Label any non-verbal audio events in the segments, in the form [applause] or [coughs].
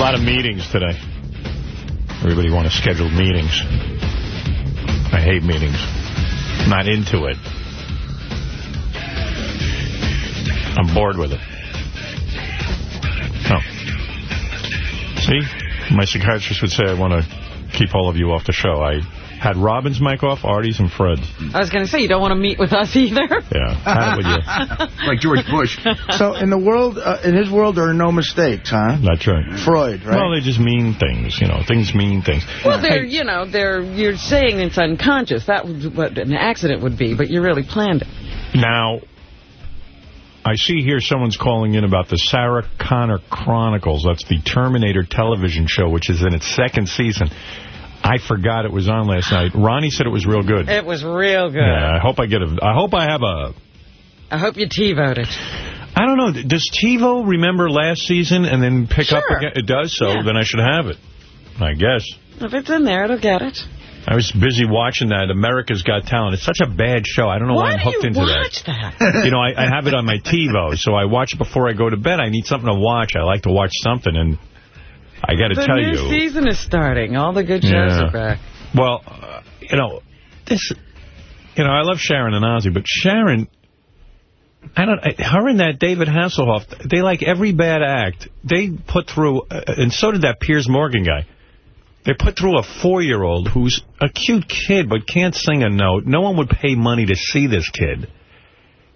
A lot of meetings today. Everybody want to schedule meetings. I hate meetings. Not into it. I'm bored with it. Oh. See? My psychiatrist would say I want to keep all of you off the show. I had Robin's mic off, Artie's, and Fred's. I was going to say, you don't want to meet with us either? [laughs] Yeah, had it with you. [laughs] like George Bush. So in the world, uh, in his world, there are no mistakes, huh? That's right. Freud, right? Well, they just mean things, you know. Things mean things. Well, they're, you know, they're you're saying it's unconscious. That was what an accident would be, but you really planned it. Now, I see here someone's calling in about the Sarah Connor Chronicles. That's the Terminator television show, which is in its second season. I forgot it was on last night. Ronnie said it was real good. It was real good. Yeah, I hope I get a. I hope I have a. I hope you TiVoed it. I don't know. Does TiVo remember last season and then pick Sure. up again? It does, so Yeah. then I should have it. I guess. If it's in there, it'll get it. I was busy watching that. America's Got Talent. It's such a bad show. I don't know why, Why I'm do hooked you into watch that. that? [laughs] you know, I, I have it on my TiVo, so I watch it before I go to bed. I need something to watch. I like to watch something, and I got to tell you. the new season is starting. All the good shows Yeah. are back. Well, uh, you know, this, you know, I love Sharon and Ozzy, but Sharon, I don't, I, her and that David Hasselhoff, they like every bad act. They put through, uh, and so did that Piers Morgan guy. They put through a four-year-old who's a cute kid but can't sing a note. No one would pay money to see this kid.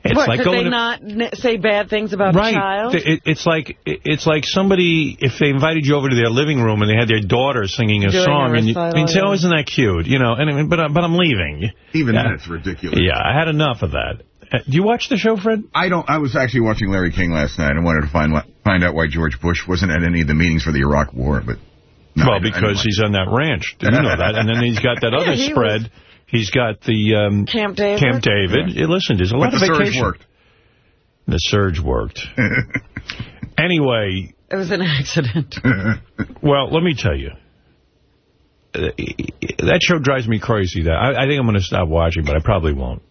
It's what, like could going they to, not say bad things about right. a child? Th- It, it's like it's like somebody if they invited you over to their living room and they had their daughter singing a Doing a song and you, recital, and you say, "Oh, isn't that cute?" You know, and I mean, but I- but I'm leaving. Even Yeah. that's ridiculous. Yeah, I had enough of that. Uh, do you watch the show, Fred? I don't. I was actually watching Larry King last night and wanted to find find out why George Bush wasn't at any of the meetings for the Iraq War, but no, well, I- I because didn't he's on that ranch. Did you know that? And then he's got that [laughs] other he spread. He's got the um, Camp David? Camp David. Yeah, listen, there's a lot But of the surge vacation. worked. The surge worked. [laughs] anyway, It was an accident. [laughs] well, let me tell you. Uh, That show drives me crazy. That I, I think I'm going to stop watching, but I probably won't.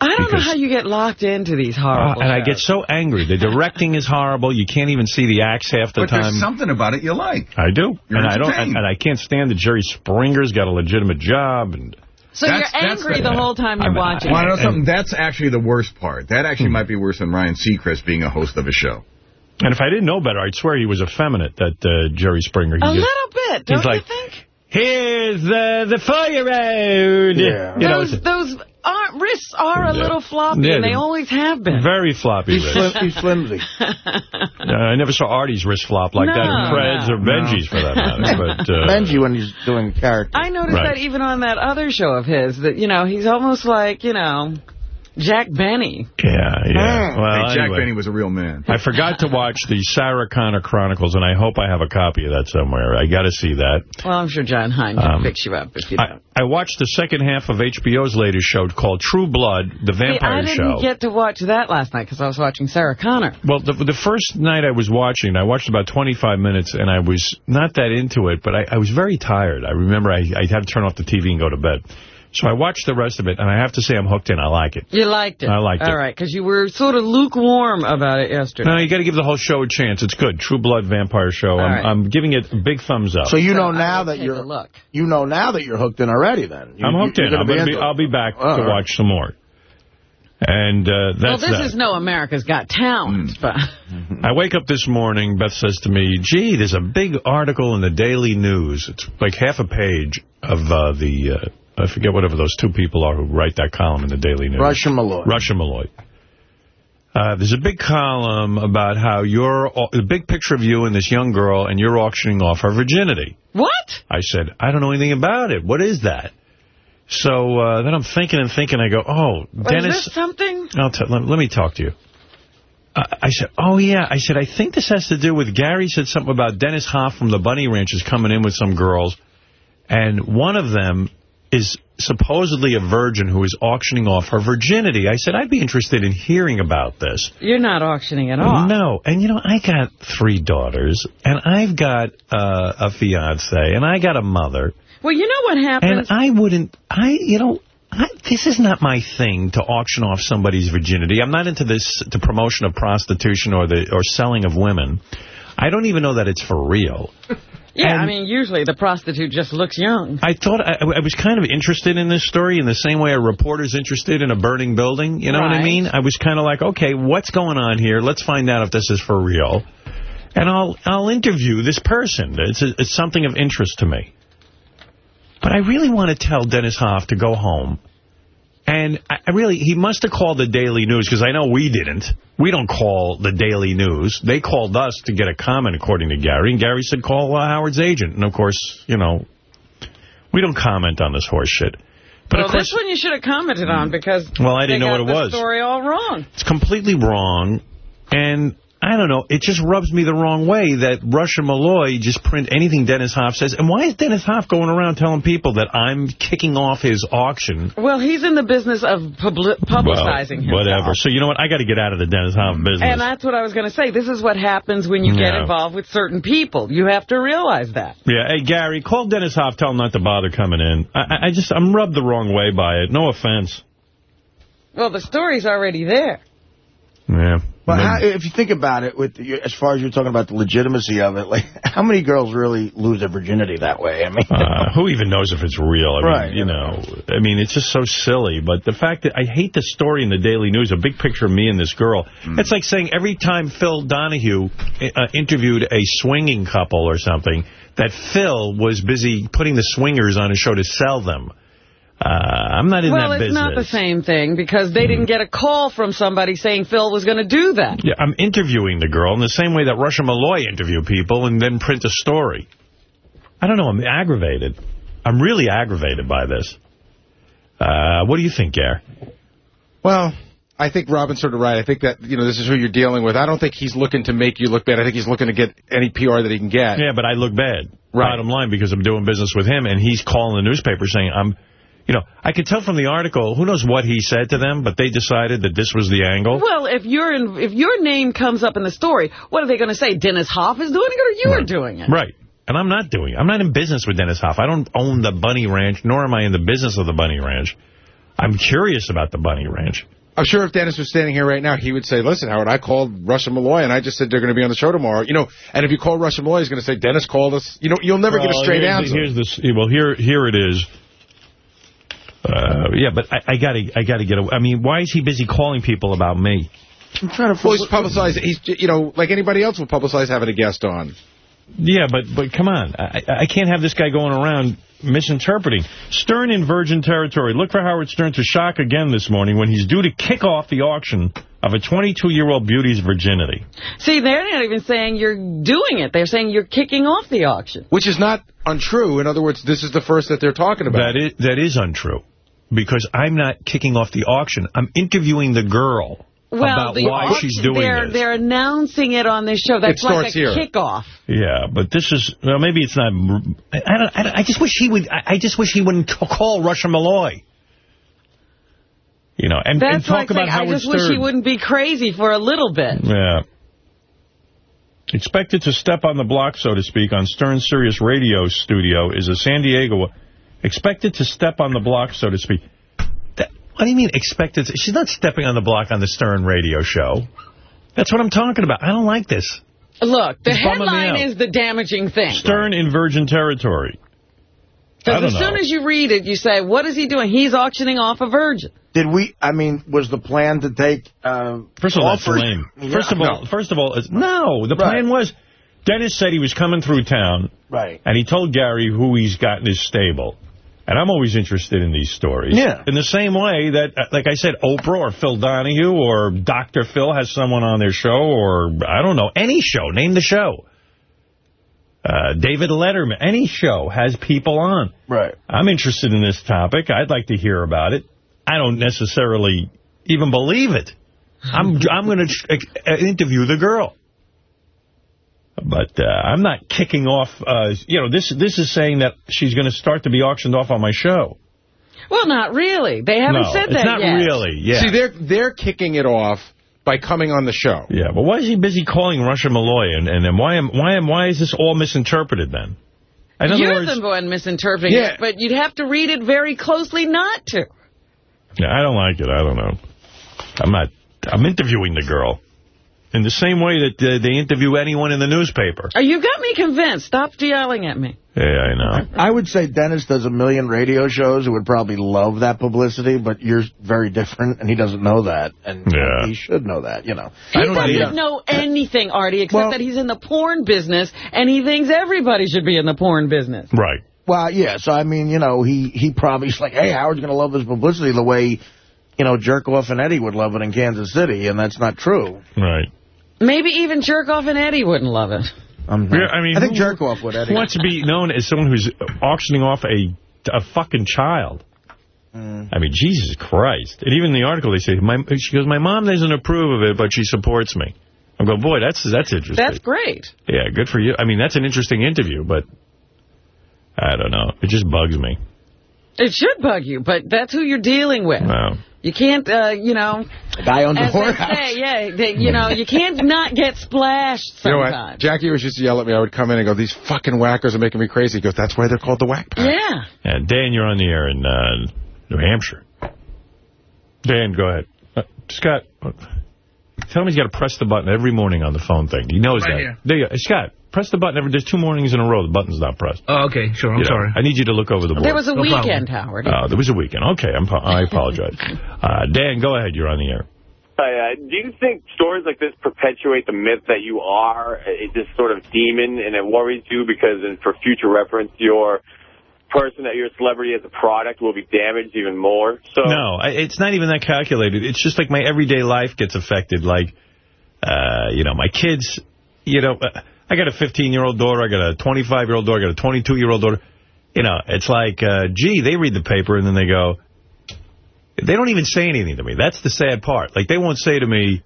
I don't Because- know how you get locked into these Uh, horrible and I get so angry. The directing is horrible. You can't even see the acts half the But time. there's something about it you like. I do, You're and I don't, entertained. and I can't stand that Jerry Springer's got a legitimate job, and So That's- you're angry the- the whole time you're I'm- watching. Want to know something? That's actually the worst part. That actually might be worse than Ryan Seacrest being a host of a show. and if I didn't know better, I'd swear he was effeminate. That uh, Jerry Springer. He a just- little bit, don't he's like, you think? Here's the the fire road. Yeah. You those it's those are, wrists are a Yeah. little floppy, Yeah, and they always have been. very floppy He's, wrists. slim, he's flimsy. [laughs] Uh, I never saw Artie's wrist flop like that, or Fred's no. or Benji's for that matter. [laughs] But uh, Benji when he's doing character. I noticed Right. that even on that other show of his, that, you know, he's almost like, you know, Jack Benny. yeah, yeah. Well, hey, Jack anyway. Benny was a real man. I forgot to watch the Sarah Connor Chronicles, and I hope I have a copy of that somewhere. I got to see that. Well, I'm sure John Hein can Um, fix you up if you I, don't. I watched the second half of HBO's latest show called True Blood, the See, I vampire didn't show. get to watch that last night because I was watching Sarah Connor. Well, the, the first night I was watching, I watched about 25 minutes, and I was not that into it, but I, I was very tired. I remember I, I had to turn off the TV and go to bed. So I watched the rest of it, and I have to say I'm hooked in. I like it. You liked it. I liked it. All right, because you were sort of lukewarm about it yesterday. No, you got to give the whole show a chance. It's good. True Blood Vampire Show. I'm, right. I'm giving it a big thumbs up. So you So know now that you're a look. you know now that you're hooked in already. Then You- I'm hooked you're in. gonna I'm gonna be, into it. I'll be back All to right. watch some more. And uh, well, this that. is no America's Got Talent, Mm. but I wake up this morning, Beth says to me, gee, there's a big article in the Daily News. It's like half a page of uh, the, uh, I forget whatever those two people are who write that column in the Daily News. Rush and Molloy. Russia Malloy. Uh, there's a big column about how you're, a big picture of you and this young girl, and you're auctioning off her virginity. what? I said, I don't know anything about it. What is that? So uh, then I'm thinking and thinking. I go, oh, Was Dennis. this something? I'll let, let me talk to you. Uh, I said, oh, yeah. I said, I think this has to do with Gary said something about Dennis Hof from the Bunny Ranch is coming in with some girls, and one of them is supposedly a virgin who is auctioning off her virginity. I said, I'd be interested in hearing about this. You're not auctioning at all. No. And, you know, I got three daughters, and I've got uh, a fiance, and I got a mother. Well, you know what happens? And? I wouldn't, I, you know, I, this is not my thing to auction off somebody's virginity. I'm not into this, the promotion of prostitution or the or selling of women. I don't even know that it's for real. [laughs] Yeah, And- I mean, usually the prostitute just looks young. I thought I, I was kind of interested in this story in the same way a reporter's interested in a burning building. You know what I mean? I was kind of like, okay, what's going on here? Let's find out if this is for real. And I'll I'll interview this person. It's, a, it's something of interest to me. But I really want to tell Dennis Hof to go home. And I really, he must have called the Daily News, because I know we didn't. We don't call the Daily News. They called us to get a comment, according to Gary. And Gary said, call uh, Howard's agent. And, of course, you know, we don't comment on this horse shit. But, well, course, this one you should have commented on because Well, I didn't know what it the was. story all wrong. it's completely wrong. And I don't know, it just rubs me the wrong way that and Molloy just print anything Dennis Hof says. And why is Dennis Hof going around telling people that I'm kicking off his auction? Well, he's in the business of publi publicizing Well, himself. Whatever. So you know what? I got to get out of the Dennis Hof business. And that's what I was going to say. This is what happens when you get involved with certain people. You have to realize that. Yeah, hey, Gary, call Dennis Hof, tell him not to bother coming in. I, I- I just, I'm rubbed the wrong way by it. No offense. Well, the story's already there. Yeah. But how, if you think about it, with the, as far as you're talking about the legitimacy of it, like [laughs] how many girls really lose their virginity that way? I mean, Uh, who even knows if it's real? I Right. mean, you know, I mean, it's just so silly. But the fact that I hate the story in the Daily News, a big picture of me and this girl. It's like saying every time Phil Donahue uh, interviewed a swinging couple or something, that Phil was busy putting the swingers on a show to sell them. Uh, I'm not in well, that it's not the same thing because they didn't get a call from somebody saying Phil was going to do that. Yeah, I'm interviewing the girl in the same way that Rush and Molloy interview people and then print a story. I don't know. I'm aggravated. I'm really aggravated by this. Uh, what do you think, Gare? Well, I think Robin's sort of right. I think that, you know, this is who you're dealing with. I don't think he's looking to make you look bad. I think he's looking to get any PR that he can get. Yeah, but I look bad. Right. Bottom line, because I'm doing business with him, and he's calling the newspaper saying I'm... You know, I could tell from the article, who knows what he said to them, but they decided that this was the angle. Well, if you're in, if your name comes up in the story, what are they going to say? Dennis Hof is doing it, or you are doing it? Right. And I'm not doing it. I'm not in business with Dennis Hof. I don't own the Bunny Ranch, nor am I in the business of the Bunny Ranch. I'm curious about the Bunny Ranch. I'm sure if Dennis was standing here right now, he would say, listen, Howard, I called Rush and Molloy, and I just said they're going to be on the show tomorrow. You know, and if you call Rush and Molloy, he's going to say, Dennis called us. You know, you'll never get a straight here's answer. The, here's this. Well, here, here it is. Uh, yeah, but I, I gotta, I gotta get. A, I mean, why is he busy calling people about me? I'm trying to. well, he's publicized. He's, you know, like anybody else will publicize having a guest on. Yeah, but but come on, I, I can't have this guy going around misinterpreting. Stern in Virgin territory. Look for Howard Stern to shock again this morning when he's due to kick off the auction of a 22-year-old beauty's virginity. See, they're not even saying you're doing it. They're saying you're kicking off the auction. Which is not untrue. In other words, this is the first that they're talking about. That is that is untrue, because I'm not kicking off the auction. I'm interviewing the girl Well, about the why auction, she's doing they're, this. They're announcing it on this show. That's It like a starts here. kickoff. Yeah, but this is well, maybe it's not. I, I don't. I, don't, I just wish he would. I, I just wish he wouldn't call Rush and Molloy. You know, and, and That's talk like about saying, Howard I just Stern. wish he wouldn't be crazy for a little bit. Yeah. Expected to step on the block, so to speak, on Stern Sirius Radio studio is a San Diego. Expected to step on the block, so to speak. That, what do you mean expected? To, she's not stepping on the block on the Stern Radio show. That's what I'm talking about. I don't like this. Look, the It's headline is the damaging thing. Stern in Virgin territory. Because don't as soon as you read it, you say, what is he doing? He's auctioning off a virgin. Did we? I mean, was the plan to take? Uh, First of all, that's offers- lame. Yeah, First of all, no. first of all, it's, no. The Right. plan was Dennis said he was coming through town, right? and he told Gary who he's got in his stable. And I'm always interested in these stories. Yeah. In the same way that, uh, like I said, Oprah or Phil Donahue or Dr. Phil has someone on their show or, I don't know, any show. Name the show. Uh, David Letterman, any show has people on. Right. I'm interested in this topic. I'd like to hear about it. I don't necessarily even believe it. I'm I'm going to interview the girl. But uh, I'm not kicking off, uh, you know, this this is saying that she's going to start to be auctioned off on my show. Well, not really. They haven't no, said it's that not yet. really, yeah. See, they're they're kicking it off by coming on the show. yeah, but why is he busy calling Rush and Molloy? And, and then why am why am why is this all misinterpreted then? In You're words, the one misinterpreting Yeah. it, but you'd have to read it very closely not to. Yeah, I don't like it. I don't know. I'm not. I'm interviewing the girl. In the same way that uh, they interview anyone in the newspaper. Oh, you got me convinced. Stop yelling at me. Yeah, I know. I would say Dennis does a million radio shows who would probably love that publicity, but you're very different, and he doesn't know that. And Yeah. he should know that, you know. He I don't doesn't either. know anything, Artie, except Well- that he's in the porn business, and he thinks everybody should be in the porn business. Right. Well, yeah, so I mean, you know, he, he probably's like, hey, Howard's going to love this publicity the way, you know, Jerkoff and Eddie would love it in Kansas City, and that's not true. Right. Maybe even Jerkoff and Eddie wouldn't love it. I'm Yeah, I mean, I think Jerkoff would, Eddie. Who wants to be known as someone who's auctioning off a a fucking child? Mm. I mean, Jesus Christ. And even in the article, they say, my, she goes, my mom doesn't approve of it, but she supports me. I'm going, boy, that's that's interesting. That's great. Yeah, good for you. I mean, that's an interesting interview, but I don't know. It just bugs me. It should bug you, but that's who you're dealing with. Wow. You can't, uh, you know, The guy on the whorehouse. say, yeah, they, you know, you can't not get splashed sometimes. You know what? Jackie always used to yell at me. I would come in and go, these fucking whackers are making me crazy. He goes, that's why they're called the whack pack. Yeah. And Dan, you're on the air in uh, New Hampshire. Dan, go ahead. Uh, Scott, tell him he's got to press the button every morning on the phone thing. He knows Right that. here. There you go. Scott, press the button. Every, there's two mornings in a row. The button's not pressed. Oh, okay, sure. I'm You know, sorry. I need you to look over the board. There was a No problem. weekend, Howard. Uh, there was a weekend. Okay, I'm, I [laughs] apologize. Uh, Dan, go ahead. You're on the air. Uh, do you think stories like this perpetuate the myth that you are a, this sort of demon, and it worries you because, in, for future reference, your person that your celebrity as a product will be damaged even more? So No, I, it's not even that calculated. It's just like my everyday life gets affected. Like, uh, you know, my kids, you know, uh, I got a 15-year-old daughter. I got a 25-year-old daughter. I got a 22-year-old daughter. You know, it's like, uh, gee, they read the paper and then they go, they don't even say anything to me. That's the sad part. Like, they won't say to me,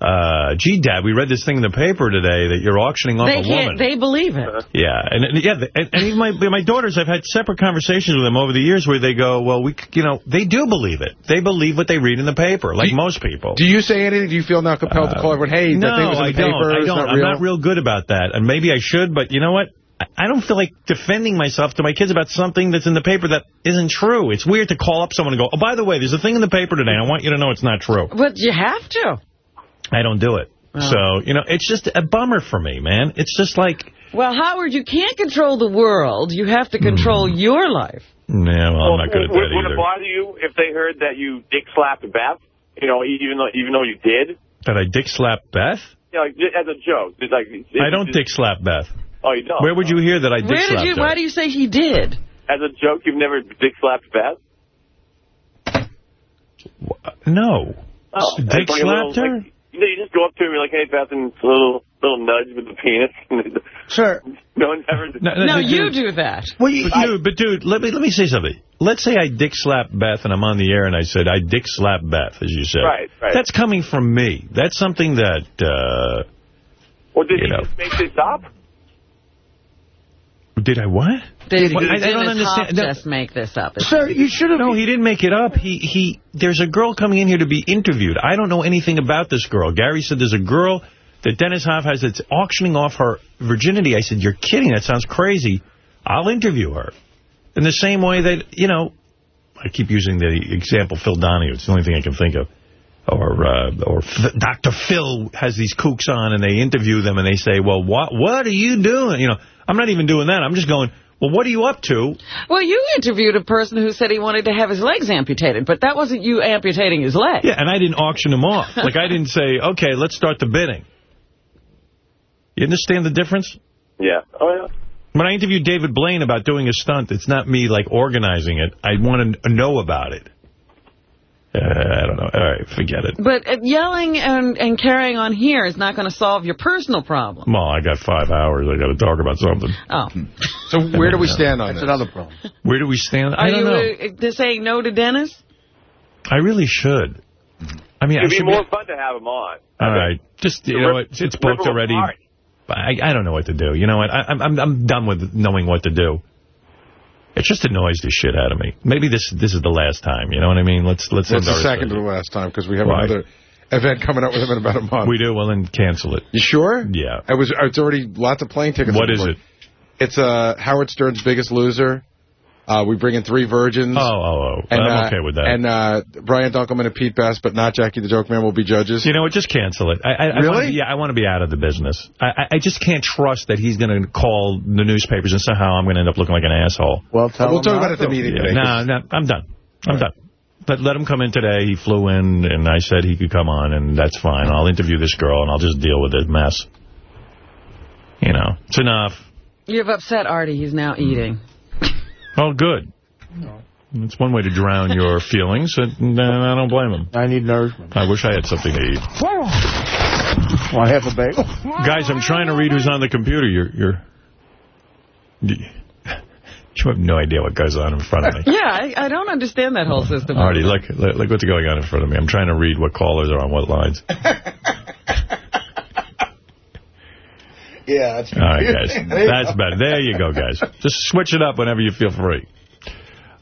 uh, gee, Dad, we read this thing in the paper today that you're auctioning off They a woman. can't, they believe it. Yeah, and and- yeah, and, and even my my daughters, I've had separate conversations with them over the years where they go, well, we, you know, they do believe it. They believe what they read in the paper, like Do you- most people. Do you say anything? Do you feel now compelled to call everyone, hey, no, that thing was in I the don't. paper, I don't. not I'm real? not real good about that, and maybe I should, but you know what? I- I don't feel like defending myself to my kids about something that's in the paper that isn't true. It's weird to call up someone and go, oh, by the way, there's a thing in the paper today. I want you to know it's not true. But you have to. I don't do it. Oh. So, you know, it's just a bummer for me, man. It's just like, Well, Howard, you can't control the world. You have to control Hmm. your life. nah, well, I'm not good at would, that would either. it bother you if they heard that you dick slapped Beth? You know, even though even though you did, That I dick slap Beth? you know, like, as a joke. It's like I don't dick slap Beth. Oh, you don't. Where would you hear that I dick Where slapped you? her? Why do you say he did? As a joke, you've never dick slapped Beth? No. Oh, Dick that's like little, slapped her? Like, you just go up to him and be like, hey, Beth, and a little little nudge with the penis. [laughs] sure. no one ever. No, dude, you do that. well, you, But I- dude, but dude, let me let me say something. Let's say I dick slap Beth and I'm on the air and I said I dick slap Beth, as you said. Right, right. That's coming from me. That's something that uh, Or did you he know. just make this up? Did I what? Did, What? I- I did don't Dennis understand. No. just make this up? sir, you should have... No, he didn't make it up. He he. There's a girl coming in here to be interviewed. I don't know anything about this girl. Gary said there's a girl that Dennis Hof has that's auctioning off her virginity. I said, you're kidding. That sounds crazy. I'll interview her. In the same way that, you know, I keep using the example Phil Donahue. It's the only thing I can think of. Or uh, or F Dr. Phil has these kooks on and they interview them and they say, well, what what are you doing? You know, I'm not even doing that. I'm just going, well, what are you up to? Well, you interviewed a person who said he wanted to have his legs amputated, but that wasn't you amputating his leg. Yeah, and I didn't auction him off. Like, I didn't say, okay, let's start the bidding. You understand the difference? Yeah. Oh, yeah. When I interviewed David Blaine about doing a stunt, it's not me, like, organizing it. I want to know about it. Uh, I don't know. All right, forget it. But uh, yelling and, and carrying on here is not going to solve your personal problem. Well, I got five hours. I got to talk about something. Oh. So where do we [laughs] stand on That's this? another problem. Where do we stand? Are I don't you know. uh, saying no to Dennis? I really should. I mean, It'd be should more fun to have him on. All right. Just, you know what, it's, it's booked already. apart. I, I don't know what to do. You know what? I, I'm, I'm I'm done with knowing what to do. It just annoys the shit out of me. Maybe this this is the last time. You know what I mean? Let's let's Well, it's the second to the last time because we have another event coming up with him in about a month. We do. Well, then cancel it. You sure? Yeah. It was. It's already lots of plane tickets. What is it? It's uh, Howard Stern's Biggest Loser. Uh, we bring in three virgins. Oh, oh, oh. And, I'm uh, okay with that. And uh, Brian Dunkleman and Pete Best, but not Jackie the Joke Man, will be judges. You know what? Just cancel it. I, I, I Really? wanna be- yeah, I want to be out of the business. I, I- I just can't trust that he's going to call the newspapers and somehow I'm going to end up looking like an asshole. Well, tell We'll him talk about it at the to. meeting Yeah, today. no, no, I'm done. I'm done. But let him come in today. He flew in, and I said he could come on, and that's fine. I'll interview this girl, and I'll just deal with this mess. You know, it's enough. You've upset Artie. He's now eating. Oh, good. It's one way to drown your [laughs] feelings, and uh, I don't blame him. I need nourishment. I wish I had something to eat. Want half a bagel? Guys, I'm trying to read who's on the computer. You're, you're, you have no idea what goes on in front of me. [laughs] Yeah, I, I don't understand that whole system. Artie, look, look, look what's going on in front of me. I'm trying to read what callers are on what lines. [laughs] Yeah, that's All right, guys. [laughs] That's better. There you go, guys. Just switch it up whenever you feel free.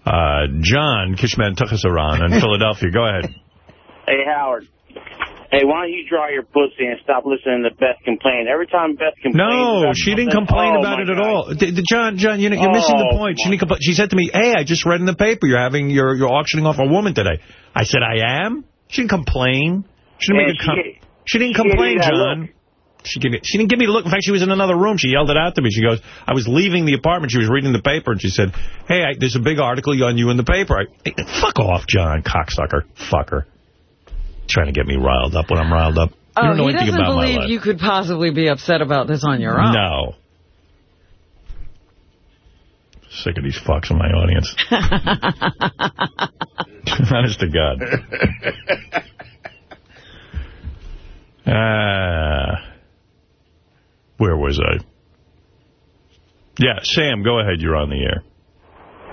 Uh, John Kishman Tukhasaran in [laughs] Philadelphia. Go ahead. Hey, Howard. Hey, why don't you dry your pussy and stop listening to Beth complain? Every time Beth complains... No, she didn't complain Oh, about my it at God. all. D d- John, John, you know, you're missing the Oh, point. She, didn't compl- she said to me, hey, I just read in the paper you're having you're, you're auctioning off a woman today. I said, I am? She didn't complain. She didn't And make a com- she- She didn't she complain, John. look. She gave me, she didn't give me a look. In fact, she was in another room. She yelled it out to me. She goes, I was leaving the apartment. She was reading the paper, and she said, hey, I, there's a big article on you in the paper. I, hey, fuck off, John, cocksucker. Fucker. Trying to get me riled up when I'm riled up. You Oh, don't know he anything doesn't about my believe life. you could possibly be upset about this on your own. No. Sick of these fucks in my audience. [laughs] Honest to God. [laughs] Uh, where was I? Yeah, Sam, go ahead. You're on the air.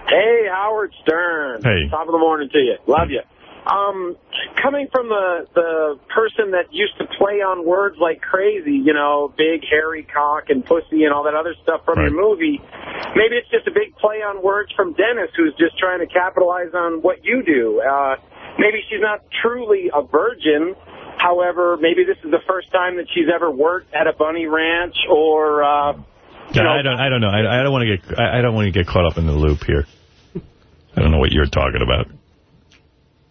Hey, Howard Stern. Hey. Top of the morning to you. Love you. Um, coming from the the person that used to play on words like crazy, you know, big hairy cock and pussy and all that other stuff from Right. your movie, maybe it's just a big play on words from Dennis, who's just trying to capitalize on what you do. Uh, maybe she's not truly a virgin. However, maybe this is the first time that she's ever worked at a bunny ranch or. Uh, Yeah, know- I don't. I don't know. I, I don't want to get. I, I don't want to get caught up in the loop here. I don't know what you're talking about.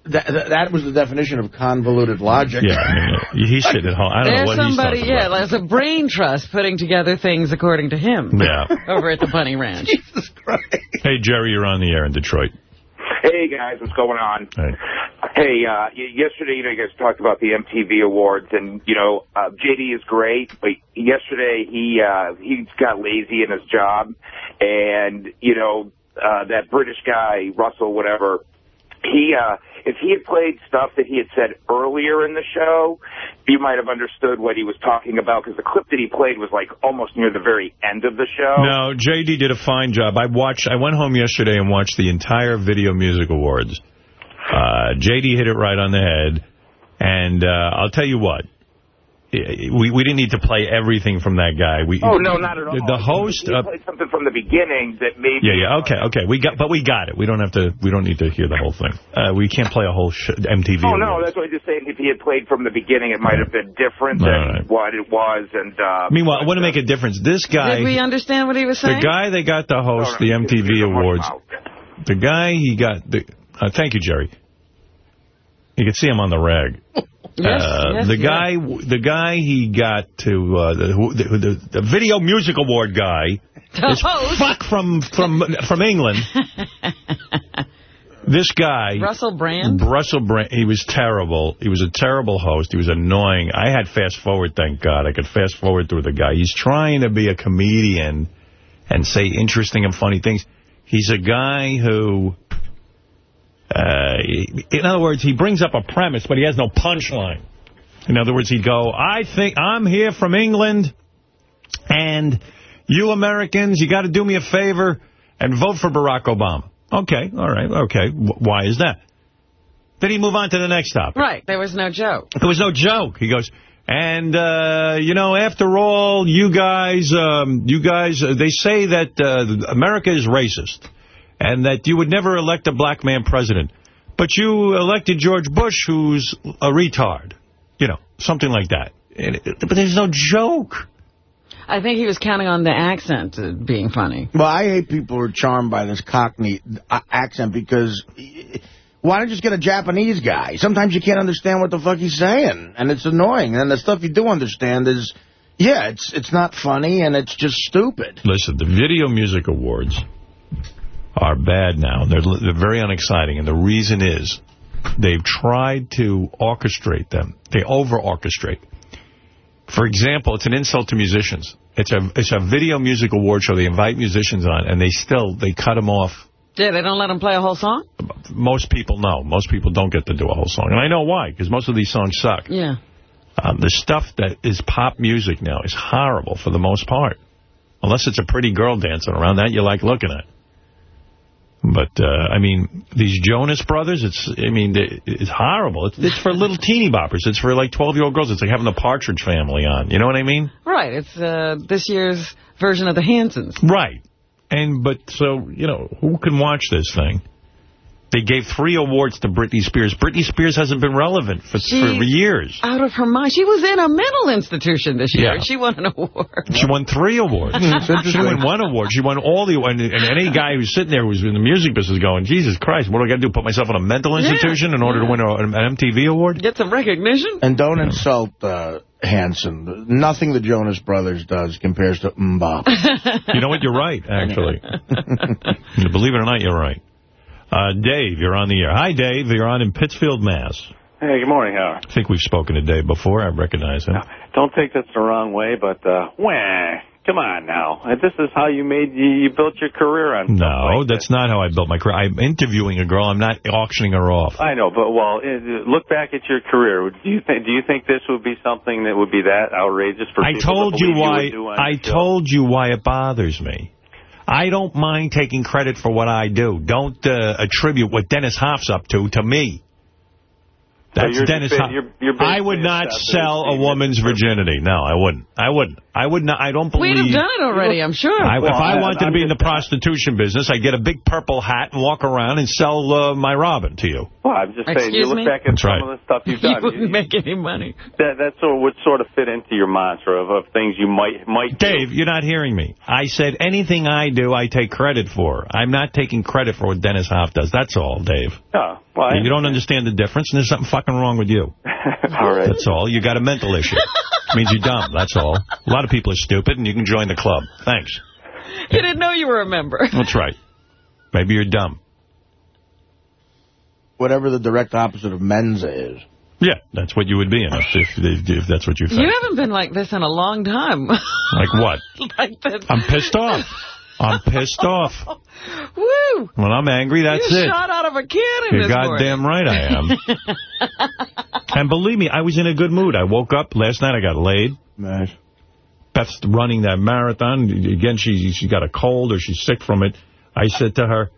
That, that, that was the definition of convoluted logic. Yeah, I mean, he's sitting at home. I don't know There's what somebody, he's talking yeah, about. there's a brain trust putting together things according to him Yeah. over at the Bunny Ranch. [laughs] Jesus Christ. Hey, Jerry, you're on the air in Detroit. Hey guys, what's going on? Hey. Hey, uh, y- yesterday, you know, you guys talked about the MTV Awards, and you know, uh, JD is great, but yesterday he uh, he got lazy in his job, and you know, uh, that British guy Russell, whatever, he uh, if he had played stuff that he had said earlier in the show, you might have understood what he was talking about because the clip that he played was like almost near the very end of the show. No, JD did a fine job. I watched. I went home yesterday and watched the entire Video Music Awards. Uh, JD hit it right on the head, and uh, I'll tell you what. We we didn't need to play everything from that guy. We Oh no, not at all. The host. He Uh, played something from the beginning that maybe. yeah, yeah, okay, okay. We got, but we got it. We don't have to. We don't need to hear the whole thing. Uh, we can't play a whole sh MTV. Oh no, that's what I'm just saying. If he had played from the beginning, it might have been different All than right. what it was. And uh, Meanwhile, it wouldn't make a difference. This guy, Did we understand what he was saying? the guy that got to host no, the MTV Awards, the guy he got. The, uh, thank you, Jerry. You can see him on the rag. [laughs] Yes, Uh, yes, the yes. guy, the guy he got to uh, the, the, the the Video Music Award guy The [laughs] is fuck from from from England. [laughs] this guy, Russell Brand? Russell Brand, he was terrible. He was a terrible host. He was annoying. I had fast forward, thank God. I could fast forward through the guy. He's trying to be a comedian and say interesting and funny things. He's a guy who, uh, in other words, he brings up a premise, but he has no punchline. In other words, he'd go, I think I'm here from England, and you Americans, you got to do me a favor and vote for Barack Obama. Okay, all right, okay. W why is that? Then he move on to the next topic. Right, there was no joke. There was no joke. He goes, and, uh, you know, after all, you guys, um, you guys, uh, they say that uh, America is racist and that you would never elect a black man president. But you elected George Bush, who's a retard. You know, something like that. And it, but there's no joke. I think he was counting on the accent uh, being funny. Well, I hate people who are charmed by this Cockney uh, accent because why don't you just get a Japanese guy? Sometimes you can't understand what the fuck he's saying, and it's annoying. And the stuff you do understand is, yeah, it's it's not funny, and it's just stupid. Listen, the Video Music Awards are bad now. They're, they're very unexciting, and the reason is they've tried to orchestrate them. They over-orchestrate. For example, it's an insult to musicians. It's a it's a video music award show. They invite musicians on, and they still they cut them off. Yeah, they don't let them play a whole song? Most people know. Most people don't get to do a whole song. And I know why, because most of these songs suck. Yeah. Um, the stuff that is pop music now is horrible for the most part. Unless it's a pretty girl dancing around, that you like looking at. But, uh, I mean, these Jonas Brothers, it's, I mean, it's horrible. It's, it's for little teeny boppers. It's for, like, 12-year-old girls. It's like having the Partridge Family on. You know what I mean? Right. It's uh, this year's version of the Hansons. Right. And, but, so, you know, who can watch this thing? They gave three awards to Britney Spears. Britney Spears hasn't been relevant for, for years. out of her mind. She was in a mental institution this year. Yeah. She won an award. She won three awards. she won one award. She won all the and, and any guy who's sitting there who's in the music business going, Jesus Christ, what do I got to do? Put myself in a mental Yeah. institution in order to win a, an MTV award? Get some recognition. And don't insult uh, Hanson. Nothing the Jonas Brothers does compares to MMMBop. You know what? You're right, actually. [laughs] Believe it or not, you're right. Uh, Dave, you're on the air. Hi, Dave. You're on in Pittsfield, Mass. Hey, good morning, Howard. I think we've spoken to Dave before. I recognize him. Don't take this the wrong way, but, uh, wah, come on now. Uh, This is how you made, you, you built your career on. No, that's not how I built my career. I'm interviewing a girl. I'm not auctioning her off. I know, but, well, uh, look back at your career. Do you think, do you think this would be something that would be that outrageous for I people to told you why. do I told you why it bothers me. I don't mind taking credit for what I do. Don't uh, attribute what Dennis Hof's up to to me. That's you're Dennis you're- you're I would not sell a woman's virginity. No, I wouldn't. I wouldn't. I would not. I don't believe. We'd have done it already, I'm sure. I, Well, if I I- wanted to I'm be in the just- prostitution business, I'd get a big purple hat and walk around and sell uh, my Robin to you. Well, I'm just saying, you Excuse look me? back at That's some right. of the stuff you've [laughs] done. You done. wouldn't make any money. that that sort of would sort of fit into your mantra of, of things you might might do. Dave, you're not hearing me. I said anything I do, I take credit for. I'm not taking credit for what Dennis Hof does. That's all, Dave. Oh, well, you don't understand the difference, and there's something fucking wrong with you. [laughs] All right. That's all. You got a mental issue. It means you're dumb. That's all. A lot of people are stupid, and you can join the club. Thanks. [laughs] You didn't know you were a member. [laughs] That's right. Maybe you're dumb. Whatever the direct opposite of Mensa is. Yeah, that's what you would be in if, if, if that's what you think. You haven't been like this in a long time. [laughs] Like what? like that. I'm pissed off. I'm pissed off. Woo! When I'm angry, that's you it. shot out of a cannon You're this goddamn morning. right I am. and believe me, I was in a good mood. I woke up last night. I got laid. Nice. Beth's running that marathon. Again, she she got a cold or she's sick from it. I said to her,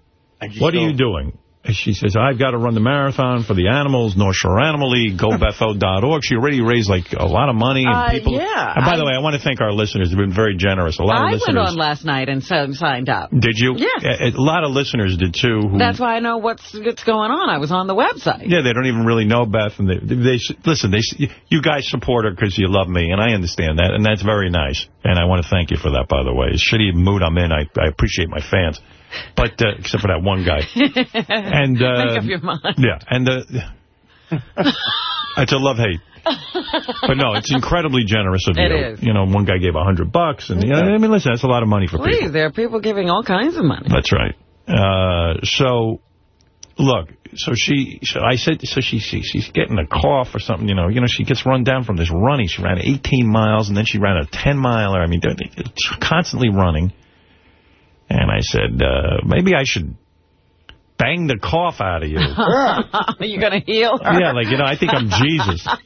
what are you doing? She says, I've got to run the marathon for the animals, North Shore Animal League, gobetho.org. She already raised like a lot of money. And Uh, people. yeah. And by the way, I want to thank our listeners. They've been very generous. A lot I of went listeners. on last night and so, signed up. Did you? Yeah. A, a lot of listeners did too. Who, That's why I know what's what's going on. I was on the website. Yeah, they don't even really know Beth, and they, they listen. They, you guys support her because you love me, and I understand that, and that's very nice. And I want to thank you for that, by the way. Shitty mood I'm in, I, I appreciate my fans, but uh, except for that one guy. [laughs] And uh, Make up your mind. yeah, and uh, it's a love hate. But no, it's incredibly generous of It you. is. You know, one guy gave a hundred bucks, and know, I mean, listen, that's a lot of money for people. Please, there are people giving all kinds of money. That's right. Uh, so, look, so she, so I said, so she, she, she's getting a cough or something, you know, you know, she gets run down from this running. She ran 18 miles and then she ran a 10 miler. I mean, they're, they're constantly running. And I said, uh, maybe I should bang the cough out of you. Are [laughs] you going to heal her? yeah, like, you know, I think I'm Jesus. [laughs]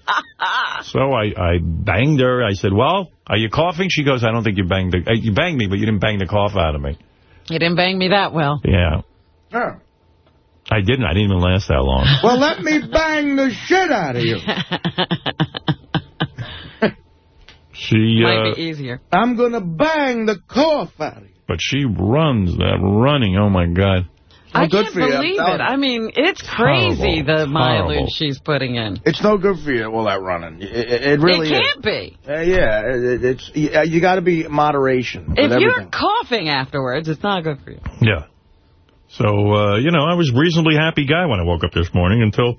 So I, I banged her. I said, well, are you coughing? She goes, I don't think you banged the, uh, you banged me, but you didn't bang the cough out of me. You didn't bang me that well. Yeah. I didn't. I didn't even last that long. [laughs] Well, let me bang the shit out of you. She, Might uh, be easier. I'm going to bang the cough out of you. But she runs that running. Oh my God. I good can't for you, believe telling it. I mean, it's crazy Horrible. the mileage Horrible. she's putting in. It's no good for you, all that running. It, it, it really it is. can't be. Uh, yeah, it, it's you, you got to be moderation. with If you're everything. coughing afterwards, it's not good for you. Yeah. So, uh, you know, I was a reasonably happy guy when I woke up this morning until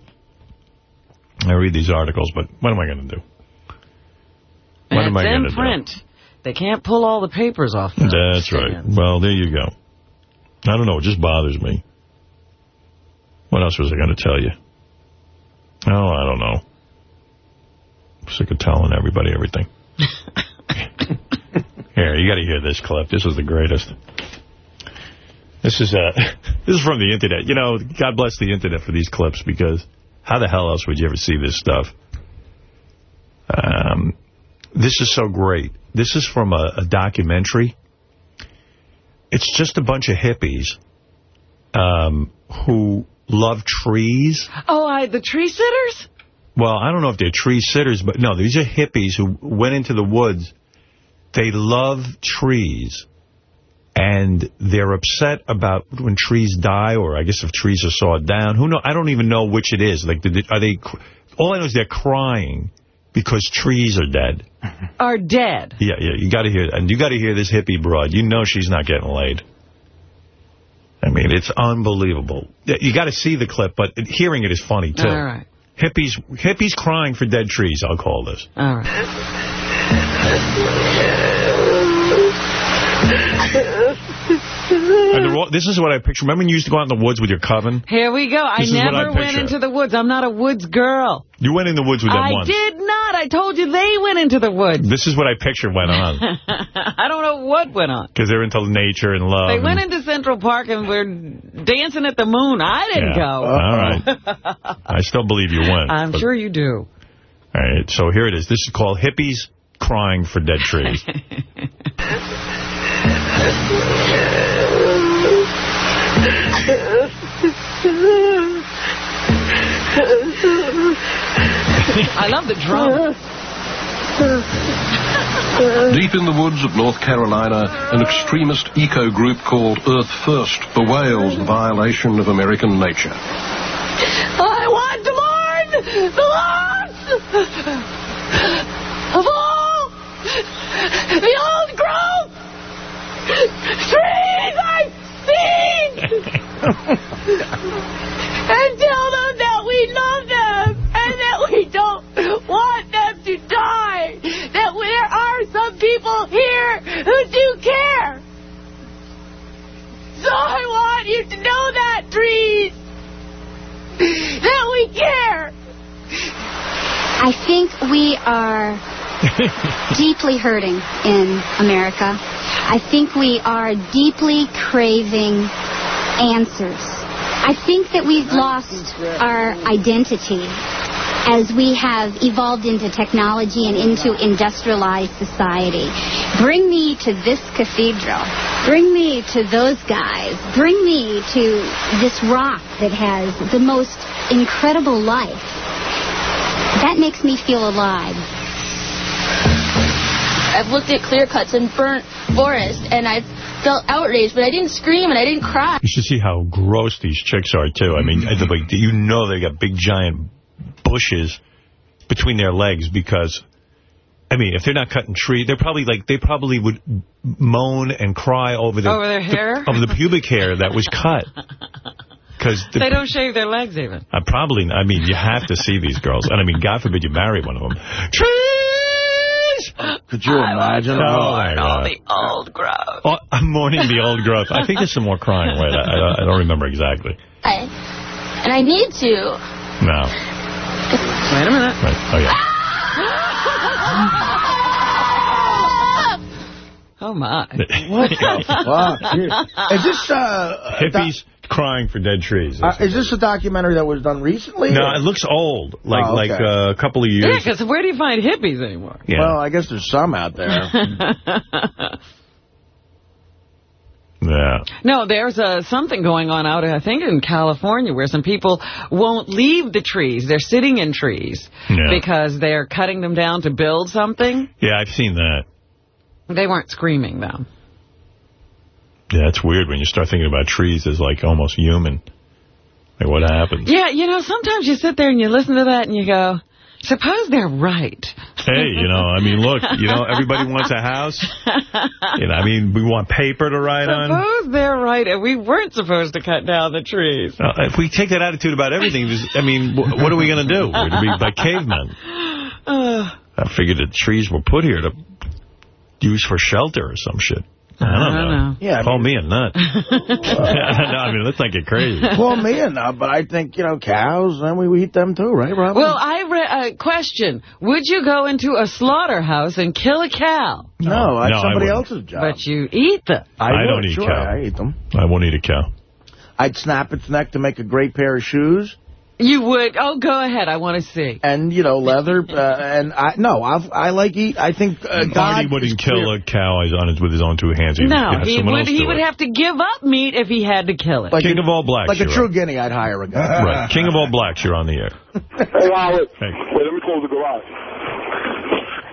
I read these articles, but what am I going to do? What And am I going in to print. They can't pull all the papers off. That's right. Well, there you go. I don't know. It just bothers me. What else was I going to tell you? Oh, I don't know. I'm Sick of telling everybody everything. [laughs] Here, you got to hear this clip. This is the greatest. This is uh, [laughs] this is from the internet. You know, God bless the internet for these clips because how the hell else would you ever see this stuff? Um, this is so great. This is from a, a documentary. It's just a bunch of hippies um, who love trees. Oh, I, the tree sitters? Well, I don't know if they're tree sitters, but no, these are hippies who went into the woods. They love trees. And they're upset about when trees die, or I guess if trees are sawed down. Who know? I don't even know which it is. Like, are they? All I know is they're crying because trees are dead. [laughs] Are dead. Yeah, yeah. You got to hear, and you got to hear this hippie broad. You know she's not getting laid. I mean, it's unbelievable. You got to see the clip, but hearing it is funny too. All right. Hippies, hippies crying for dead trees. I'll call this. All right. [laughs] And all- this is what I picture. Remember when you used to go out in the woods with your coven? Here we go. I This I never went into the woods. I'm not a woods girl. You went in the woods with them I once. I did not. I told you they went into the woods. This is what I picture went on. [laughs] I don't know what went on. Because they're into nature and love. They and- went into Central Park and were dancing at the moon. I didn't Yeah. go. All right. I still believe you went. I'm but- sure you do. All right, so here it is. This is called Hippies Crying for Dead Trees. [laughs] [laughs] I love the drum. [laughs] Deep in the woods of North Carolina, an extremist eco group called Earth First bewails the violation of American nature. I want to mourn the loss of all the old growth trees I've seen. And tell them that we love them and that we don't want them to die. That there are some people here who do care. So I want you to know that, trees that we care. I think we are [laughs] deeply hurting in America. I think we are deeply craving answers. I think that we've lost our identity as we have evolved into technology and into industrialized society. Bring me to this cathedral. Bring me to those guys. Bring me to this rock that has the most incredible life. That makes me feel alive. I've looked at clear cuts and burnt forest, and I've felt outraged, but I didn't scream and I didn't cry. You should see how gross these chicks are, too. I mean, mm-hmm. like, you know they got big, giant bushes between their legs because, I mean, if they're not cutting trees, they're probably like, they probably would moan and cry over the, Over their hair? over the pubic hair that was cut. [laughs] Because They don't shave their legs even. I probably, I mean, you have to see these girls. And I mean, God forbid you marry one of them. Trees! Could you imagine? Oh, my all God. the old growth. Oh, I'm mourning the old growth. I think there's some more crying. Wait, I, I, I don't remember exactly. I, and I need to. No. Wait a minute. Right. Oh, yeah. Oh, my. [laughs] What the [laughs] fuck? Is this, uh... Hippies crying for dead trees. Uh, is this a documentary that was done recently? No, or- it looks old. Like Oh, okay. like uh, a couple of years. Yeah, because where do you find hippies anymore? Yeah. Well, I guess there's some out there. [laughs] yeah. No, there's uh, something going on out, I think, in California where some people won't leave the trees. They're sitting in trees Yeah. because they're cutting them down to build something. Yeah, I've seen that. They weren't screaming, though. Yeah, it's weird when you start thinking about trees as like almost human. Like what happens? Yeah, you know, sometimes you sit there and you listen to that and you go, suppose they're right. Hey, you know, I mean, look, you know, everybody wants a house. You know, I mean, we want paper to write on. Suppose they're right and we weren't supposed to cut down the trees. Uh, if we take that attitude about everything, I mean, what are we going to do? We're going to be like cavemen. [sighs] Uh, I figured the trees were put here to use for shelter or some shit. I don't, I don't know. know. Yeah, I Call me a nut. no, [laughs] [laughs] I mean, let's not get crazy. Call me a nut, but I think, you know, cows, and we, we eat them too, right, Robin? well, I read a uh, question. Would you go into a slaughterhouse and kill a cow? no, that's No, I somebody else's job. But you eat them. I would, don't eat sure, cow. I eat them. I won't eat a cow. I'd snap its neck to make a great pair of shoes. You would? Oh, go ahead. I want to see. And, you know, leather. Uh, and I no, I've, I like eat. I think uh, God Artie wouldn't clear. kill a cow on his, with his own two hands. He would No, have he would he would it. have to give up meat if he had to kill it. Like King a, of all blacks. Like a true right. guinea, I'd hire a guy. [laughs] Right. King of all blacks, you're on the air. Hey, Howard. Hey. Wait, let me close the garage.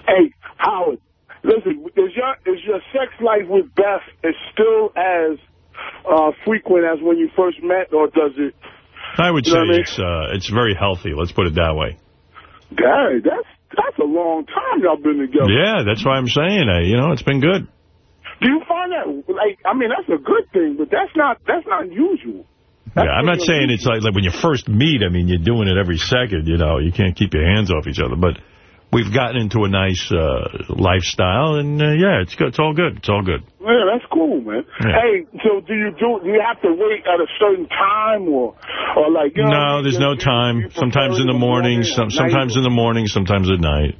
Hey, Howard. Listen, is your is your sex life with Beth is still as uh, frequent as when you first met, or does it? I would You say I mean? it's uh, it's very healthy. Let's put it that way. Dang, that's that's a long time y'all been together. Yeah, that's why I'm saying. Uh, you know, it's been good. Do you find that like I mean that's a good thing, but that's not that's not usual. Yeah, I'm not saying it's like, like when you first meet, I mean, you're doing it every second, you know, you can't keep your hands off each other. But we've gotten into a nice uh, lifestyle, and uh, yeah, it's good. It's all good. It's all good. Yeah, that's cool, man. Yeah. Hey, so do you do do you have to wait at a certain time or or like you know, No, there's no time. Sometimes in the morning, some, sometimes in the morning, sometimes at night.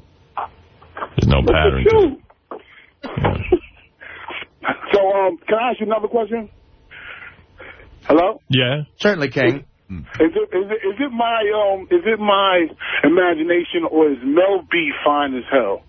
There's no pattern. to it. [laughs] So um, can I ask you another question? Hello. Yeah. Certainly, King. Is it is it is it my um is it my imagination or is Mel B fine as hell?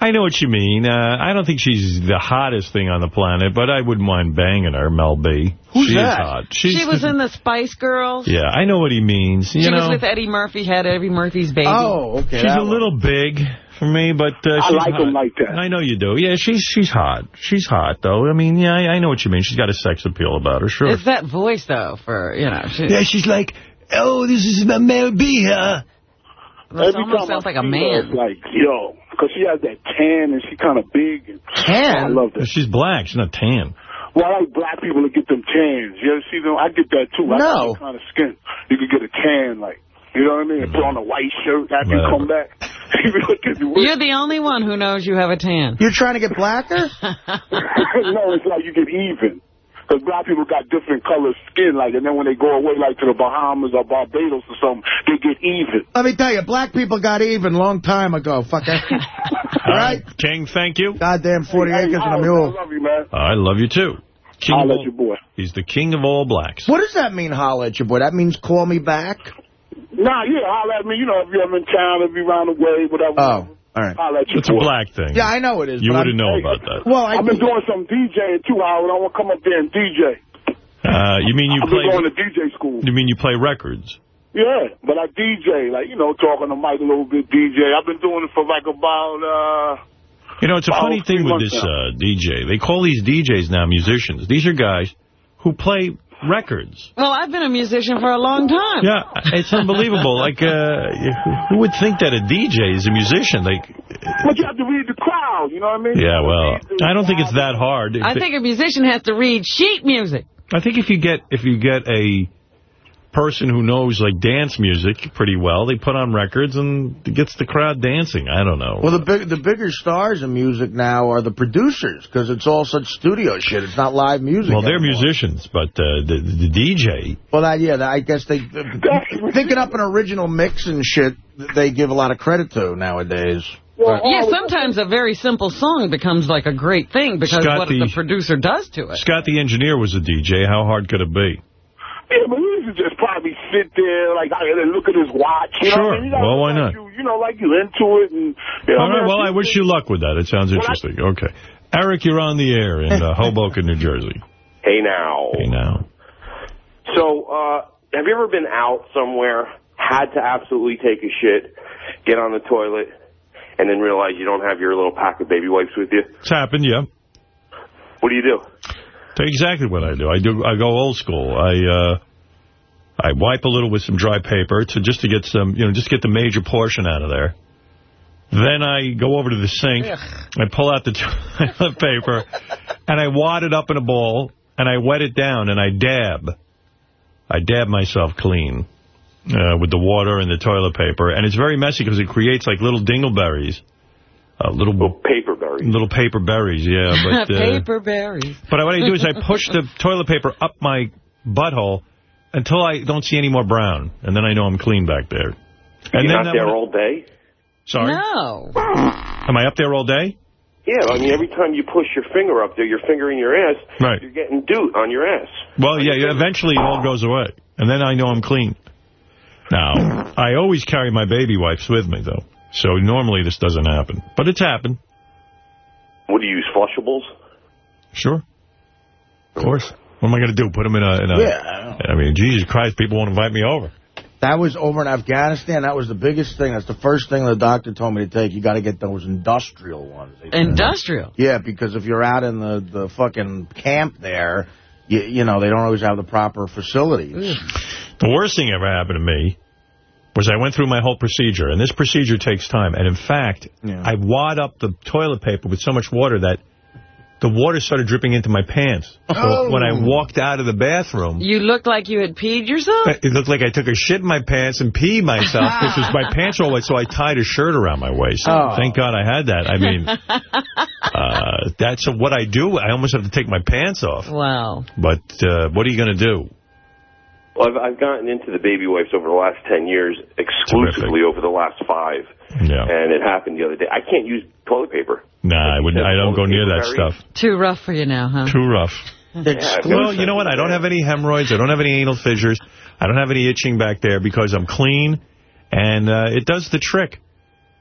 I know what you mean. Uh, I don't think she's the hottest thing on the planet, but I wouldn't mind banging her, Mel B. Who's she that? is hot. She's she was [laughs] in the Spice Girls. Yeah, I know what he means. You she know, was with Eddie Murphy, had Eddie Murphy's baby. Oh, okay. she's a little big for me, but uh, I she's like hot. 'em like that. I know you do. Yeah, she's she's hot. She's hot, though. I mean, yeah, I, I know what you mean. She's got a sex appeal about her, sure. It's that voice, though, for, you know. She, Yeah, she's like, oh, this is my Mel B, huh? This almost sounds like a see her, man. it's like yo, because she has that tan and she kind of big. And, tan? I love that. She's black. She's not tan. Well, I like black people to get them tans. You ever see them? I get that too. I No. got that kind of skin. You can get a tan, like you know what I mean. And put on a white shirt after you come back. [laughs] You be looking You're the only one who knows you have a tan. You're trying to get blacker? [laughs] no, it's like you get even. Because black people got different color skin, like, and then when they go away, like to the Bahamas or Barbados or something, they get even. Let me tell you, black people got even long time ago, fucker. [laughs] All right? Uh, king, thank you. Goddamn 40 Hey, acres and a mule. I love you, man. I love you, too. King I'll of all- you, boy. He's the king of all blacks. What does that mean, holla at your boy? That means call me back? Nah, yeah, holler at me. You know, if you're in town, if you're around the way, whatever. Oh, all right. Holler at you, It's a boy. black thing. Yeah, I know it is. You wouldn't I'm- know about that. Well, I I've been doing some DJing too, Howard. I want to come up there and DJ. Uh, you mean you I've been play? going to DJ school. You mean you play records? Yeah, but I DJ, like, you know, talking to Mike a little bit, DJ. I've been doing it for like about, uh, You know, it's a funny thing with this uh, DJ. They call these DJs now musicians. These are guys who play records. Well, I've been a musician for a long time. Yeah, it's unbelievable. [laughs] Like, uh, who would think that a DJ is a musician? Like, but you have to read the crowd, you know what I mean? yeah, well, I don't think it's that hard. I think a musician has to read sheet music. I think if you get if you get a person who knows like dance music pretty well, they put on records and gets the crowd dancing. I don't know. Well, the big, the bigger stars in music now are the producers because it's all such studio shit. It's not live music. well, they're musicians, but uh, the the DJ. Well, that, yeah, I guess they thinking up an original mix and shit. They give a lot of credit to nowadays. yeah, sometimes a very simple song becomes like a great thing because Scott, what the- the producer does to it. Scott the engineer was a DJ. How hard could it be? Yeah, but he used to just probably sit there, like, and look at his watch. You know Sure. what I mean? Well, why not? You, you know, like you into it. and you know, All right. Well, I wish you luck with that. It sounds interesting. Okay. Eric, you're on the air in uh, [laughs] Hoboken, New Jersey. Hey now. Hey now. So, uh, have you ever been out somewhere, had to absolutely take a shit, get on the toilet, and then realize you don't have your little pack of baby wipes with you? It's happened, yeah. What do you do? Exactly what I do. I do. I go old school. I uh, I wipe a little with some dry paper to just to get some, you know, just get the major portion out of there. Then I go over to the sink. I pull out the [laughs] toilet paper, and I wad it up in a bowl, and I wet it down, and I dab. I dab myself clean uh, with the water and the toilet paper, and it's very messy because it creates like little dingleberries. Uh, little, little paper berries. Little paper berries, yeah. [laughs] But, uh, Paper berries. but what I do is I push the [laughs] toilet paper up my butthole until I don't see any more brown, and then I know I'm clean back there. And You're then not there gonna- all day? Sorry? No. Am I up there all day? Yeah, I mean, every time you push your finger up there, you're fingering your ass, Right. you're getting doot on your ass. Well, yeah, yeah, eventually it all goes away, and then I know I'm clean. Now, I always carry my baby wipes with me, though, so normally this doesn't happen. But it's happened. What do you use, flushables? Sure. Of course. What am I going to do? Put them in a... In a Yeah. I mean, Jesus Christ, people won't invite me over. That was over in Afghanistan. That was the biggest thing. That's the first thing the doctor told me to take. You got to get those industrial ones. Industrial. Yeah, because if you're out in the, the fucking camp there, you, you know, they don't always have the proper facilities. The worst thing ever happened to me was I went through my whole procedure, and this procedure takes time. And in fact, I wad up the toilet paper with so much water that the water started dripping into my pants. So Oh. when I walked out of the bathroom, You looked like you had peed yourself? it looked like I took a shit in my pants and peed myself because my pants were all wet, so I tied a shirt around my waist. Oh. Thank God I had that. I mean, [laughs] uh, that's what I do. I almost have to take my pants off. Wow. But uh, what are you going to do? Well, I've, I've gotten into the baby wipes over the last 10 years, exclusively over the last five. Yeah. And it happened the other day. I can't use toilet paper. Nah, I wouldn't. I don't go near that stuff. Too rough for you now, huh? Too rough. [laughs] Yeah, Well, you know what? I don't have any hemorrhoids. I don't have any anal fissures. I don't have any itching back there because I'm clean, and uh, it does the trick.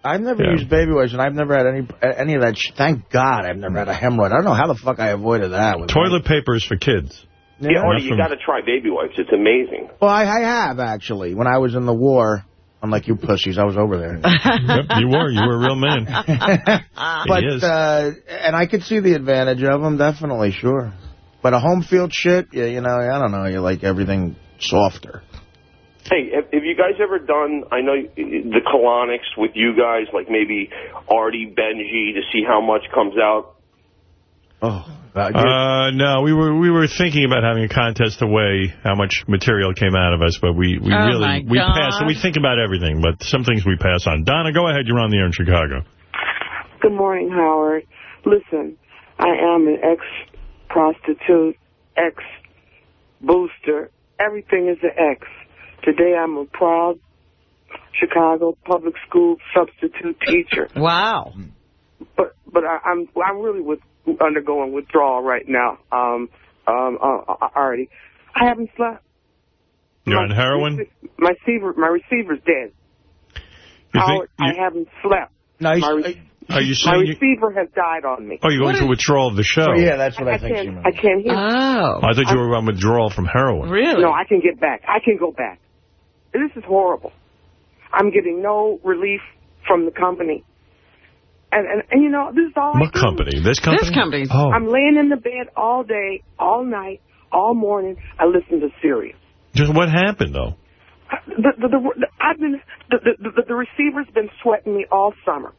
I've never Yeah. used baby wipes, and I've never had any any of that. Sh Thank God I've never had a hemorrhoid. I don't know how the fuck I avoided that. With Toilet paper is for kids. Yeah, Yeah. Artie, you got to try baby wipes. It's amazing. Well, I, I have, actually. When I was in the war, unlike you pussies, I was over there. [laughs] Yep, you were. You were a real man. [laughs] but, is. uh, and I could see the advantage of them, definitely, sure. But a home field shit, yeah, you know, I don't know, you like everything softer. Hey, have, have you guys ever done, I know the colonics with you guys, like maybe Artie, Benji, to see how much comes out? Oh, Uh, no, we were we were thinking about having a contest to weigh how much material came out of us, but we, we Oh, really we God. pass. We think about everything, but some things we pass on. Donna, go ahead. You're on the air in Chicago. Good morning, Howard. Listen, I am an ex-prostitute, ex-booster. Everything is an ex. Today I'm a proud Chicago public school substitute teacher. Wow. But but I, I'm I'm really with undergoing withdrawal right now. Um um uh, uh, already. I haven't slept. You're on heroin. My receiver my receiver's dead. You Howard, I haven't slept. Nice. My, Are you my saying? You, receiver has died on me. oh, you're going through withdrawal of the show. Oh, yeah, that's what I, I think she can't, meant. I can't hear. Oh. I thought you were on withdrawal from heroin. Really? No, I can get back. I can go back. This is horrible. I'm getting no relief from the company. And, and, and you know, this is all I What do. company? This company? This company's... Oh, I'm laying in the bed all day, all night, all morning. I listen to Sirius. just what happened though? The, the, the, the, I've been, the, the, the, the receiver's been sweating me all summer.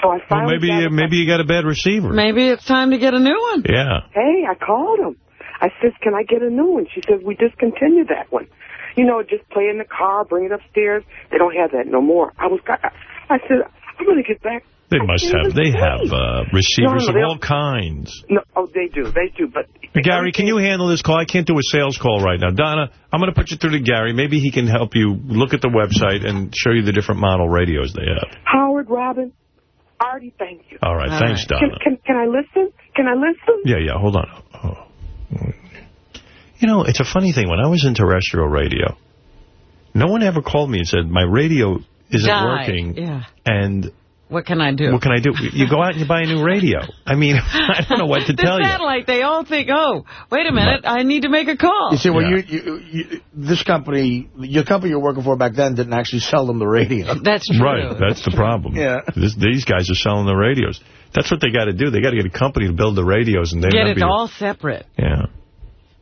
So I Well, finally maybe got uh, maybe you got a bad receiver. Maybe it's time to get a new one. Yeah. Hey, I called him. I says, can I get a new one? She says, we discontinued that one. You know, just play in the car, bring it upstairs. They don't have that no more. I was, I said, I'm going to get back. They must have. They have uh, receivers No, no, of all kinds. No, oh, they do, they do. But Gary, can you handle this call? I can't do a sales call right now. Donna, I'm going to put you through to Gary. Maybe he can help you look at the website and show you the different model radios they have. Howard, Robin, Artie, thank you. All right. All thanks, right. Can, Donna. can, can I listen? Can I listen? Yeah, yeah. Hold on. Oh. You know, it's a funny thing. When I was in terrestrial radio, no one ever called me and said, my radio isn't Died. working. Yeah. And What can I do? What can I do? You go out and you buy a new radio. I mean, [laughs] I don't know what to the tell you. satellite, they all think, oh, wait a minute, I need to make a call. You see, well, you, you, you, this company, your company you're working for back then didn't actually sell them the radio. [laughs] That's Right, that's the problem. Yeah. This, these guys are selling the radios. That's what they got to do. They got to get a company to build the radios, and they Get it all separate. Yeah.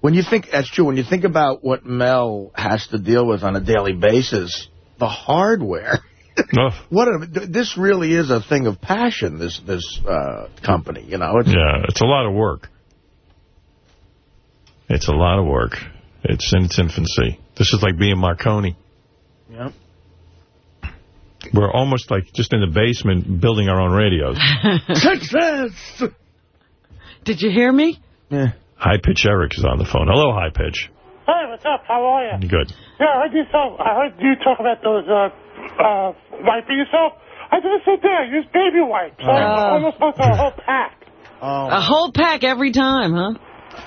When you think, that's true, when you think about what Mel has to deal with on a daily basis, the hardware. [laughs] [laughs] what a, this really is a thing of passion, this this uh, company, you know. It's, Yeah, it's a lot of work. It's a lot of work. It's in its infancy. This is like being Marconi. Yep. We're almost like just in the basement building our own radios. [laughs] Success! Did you hear me? Yeah. High Pitch Eric is on the phone. Hello, High Pitch. Hey, what's up? How are you? Good. Yeah, I heard you talk. I heard you talk about those uh, uh, wiping yourself. I just sit there, use baby wipes. Oh. I almost went through a [laughs] whole pack. A whole pack every time, huh?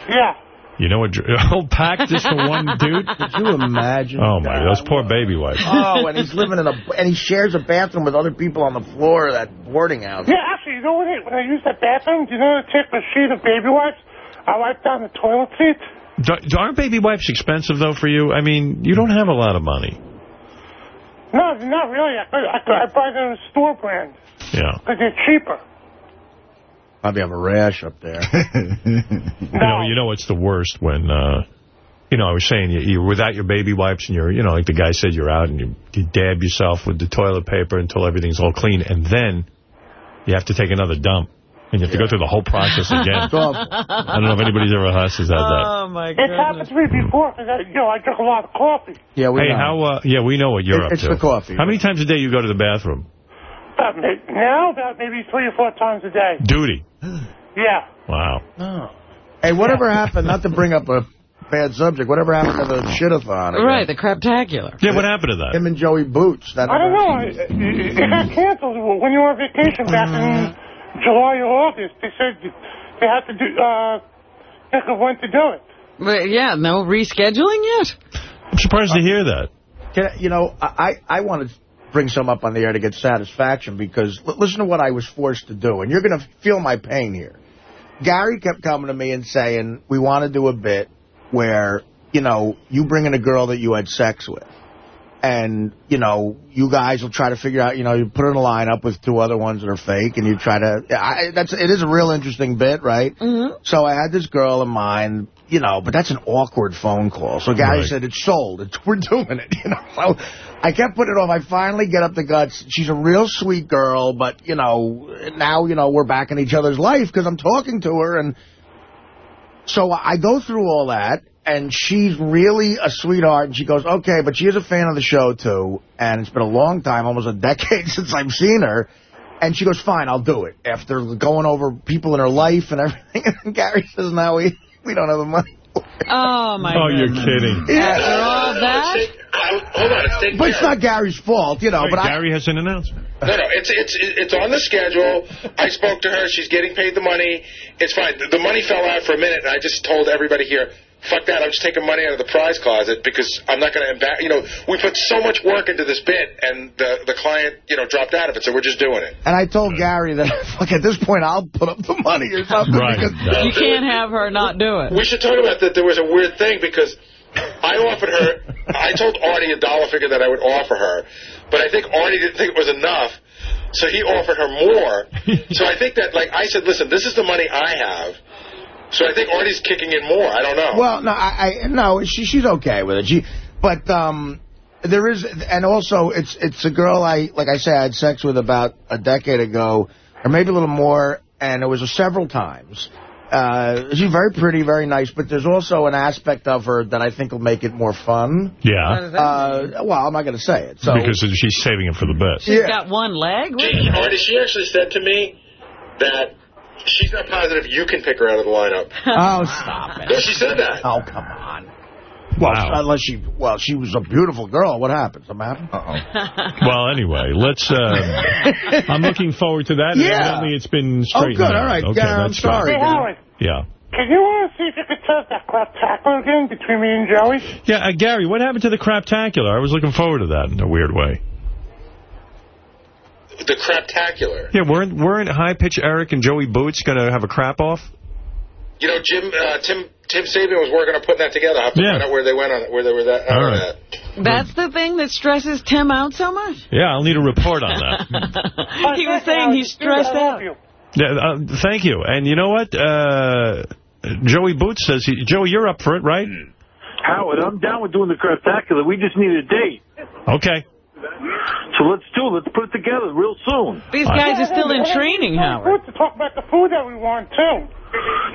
Yeah. You know what? [laughs] A whole pack just for one [laughs] dude? Could you imagine? Oh, my. Those poor baby wipes. Oh, and he's living in a, and he shares a bathroom with other people on the floor of that boarding house. Yeah, actually, you know what? When I use that bathroom, do you know to take a sheet of baby wipes? I wipe down the toilet seat. Do- Aren't baby wipes expensive, though, for you? I mean, you don't have a lot of money. No, not really. I, I, I buy them in store brand Yeah. because they're cheaper. Probably have a rash up there. [laughs] You know, you know what's the worst when, uh, you know, I was saying you, you're without your baby wipes and you're, you know, like the guy said, you're out and you, you dab yourself with the toilet paper until everything's all clean. And then you have to take another dump. And you have to go through the whole process again. [laughs] It's. I don't know if anybody's ever has had that. Oh, my It's happened to me before because, you know, I drink a lot of coffee. Yeah, we hey, how, uh, yeah, we know what you're It- up it's to. the coffee. How many times a day you go to the bathroom? About may- now, about maybe three or four times a day. Duty. Yeah. Wow. Oh. Hey, whatever happened, not to bring up a bad subject, whatever happened to the shit-a-thon? again? Right, the craptacular. Yeah, what happened to that? Him and Joey Boots. That I don't know. It, it, it got canceled when you were on vacation back in July or August. They said they had to do, uh, think of when to do it. But, yeah, no rescheduling yet? I'm surprised to hear that. Can I, you know, I, I want to bring some up on the air to get satisfaction because l- listen to what I was forced to do, and you're going to feel my pain here. Gary kept coming to me and saying, we want to do a bit where, you know, you bring in a girl that you had sex with. And, you know, you guys will try to figure out, you know, you put in a lineup with two other ones that are fake, and you try to, I, that's, it is a real interesting bit, right? Mm-hmm. So I had this girl in mind, you know, but that's an awkward phone call. So Gary Right. said, it's sold. It's, we're doing it, [laughs] you know. So I kept putting it off. I finally get up the guts. She's a real sweet girl, but, you know, now, you know, we're back in each other's life because I'm talking to her. And so I go through all that, and she's really a sweetheart. And she goes, okay, but she is a fan of the show, too. And it's been a long time, almost a [laughs] decade since I've seen her. And she goes, fine, I'll do it. After going over people in her life and [laughs] everything. And Gary says, no, we, we don't have the money. Oh, my god. Oh, you're goodness. kidding. After all that? Hold on, it's But it's not Gary's fault, you know. Wait, but I, Gary has an announcement. No, no, it's it's it's on the schedule. I spoke to her. She's getting paid the money. It's fine. The- The money fell out for a minute, and I just told everybody here, fuck that. I'm just taking money out of the prize closet because I'm not going to embarrass. You know, we put so much work into this bit, and the the client, you know, dropped out of it, so we're just doing it. and I told Gary that, [laughs] look, at this point, I'll put up the money or something. Because, You can't have her not do it. We should talk about that. There was a weird thing because I offered her. I told Artie a dollar figure that I would offer her, but I think Artie didn't think it was enough, so he offered her more. [laughs] so I think that, like, I said, listen, this is the money I have. So I think Artie's kicking in more. I don't know. Well, no, I, I no, she, she's okay with it. She, but um, there is, and also it's it's a girl I like I say I had sex with about a decade ago, or maybe a little more, and it was several times. Uh, she's very pretty, very nice, but there's also an aspect of her that I think will make it more fun. Yeah. Uh, well, I'm not going to say it. So because she's saving it for the best. She's got one leg? What She, Artie, she actually said to me that she's not positive you can pick her out of the lineup. [laughs] oh, stop [laughs] it. No, she said that. Oh, come on. Well, unless she, well, she was a beautiful girl. What happened? Something happened? Uh-oh. [laughs] Well, anyway, let's. Uh, I'm looking forward to that. and Yeah. Evidently, it's been Oh, good. All right. Okay, Yeah, I'm sorry. Hey, Howard, Yeah. can you uh, see if you could set that crap tackle again between me and Joey? Yeah, uh, Gary, what happened to the craptacular? I was looking forward to that in a weird way. The craptacular. Yeah, weren't weren't High Pitch Eric and Joey Boots going to have a crap off? You know, Jim, uh, Tim, Tim Sabean was working on putting that together. I have to Yeah. find out where they went on it, where they were that. All on right. that. That's the thing that stresses Tim out so much? Yeah, I'll need a report on that. [laughs] he was saying he's stressed out. Yeah, uh, thank you. And you know what? Uh, Joey Boots says, he, Joey, you're up for it, right? Howard, I'm down with doing the craptacular. We just need a date. Okay. So let's do it. Let's put it together real soon. These guys are still in training, Howard. Good to talk about the food that we want, too.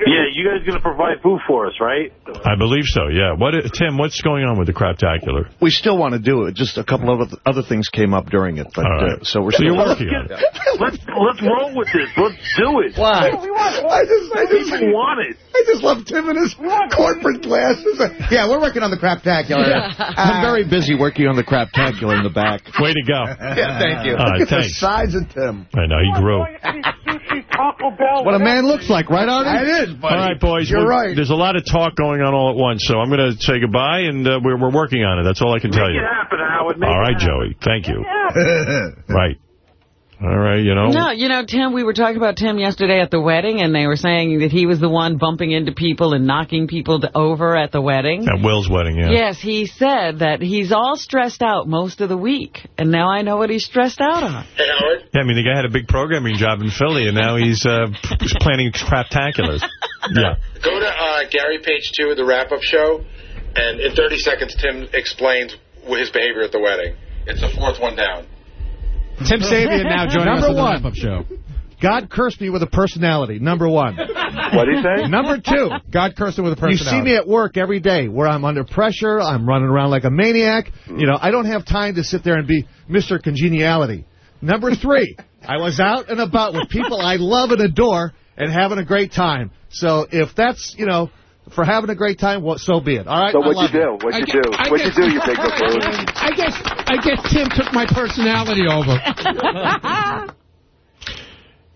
Yeah, you guys are going to provide food for us, right? I believe so, yeah. What, Tim, what's going on with the craptacular? We still want to do it. Just a couple of other- other things came up during it. But All right. uh, so we're So still you're working on it. Let's let's roll with this. Let's do it. Why? I just, I just People want it. I just love Tim and his corporate glasses. Yeah, we're working on the craptacular. I'm very busy working on the craptacular in the back. [laughs] Way to go. Yeah, thank you. All right, Look at the size of Tim. I know, he grew. Sushi, Taco Bell. What a man looks like, right, Artie? It is, buddy. All right, boys. You're right. There's a lot of talk going on all at once, so I'm going to say goodbye, and uh, we're, we're working on it. That's all I can tell Make you. it happen, Howard. Make All happen. Joey. Thank you. Right. All right, you know. No, you know, Tim, we were talking about Tim yesterday at the wedding, and they were saying that he was the one bumping into people and knocking people over at the wedding. At Will's wedding, yeah. Yes, he said that he's all stressed out most of the week, and now I know what he's stressed out on. Yeah, I mean, the guy had a big programming job in Philly, and now he's uh, [laughs] p- planning craptaculars. [laughs] Yeah. Go to uh, Gary Page 2 of the wrap-up show, and in 30 seconds, Tim explains his behavior at the wedding. It's the fourth one down. Tim [laughs] Sabean now joining Number us on the one. wrap-up show. God cursed me with a personality, number one. What did he say? Number two. God cursed him with a personality. You see me at work every day where I'm under pressure, I'm running around like a maniac. You know, I don't have time to sit there and be Mr. Congeniality. Number three, [laughs] I was out and about with people I love and adore and having a great time. So if that's, you know, for having a great time, well, so be it. All right? So what'd you do? What'd you do? What'd you do, you [laughs] big buffoon? I guess I guess Tim took my personality over. [laughs]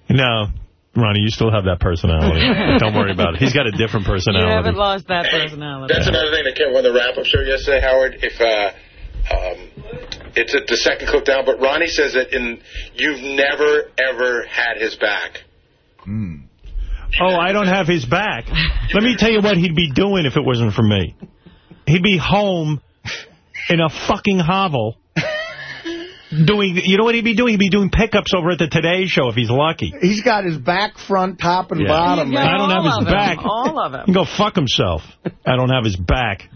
No, Ronnie, you still have that personality. [laughs] Don't worry about it. He's got a different personality. You personality. haven't lost that personality. That's another thing that came on the wrap-up show yesterday, Howard. If uh, um, it's at the second clip down, but Ronnie says that in you've never ever had his back. Oh, I don't have his back. Let me tell you what he'd be doing if it wasn't for me. He'd be home in a fucking hovel doing, you know what he'd be doing? He'd be doing pickups over at the Today Show if he's lucky. He's got his back, front, top, and Yeah. bottom. Man. I don't have his All of them. back. All of him. He them. can go fuck himself. I don't have his back.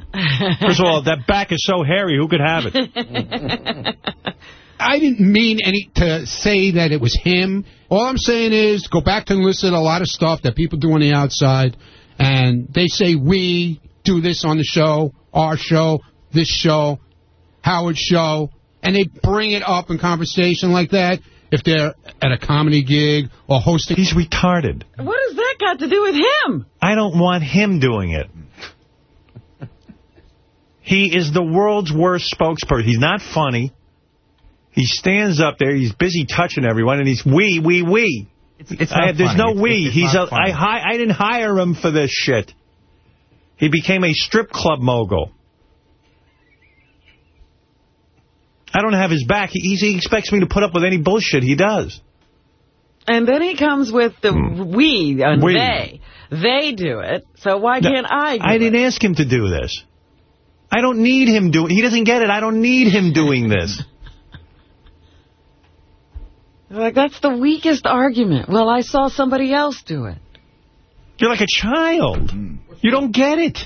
First of all, that back is so hairy, who could have it? [laughs] I didn't mean any to say that it was him. All I'm saying is go back and listen to a lot of stuff that people do on the outside, and they say we do this on the show, our show, this show, Howard's show, and they bring it up in conversation like that if they're at a comedy gig or hosting. He's retarded. What has that got to do with him? I don't want him doing it. He is the world's worst spokesperson. He's not funny. He stands up there. He's busy touching everyone, and he's we, we, we. it's I, not there's funny. no It's- we. it's he's not a, funny. I, hi, I didn't hire him for this shit. He became a strip club mogul. I don't have his back. He, he expects me to put up with any bullshit he does. And then he comes with the we and Hmm. We. they. They do it, so why can't I do I didn't ask him to do this. I don't need him doing. He doesn't get it. I don't need him doing this. Like, that's the weakest argument. Well, I saw somebody else do it. You're like a child. You don't get it.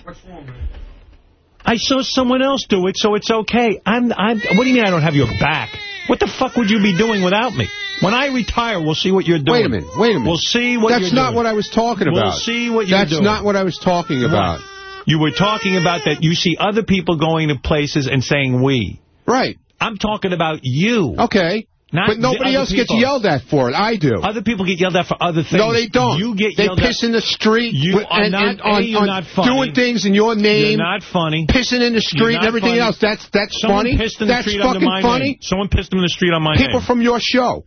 I saw someone else do it, so it's okay. I'm. I'm. What do you mean I don't have your back? What the fuck would you be doing without me? When I retire, we'll see what you're doing. Wait a minute, wait a minute. We'll see what That's you're not doing. what I was talking about. We'll about. see what you're That's doing. not what I was talking about. You were talking about that you see other people going to places and saying we. Right. I'm talking about you. Okay. Not but nobody else gets yelled at for it. I do. Other people get yelled at for other things. No, they don't. You get they yelled piss at. in the street You with- are and, not- and on, A, on not funny. doing things in your name. You're not funny. Pissing in the street and everything funny. else. That's that's Someone funny. pissed in the that's street under fucking my funny. name. Someone pissed in the street on my People name. from your show.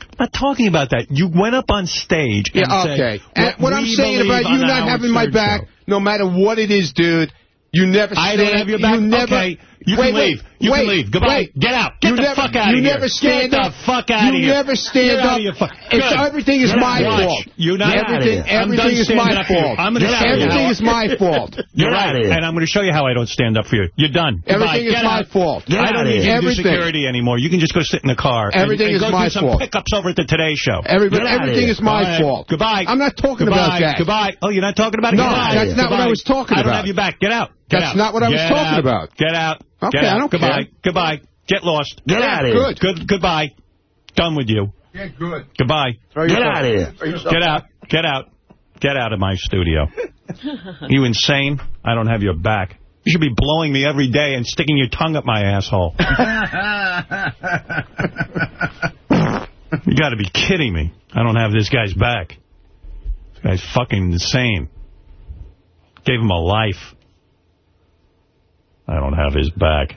I'm not talking about that. You went up on stage and Yeah, said, okay. And what I'm saying about you not having my back, show. no matter what it is, dude, you never I stand. don't have your back. You never. okay, you wait, can leave. Wait, You wait, can leave. Goodbye. Wait. Get out. Get you the never, fuck out you of here. You never stand Get up. the fuck out of you never stand Get up. of your fuck- It's, everything is my fault. You're not everything, I'm done everything is my up for you. fault. I'm gonna show you everything is my fault. [laughs] You're out of here. and I'm going to show you how I don't stand up for you. You're done. Everything is my fault. Get I out don't need you to do Everything. security anymore. You can just go sit in the car. and- Everything and is go my do some fault. pickups over at the Today Show. Everybody, everything is my All right. fault. Goodbye. I'm not talking Goodbye. about that. Goodbye. Oh, you're not talking about it? No, Get that's here. not what I was talking about. I don't have you back. Get out. Get That's out. not what I was talking out. about. Get out. Okay, Get. I don't Goodbye. care. Goodbye. Get lost. Get out of here. Good. Good. Goodbye. Done with you. Yeah, good. Goodbye. Get outta here. Get out. Get out. Get out of my studio. [laughs] you insane? I don't have your back. You should be blowing me every day and sticking your tongue up my asshole. [laughs] You got to be kidding me. I don't have this guy's back. This guy's fucking insane. Gave him a life. I don't have his back.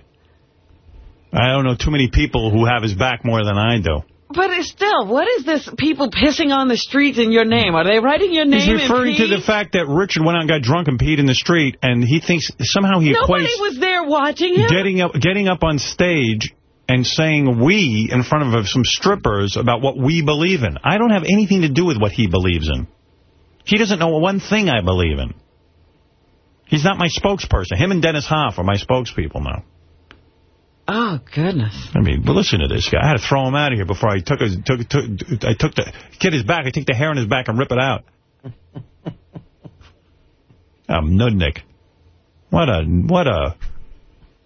I don't know too many people who have his back more than I do. But still, what is this people pissing on the streets in your name? Are they writing your name He's referring to the fact that Richard went out and got drunk and peed in the street, and he thinks somehow he Nobody equates was there watching him. getting up getting up on stage and saying we in front of some strippers about what we believe in. I don't have anything to do with what he believes in. He doesn't know one thing I believe in. He's not my spokesperson. Him and Dennis Hof are my spokespeople now. Oh, goodness. I mean, listen to this guy. I had to throw him out of here before I took his, took, took, I took the, get his back, I take the hair on his back and rip it out. [laughs] I'm Nudnik. What a, what a,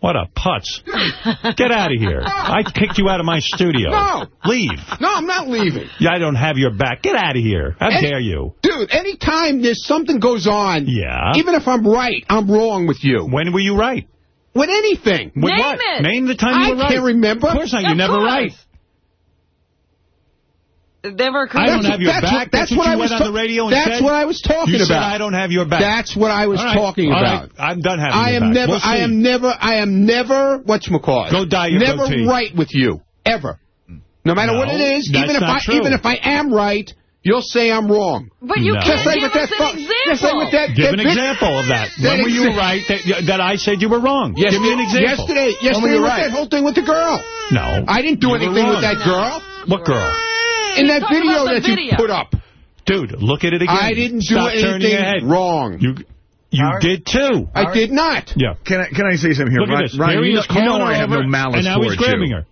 what a putz. Get out of here. I kicked you out of my studio. No. Leave. No, I'm not leaving. Yeah, I don't have your back. Get out of here. How Any- dare you? Dude, anytime there's something goes on, Yeah. even if I'm right, I'm wrong with you. When were you right? With anything. With what? Name the time you I were right. I can't remember. Of course not. You're Of never course. right. Never I don't That's- have your that's back. what- that's what, what I was on the radio that's said? what I was talking you about. I don't have your back. That's what I was All right. talking All about. I'm done having I am back. never, We'll I am never, I am never, What's whatchamacallit. Go dye your Never goatee. right with you. Ever. No matter No, what it is, that's even if not I, true. even if I am right, you'll say I'm wrong. But you No. can't Just like give with that us fu- an example. just like with that- Give that an bit- example of that. that When were you right that, that I said you were wrong? Yes, Give me an example. Yesterday, yesterday you with right? that whole thing with the girl. No. I didn't do anything with that girl. What girl? In that video about the that you put up. Dude, look at it again. I didn't do Stop turning anything wrong. You you did too. I did not. Yeah. Can I, can I say something here? Look at Ryan, this. Ryan, you, know, you know I have no over, malice and now he's towards grabbing you. her.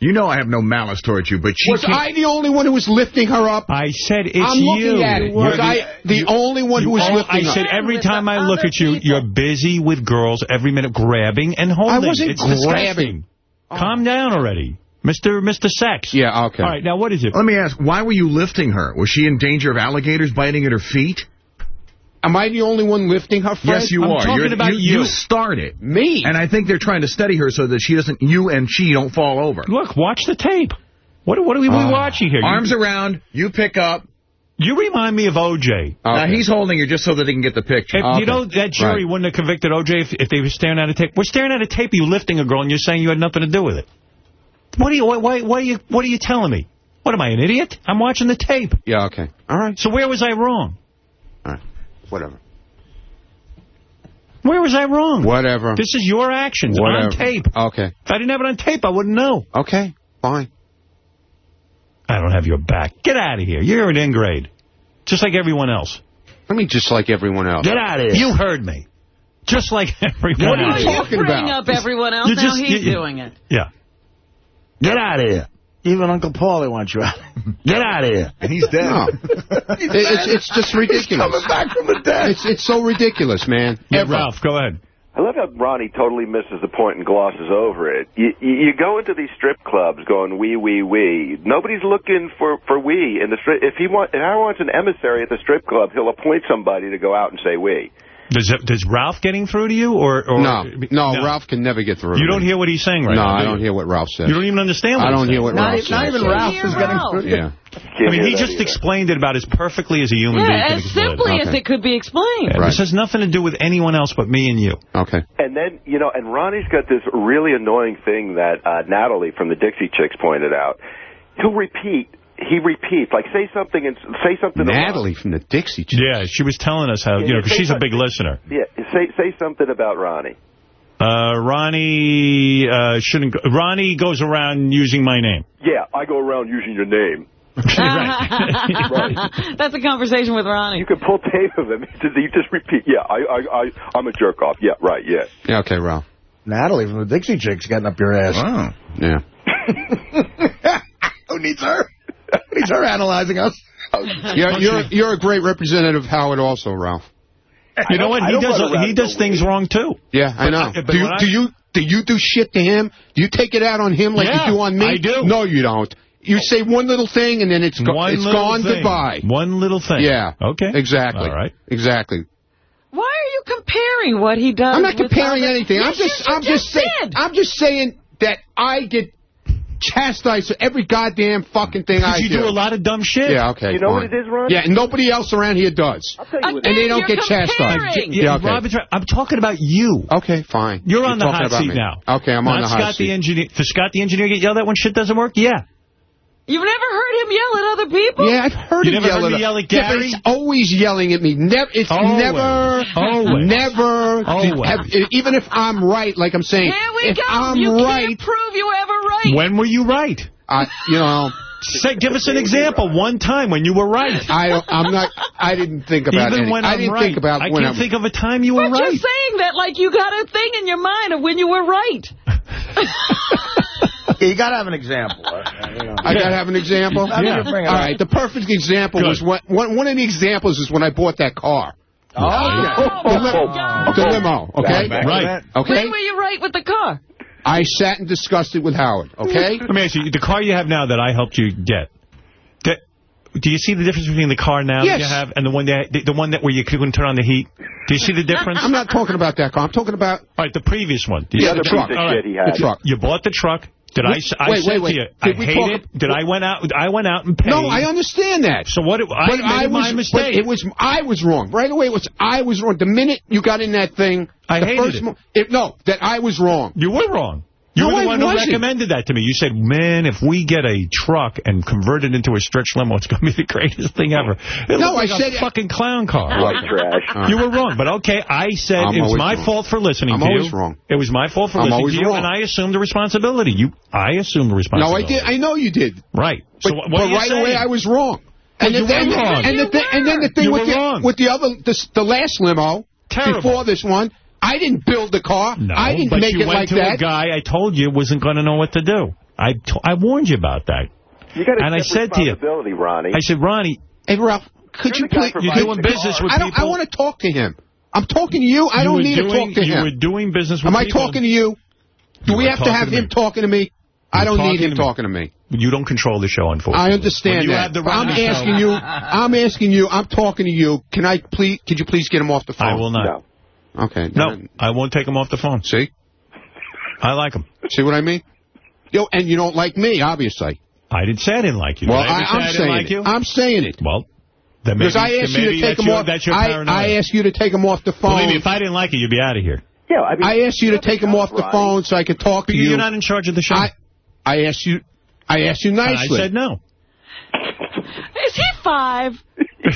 You know I have no malice towards you, but she Was keeps... I the only one who was lifting her up? I said it's I'm you. looking at it. You're Was I the only one who you was all- lifting I her? said every time I look at you, people. you're busy with girls every minute grabbing and holding. I wasn't it's grabbing. disgusting. Calm oh. down already. Mr. Mr. Sex. Yeah, okay. All right, now what is it? Let me ask, why were you lifting her? Was she in danger of alligators biting at her feet? Am I the only one lifting her, Fred? Yes, you I'm are. talking You're, about you. you. You started. Me? And I think they're trying to steady her so that she doesn't, you and she don't fall over. Look, watch the tape. What, what are we, we Ah. watching here? Arms you, around, you pick up. you remind me of O.J. Now he's holding her just so that he can get the picture. If, Okay. You know, that jury Right. wouldn't have convicted O.J. If, if they were staring at a tape. We're staring at a tape of you lifting a girl and you're saying you had nothing to do with it. What are you, why, why, why are you, what are you telling me? What am I, an idiot? I'm watching the tape. Yeah, okay. All right. So where was I wrong? All right. Whatever. Where was I wrong? Whatever. This is your actions Whatever. on tape. Okay. If I didn't have it on tape, I wouldn't know. Okay. Fine. I don't have your back. Get out of here. You're an ingrate. Just like everyone else. I mean, just like everyone else. Get out of here. You heard me. Just like [laughs] everyone What are else. you talking You're bringing about? up everyone else. You now just- he's you- doing it. Yeah. Get out of here. Even Uncle Paulie wants you out. [laughs] Get out of here. And he's dead. No. [laughs] It- it's, it's just ridiculous. He's coming back from the dead. It's, it's so ridiculous, man. Yeah, Ever. Ralph, go ahead. I love how Ronnie totally misses the point and glosses over it. You, you you go into these strip clubs going wee wee wee. Nobody's looking for for wee in the strip. If he want, if I wants an emissary at the strip club, he'll appoint somebody to go out and say wee. Does, it, does Ralph getting through to you? or, or No, no, Ralph can never get through. You to don't me. hear what he's saying right No, now. I do don't you? hear what Ralph says. You don't even understand what I he's don't hear what Not, Ralph says. not even Ralph is getting Ralph. through. Yeah. Can't I mean, he just either. explained it about as perfectly as a human being Yeah, can as explain it. simply as Okay. it could be explained. Right. This has nothing to do with anyone else but me and you. Okay. And then, you know, and Ronnie's got this really annoying thing that uh, Natalie from the Dixie Chicks pointed out. He'll repeat. He repeats, like say something and say something. to Natalie from the Dixie Chicks. Yeah, she was telling us how, you know, because she's a big listener. Yeah, say say something about Ronnie. Uh, Ronnie uh, shouldn't. Go, Ronnie goes around using my name. Yeah, I go around using your name. [laughs] [laughs] Right. That's a conversation with Ronnie. You can pull tape of him. [laughs] You just repeat. Yeah, I, I, I, I'm a jerk off. Yeah, right. Yeah. Yeah, okay, Ron. Natalie from the Dixie Chicks getting up your ass. Wow. Yeah. Who needs her? Who needs her analyzing us? [laughs] You're, you're, you're a great representative, Howard, also, Ralph. You know what? He does he does no things wrong too. Yeah, I know. I- but do, you, I- do you do you do shit to him? Do you take it out on him like Yeah, you do on me? I do. No, you don't. You say one little thing and then it's go One it's little gone thing. goodbye. One little thing. Yeah. Okay. Exactly. All right. Exactly. Why are you comparing what he does? I'm not comparing other- anything. I'm Yes, just you I'm just saying. I'm just saying that I get chastised for every goddamn fucking thing I Because you do a lot of dumb shit. Yeah, okay. You know what it is, Ron? Yeah, and nobody else around here does. I'll tell you what And they don't you're get chastised. Uh, comparing. Yeah, okay. Robin's right. I'm talking about you. Okay, fine. You're on the hot seat me. now. Okay, I'm Not on the Scott hot seat. the engineer. Does Scott the engineer get yelled at when shit doesn't work? Yeah. You've never heard him yell at other people? Yeah, I've heard You him never yell heard at me yell at Yeah, but he's always yelling at me. Never. It's Always. never, Always. never. Always. have- even if I'm right, like I'm saying, Here we if go. I'm you right, can't prove you ever right. When were you right? I, you know, Say, give us an example. One time when you were right. I, I'm not. I didn't think about Even any- when I I'm didn't right. think about I when can't I'm. think of a time you were But right. you're saying that like you got a thing in your mind of when you were right. [laughs] Yeah, you got to have an example. you [laughs] know. I gotta have an example. I mean, you bring it All up. right. The perfect example Good. was when, one. One of the examples is when I bought that car, Oh, the, limo, oh, the limo. Okay. Back to Right. Okay. When were you right with the car? I sat and discussed it with Howard. Okay. Let me ask you, the car you have now that I helped you get, that, do you see the difference between the car now that you have and the one that the, the one that where you couldn't turn on the heat? Do you see the difference? I'm not talking about that car. I'm talking about All right, the previous one. Do you Yeah, see the truck. piece of All right. shit he had. the truck. You bought the truck. Did I? Wait, I wait, said wait, you, I we hate talk- it. Did I went out? I went out and paid. No, I understand that. So what? I But I was, my mistake. it was I was wrong. Right away, it was I was wrong. The minute you got in that thing, I the hated first it. it. No, that I was wrong. You were wrong. You No, were the I one who wasn't. recommended that to me. You said, man, if we get a truck and convert it into a stretch limo, it's going to be the greatest thing ever. It No, I like I a said- fucking clown car. White trash. [laughs] You were wrong, but okay, I said I'm it was my wrong. fault for listening I'm to you. always wrong. It was my fault for I'm listening to you, wrong. and I assumed the responsibility. You, I assumed the responsibility. No. I did. I know you did. Right. But, so what but right saying? away, I was wrong. And you then, were wrong. And, the, You and then the thing You with the with the other the, the last limo Terrible. before this one, I didn't build the car. No, I didn't but make you it went like to a guy I told you wasn't going to know what to do. I, t I warned you about that. You got to And I said to you- Ronnie. I said, Ronnie, Hey, Ralph, could You're you please? you're doing business car. with I don't. people. I want to talk to him. I'm talking to you. I you don't need doing, to talk to You him. were doing business with Am I people. talking to you? Do You we have to have to him talking to me? I You're don't need him to talking to me. You don't control the show, unfortunately. I understand you that. Have the I'm asking show, you. I'm asking you. I'm talking to you. Can I please? Could you please get him off the phone? I will not. No. Okay. No, I won't take him off the phone. See? I like him. See what I mean? Yo, and you don't like me, obviously. I didn't say I didn't like you. Well, I, I, ever say I'm I didn't saying like it. you? I'm saying it. well, then maybe, Because I asked then you maybe to take that's him your, off. That's your I, paranoia. I asked you to take him off the phone. Believe me, if I didn't like it, you'd be out of here. Yeah, I mean, I asked you to take him off the phone so I could talk to you. you're not in charge of the show. I, I asked you. I asked you And I said no. Is he five?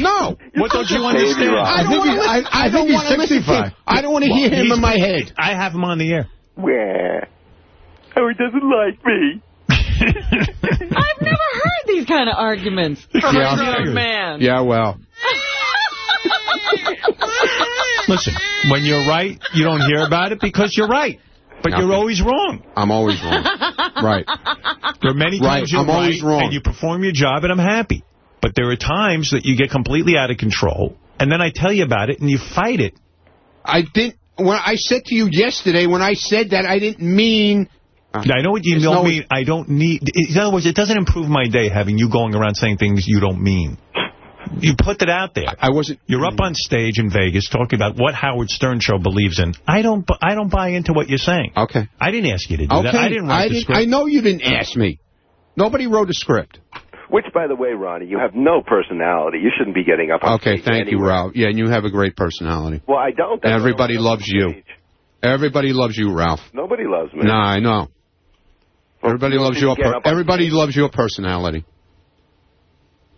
No. [laughs] What don't you understand? I don't think want he- to. I- I, I think he's want to listen to 65. I don't want to hear him He's- in my head. I have him on the air. yeah. Oh, he doesn't like me. I've never heard these kind of arguments from Yeah. a grown man. Yeah, well. [laughs] Listen, when you're right, you don't hear about it because you're right. But No. you're always wrong. I'm always wrong. [laughs] right. There are many Right, times you're I'm always right, wrong. and you perform your job, and I'm happy. But there are times that you get completely out of control, and then I tell you about it, and you fight it. I didn't. When I said to you yesterday, when I said that, I didn't mean. Uh, I know what you There's don't no- mean. I don't need. In other words, it doesn't improve my day having you going around saying things you don't mean. You put that out there. I wasn't. You're up on stage in Vegas talking about what Howard Stern show believes in. I don't. I don't buy into what you're saying. Okay. I didn't ask you to do Okay. that. I didn't write I, the didn't, script. I know you didn't ask me. Nobody wrote a script. Which, by the way, Ronnie, you have no personality. You shouldn't be getting up on Okay, stage thank you. Ralph. Yeah, and you have a great personality. Well, I don't. That's Everybody don't loves you. stage. Everybody loves you, Ralph. Nobody loves me. No, I know. Everybody loves don't your per- up on everybody loves your personality.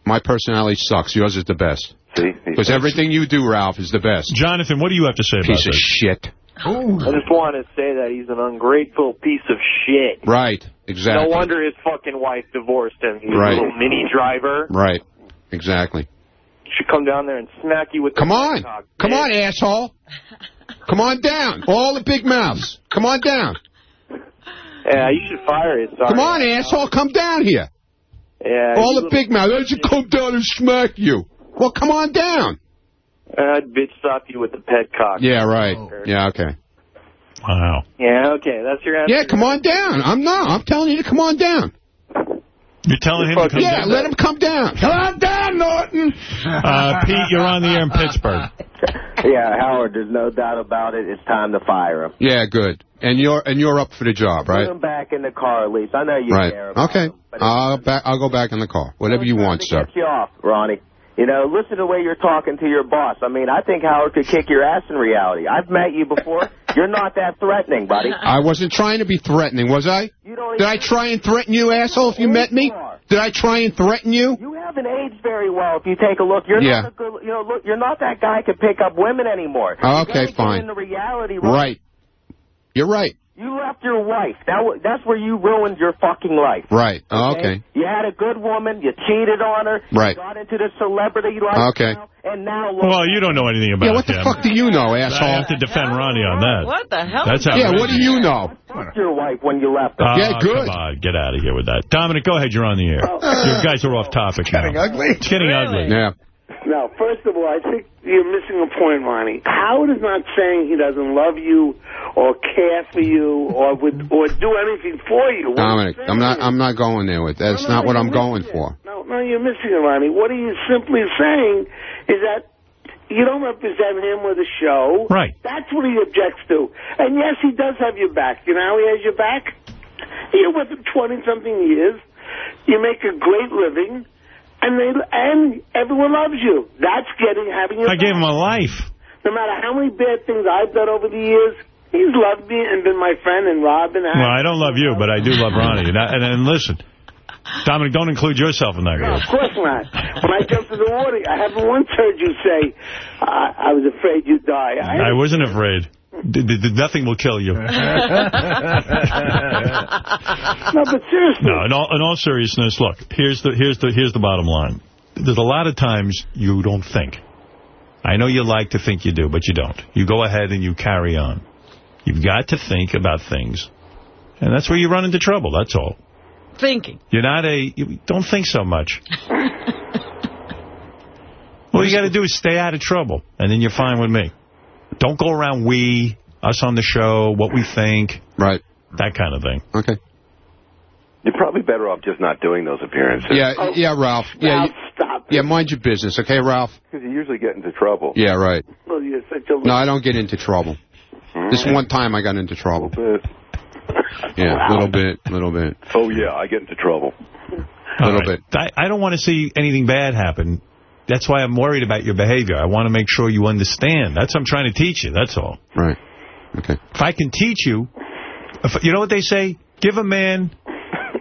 My personality sucks. Yours is the best. See? Because everything you do, Ralph, is the best. Jonathan, what do you have to say about Piece of this? Shit. I just want to say that he's an ungrateful piece of shit. Right, exactly. No wonder his fucking wife divorced him. He's Right. a little mini driver. Right, exactly. Should come down there and smack you with the Come on. Come on, asshole. Come on down. All the big mouths. Come on down. Yeah, you should fire it. Sorry. Come on, asshole. Come down here. Yeah, All the big mouths. I you come down and smack you. Well, come on down. Little- I'd bitch stop you with the pet cock. Yeah, right. Yeah, okay. Wow. Yeah, okay, that's your answer. Yeah, come on down. I'm not. I'm telling you to come on down. You're telling him to come yeah, down? let him come down. Come on down, Norton. Uh, Pete, you're on the air in Pittsburgh. [laughs] Yeah, Howard, there's no doubt about it. It's time to fire him. Yeah, good. And you're and you're up for the job, right? Put him back in the car, at least. I know you Right. care about Okay. him. But I'll back. I'll go back in the car. Whatever you want, sir. get you off, Ronnie. You know, listen to the way you're talking to your boss. I mean, I think Howard could kick your ass in reality. I've met you before. [laughs] You're not that threatening, buddy. I wasn't trying to be threatening, was I? Did I try and threaten you, asshole? If you met me, did I try and threaten you? You haven't aged very well. If you take a look, you're Yeah. not a good. You know, look, you're not that guy who can pick up women anymore. Oh, okay, gotta get fine. reality. Right. You're right. You left your wife. That wa- that's where you ruined your fucking life. Right. Oh, okay. You had a good woman. You cheated on her. Right. You got into the celebrity lifestyle. Okay. And now look. Well, you don't know anything about Yeah, what the fuck do you know, asshole? I asshole? have to defend Ronnie on that. What the hell? That's how. Yeah, what do you know? Fuck your wife when you left her. Oh, Yeah, good. Come on, get out of here with that. Dominic, go ahead. You're on the air. Oh. you guys are off topic now. Getting ugly. It's getting ugly. Yeah. Now, first of all, I think you're missing a point, Ronnie. Howard is not saying he doesn't love you or care for you or would or do anything for you. What Dominic, I'm not. I'm not going there with. that. That's No, no, not what I'm going missing for. No, no, you're missing it, Ronnie. What he's simply saying is that you don't represent him with a show. Right. That's what he objects to. And yes, he does have your back. You know how he has your back? You're with him 20-something years. You make a great living. And they and everyone loves you. That's getting having your I gave him a life. no matter how many bad things I've done over the years, he's loved me and been my friend and Robin. Well, I don't love you, but I do love Ronnie. And, I, and, and listen, Dominic, don't include yourself in that No, of course not. When I jumped in the water, I haven't once heard you say, I, I was afraid you'd die. I, I wasn't afraid. D- d- d- nothing will kill you. [laughs] no, but seriously. No, in all, in all seriousness, look, here's the here's the here's the bottom line. There's a lot of times you don't think. I know you like to think you do, but you don't. You go ahead and you carry on. You've got to think about things. And that's where you run into trouble, that's all. Thinking. You're not a... You don't think so much. All you got to do is stay out of trouble, and then you're fine with me. Don't go around we, us on the show, what we think. Right. That kind of thing. Okay. You're probably better off just not doing those appearances. Yeah, oh. yeah, Ralph. Yeah, Ralph, you- stop. yeah. Mind your business, okay, Ralph? Because you usually get into trouble. Yeah, right. Well, you're such a No, I don't get into trouble. This one time I got into trouble. Yeah, a little bit, [laughs] a little bit, Oh, yeah, I get into trouble. a little bit. I, I don't want to see anything bad happen. That's why I'm worried about your behavior. I want to make sure you understand. That's what I'm trying to teach you. That's all. Right. Okay. If I can teach you, if, you know what they say? Give a man,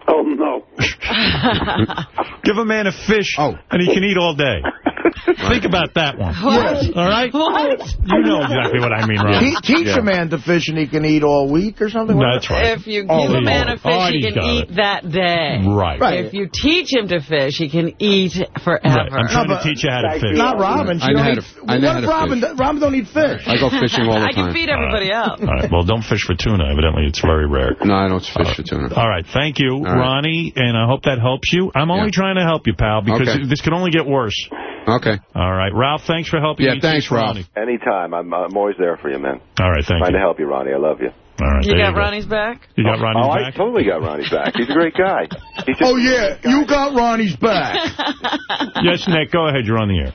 Oh, no. [laughs] give a man a fish, oh. and he can eat all day. [laughs] [laughs] Think about that one. What? All right? What? You know exactly what I mean, Ron. Te- teach Yeah. a man to fish and he can eat all week or something. That's right. If you give a man a fish, Oh, he can eat it. that day. Right. Right. If you teach him to fish, he can eat forever. Right. I'm trying to teach you how to fish. Not Robin. She I know how to- I know what how if to Robin, fish. Robin don't eat fish? I go fishing all the time. [laughs] I can feed everybody up. All right. Well, don't fish for tuna. Evidently, it's very rare. No, I don't fish for tuna. All right. Thank you, right. Ronnie, and I hope that helps you. I'm only Yeah. trying to help you, pal, because Okay. this could only get worse. Okay. All right. Ralph, thanks for helping Yeah, me. thanks, teach Ralph. Ronnie. Anytime. I'm, I'm always there for you, man. All right. Thank Trying you. to help you, Ronnie. I love you. All right. You got you go. Ronnie's back? You got oh, Ronnie's oh, I totally got Ronnie's back. He's a great guy. Just Oh, yeah. You got Ronnie's back. [laughs] Yes, Nick. Go ahead. You're on the air.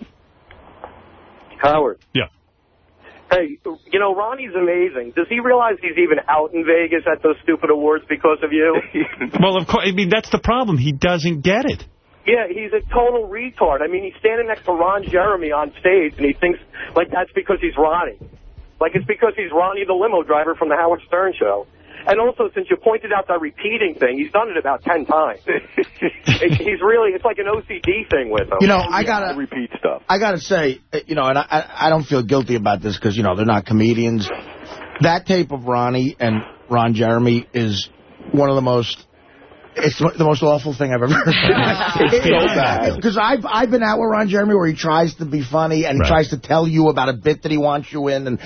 Howard. Yeah. Hey, you know, Ronnie's amazing. Does he realize he's even out in Vegas at those stupid awards because of you? [laughs] Well, of course. I mean, that's the problem. He doesn't get it. Yeah, he's a total retard. I mean, he's standing next to Ron Jeremy on stage, and he thinks, like, that's because he's Ronnie. Like, it's because he's Ronnie the limo driver from the Howard Stern show. And also, since you pointed out that repeating thing, he's done it about ten times. It- [laughs] [laughs] he's really, it's like an OCD thing with him. You know, I gotta- I repeat stuff. I got to say, uh, you know, and I, I I don't feel guilty about this because, you know, they're not comedians. That tape of Ronnie and Ron Jeremy is one of the most... It's the most awful thing I've ever [laughs] heard. It's so bad. Because I've I've been out with Ron Jeremy where he tries to be funny and he Right. tries to tell you about a bit that he wants you in, and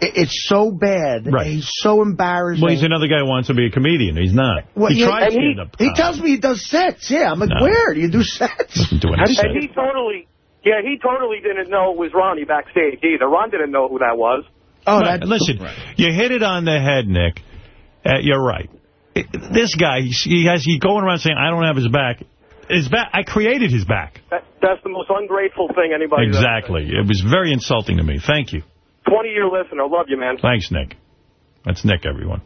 it, it's so bad. Right. He's so embarrassing. Well, he's another guy who wants to be a comedian. He's not. Well, he yeah, tries and he, stand-up he comedy. tells me he does sets. Yeah, I'm like, No. where do you do sets? doing And, a set. and he totally, yeah, he totally didn't know it was Ronnie backstage either. Ron didn't know who that was. Oh, Right, Listen, you hit it on the head, Nick. Uh, you're right. It- this guy, he has he going around saying, I don't have his back. His back. I created his back. That, that's the most ungrateful thing anybody. Exactly. It was very insulting to me. Thank you. Twenty year listener, love you, man. Thanks, Nick. That's Nick, everyone.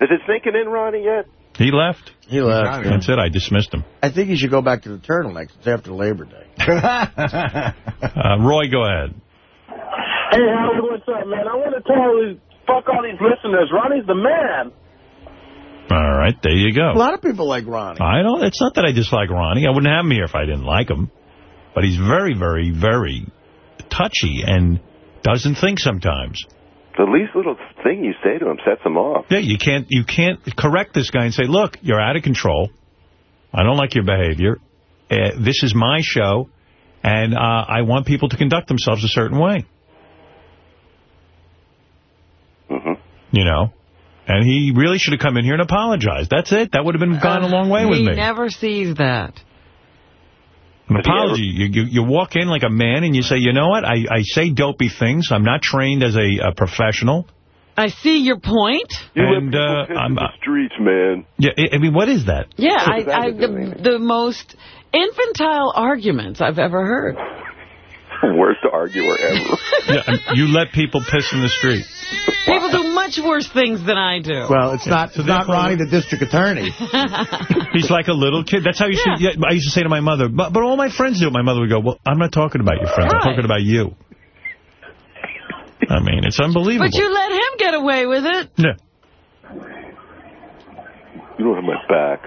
Is it sinking in, Ronnie, yet? He left. He left. That's it. I dismissed him. I think you should go back to the turtlenecks. It's after Labor Day. [laughs] Uh, Roy, go ahead. Hey, Howard, what's up, man? I want to tell you, fuck all these listeners. Ronnie's the man. All right, there you go. A lot of people like Ronnie. I don't. It's not that I dislike Ronnie. I wouldn't have him here if I didn't like him. But he's very, very, very touchy and doesn't think sometimes. The least little thing you say to him sets him off. Yeah, you can't you can't correct this guy and say, look, you're out of control. I don't like your behavior. Uh, this is my show, and uh, I want people to conduct themselves a certain way. Mm-hmm. You know? And he really should have come in here and apologized. That's it. That would have been gone a long way with me. he never sees that. An apology. You, you you walk in like a man and you say, you know what? I, I say dopey things. I'm not trained as a, a professional. I see your point. You And, let people uh, I'm- in the streets, man. Yeah, I I mean, what is that? Yeah, I, I, the, the most infantile arguments I've ever heard. Worst arguer ever. Yeah, you let people piss in the street. People do much worse things than I do. Well, it's not it's not Ronnie, the district attorney. [laughs] He's like a little kid. That's how you should. Yeah, I used to say to my mother, but, but all my friends do it. My mother would go, well, I'm not talking about your friends. I'm talking about you. I mean, it's unbelievable. But you let him get away with it. Yeah, You don't have my back.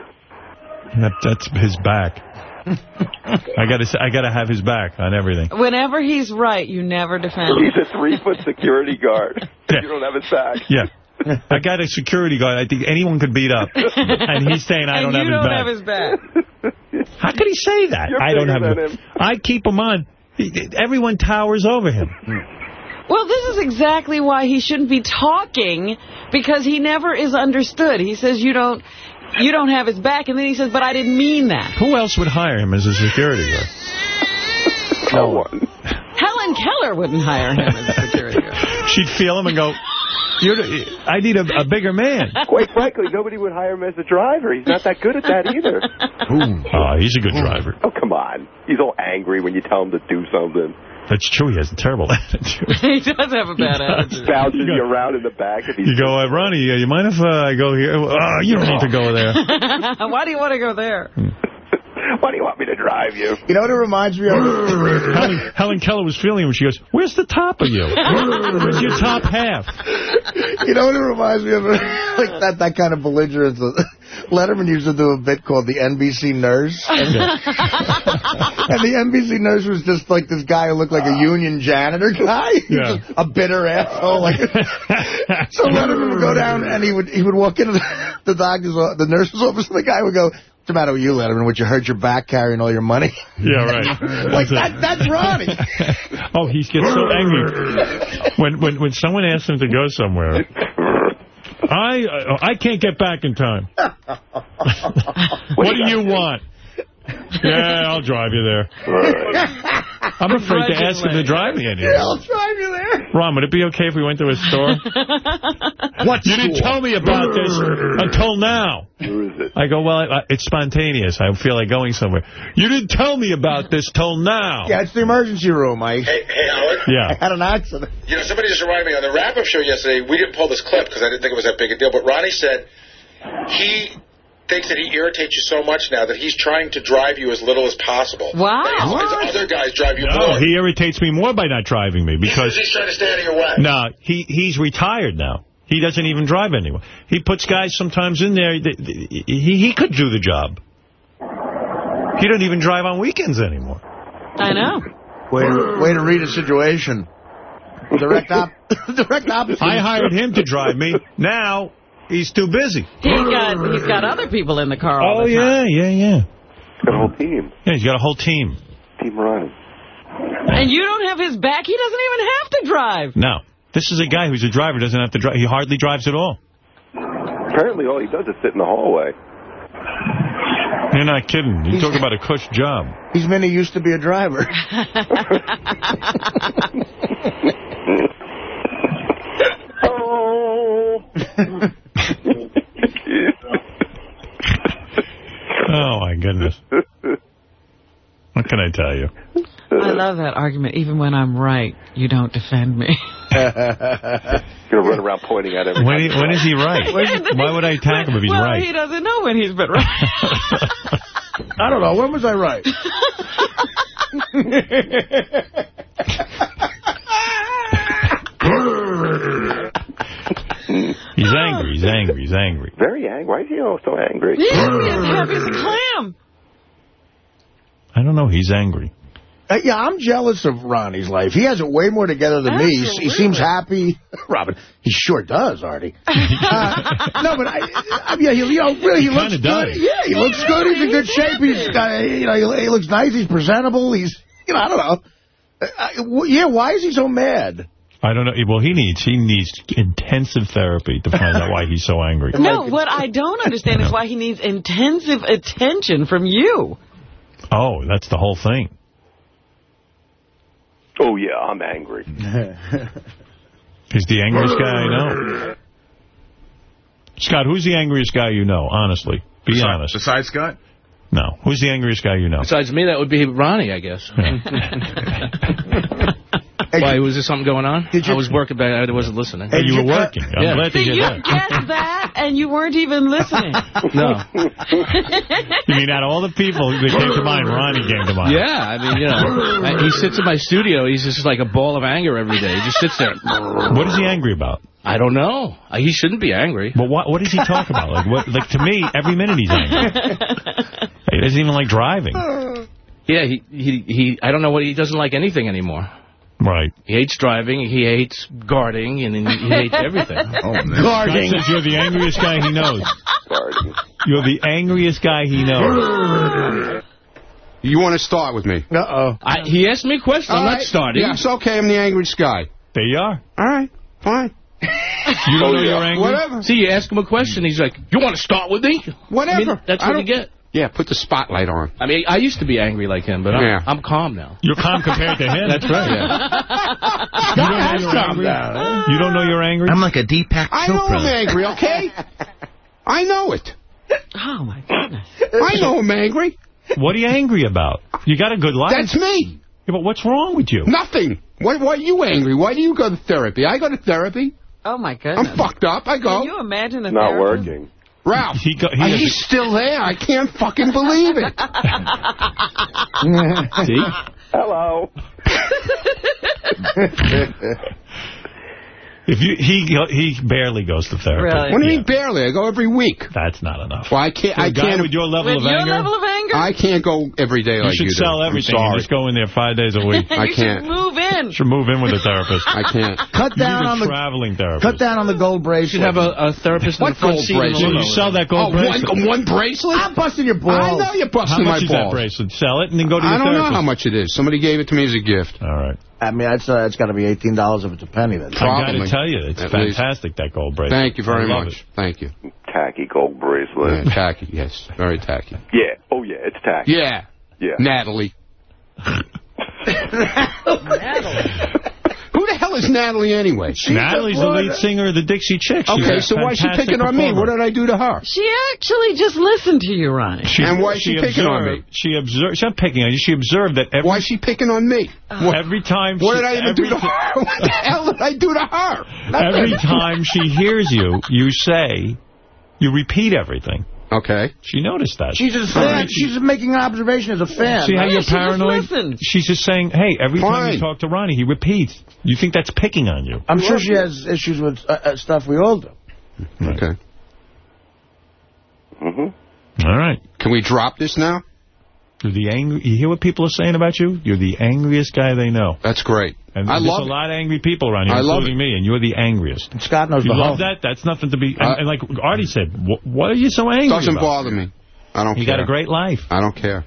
that, that's his back. I gotta, I gotta have his back on everything. Whenever he's right, you never defend him. He's a three-foot security guard. [laughs] Yeah. You don't have his back. Yeah. I got a security guard I think anyone could beat up. And he's saying I don't, you have, don't his back. have his back. How could he say that? You're I don't have than him. him. I keep him on. Everyone towers over him. Well, this is exactly why he shouldn't be talking, because he never is understood. He says you don't you don't have his back, and then he says, but I didn't mean that. Who else would hire him as a security guard? No one. Helen Keller wouldn't hire him as a security guard. [laughs] She'd feel him and go, You're the, I need a, a bigger man. Quite frankly, nobody would hire him as a driver. He's not that good at that either. Oh, he's a good driver. Oh, come on. He's all angry when you tell him to do something. That's true. He has a terrible [laughs] attitude. [laughs] he does have a bad attitude. Bounces you around in the back. If he's You go, uh, Ronnie, uh, you mind if uh, I go here? Uh, you don't need to go there. [laughs] Why do you want to go there? Why do you want me to drive you? You know what it reminds me of? [laughs] Helen, Helen Keller was feeling him. She goes, where's the top of you? Where's your top half? You know what it reminds me of? [laughs] like that that kind of belligerence. [laughs] Letterman used to do a bit called the NBC Nurse. And, and the NBC Nurse was just like this guy who looked like a uh. union janitor guy. He was Yeah. just a bitter asshole. Like, so Letterman would go down and he would he would walk into the, the doctor's o- the nurse's office and the guy would go, What's the matter with you, Letterman? Would you hurt your back carrying all your money? Yeah, right. [laughs] like, that, that's Ronnie. [laughs] Oh, he gets so angry. When, when, when someone asks him to go somewhere, I, uh, I can't get back in time. [laughs] what do you want? [laughs] Yeah, I'll drive you there. I'm afraid to ask him to drive me anywhere. Yeah, I'll drive you there. Ron, would it be okay if we went to a store? [laughs] What You didn't tell me about this [laughs] until now. Where is it? I go, well, I, it's spontaneous. I feel like going somewhere. You didn't tell me about this till now. Yeah, it's the emergency room, Mike. Hey, hey, Howard. I had an accident. You know, somebody just reminded me on the wrap-up show yesterday. We didn't pull this clip because I didn't think it was that big a deal. But Ronnie said he thinks that he irritates you so much now that he's trying to drive you as little as possible. Wow. That his other guys drive you No, more. he irritates me more by not driving me because he's trying to stay out of your way. no, he he's retired now. He doesn't even drive anymore. He puts guys sometimes in there. that- He he could do the job. He doesn't even drive on weekends anymore. I know. Way to, way to read a situation. [laughs] Direct op [laughs] direct opposite. I hired him to drive me. Now he's too busy. He's got he's got other people in the car all Oh the yeah, time. yeah, yeah. Got a whole team. Yeah, he's got a whole team. Team Ronnie. And you don't have his back. He doesn't even have to drive. No, this is a guy who's a driver. Doesn't have to drive. He hardly drives at all. Apparently all he does is sit in the hallway. You're not kidding. You talk about a cush job. He's Minnie used to be a driver. [laughs] [laughs] [laughs] oh. Oh my goodness. What can I tell you? I love that argument. Even when I'm right, you don't defend me. [laughs] Gonna run around pointing at everyone. When, he, when is he right? Why would I attack him if he's well, right? he doesn't know when he's been right. [laughs] I don't know. When was I right? [laughs] He's angry. He's angry. He's angry. Very angry. Why is he all so angry? yeah, he's happy as a clam. I don't know. He's angry. Uh, yeah, I'm jealous of Ronnie's life. He has it way more together than me. He, he seems happy. [laughs] Robin, he sure does, Artie. [laughs] Uh, no, but I, I mean, he, you know, really, he, He looks good. does. Yeah, he looks good. He's in good shape. He's got, you know, he, he looks nice. He's presentable. He's, you know, I don't know. Uh, uh, yeah, why is he so mad? I don't know. Well, he needs he needs intensive therapy to find out why he's so angry. [laughs] No, what I don't understand is why he needs intensive attention from you. Oh, that's the whole thing. Oh, yeah, I'm angry. [laughs] He's the angriest guy I know. Scott, who's the angriest guy you know? Honestly, be Besides- honest. Besides Scott? No, who's the angriest guy you know? Besides me, that would be Ronnie, I guess. [laughs] Why, was there something going on? I was working, but I wasn't listening. Hey, you were working. I'm yeah. glad to See, hear you that. guessed that, and you weren't even listening. [laughs] No. You mean out of all the people that came to mind, Ronnie came to mind? Yeah, I mean, you know, I- he sits in my studio. He's just like a ball of anger every day. He just sits there. What is he angry about? I don't know. Uh, He shouldn't be angry. But what what does he talk about? Like what? Like to me, every minute he's angry. He doesn't even like driving. Yeah, he, he, he, I don't know what, he doesn't like anything anymore. Right. He hates driving, he hates guarding, and he hates everything. [laughs] Oh, Scott says you're the angriest guy he knows. Guarding. [laughs] You're the angriest guy he knows. [laughs] You want to start with me? Uh-oh. He asked me a question. I'm All not right. starting. Yes, okay, I'm the angriest guy. There you are. All right, fine. You don't know oh, you're angry? Whatever. See, you ask him a question, he's like, you want to start with me? Whatever. I mean, that's I what you get. Yeah, put the spotlight on. I mean, I used to be angry like him, but I'm, Yeah. I'm calm now. You're calm compared to him. [laughs] That's right. [laughs] You don't know you're angry. You don't know you're angry. I'm like a Deepak I know I'm angry, okay? [laughs] I know it. Oh, my goodness. I know I'm angry. What are you angry about? You got a good life. That's me. Yeah, but what's wrong with you? Nothing. Why, why are you angry? Why do you go to therapy? I go to therapy. Oh, my goodness. I'm fucked up. I go. Can you imagine a Not therapist? working. Ralph, He go, he has he's still there. I can't fucking believe it. [laughs] See? Hello. [laughs] If you he go- he barely goes to therapy. Really? What do you Yeah. mean barely? I go every week. That's not enough. Well, I can't. For a I guy can't. with your level With of your anger, level of anger? I can't go every day you like should you do. sell I'm everything. and sorry. Just go in there five days a [laughs] week. I can't. should move in. should move in with a therapist. I can't. Cut You down on the traveling therapist. cut down on the gold bracelet. You should have a, a therapist in What the front gold seat. of the bracelet? You limo. sell that gold Oh, bracelet. one, one bracelet? I'm busting your balls. I know you're How busting my much is that bracelet? Sell it and then go to I your don't know how much it is. Somebody gave it to me as a gift. All right. I mean, it's, uh, it's got to be $18 if it's a penny. Then. I got to tell you, it's At least. fantastic, that gold bracelet. Thank you very much. it. Thank you. Tacky gold Yeah, bracelet. tacky, yes. Very tacky. Yeah. Oh, yeah, it's tacky. Yeah. Yeah. Natalie. [laughs] Who the hell is Natalie anyway? Natalie's the lead singer of the Dixie Chicks. She's Okay, so why is she fantastic picking on me? What did I do to her? She actually just listened to you, Ronnie. She, And why is she picking on me? She observed. She's not picking on you. She observed that every Why is she picking on me? Uh, every time. What she, did I even do to her? What the hell did I do to her? Every time she hears you, you say, you repeat everything. Okay. She noticed that. She's just fan. She's just making an observation as a fan. See how Yeah, you're she just paranoid? She's just saying, hey, every time you talk to Ronnie, he repeats. You think that's picking on you. I'm sure she has issues with uh, uh, stuff we all do. Okay. Mm -hmm. All right. Can we drop this now? You the angry. You hear what people are saying about you? You're the angriest guy they know. That's great. And I there's a lot of angry people around here, I including me, and you're the angriest. And Scott knows you the love that? That's nothing to be... And, uh, and like Artie said, why are you so angry Doesn't about? bother me. I don't you care. got a great life. I don't care.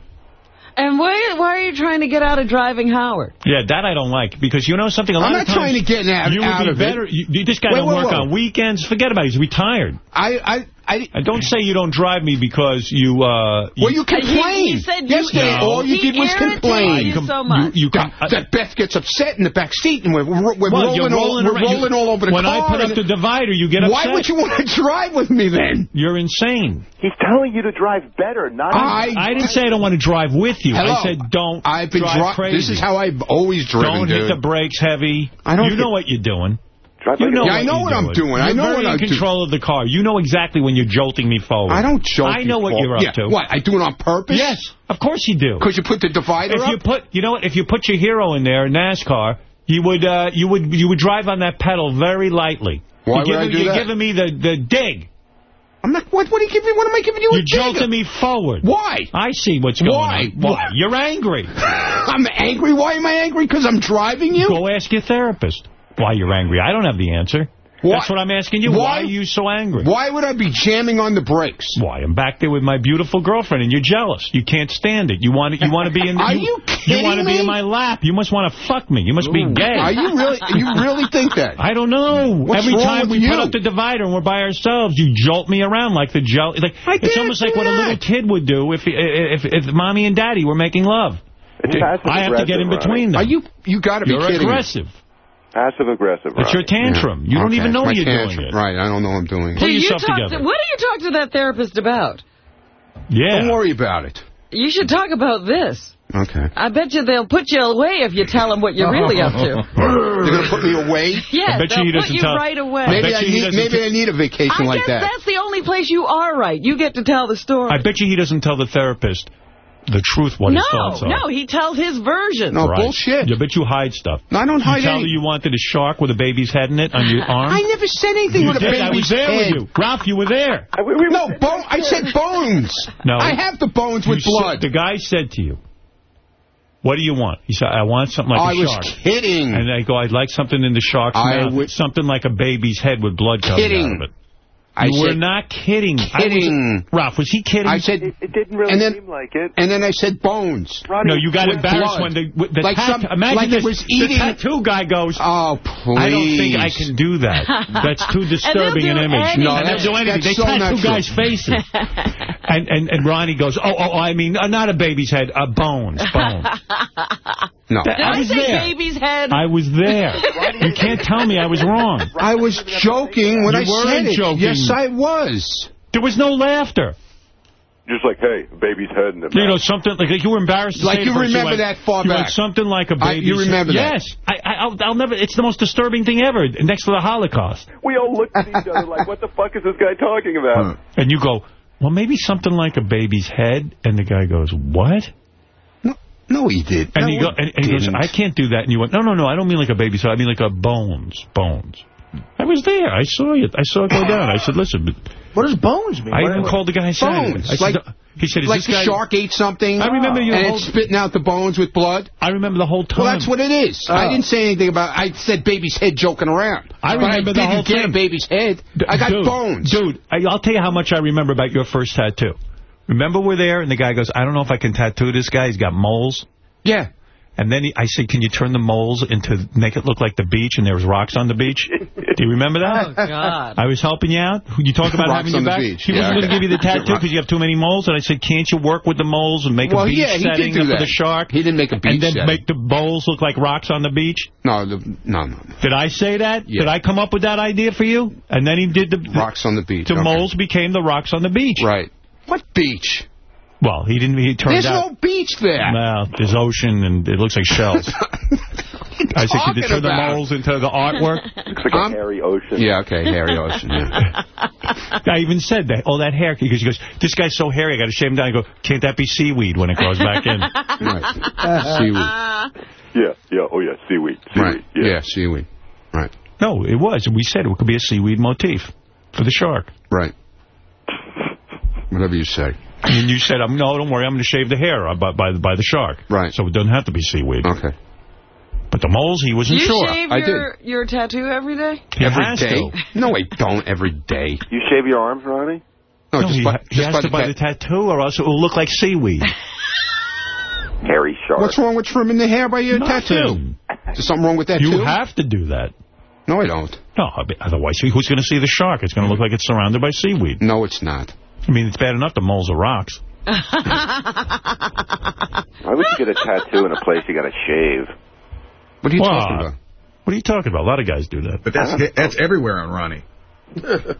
And why, why are you trying to get out of driving Howard? Yeah, that I don't like, because you know something? A lot I'm not of times trying to get out, you would out be of better, it. You, this guy wait, don't wait, work wait. on weekends. Forget about it. He's retired. I, I, I, I don't say you don't drive me because you... Uh, you well, you complained. He, he said Yesterday, no. all you he did was complain. You, so much. you, you got, uh, that Beth gets upset in the back seat, and we're, we're, we're well, rolling, rolling, all, we're rolling all over the when car. When I put up the divider, you get upset. Why would you want to [laughs] drive with me then? You're insane. He's telling you to drive better, not... I, I didn't say I don't want to drive with you. Hello. I said don't I've been drive crazy. This is how I've always driven, Don't dude. hit the brakes heavy. I don't. You know what you're doing. You know yeah, I know what doing. I'm doing. You're I know what I'm doing. control of the car. You know exactly when you're jolting me forward. I don't jolt I know what forward. you're up yeah. to. What, I do it on purpose? Yes, of course you do. Because you put the divider if up? You, put, you know what? If you put your hero in there, NASCAR, you would uh, you would you would drive on that pedal very lightly. Why you're would giving, I do you're that? giving me the, the dig. I'm not. What? What are you giving? What am I giving you? You're jolting me forward. Why? I see what's going Why? on. Why? Why? You're angry. [laughs] I'm angry. Why am I angry? Because I'm driving you. Go ask your therapist why you're angry. I don't have the answer. Why? That's what I'm asking you. Why? why? are you so angry? Why would I be jamming on the brakes? Why? I'm back there with my beautiful girlfriend, and you're jealous. You can't stand it. You want it. You want to be in. The, [laughs] are you, you kidding You want to be in my lap. You must want to fuck me. You must Ooh. be gay. Are you really? You really think that? [laughs] I don't know. What's Every time we you? put up the divider and we're by ourselves, you jolt me around like the jolt. Like I it's almost like what a little kid would do if if if, if mommy and daddy were making love. I have to get in between right? them. Are you you got to be You're kidding. aggressive. Me. Passive aggressive. It's your tantrum. Yeah. You don't even know you're tantrum. doing it. Right. I don't know I'm doing. Pull yourself you together. To, what do you talk to that therapist about? Yeah. Don't worry about it. You should talk about this. Okay. I bet you they'll put you away if you tell them what you're really up to. [laughs] They're going to put me away? [laughs] Yes, they'll you put you tell... right away. Maybe, I, I need, maybe I need a vacation I like that. I guess that's the only place you are right. You get to tell the story. I bet you he doesn't tell the therapist, the truth what no, his thoughts are. No, he tells his version. No, right. bullshit. I bet you hide stuff. No, I don't hide anything. You tell her you wanted a shark with a baby's head in it on your [laughs] arm? I never said anything you with did. a baby's head. I was there head. with you. Ralph, you were there. I, we, we no, bone. I said [laughs] bones. No. I have the bones with blood. Said, the guy said to you, what do you want? He said, I want something like I a shark. I was kidding. And I go, I'd like something in the shark's I mouth. Something like a baby's head with blood coming kidding. out of it. I you said, were not kidding. Kidding. Was, Ralph, was he kidding? I said... It, it didn't really then, seem like it. And then I said bones. No, you got embarrassed blood. when the, the like some, Imagine like this, was eating... the tattoo guy goes, Oh, please. I don't think I can do that. [laughs] That's too disturbing an image. Anything. No, that's, they'll do anything. They so tattoo guys' faces. [laughs] and, and, and Ronnie goes, oh, oh, I mean, uh, not a baby's head, uh, bones, bones. [laughs] No. Did I, I say there. baby's head? I was there. you can't tell me I was wrong. I was joking when you I said it. Joking. Yes, I was. There was no laughter. Just like, hey, baby's head in the You know, something like, you were embarrassed Like you remember you that far back. something like a baby. you remember head. that. Yes. I, will never, it's the most disturbing thing ever, next to the Holocaust. We all looked at each other like, what the fuck is this guy talking about? And you go, well, maybe something like a baby's head. And the guy goes, what? No, no he did. And, no, he, go, and, and he goes, I can't do that. And you went, no, no, no, I don't mean like a baby's head. I mean like a bones, bones was there. I saw it. I saw it go down. I said, listen. What does bones mean? I even called the guy and bones. said. Like, he said, like the guy... shark ate something. I remember you. And whole... it's spitting out the bones with blood. I remember the whole time. Well, that's what it is. Oh. I uh. didn't say anything about. I said baby's head joking around. I remember I the whole thing. I didn't get a baby's head. I got dude, bones. Dude, I'll tell you how much I remember about your first tattoo. Remember we're there, and the guy goes, I don't know if I can tattoo this guy. He's got moles. Yeah. And then he, I said, can you turn the moles into, make it look like the beach, and there was rocks on the beach? Do you remember that? Oh, God. I was helping you out. You talk about rocks having your back. Beach. He yeah, wasn't okay. going to give you the [laughs] tattoo because you have too many moles. And I said, can't you work with the moles and make well, a beach yeah, setting for the shark? He didn't make a beach And then setting. make the moles look like rocks on the beach? No, the, no, no, no, Did I say that? Yeah. Did I come up with that idea for you? And then he did the... Rocks on the beach. The okay. moles became the rocks on the beach. Right. What beach? Well, he didn't. He turned there's out. There's no beach there. No, there's ocean, and it looks like shells. [laughs] I said, did you turn the morals into the artwork? [laughs] Looks like um, a hairy ocean. Yeah, okay, hairy ocean. Yeah. [laughs] I even said that. Oh, that hair, because he goes, this guy's so hairy, I got to shave him down. I go, can't that be seaweed when it grows back in? right. Uh, seaweed. Yeah, yeah, oh yeah, seaweed. seaweed right. Yeah. yeah, seaweed. Right. No, it was. We said it could be a seaweed motif for the shark. Right. Whatever you say. And you said, um, no, don't worry, I'm going to shave the hair uh, by, by, by the shark. Right. So it doesn't have to be seaweed. Okay. But the moles, he wasn't you sure. shave I your, your tattoo every day? He Every has day? to. No, I don't every day. You shave your arms, Ronnie? No, No, just he, by, he just has by to the buy the tattoo or else it will look like seaweed. [laughs] Hairy shark. What's wrong with trimming the hair by your tattoo? Nothing. Is there something wrong with that, You too? have to do that. No, I don't. No, otherwise, who's going to see the shark? It's going to look like it's surrounded by seaweed. No, it's not. I mean, it's bad enough the moles are rocks. [laughs] Why would you get a tattoo in a place you got to shave? What are you Wow. talking about? What are you talking about? A lot of guys do that. But that's that's everywhere on Ronnie.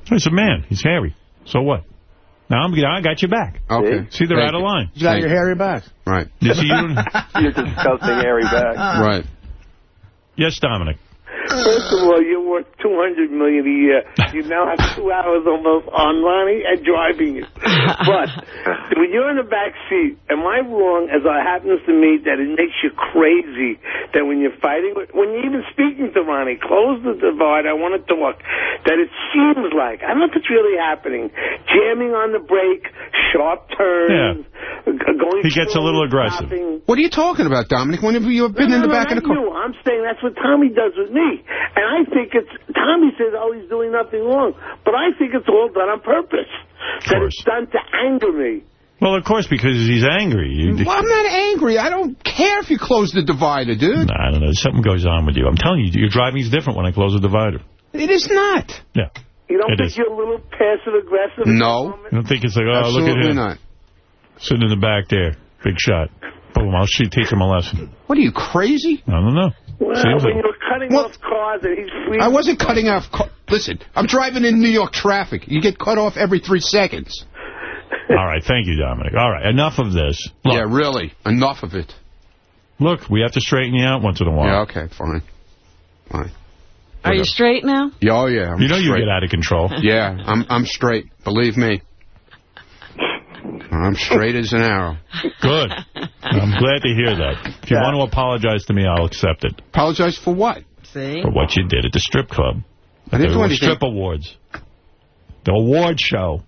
He's a man. He's hairy. So what? Now I'm, I got your back. Okay. See, they're Thank out of line. You got your hairy back. Right. You see, you [laughs] don't... You're disgusting hairy back. Right. Yes, Dominic. First of all, you're worth two hundred million a year. You now have two hours almost on Ronnie and driving it. But when you're in the back seat, am I wrong? As it happens to me, that it makes you crazy that when you're fighting, when you're even speaking to Ronnie, close the divide. I want to talk. That it seems like I don't know if it's really happening. Jamming on the brake, sharp turns, g- going. He gets a little aggressive. stopping. What are you talking about, Dominic? When have you been in No, the no, back of the car? You. I'm saying that's what Tommy does with me. And I think it's, Tommy says, oh, he's doing nothing wrong. But I think it's all done on purpose. That it's done to anger me. Well, of course, because he's angry. You, Well, I'm not angry. I don't care if you close the divider, dude. I don't know. Something goes on with you. I'm telling you, your driving's different when I close the divider. It is not. Yeah. You don't It think is. you're a little passive aggressive? No. I don't think it's like, oh, look at Absolutely him. not. Sitting in the back there. Big shot. Boom, I'll she teach him a lesson. What are you, crazy? I don't know. Well, Seems when like- you're cutting off cars and he's free. I wasn't cutting off... ca- Listen, I'm driving in New York traffic. You get cut off every three seconds. All right, thank you, Dominic. All right, enough of this. Look, Yeah, really. Enough of it. look, we have to straighten you out once in a while. Yeah, okay, fine. Fine. Are you straight now? Yeah, oh, yeah. I'm you know you get out of control. Yeah, I'm I'm straight. Believe me. I'm straight as an arrow. Good. I'm glad to hear that. If you want to apologize to me, I'll accept it. Apologize for what? See? For what you did at the strip club. I didn't the do anything. strip awards. The award show.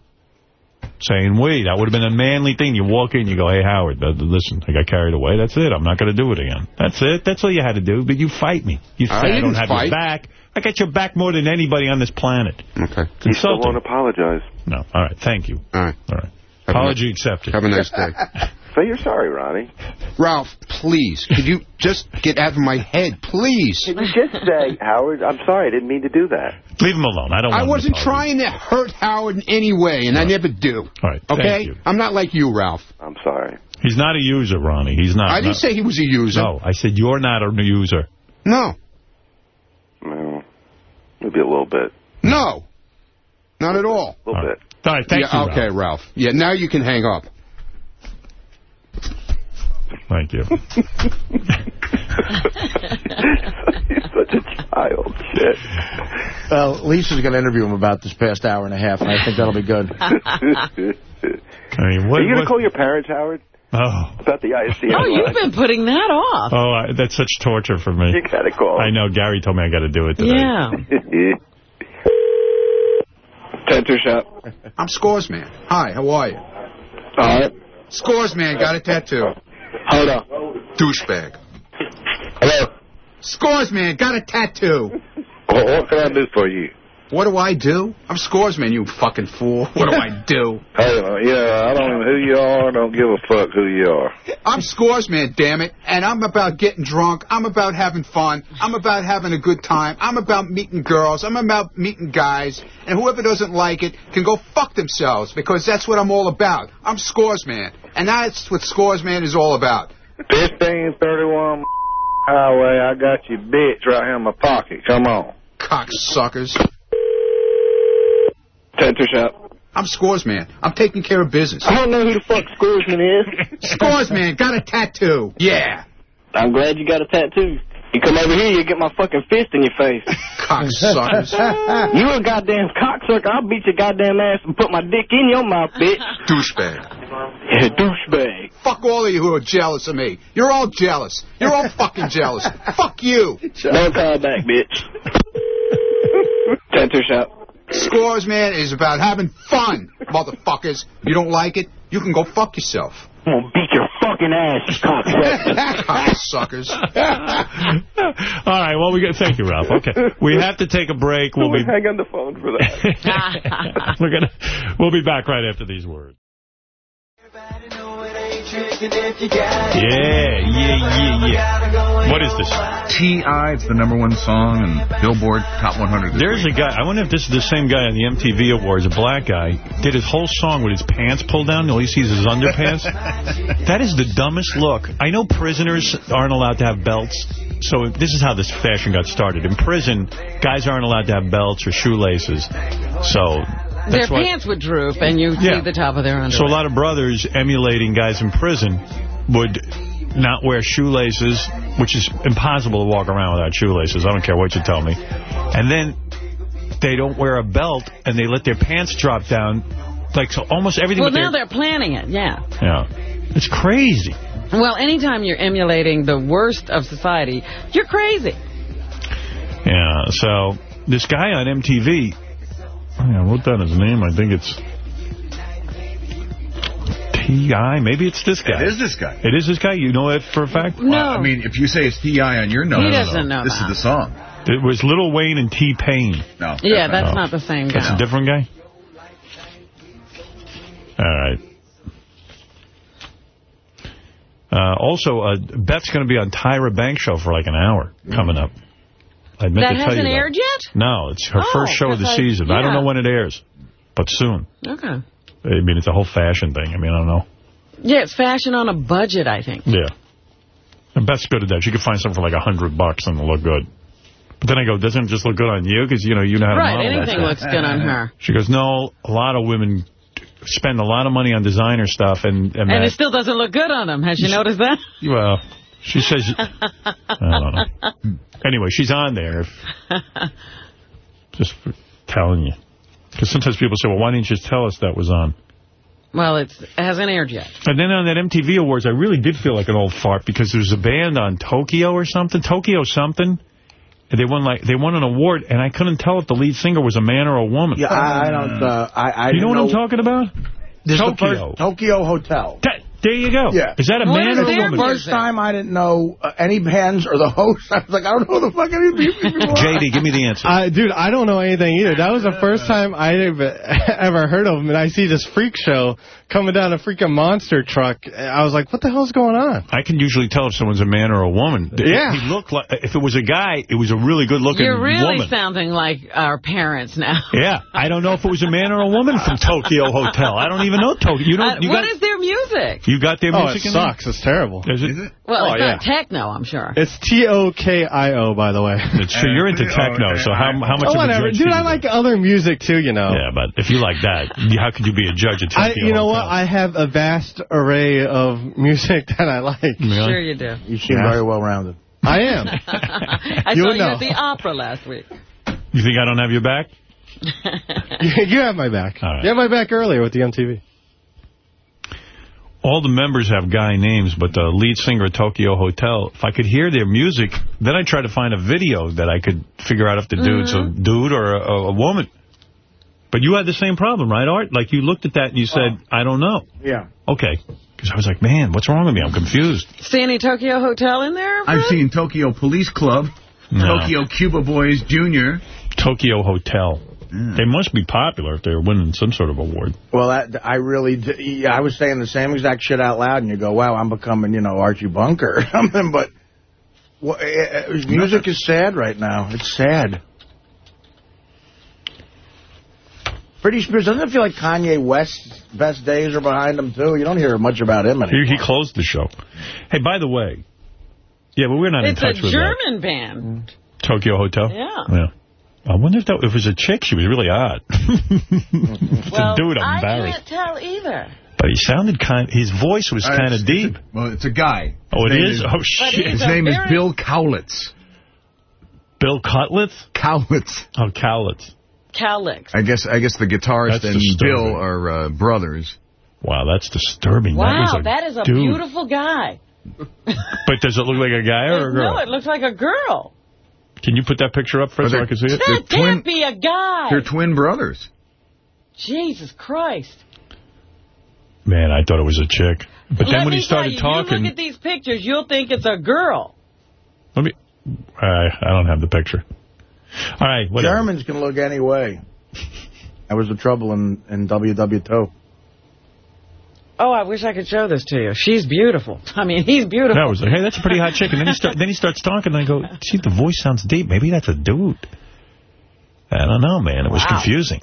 Saying, wait, that would have been a manly thing. You walk in, you go, hey, Howard, uh, listen, I got carried away. That's it. I'm not going to do it again. That's it. That's all you had to do. But you fight me. You say I I, don't have fight. your back. I got your back more than anybody on this planet. Okay. It's You still insulting. won't apologize. No. All right. Thank you. All right. All right. Have a Apology nice- accepted. Have a nice day. [laughs] Say you're sorry, Ronnie. Ralph, please, could you just get out of my head, please? Can you just say, Howard, I'm sorry, I didn't mean to do that. Leave him alone. I don't I wasn't to trying to hurt Howard in any way, and I never do. All right. Thank Okay? you. I'm not like you, Ralph. I'm sorry. He's not a user, Ronnie. He's not. I didn't not- say he was a user. No, I said you're not a user. No. No. Maybe a little bit. No. Not at all. A little bit. All right. Thank yeah, you, okay, Ralph. Ralph. Yeah, now you can hang up. Thank you. He's such a child. Shit. Well, Lisa's going to interview him about this past hour and a half, and I think that'll be good. [laughs] I mean, what, Are you going to call your parents, Howard? Oh, About the ISDN Oh, you've been putting that off. oh, I, that's such torture for me. You got to call. I know. Gary told me I got to do it today. Yeah. [laughs] Tattoo shop. I'm Scores Man. Hi, how are you? All right. Scores Man, got a tattoo. Hold on. Douchebag. Hello. Scores Man, got a tattoo. What, what can I do for you? What do I do? I'm Scores Man, you fucking fool. What do I [laughs] do? Hey, uh, yeah, I don't know who you are. I don't give a fuck who you are. I'm Scores Man, damn it. And I'm about getting drunk. I'm about having fun. I'm about having a good time. I'm about meeting girls. I'm about meeting guys. And whoever doesn't like it can go fuck themselves because that's what I'm all about. I'm Scores Man. And that's what Scores Man is all about. 1531 highway. I got your bitch right here in my pocket. Come on. Cocksuckers. Tattoo shop. I'm Scores Man. I'm taking care of business. I don't know who the fuck Scoresman is. [laughs] Scores Man, got a tattoo. Yeah. I'm glad you got a tattoo. You come over here, you get my fucking fist in your face. [laughs] Cocksuckers. [laughs] you a goddamn cocksucker. I'll beat your goddamn ass and put my dick in your mouth, bitch. Douchebag. Yeah, douchebag. Fuck all of you who are jealous of me. You're all jealous. You're all fucking jealous. Fuck you. Don't call back, bitch. Tattoo shop. Scores, man, is about having fun. motherfuckers. If you don't like it? You can go fuck yourself. I'm gonna beat your fucking ass. Cocksuckers. [laughs] [laughs] All right, well, we got. Thank you, Ralph. Okay, we have to take a break. We'll be hang on the phone for that. [laughs] we're gonna we'll be back right after these words. Yeah, yeah, yeah, yeah. What is this? T.I. It's the number one song and Billboard Top 100. this There's a guy, I wonder if this is the same guy on the MTV Awards, a black guy, did his whole song with his pants pulled down. All he sees is his underpants. [laughs] that is the dumbest look. I know prisoners aren't allowed to have belts, so this is how this fashion got started. In prison, guys aren't allowed to have belts or shoelaces. So Their why. pants would droop, and you Yeah. see the top of their underwear. So a lot of brothers emulating guys in prison would not wear shoelaces, which is impossible to walk around without shoelaces. I don't care what you tell me. And then they don't wear a belt, and they let their pants drop down. Like, so almost everything well, now they're planning it, yeah. Yeah. It's crazy. Well, anytime you're emulating the worst of society, you're crazy. Yeah, so this guy on MTV, I wrote down his name. I think it's T.I. Maybe it's this guy. It is this guy. It is this guy? You know it for a fact? No. Well, I mean, if you say it's T.I. on your note, He doesn't know This that. is the song. It was Lil Wayne and T-Pain. No. yeah, that's not- not the same That's guy. a different guy? All right. Uh, also, uh, Beth's going to be on Tyra Banks' show for like an hour coming up. I meant That to tell you hasn't aired yet? No, it's her Oh, first show of the I- season. I don't know when it airs, but soon. Okay. I mean, it's a whole fashion thing. I mean, I don't know. Yeah, it's fashion on a budget, I think. Yeah. And Beth's good at that. She could find something for like a hundred bucks and it'll look good. But then I go, doesn't it just look good on you? Because, you know, you know how to Right, model that anything looks good on her. [laughs] She goes, no, a lot of women spend a lot of money on designer stuff. And, and, And that, it still doesn't look good on them. Has she noticed that? well, she says, [laughs] I don't know. Anyway, she's on there. If, just for telling you. Because sometimes people say, well, why didn't you just tell us that was on? Well, it's, it hasn't aired yet. And then on that MTV Awards, I really did feel like an old fart because there was a band on Tokyo or something, Tokyo something, and they won like they won an award, and I couldn't tell if the lead singer was a man or a woman. Yeah, I, I don't. Uh, I, I you know didn't what I'm talking about? This is the Tokyo. first Tokio Hotel. That- there you go. Yeah. Is that a man or a woman? First time I didn't know uh, any bands or the host. [laughs] I was like, I don't know who the fuck any of these people are. JD, give me the answer. I, dude, I don't know anything either. That was the first time I ever, [laughs] ever heard of him, and I see this freak show coming down a freaking monster truck. I was like, what the hell's going on? I can usually tell if someone's a man or a woman. Yeah. He looked like, if it was a guy, it was a really good-looking You're really woman. sounding like our parents now. [laughs] Yeah, I don't know if it was a man or a woman from Tokio Hotel. I don't even know Tokyo. You Uh, don't. You what got, is their music? You got their Oh, music it in there? sucks. It's terrible. Is it? Well, Oh, it's yeah. not techno, I'm sure. It's T-O-K-I-O, by the way. [laughs] It's true. You're into [laughs] techno, so how, how much Oh, of a whatever. judge Dude, I you like other music, too, you know. Yeah, but if you like that, how could you be a judge at I, Tokyo you know Hotel? what? I have a vast array of music [laughs] that I like. Sure you do. You seem Yeah. very well rounded. I am. I You saw would you at the opera last week. You think I don't have your back? you you have my back. All right. You have my back earlier with the MTV. All the members have guy names, but the lead singer of Tokio Hotel, if I could hear their music, then I try to find a video that I could figure out if the dude's a mm-hmm. dude or a, a woman. But you had the same problem, right, Art? Like, you looked at that and you said, I don't know. Yeah. Okay. Because I was like, man, what's wrong with me? I'm confused. See any Tokio Hotel in there? I've seen Tokyo Police Club, No. Tokyo Cuba Boys Jr. Tokio Hotel. They must be popular if they're winning some sort of award. Well, that, I really, yeah, I was saying the same exact shit out loud, and you go, wow, I'm becoming, you know, Archie Bunker or [laughs] something, but well, eh, eh, music is sad right now. It's sad. Britney Spears, doesn't it feel like Kanye West's best days are behind him, too? You don't hear much about him anymore. He, he closed the show. Hey, by the way, yeah, but we're not It's in touch with that. It's a German band. Tokio Hotel? Yeah. Yeah. I wonder if that if it was a chick, she was really odd. If Well, it's a dude, I'm I embarrassed. can't tell either. But he sounded kind, his voice was Uh, kind of it's- deep. Well, it's a guy. Oh, it His name is? Oh, shit. His name is Bill Kaulitz. Bill Cutlets? Kaulitz. Oh, Kaulitz. Calix. I guess I guess the guitarist That's and disturbing. Bill are uh, brothers. Wow, that's disturbing. Wow, that, that was a dude. beautiful guy. But does it look like a guy or a [laughs] girl? No, it looks like a girl. Can you put that picture up, Fred, Are so they- I can see it? That can't be a guy. They're twin brothers. Jesus Christ. Man, I thought it was a chick. But Let then when me he started you, talking... You look at these pictures, you'll think it's a girl. Let me... I, I don't have the picture. All right, whatever. Germans can look any way. That was the trouble in, in WW2. Oh, I wish I could show this to you. She's beautiful. [laughs] I mean, he's beautiful. No, I was like, hey, that's a pretty hot chick. And then he, start, then he starts talking, and I go, see, the voice sounds deep. Maybe that's a dude. I don't know, man. It was Wow. confusing.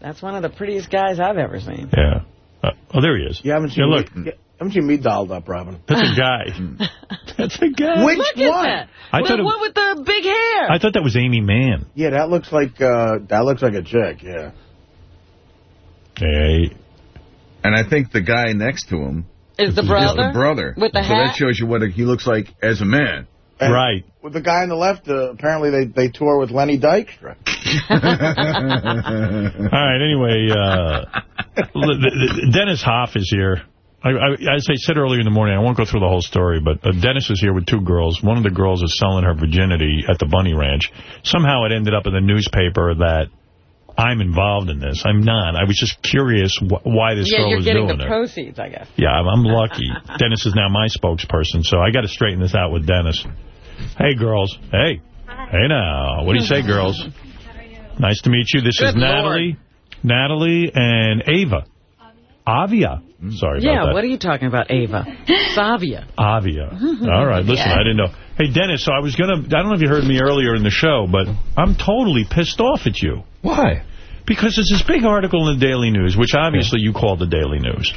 That's one of the prettiest guys I've ever seen. Yeah. Uh, oh, there he is. You haven't seen Yeah, look. me, haven't seen me dolled up, Robin. That's a guy. [laughs] [laughs] that's a guy. Which Look at one? that. I Well, thought it- what with the big hair? I thought that was Aimee Mann. Yeah, that looks like uh, that looks like a chick. Yeah. Hey. And I think the guy next to him Is the is brother? the brother. With the so hat? that shows you what he looks like as a man. And Right. With the guy on the left, uh, apparently they, they tour with Lenny Dykstra. [laughs] All right, anyway, uh, [laughs] l- th- th- Dennis Hof is here. I, I, as I said earlier in the morning, I won't go through the whole story, but uh, Dennis is here with two girls. One of the girls is selling her virginity at the Bunny Ranch. Somehow it ended up in the newspaper that I'm involved in this. I'm not. I was just curious wh why this yeah, girl you're getting doing the it. proceeds, I guess. Yeah, I'm, I'm lucky. [laughs] Dennis is now my spokesperson, so I got to straighten this out with Dennis. Hey, girls. Hey. Hey, now. What do you say, girls? [laughs] Nice to meet you. This is Good Natalie, Natalie, and Ava. Avia. Sorry yeah, about that. what are you talking about, Ava? Savia. Avia. [laughs] All right, listen, Yeah. I didn't know. Hey, Dennis, so I was going to, I don't know if you heard me earlier in the show, but I'm totally pissed off at you. Why? Because there's this big article in the Daily News, which obviously you call the Daily News.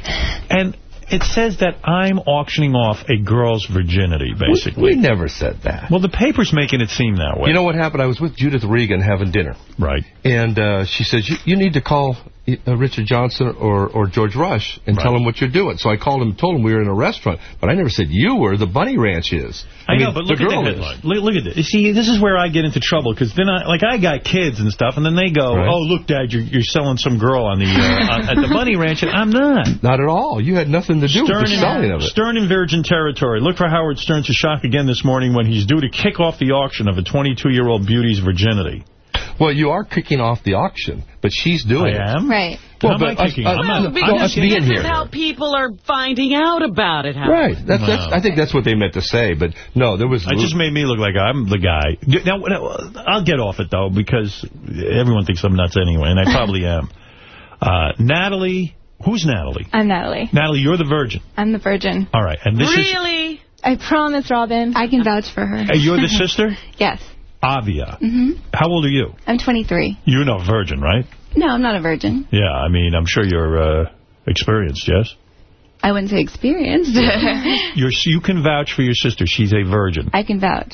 And it says that I'm auctioning off a girl's virginity, basically. We never said that. Well, the paper's making it seem that way. You know what happened? I was with Judith Regan having dinner. Right. And uh, she says, you, you need to call uh, Richard Johnson or, or George Rush and tell them what you're doing. So I called him and told him we were in a restaurant. But I never said you were. The Bunny Ranch is. I, know, mean, but look at the headline. Look, look at this. You see, this is where I get into trouble, because then I, like, I got kids and stuff, and then they go, Right. oh, look, Dad, you're, you're selling some girl on the uh, [laughs] on, at the Bunny Ranch, and I'm not. Not at all. You had nothing to do with Stern the selling of it. Stern in Virgin Territory. Look for Howard Stern to shock again this morning when he's due to kick off the auction of a 22-year-old beauty's virginity. Well, you are kicking off the auction, but she's doing I it. am? Right. Well, How am I but us- kicking us- off? I'm not- because no, us being this here. is how people are finding out about it, Howard. Right. That's, that's, I think that's what they meant to say. But no, there was. It just made me look like I'm the guy. Now, now, I'll get off it, though, because everyone thinks I'm nuts anyway, and I probably am. [laughs] Uh, Natalie, who's Natalie? I'm Natalie. Natalie, you're the virgin. I'm the virgin. All right, and this is... Really? I promise, Robin. I can vouch for her. Hey, you're the [laughs] sister? yes. Avia. hmm How old are you? I'm 23. You're not a virgin, right? No, I'm not a virgin. Yeah, I mean, I'm sure you're uh, experienced, yes? I wouldn't say experienced. [laughs] You're, you can vouch for your sister. She's a virgin. I can vouch.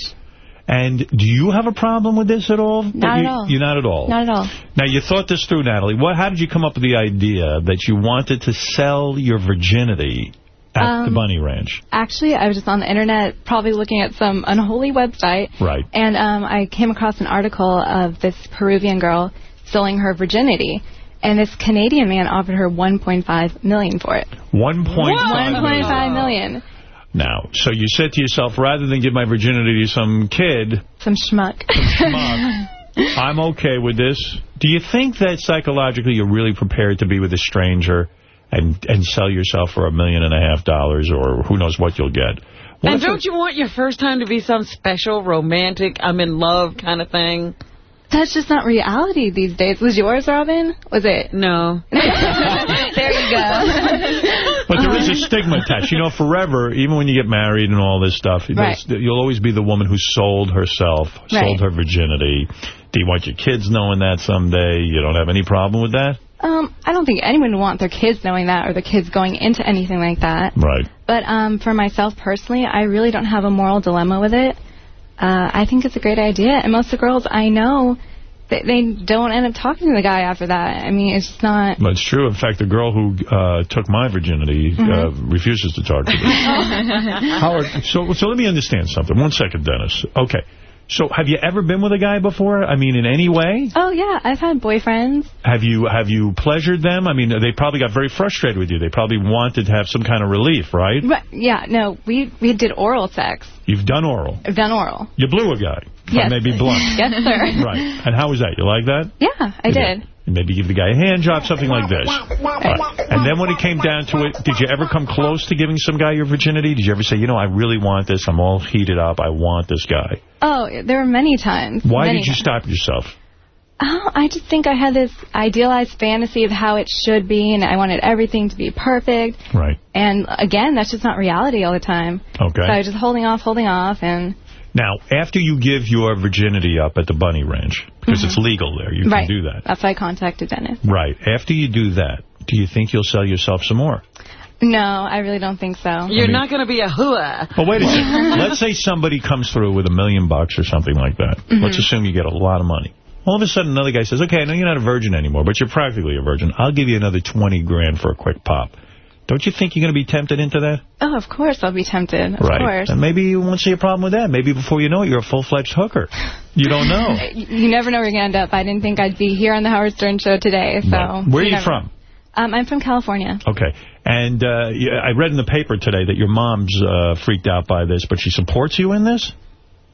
And do you have a problem with this at all? Not at you, all. You're not at all? Not at all. Now, you thought this through, Natalie. What? How did you come up with the idea that you wanted to sell your virginity at the Um, Bunny Ranch? Actually, I was just on the internet, probably looking at some unholy website, Right. and um, I came across an article of this Peruvian girl selling her virginity, and this Canadian man offered her 1.5 million for it. 1.5 million. 1.5 million. Now, so you said to yourself, rather than give my virginity to some kid, Some schmuck. I'm okay with this. Do you think that psychologically you're really prepared to be with a stranger and and sell yourself for a million and a half dollars or who knows what you'll get? What And don't you want your first time to be some special, romantic, I'm in love kind of thing? That's just not reality these days. Was yours, Robin? Was it? No. [laughs] there you go. But there is a stigma attached. You know, forever, even when you get married and all this stuff, Right. you'll always be the woman who sold herself, sold Right. her virginity. Do you want your kids knowing that someday? You don't have any problem with that? Um, I don't think anyone would want their kids knowing that or their kids going into anything like that. Right. But um, for myself personally, I really don't have a moral dilemma with it. Uh, I think it's a great idea. And most of the girls I know, they, they don't end up talking to the guy after that. I mean, it's just not... But it's true. In fact, the girl who uh, took my virginity uh, Mhm. refuses to talk to me. [laughs] Howard, so, so let me understand something. One second, Dennis. Okay. So have you ever been with a guy before? I mean, in any way? Oh, yeah, I've had boyfriends. Have you have you pleasured them? I mean, they probably got very frustrated with you. They probably wanted to have some kind of relief, right? But, yeah, no, we, we did oral sex. You've done oral. I've done oral. You blew a guy. If I Yes. may be blunt. [laughs] Yes, sir. Right. And how was that? You like that? Yeah, I You did. Maybe give the guy a hand job, something like this. Right. And then when it came down to it, did you ever come close to giving some guy your virginity? Did you ever say, you know, I really want this. I'm all heated up. I want this guy. Oh, there were many times. Why many did you times. stop yourself? Oh, I just think I had this idealized fantasy of how it should be, and I wanted everything to be perfect. Right. And again, that's just not reality all the time. Okay. So I was just holding off, holding off, and Now, after you give your virginity up at the Bunny Ranch, because it's legal there, you Mm-hmm. right. can do that. That's why I contacted Dennis. Right. After you do that, do you think you'll sell yourself some more? No, I really don't think so. You're not going to be a hua. But wait a second. [laughs] Let's say somebody comes through with a million bucks or something like that. Mhm. Let's assume you get a lot of money. All of a sudden, another guy says, okay, I know you're not a virgin anymore, but you're practically a virgin. I'll give you another 20 grand for a quick pop. Don't you think you're going to be tempted into that? Oh, of course I'll be tempted. Of right. course. And maybe you won't see a problem with that. Maybe before you know it, you're a full-fledged hooker. You don't know. [laughs] You you never know where you're going to end up. I didn't think I'd be here on the Howard Stern show today. So Right. Where are you never- from? Um, I'm from California. Okay. And uh, I read in the paper today that your mom's uh, freaked out by this, but she supports you in this?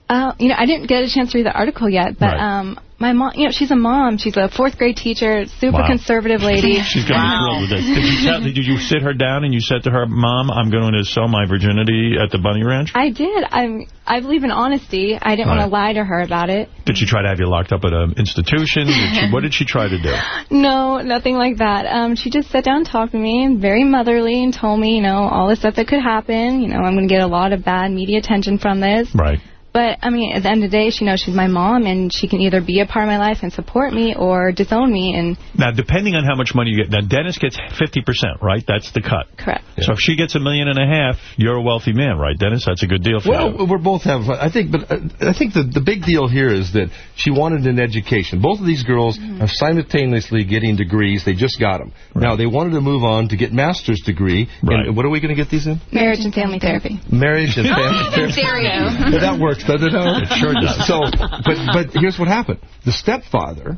Uh, you know, I didn't get a chance to read the article yet, but Right. um, my mom, you know, she's a mom. She's a fourth grade teacher, super Wow. conservative lady. [laughs] She's going to be thrilled with this. Did you, tell, did you sit her down and you said to her, Mom, I'm going to sell my virginity at the Bunny Ranch? I did. I'm. I believe in honesty. I didn't want to lie to her about it. Did she try to have you locked up at an institution? Did she, what did she try to do? [laughs] No, nothing like that. Um, she just sat down and talked to me, very motherly, and told me, you know, all the stuff that could happen. You know, I'm going to get a lot of bad media attention from this. Right. But, I mean, at the end of the day, she knows she's my mom, and she can either be a part of my life and support me or disown me, and Now, depending on how much money you get, now Dennis gets 50%, right? That's the cut. correct. So if she gets a million and a half, you're a wealthy man, right, Dennis? That's a good deal for you. Well, we're both have. I think, but uh, I think the the big deal here is that she wanted an education. Both of these girls Mm-hmm. are simultaneously getting degrees. They just got them. Now they wanted to move on to get master's degree. Right. And what are we going to get these in? Marriage and family therapy. Marriage and [laughs] family. [laughs] In stereo. [laughs] That works, doesn't it? It sure does. So, but but here's what happened: the stepfather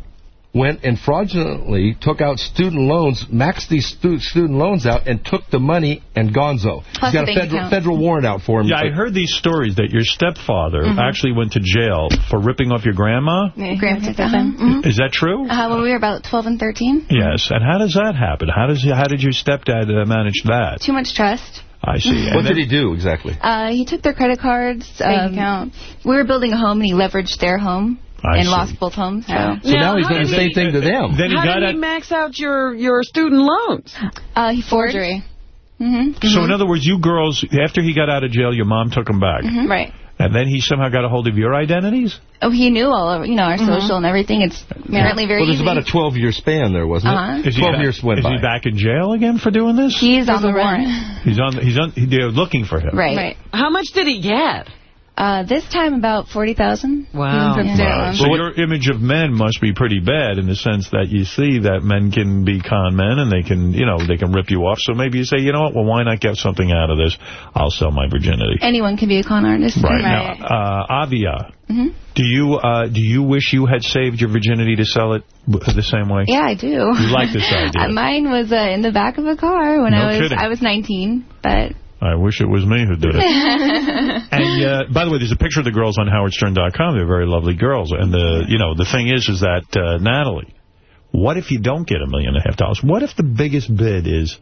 went and fraudulently took out student loans, maxed these stu student loans out, and took the money and gonzo. Plus He's got a federal, federal warrant out for him. Yeah, I heard these stories that your stepfather Mhm. actually went to jail for ripping off your grandma. Grandfather. Is that true? Uh, when we were about 12 and 13. Yes. And how does that happen? How does how did your stepdad uh, manage that? Too much trust. I see. [laughs] What did he do exactly? Uh, he took their credit cards. Bank um, account. We were building a home, and he leveraged their home I and see. lost both homes. So, So now, he's how doing the same he- thing to them. Then he How got did at, he max out your, your student loans? uh, he forged. Forgery. Mm-hmm. So in other words, you girls, after he got out of jail, your mom took him back. Mhm. Right. And then he somehow got a hold of your identities? Oh, he knew all of you know our mm-hmm. social and everything. It's apparently very Well, there's easy. about a 12-year span there, wasn't it? Uh-huh. Is 12 back- years went Is by. he back in jail again for doing this? He's on the There's a run. He's on. He's on. They're looking for him. Right. Right. How much did he get? Uh, this time about forty thousand. Wow. From Yeah. student Right. So your image of men must be pretty bad in the sense that you see that men can be con men and they can, you know, they can rip you off. So maybe you say, you know what, well, why not get something out of this? I'll sell my virginity. Anyone can be a con artist. Right. Right. Now, uh, Avia, hmm do you uh, do you wish you had saved your virginity to sell it the same way? Yeah, I do. You like this [laughs] idea. Mine was uh, in the back of a car when No I was kidding. I was 19, but I wish it was me who did it. [laughs] and uh, by the way, there's a picture of the girls on HowardStern.com. They're very lovely girls. And the you know the thing is, is that uh, Natalie, what if you don't get a million and a half dollars? What if the biggest bid is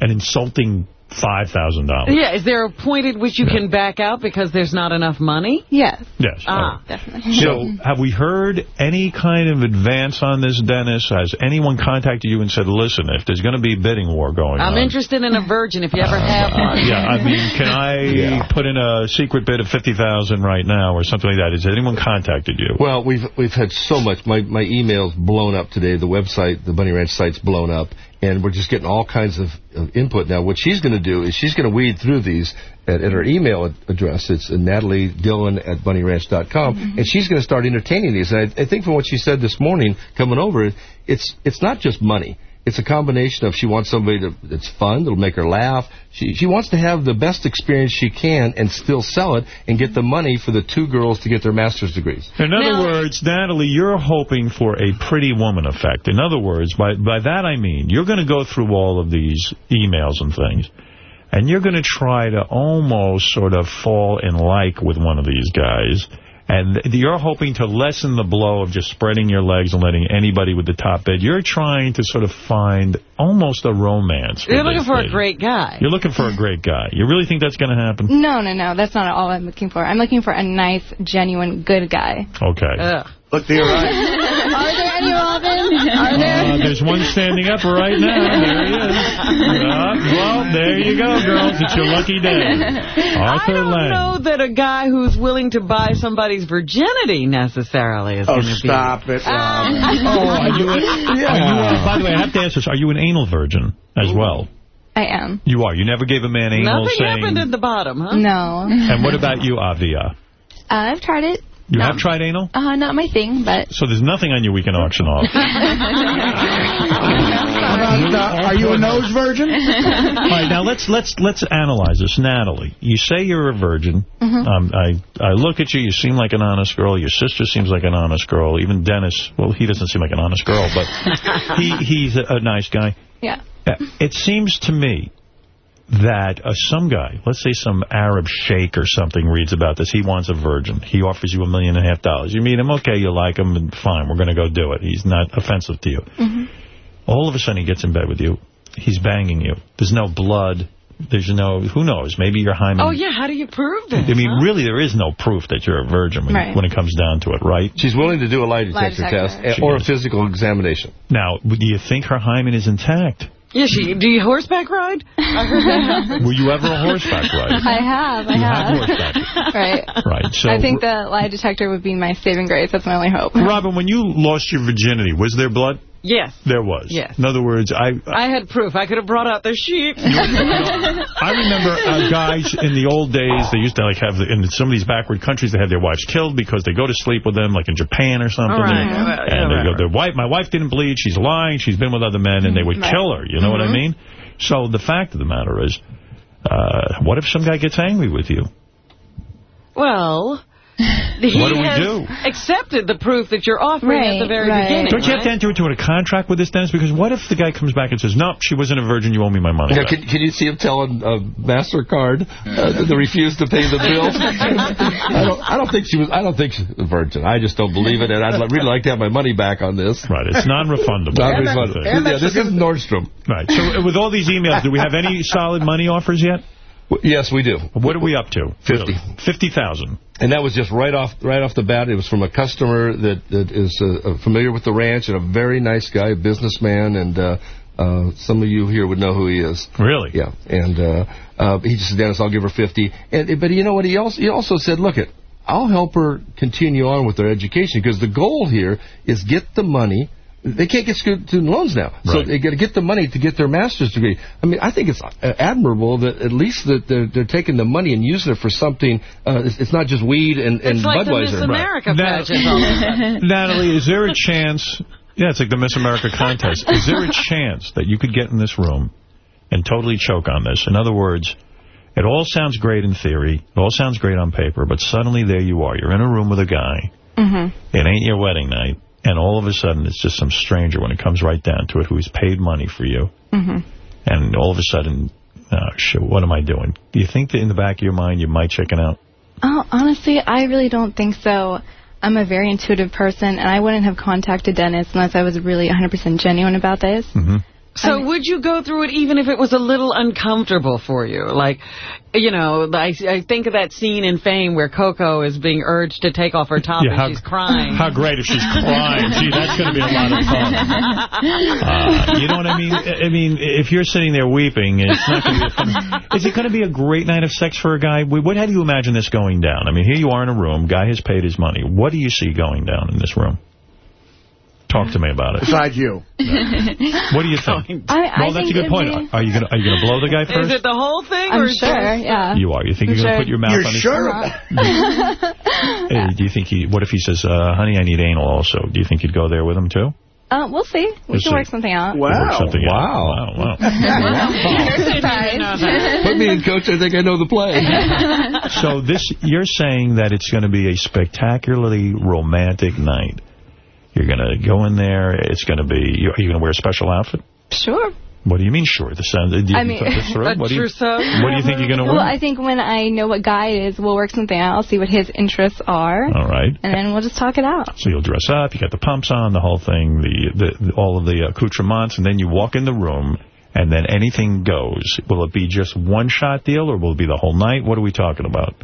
an insulting five thousand dollars? Yeah, is there a point at which you can back out because there's not enough money? yes, Yes. Ah. definitely. So, have we heard any kind of advance on this, Dennis? Has anyone contacted you and said, listen, if there's going to be a bidding war going on I'm interested in a virgin if you ever [laughs] have Uh, yeah, I mean, can I put in a secret bid of 50000 right now or something like that? Has anyone contacted you? Well, we've we've had so much. My my email's blown up today. The website, the Bunny Ranch site's blown up, and we're just getting all kinds of, of input now. What she's going to do is she's going to weed through these at, at her email address. It's uh, Natalie Dillon at bunnyranch.com, mm-hmm. and she's going to start entertaining these. And I, I think from what she said this morning, coming over, it's it's not just money. It's a combination of she wants somebody to, that's fun, that'll make her laugh. She she wants to have the best experience she can and still sell it and get the money for the two girls to get their master's degrees. In other words, Natalie, you're hoping for a pretty woman effect. In other words, by, by that I mean, you're going to go through all of these emails and things, and you're going to try to almost sort of fall in like with one of these guys, And you're hoping to lessen the blow of just spreading your legs and letting anybody with the top bed. You're trying to sort of find almost a romance. You're looking for lady. a great guy. You're looking for a great guy. You really think that's going to happen? No, no, no. That's not all I'm looking for. I'm looking for a nice, genuine, good guy. Okay. Look to your right. Are there any, Robin? Are there? Uh, there's one standing up right now. There he is. [laughs] Uh, well, there you go, girls. It's your lucky day. Arthur I don't Lang. know that a guy who's willing to buy somebody's virginity necessarily is Oh, going to be... Oh, stop it, Rob. Oh, are you, a, are you a, by the way, I have to ask this. Are you an anal virgin as well? I am. You are. You never gave a man anal Nothing saying... happened at the bottom, huh? No. And what about you, Avia? I've tried it. You have tried anal? Uh, not my thing, but So there's nothing on you we can auction off. [laughs] are you a nose virgin? [laughs] All right, now let's let's let's analyze this. Natalie, you say you're a virgin. Mhm. Um, I I look at you. You seem like an honest girl. Your sister seems like an honest girl. Even Dennis. Well, he doesn't seem like an honest girl, but he he's a, a nice guy. Yeah. Uh, It seems to me that uh, some guy, let's say some Arab sheikh or something, reads about this. He wants a virgin. He offers you a million and a half dollars. You meet him, okay, you like him, and fine, we're going to go do it. He's not offensive to you. All of a sudden, he gets in bed with you. He's banging you. There's no blood. There's no, who knows, maybe your hymen. Oh, yeah, how do you prove this? I mean, huh? really, there is no proof that you're a virgin when, Right. when it comes down to it, right? She's willing to do a lie Lie detector, detector. test She or a physical examination. Now, do you think her hymen is intact? Yeah, she, do you horseback ride? I heard that. [laughs] Were you ever a horseback rider? [laughs] I have. I You have. have horseback. [laughs] right. Right. So, I think the lie detector would be my saving grace. That's my only hope. Robin, when you lost your virginity, was there blood? Yes. There was. Yes. In other words, I I had proof. I could have brought out the sheets. I remember uh, guys in the old days, they used to like have, in some of these backward countries, they had their wives killed because they go to sleep with them, like in Japan or something. Right. And, and they go, their wife, my wife didn't bleed, she's lying, she's been with other men, and they would kill her. You know what I Mhm. mean? So the fact of the matter is, uh, what if some guy gets angry with you? Well, [laughs] he What do we has do? accepted the proof that you're offering at the very right. beginning. Don't you have to enter into a contract with this, Dennis? Because what if the guy comes back and says, no, she wasn't a virgin, you owe me my money Now, back. can, can you see him telling uh, MasterCard uh, to refuse to pay the bill? [laughs] I don't. I don't think she was. I don't think she's a virgin. I just don't believe it, and I'd really like to have my money back on this. Right, it's non-refundable. Non-refundable. Yeah, this is Nordstrom. Right. So with all these emails, do we have any solid money offers yet? Yes, we do. What are we up to? 50. 50,000. And that was just right off right off the bat. It was from a customer that, that is uh, familiar with the ranch and a very nice guy, a businessman, and uh, uh, some of you here would know who he is. Really? Yeah. And uh, uh, he just said, Dennis, I'll give her 50. And But you know what? He also, he also said, look, it, I'll help her continue on with her education because the goal here is get the money. They can't get student loans now, so Right. they got to get the money to get their master's degree. I mean, I think it's uh, admirable that at least that they're, they're taking the money and using it for something. Uh, it's, it's not just weed and, and It's like the Budweiser. Miss America Nat- pageant. all of a sudden. Natalie, is there a chance... Yeah, it's like the Miss America contest. Is there a chance that you could get in this room and totally choke on this? In other words, it all sounds great in theory. It all sounds great on paper, but suddenly there you are. You're in a room with a guy. Mm-hmm. It ain't your wedding night. And all of a sudden, it's just some stranger, when it comes right down to it, who's paid money for you. Mm-hmm. And all of a sudden, oh, shit, what am I doing? Do you think that in the back of your mind you might chicken out? Oh, honestly, I really don't think so. I'm a very intuitive person, and I wouldn't have contacted Dennis unless I was really 100% genuine about this. Mm-hmm. So would you go through it even if it was a little uncomfortable for you? Like, you know, I, I think of that scene in Fame where Coco is being urged to take off her top Yeah, and how- she's crying. How great if she's crying. Gee, that's going to be a lot of fun. Uh, you know what I mean? I mean, if you're sitting there weeping, it's not going to be a fun... Is it going to be a great night of sex for a guy? What, how do you imagine this going down? I mean, here you are in a room. Guy has paid his money. What do you see going down in this room? Talk to me about it. Besides you. What do you think? [laughs] I, I well, that's a good point. be- Are you going to are you going to blow the guy first? Is it the whole thing? I'm or sure, just- yeah. You are. You think I'm you're going to put your mouth You're on his... sure? [laughs] Hey, do you think he... What if he says, uh, honey, I need anal also? Do you think you'd go there with him, too? Uh, we'll see. We We'll can see. work something out. Work something out. Wow. Wow, wow. You're [laughs] surprised. Put me in, coach. I think I know the play. So this, you're saying that it's going to be a spectacularly romantic night. You're going to go in there. It's going to be. Are you going to wear a special outfit? Sure. What do you mean sure? The sound. Do you I mean, [laughs] a what do you? What do you think you're going to wear? Well. I think when I know what guy it is, we'll work something out, see what his interests are, All right. and then we'll just talk it out. So you'll dress up, you got the pumps on, the whole thing, the, the, the all of the accoutrements, and then you walk in the room, and then anything goes. Will it be just one shot deal, or will it be the whole night? What are we talking about?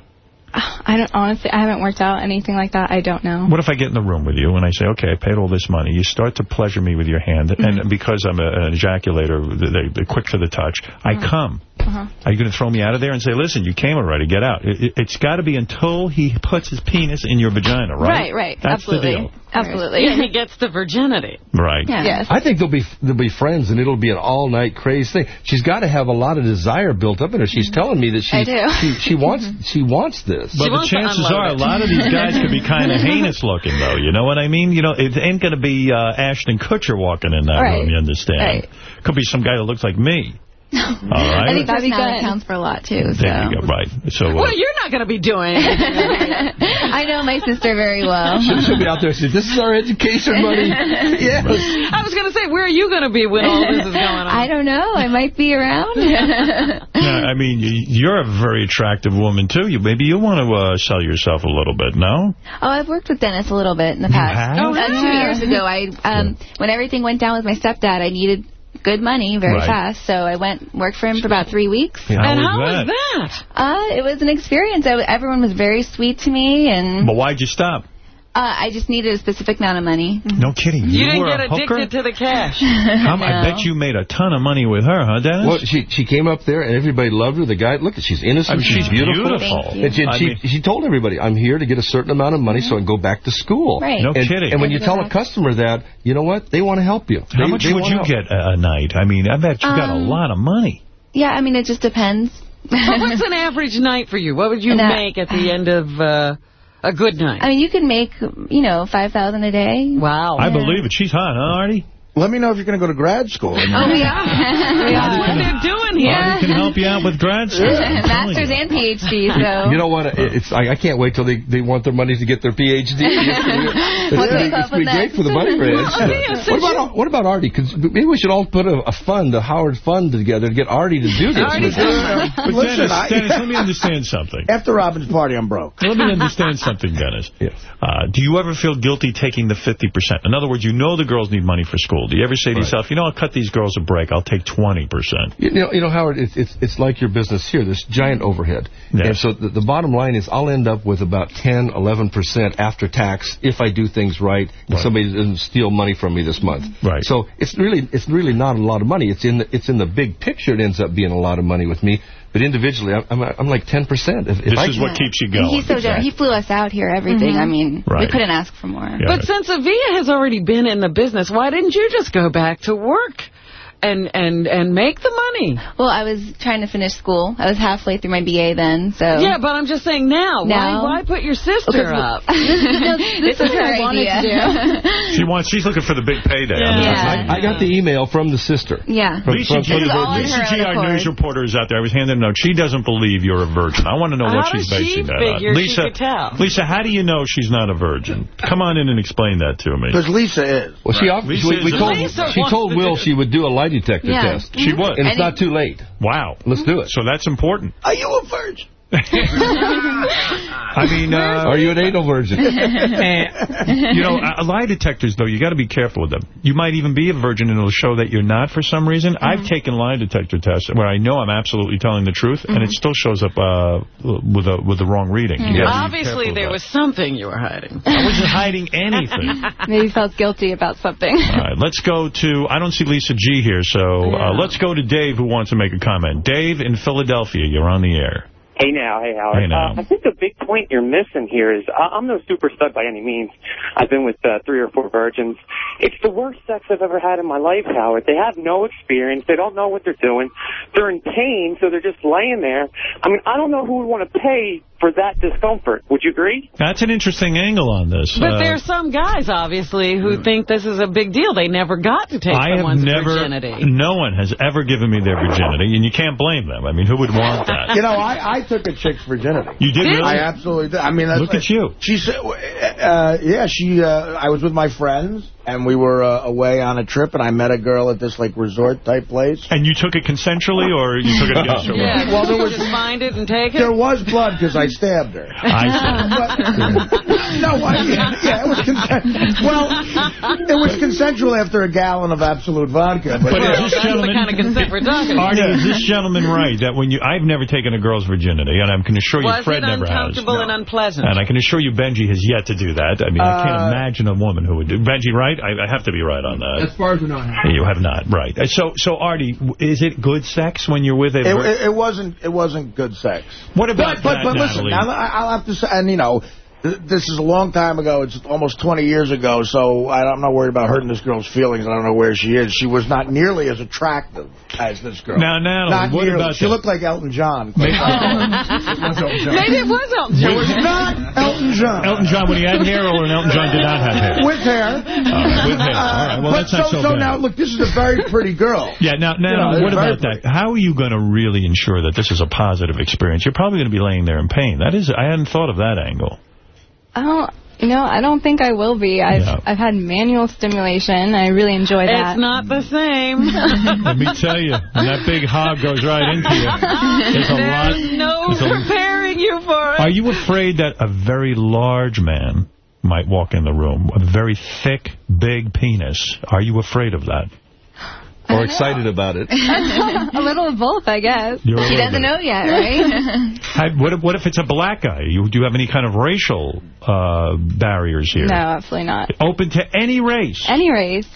I don't honestly. I haven't worked out anything like that. I don't know. What if I get in the room with you and I say, okay, I paid all this money. You start to pleasure me with your hand, Mm-hmm. and because I'm a, an ejaculator, they, they're quick to the touch, I Mm-hmm. come. Uh-huh. Are you going to throw me out of there and say, listen, you came already, get out? It, it, it's got to be until he puts his penis in your vagina, right? Right, right. That's Absolutely. the deal. Absolutely. Yeah, he gets the virginity. Right. Yeah. Yes. I think they'll be they'll be friends, and it'll be an all-night crazy thing. She's got to have a lot of desire built up in her. She's telling me that she she, she wants she wants this. But the chances are a lot of these guys could be [laughs] kind of heinous looking, though. You know what I mean? You know, it ain't going to be uh, Ashton Kutcher walking in that Right. room, you understand? Right. Could be some guy that looks like me. All right? I think That'd be good. counts for a lot, too. So. There you go, right. So, uh, Well, you're not going to be doing. [laughs] I know my sister very well. She'll, she'll be out there saying, this is our education money. [laughs] yes. I was going to say, where are you going to be when all this is going on? I don't know. I might be around. [laughs] yeah, I mean, you- you're a very attractive woman, too. You Maybe you want to uh, sell yourself a little bit, no? Oh, I've worked with Dennis a little bit in the past. have? Uh, two years ago, I um, when everything went down with my stepdad, I needed good money very Right. fast, so I went worked for him for about three weeks. Yeah, how and was how that? was that? Uh, it was an experience. I, everyone was very sweet to me, and But why'd you stop? Uh, I just needed a specific amount of money. No kidding. You, didn't were get a hooker? addicted to the cash. [laughs] I'm- I [laughs] bet you made a ton of money with her, huh, Dennis? Well, she she came up there and everybody loved her. The guy, look, she's innocent. I mean, she's beautiful. beautiful. Thank you. And she, she, mean- she told everybody, I'm here to get a certain amount of money so I can go back to school. Right. No and, kidding. And when you Go tell a customer that, you know what? They want to help you. How They- much they would you help. get a, a night? I mean, I bet you got a Um, lot of money. Yeah, I mean, it just depends. But what's [laughs] an average night for you? What would you And, make at the end of uh, a good night? I mean, you can make, you know, five thousand a day. wow. I believe it. She's hot, huh, Artie? Let me know if you're going to go to grad school. [laughs] Oh, we are. we That's what are. they're doing here. Artie can help you out with grad [laughs] school. I'm Masters and PhD. So You know what? It's I, I can't wait till they, they want their money to get their PhD. It's [laughs] What gonna they be- come it's gonna be great for the money next. Well, yeah, what about what about Artie? Because maybe we should all put a, a fund, a Howard fund together to get Artie to do this. Artie's with us. got But Listen, Dennis, I- Dennis, let me understand something. After Robin's party, I'm broke. Let me understand something, Dennis. Yes. Uh, do you ever feel guilty taking the 50%? In other words, you know the girls need money for school. Do you ever say to yourself, you know, I'll cut these girls a break. I'll take 20%. You know, you know, Howard, it's, it's it's like your business here. This giant overhead, Yeah. and so the, the bottom line is, I'll end up with about 10, 11 percent after tax if I do things right, and Right. somebody doesn't steal money from me this month. Right. So it's really it's really not a lot of money. It's in the it's in the big picture. It ends up being a lot of money with me, but individually, I'm I'm, I'm like 10 percent. If, if This I is what keeps you going. He's so generous. He flew us out here, everything. Mm-hmm. I mean, Right. we couldn't ask for more. Yeah. But since Avia has already been in the business, why didn't you just go back to work and and and make the money? Well, I was trying to finish school. I was halfway through my BA then, so. Yeah, but I'm just saying now. Now? Why, why put your sister [laughs] up? this [laughs] This is is her what I wanted idea. to [laughs] She wants. She's looking for the big payday. I mean, Yeah. I, I got the email from the sister. yeah. From- Lisa from- G, from the- Lisa G, our news reporter is out there. I was handing a note. She doesn't believe you're a virgin. I want to know what she's does she basing that on. figure she Lisa, tell? Lisa, how do you know she's not a virgin? Come on in and explain that to me. Because Lisa is. Well, she off- Lisa we, we told she told Will she would do a lie detector Yeah. test. She would. And it's And not too late. Wow. Let's do mm-hmm. it. So that's important. Are you a virgin? I mean, uh, Are you an anal virgin? [laughs] you know, uh, lie detectors, though, you got to be careful with them. You might even be a virgin and it'll show that you're not for some reason. I've taken lie detector tests where I know I'm absolutely telling the truth, and it still shows up uh, with a with the wrong reading. You gotta Obviously, there was something you were hiding. I wasn't hiding anything. [laughs] Maybe felt guilty about something. All right, let's go to, I don't see Lisa G here, so uh, let's go to Dave who wants to make a comment. Dave in Philadelphia, you're on the air. Hey now, hey Howard. Hey, now. Uh, I think the big point you're missing here is I- I'm no super stud by any means. I've been with uh, three or four virgins. It's the worst sex I've ever had in my life, Howard. They have no experience. They don't know what they're doing. They're in pain, so they're just laying there. I mean, I don't know who would want to pay for that discomfort. Would you agree? That's an interesting angle on this. But Uh, there's some guys, obviously, who think this is a big deal. They never got to take I have someone's never, virginity. no one has ever given me their virginity, and you can't blame them. I mean, who would want that? You know, I, I took a chick's virginity. You did really? I absolutely did. I mean, that's Look at you. She said, uh, yeah, she. Uh, I was with my friends. And we were uh, away on a trip, and I met a girl at this like resort type place. And you took it consensually, or you took it [laughs] against your will? Yeah, Well, well, there was- just find it and take it? There was blood because I stabbed her. I. [laughs] [laughs] No, I, yeah, it was consen- well, it was consensual after a gallon of Absolut vodka. But, But Well, is this that's the gentleman, kind of consent we're talking about. Artie, is this gentleman right that when you, I've never taken a girl's virginity, and I can assure you Was Fred never has. uncomfortable and unpleasant? And I can assure you Benji has yet to do that. I mean, I can't Uh, imagine a woman who would do. Benji, right? I, I have to be right on that. As far as we know, I haven't. You have not, right. Uh, So, so Artie, is it good sex when you're with a... It, it, it wasn't. It wasn't good sex. What about But but, that, but listen, Natalie? I'll, I'll have to say, and you know, th- this is a long time ago. It's almost 20 years ago, so I- I'm not worried about hurting this girl's feelings. I don't know where she is. She was not nearly as attractive as this girl. Now, Natalie, not what nearly. about She that? looked like Elton John. Maybe it was Elton [laughs] It John. was not Elton John. Elton John when he had hair, or when Elton John did not have hair? With hair. All right, with hair. All right, well, but that's not so, so so bad. now, look, this is a very pretty girl. [laughs] Yeah, now, now You know, what about that? How are you going to really ensure that this is a positive experience? You're probably going to be laying there in pain. That is, I hadn't thought of that angle. I don't, you know, I don't think I will be. I've Yeah. I've had manual stimulation. I really enjoy that. It's not the same. [laughs] Let me tell you, when that big hog goes right into you, [laughs] there's a lot. No there's a- preparing you for it. Are you afraid that a very large man might walk in the room, a very thick, big penis? Are you afraid of that? Or excited about it. [laughs] [laughs] a little of both, I guess. You're a She doesn't bit. know yet, right? [laughs] How- what, if, what if it's a black guy? You, do you have any kind of racial uh, barriers here? No, absolutely not. Open to any race? Any race.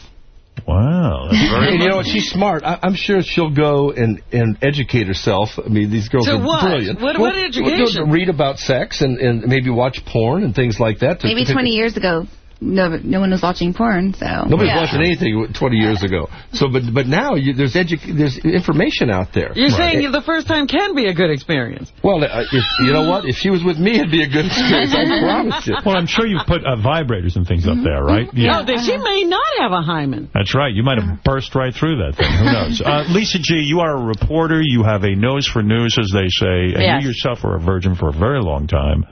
Wow. That's very And you know what? She's smart. I, I'm sure she'll go and, and educate herself. I mean, these girls To are what? brilliant. What- Well, what education? well, read about sex and, and maybe watch porn and things like that. to- Maybe to- 20 years ago, no, no one was watching porn, so. Nobody's yeah. watching anything 20 years ago. So, but but now you, there's edu- there's information out there. You're saying the first time can be a good experience. Well, uh, if, you know what? If she was with me, it'd be a good experience. I promise you. Well, I'm sure you've put uh, vibrators and things up there, right? Yeah. No, that she may not have a hymen. That's right. You might have burst right through that thing. Who knows? Uh, Lisa G., you are a reporter. You have a nose for news, as they say. And Yes. you yourself were a virgin for a very long time.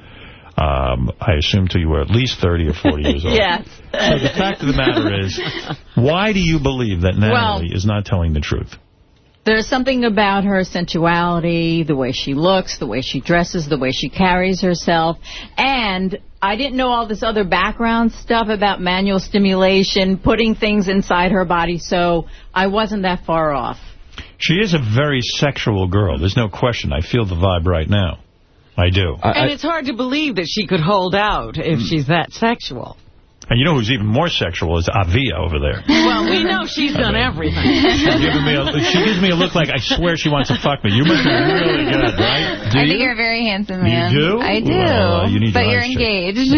Um, I assume till you were at least 30 or 40 years old. [laughs] Yes. So the fact of the matter is, why do you believe that Natalie is not telling the truth? There's something about her sensuality, the way she looks, the way she dresses, the way she carries herself. And I didn't know all this other background stuff about manual stimulation, putting things inside her body, so I wasn't that far off. She is a very sexual girl. There's no question. I feel the vibe right now. I do. and it's hard to believe that she could hold out if she's that sexual. And you know who's even more sexual is Avia over there. [laughs] Well, we know she's done everything. She's me a, she gives me a look like I swear she wants to fuck me. You must be really good, right? Do I you? think you're a very handsome man. do? I do. Well, you need but your you're eyes checked. engaged.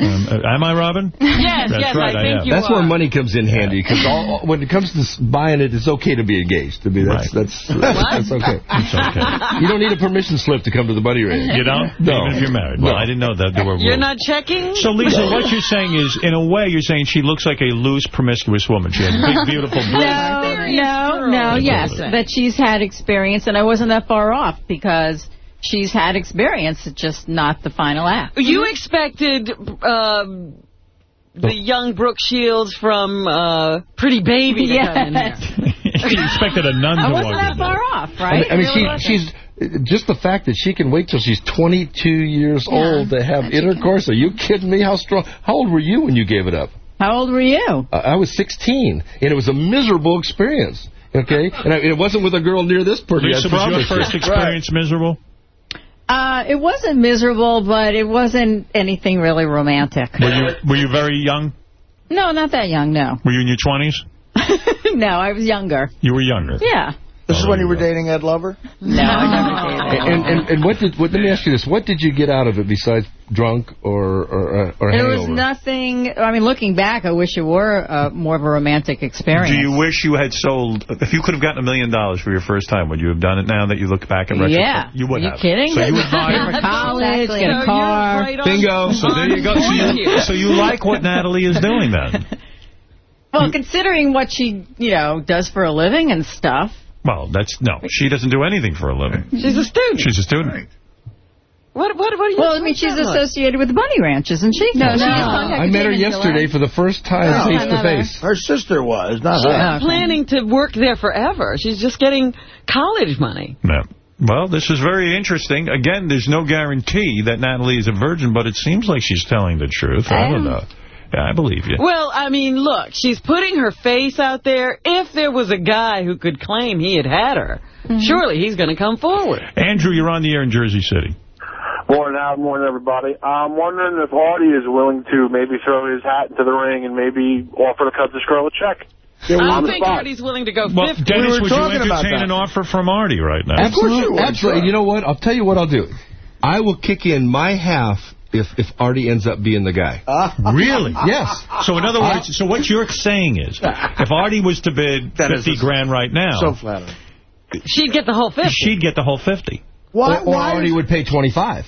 Um, uh, am I, Robin? [laughs] Yes, That's yes, right, I I think am. you That's are. where money comes in handy because when it comes to buying it, it's okay to be engaged. I mean, that's that's that's okay. It's okay. You don't need a permission slip to come to the buddy range. You don't? No. Even if you're married. Well, I didn't know that there were You're rules. not checking? So, Lisa, what you're saying is, in a way, you're saying she looks like a loose, promiscuous woman. She has big, [laughs] beautiful breasts. No, no, no, yes, that she's had experience, and I wasn't that far off because she's had experience, it's just not the final act. You expected um, the young Brooke Shields from uh, Pretty Baby to come in [laughs] here. [laughs] you expected a nun I to wasn't walk that in far there. off, I right? mean, I mean Really she, she's just the fact that she can wait till she's 22 years old to have intercourse. Are you kidding me? How strong? How old were you when you gave it up? How old were you? Uh, I was 16, and it was a miserable experience. Okay, and I, it wasn't with a girl near this pretty. Lisa, was your first experience miserable? Uh, it wasn't miserable, but it wasn't anything really romantic. Were you, were you very young? No, not that young, no. Were you in your 20s? [laughs] no, I was younger. You were younger. Yeah. This is when you were dating Ed Lover? No, I never [laughs] did. And, and and what did what, let me ask you this: What did you get out of it besides drunk or or uh, or There hangover? was nothing, I mean, looking back, I wish it were uh, more of a romantic experience. Do you wish you had sold, if you could have gotten a million dollars for your first time, would you have done it now that you look back in retrospect? Yeah. You would Are you have. kidding? So you would buy Pay for college, Exactly. get a car. right Bingo. So there you go. So you, so you like what Natalie is doing then? [laughs] Well, considering what she, you know, does for a living and stuff. Well, that's, no, she doesn't do anything for a living. She's a student. She's a student. What, what, what are you Well, I mean, she's associated with the Bunny Ranch, isn't she? No, she's no. I met her yesterday for the first time oh, face to face. Her sister was, not She's her. planning to work there forever. She's just getting college money. Yeah. Well, this is very interesting. Again, there's no guarantee that Natalie is a virgin, but it seems like she's telling the truth. I, don't know. Yeah, I believe you. Well, I mean, look, she's putting her face out there. If there was a guy who could claim he had had her, mm-hmm. surely he's going to come forward. Andrew, you're on the air in Jersey City. Morning, Al. Morning, everybody. I'm wondering if Artie is willing to maybe throw his hat into the ring and maybe offer to cut this girl a check. I On don't think spot. Artie's willing to go Well, 50. Dennis, would you entertain an offer from Artie right now? Absolutely. Absolutely. You know what? I'll tell you what I'll do. I will kick in my half if if Artie ends up being the guy. [laughs] Really? Yes. So in other words, so what you're saying is, [laughs] if Artie was to bid That is 50 a- grand right now, So flattering. She'd get the whole 50. she'd get the whole 50. Why? Or, or why Artie would pay 25.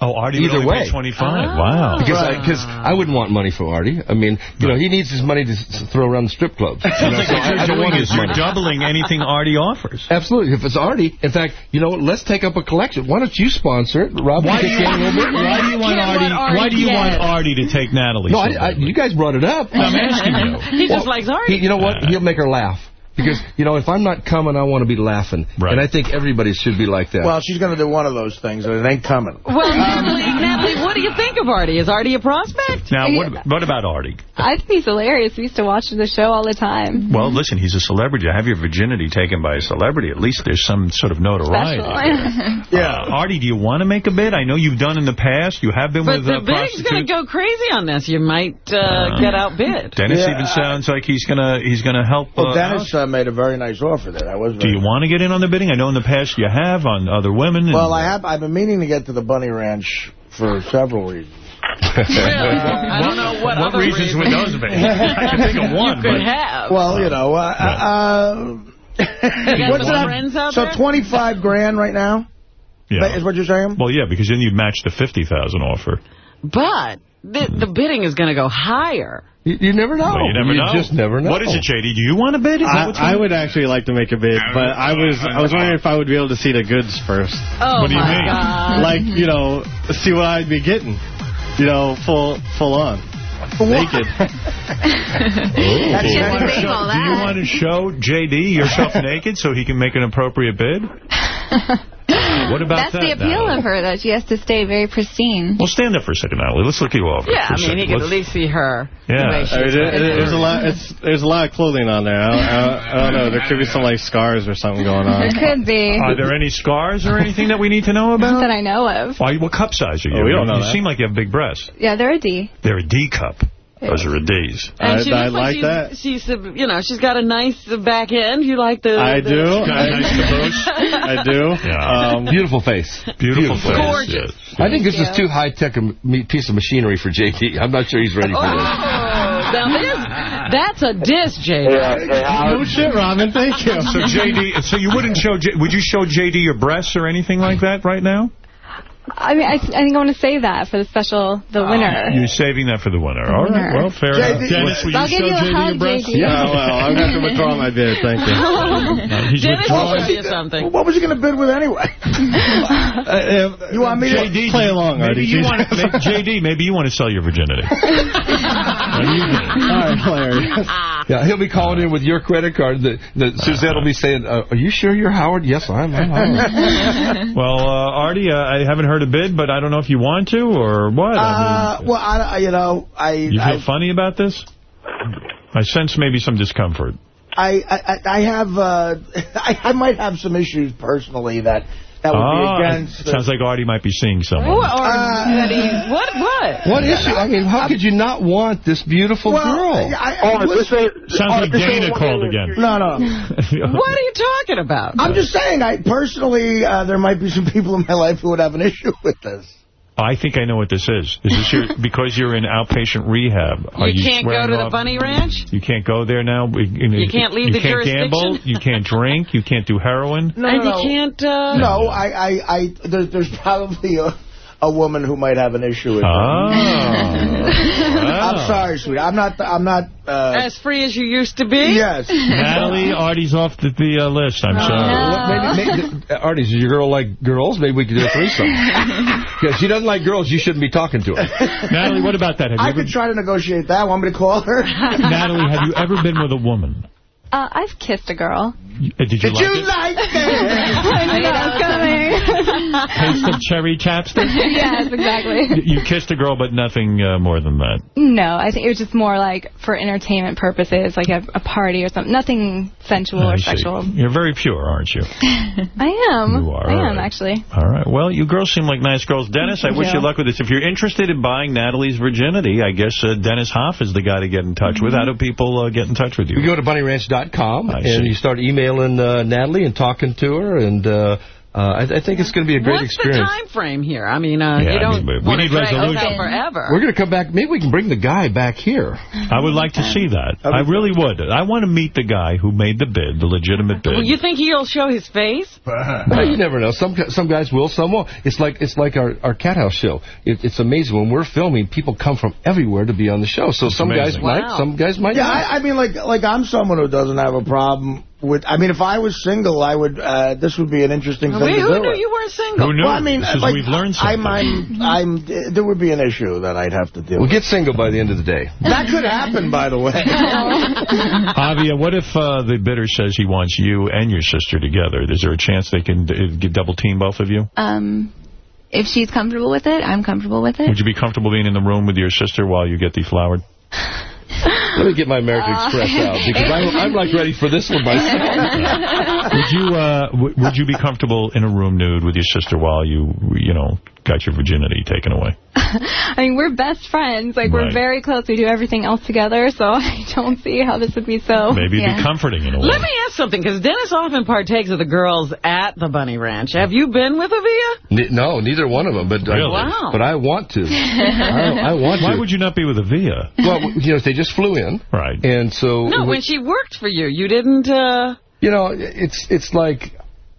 Oh, Artie Either would only way. pay 25. Ah. Wow. Because I, 'cause I wouldn't want money for Artie. I mean, you know, he needs his money to s- throw around the strip clubs. You know, Sounds like so what I, I you're don't want his is you're doubling anything Artie offers. Absolutely. If it's Artie, in fact, you know what? Let's take up a collection. Why don't you sponsor it? Rob, Why do you, in a why do you want Artie? Artie Why do you want. Artie to take Natalie? No, so I, I, you guys brought it up. I'm asking you. [laughs] He just likes Artie. He, you know what? He'll make her laugh. Because, you know, if I'm not coming, I want to be laughing. Right. And I think everybody should be like that. Well, she's going to do one of those things, and it ain't coming. Well, Natalie, Natalie, what do you think of Artie? Is Artie a prospect? Now, what, what about Artie? I think he's hilarious. We used to watch the show all the time. Well, listen, he's a celebrity. To have your virginity taken by a celebrity, at least there's some sort of notoriety. Special. [laughs] Yeah. Artie, do you want to make a bid? I know you've done in the past. You have been But with the uh, big's going to go crazy on this. You might uh, get outbid. Dennis Yeah, even I- sounds like he's gonna he's gonna help. Well, uh, Dennis uh, made a very nice offer there. That was Do very you want to get in on the bidding? I know in the past you have on other women. and- Well, I have. I've been meaning to get to the Bunny Ranch for several reasons. [laughs] I don't know what, What other reasons would those be? [laughs] I can think of one. you could but- have. Well, you know, uh, uh, [laughs] got what's some that? friends out so there? 25 grand right now Yeah. is what you're saying? Well, yeah, because then you'd match the 50000 offer. But the, the bidding is going to go higher. You, you never know. Well, you never know. just never know. What is it, JD? Do you want to bid? I, I would actually like to make a bid, but I was I was wondering if I would be able to see the goods first. Oh, What do you my mean? God. Like, you know, see what I'd be getting. You know, full full on. Naked. [laughs] Do you, want to show, do you want to show JD yourself [laughs] naked so he can make an appropriate bid? [laughs] What about That's that? the appeal Natalie? of her, though. She has to stay very pristine. Well, stand up for a second, Natalie. Let's look you over. Yeah, for I a mean, he second. could at least see her. Yeah. The I mean, it- it- there's a lot. There's a lot of clothing on there. I don't, I don't, I don't know. There could be some like scars or something going on. There could be. Are there any scars or anything that we need to know about? that I know of. Why, what cup size are you? Oh, we don't know you that. seem like you have big breasts. Yeah, they're a D. They're a D cup. Those are a D's. And I- she I looks like she's, that. She's, you know, she's got a nice uh, back end. You like the... I the- do. Got [laughs] a I, nice caboose. I do. Yeah. Um, Beautiful face. Beautiful, face. Gorgeous. yes. I think this Thank is too high-tech a piece of machinery for JD. I'm not sure he's ready Oh, for this. now there's, that's a diss, Jay. Yeah, no shit, Robin. Thank you. So JD, so you wouldn't show? J- Would you show JD your breasts or anything like that right now? I mean, I, I think I want to save that for the special, the winner. You're saving that for the winner. All right. Winner. Well, fair JD enough. Dennis, will I'll you give show you a JD hug, your breasts? JD. Yeah, well, I'm going to have to withdraw my bid. Thank you. [laughs] No, he's Dennis withdrawing. will show you something. What was he going to bid with anyway? [laughs] Uh, You want me to- Play along, maybe Artie. you want to, JD, maybe you want to [laughs] sell your virginity. What do you think? All right, hilarious. Yeah, he'll be calling in with your credit card. The, the Suzette will be saying, uh, "Are you sure you're Howard?" Yes, I'm. I'm Howard. Well, uh, Artie, uh, I haven't heard a bid, but I don't know if you want to or what. I Uh, mean, well, I, I- you know, I, you feel I, funny about this? I sense maybe some discomfort. I, I, I have, uh, [laughs] I, I might have some issues personally that that would Ah, be against. the- sounds like Artie might be seeing someone. Or, or that he, what? What? what issue? I mean, how could you not want this beautiful well, girl? I, I, Oh, this listen- ain't, Sounds oh, like Dana called again. no, no. [laughs] What are you talking about? I'm just saying, I personally, uh, there might be some people in my life who would have an issue with this. I think I know what this is. Is this your [laughs] because you're in outpatient rehab? Are You can't go swearing to the bunny ranch? You can't go there now. You, can't leave you the can't jurisdiction? gamble. You can't drink. You can't do heroin. No, and no, no. you can't... Uh, No, I, I, I there, there's probably a, a woman who might have an issue with Oh. that. I'm sorry, sweetie. I'm not. I'm not. Uh, As free as you used to be? Yes. Natalie, Artie's off the, the uh, list. I'm sorry. Well, maybe, maybe, uh, [laughs] Artie, does your girl like girls? Maybe we could do a threesome. [laughs] Because she doesn't like girls, you shouldn't be talking to her. [laughs] Natalie, what about that? Have you I ever, could try to negotiate that. Want me to call her? Natalie, have you ever been with a woman? Uh, I've kissed a girl. Uh, Did you Did like you it? like [laughs] I knew that was coming. [laughs] Taste of cherry chapstick? [laughs] yes, exactly. You kissed a girl, but nothing uh, more than that. No, I think it was just more like for entertainment purposes, like a, a party or something. Nothing sensual I or see. sexual. You're very pure, aren't you? I am. You are, I all am, right. actually. All right. Well, you girls seem like nice girls. Dennis, I Thank wish you you. luck with this. If you're interested in buying Natalie's virginity, I guess uh, Dennis Hof is the guy to get in touch with. How do people uh, get in touch with you? You go to bunnyranch.com And you start emailing uh, Natalie and talking to her, and uh, uh, I, I think it's going to be a great What's experience. the time frame here? I mean, uh, Yeah, you don't mean, we need to drag this resolution. forever. We're going to come back. Maybe we can bring the guy back here. I would like to see that. I really would. I want to meet the guy who made the bid, the legitimate bid. Well, you think he'll show his face? [laughs] Well, you never know. Some some guys will, some won't. It's like it's like our, our cat house show. It, it's amazing when we're filming. People come from everywhere to be on the show. So some guys amazing. might, some guys might. Yeah. I, I mean, like, like I'm someone who doesn't have a problem with. I mean, if I was single, I would. Uh, this would be an interesting thing Wait, to who do. knew it. you weren't single? Who knew? Well, I mean, This is- like, we've learned I'm, something. I'm, I'm, there would be an issue that I'd have to deal with. We'll with. get single by the end of the day. [laughs] That could happen, by the way. [laughs] Avia, what if uh, the bidder says he wants you and your sister together? Is there a chance they can uh, double team both of you? Um, if she's comfortable with it, I'm comfortable with it. Would you be comfortable being in the room with your sister while you get deflowered? [laughs] Let me get my American Express out [laughs] because I'm, I'm like ready for this one myself. would you uh, w- would you be comfortable in a room nude with your sister while you you know got your virginity taken away? [laughs] I mean, we're best friends. Like, we're very close. We do everything else together, so [laughs] I don't see how this would be so... Maybe it'd yeah. be comforting in a way. Let me ask something, because Dennis often partakes of the girls at the Bunny Ranch. Have you been with Avia? Ne- no, neither one of them. But Really? I, Wow. but I want to. I, I want Why to. would you not be with Avia? Well, you know, they just flew in, Right. and so No, when she worked for you, you didn't... Uh... you know, it's it's like.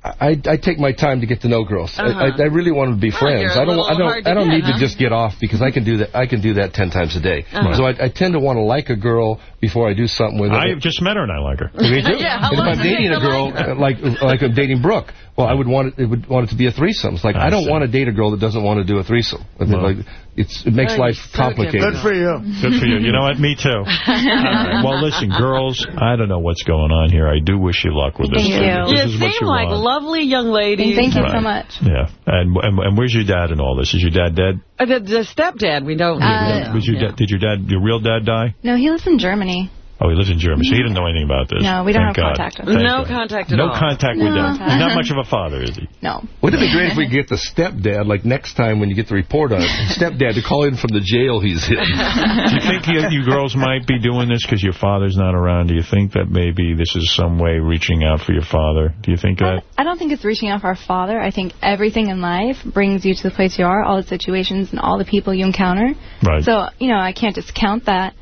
I, I take my time to get to know girls. I, Uh-huh. I, I really want to be Well, friends. you're don't. I don't. I don't get, need huh? to just get off because I can do that. I can do that ten times a day. Uh-huh. So I, I tend to want to like a girl before I do something with her. I've just met her and I like her. Me [laughs] too. Yeah, and if I'm dating a girl like uh, like like I'm dating Brooke, well, I would want it. It would want it to be a threesome. It's like I I, don't see. want to date a girl that doesn't want to do a threesome. I mean, Well. like it's it makes Oh, life so complicated. Good for you. Good for you. You know what? Me too. [laughs] All right. Well, listen, girls, I don't know what's going on here. I do wish you luck with this. Thank thing. you. This You is what seem you like want. lovely young ladies. Thank you so much. Yeah. And, and and where's your dad in all this? Is your dad dead? Uh, the, the stepdad, we don't Uh, know. Was your Yeah. dad, did your dad, your real dad die? No, he lives in Germany. Oh, he lives in Germany, so he didn't know anything about this. No, we don't Thank have God. contact with him. No God. contact at No all. contact with No. him. He's not much of a father, is he? No. Wouldn't it be great if we could [laughs] get the stepdad, like next time when you get the report on it, stepdad to call in from the jail he's in. [laughs] Do you think you, you girls might be doing this because your father's not around? Do you think that maybe this is some way reaching out for your father? Do you think that? I don't think it's reaching out for our father. I think everything in life brings you to the place you are, all the situations and all the people you encounter. Right. So, you know, I can't discount that,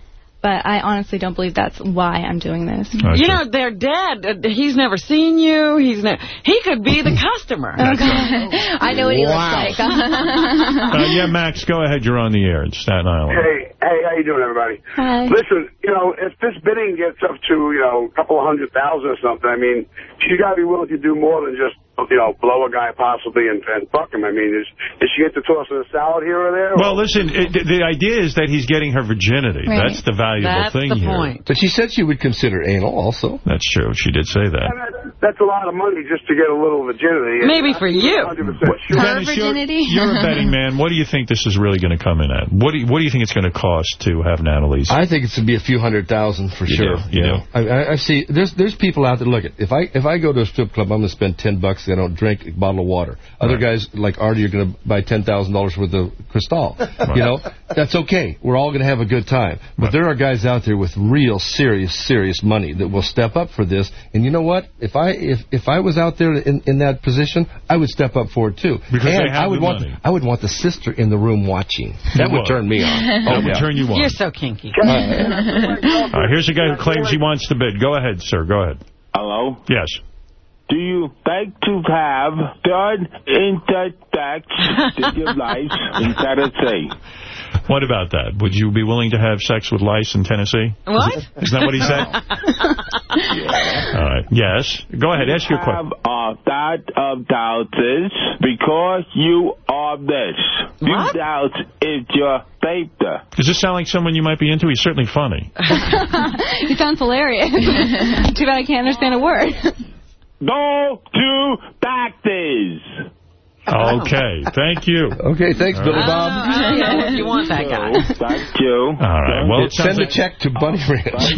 but I honestly don't believe that's why I'm doing this. Okay. You know, their dad, uh, he's never seen you. He's ne- He could be the customer. [laughs] I know what he looks like. [laughs] Uh, yeah, Max, go ahead. You're on the air in Staten Island. Hey, hey, how you doing, everybody? Hi. Listen, you know, if this bidding gets up to, you know, a couple of hundred thousand or something, I mean, she got to be willing to do more than just, you know, blow a guy possibly and, and fuck him. I mean, is, is she get to toss in a salad here or there? Well, listen, it, the- the idea is that he's getting her virginity. Right. That's the valuable That's thing the here. point. But she said she would consider anal also. That's true. She did say that. And that, that's a lot of money just to get a little virginity. Maybe for you. 100% sure. Her Dennis, you're, virginity? you're a betting man. What do you think this is really going to come in at? What do you, what do you think it's going to cost to have Natalie's? I think it's going to be a few hundred thousand for You sure. do, you know. I, I, I see. There's there's people out there. Look, at if I if I go to a strip club, I'm going to spend ten bucks. I don't drink a bottle of water. Other Right. guys like Artie are going to buy ten thousand dollars worth of Cristal. [laughs] You know, that's okay. We're all going to have a good time. But Right. there are guys out there with real serious serious money that will step up for this. And you know what? If I if if I was out there in, in that position, I would step up for it too. Because and I would want money. I would want the sister in the room watching. That would turn me on. [laughs] Oh would yeah. turn you on. You're so kinky. All right, here's a guy who claims he wants to bid. Go ahead, sir. Go ahead. Hello? Yes. Do you like to have done intersex to your life in Tennessee? [laughs] What about that? Would you be willing to have sex with lice in Tennessee? What? Isn't that what he said? [laughs] All right. Yes. Go ahead. Ask your question. have a lot of doubts because you are this. You doubt is your safety. Does this sound like someone you might be into? He's certainly funny. [laughs] he sounds hilarious. Too bad I can't understand a word. Go to taxes. Okay. Thank you. Okay. Thanks, Billy Bob. I don't know if you want that guy. Thank you. [laughs] All right. Well, it sounds Send a like check to Bunny [laughs] Ranch.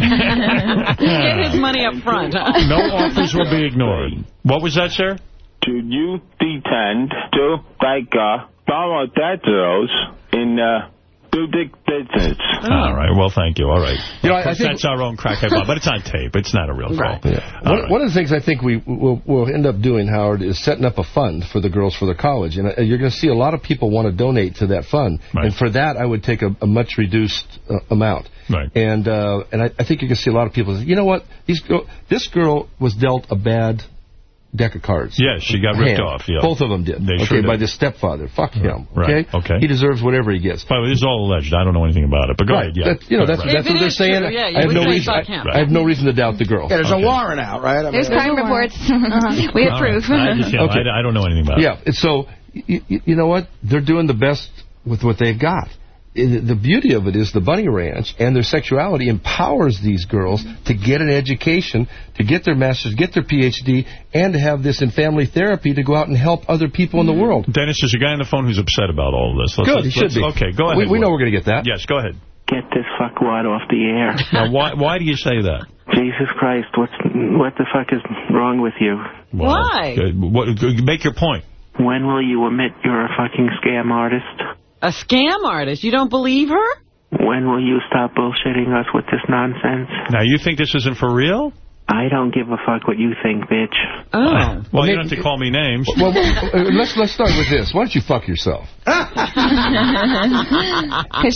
Get his money up front. no offers will be ignored. What was that, sir? Do you intend to take uh, follow Tetros in uh, do dick business? All right. Well, thank you. All right. You know, Of I think- that's our own crackhead Bob, but it's on tape. It's not a real call. One, one of the things I think we will we'll end up doing, Howard, is setting up a fund for the girls for their college. And uh, you're going to see a lot of people want to donate to that fund. And for that, I would take a, a much reduced uh, amount. Right. And uh, and I, I think you're going to see a lot of people say, you know what, These girl, this girl was dealt a bad deck of cards. Yes, she got ripped Hand. off, yeah. Both of them did. They okay, sure did. by the stepfather. Fuck him. Right, Okay. okay. He deserves whatever he gets. By the way, this is all alleged. I don't know anything about it, but go Right. ahead. Yeah. That- you know, that's right. that's what they're saying. I have no reason. I, I have no reason to doubt the girl. Yeah, there's a warrant out, right? I There's mean- crime reports. [laughs] Uh-huh. we All approve. I, just, yeah, Okay. I, I don't know anything about it. Yeah, so you, you know what? They're doing the best with what they've got. I- The beauty of it is the Bunny Ranch and their sexuality empowers these girls to get an education, to get their master's, get their PhD, and to have this in family therapy to go out and help other people in the world. Dennis, there's a guy on the phone who's upset about all of this. Let's, Good, let's, he should be. Okay, go ahead. we know we're going to get that. Yes, go ahead. Get this fuckwad off the air. [laughs] Now, why why do you say that? Jesus Christ, what's what the fuck is wrong with you? Well, Why? uh, what, make your point. When will you admit you're a fucking scam artist? A scam artist. You don't believe her? When will you stop bullshitting us with this nonsense? Now, you think this isn't for real? I don't give a fuck what you think, bitch. Oh. Well, you don't have to call me names. Well, well, uh, let's let's start with this. Why don't you fuck yourself? [laughs] [laughs] Because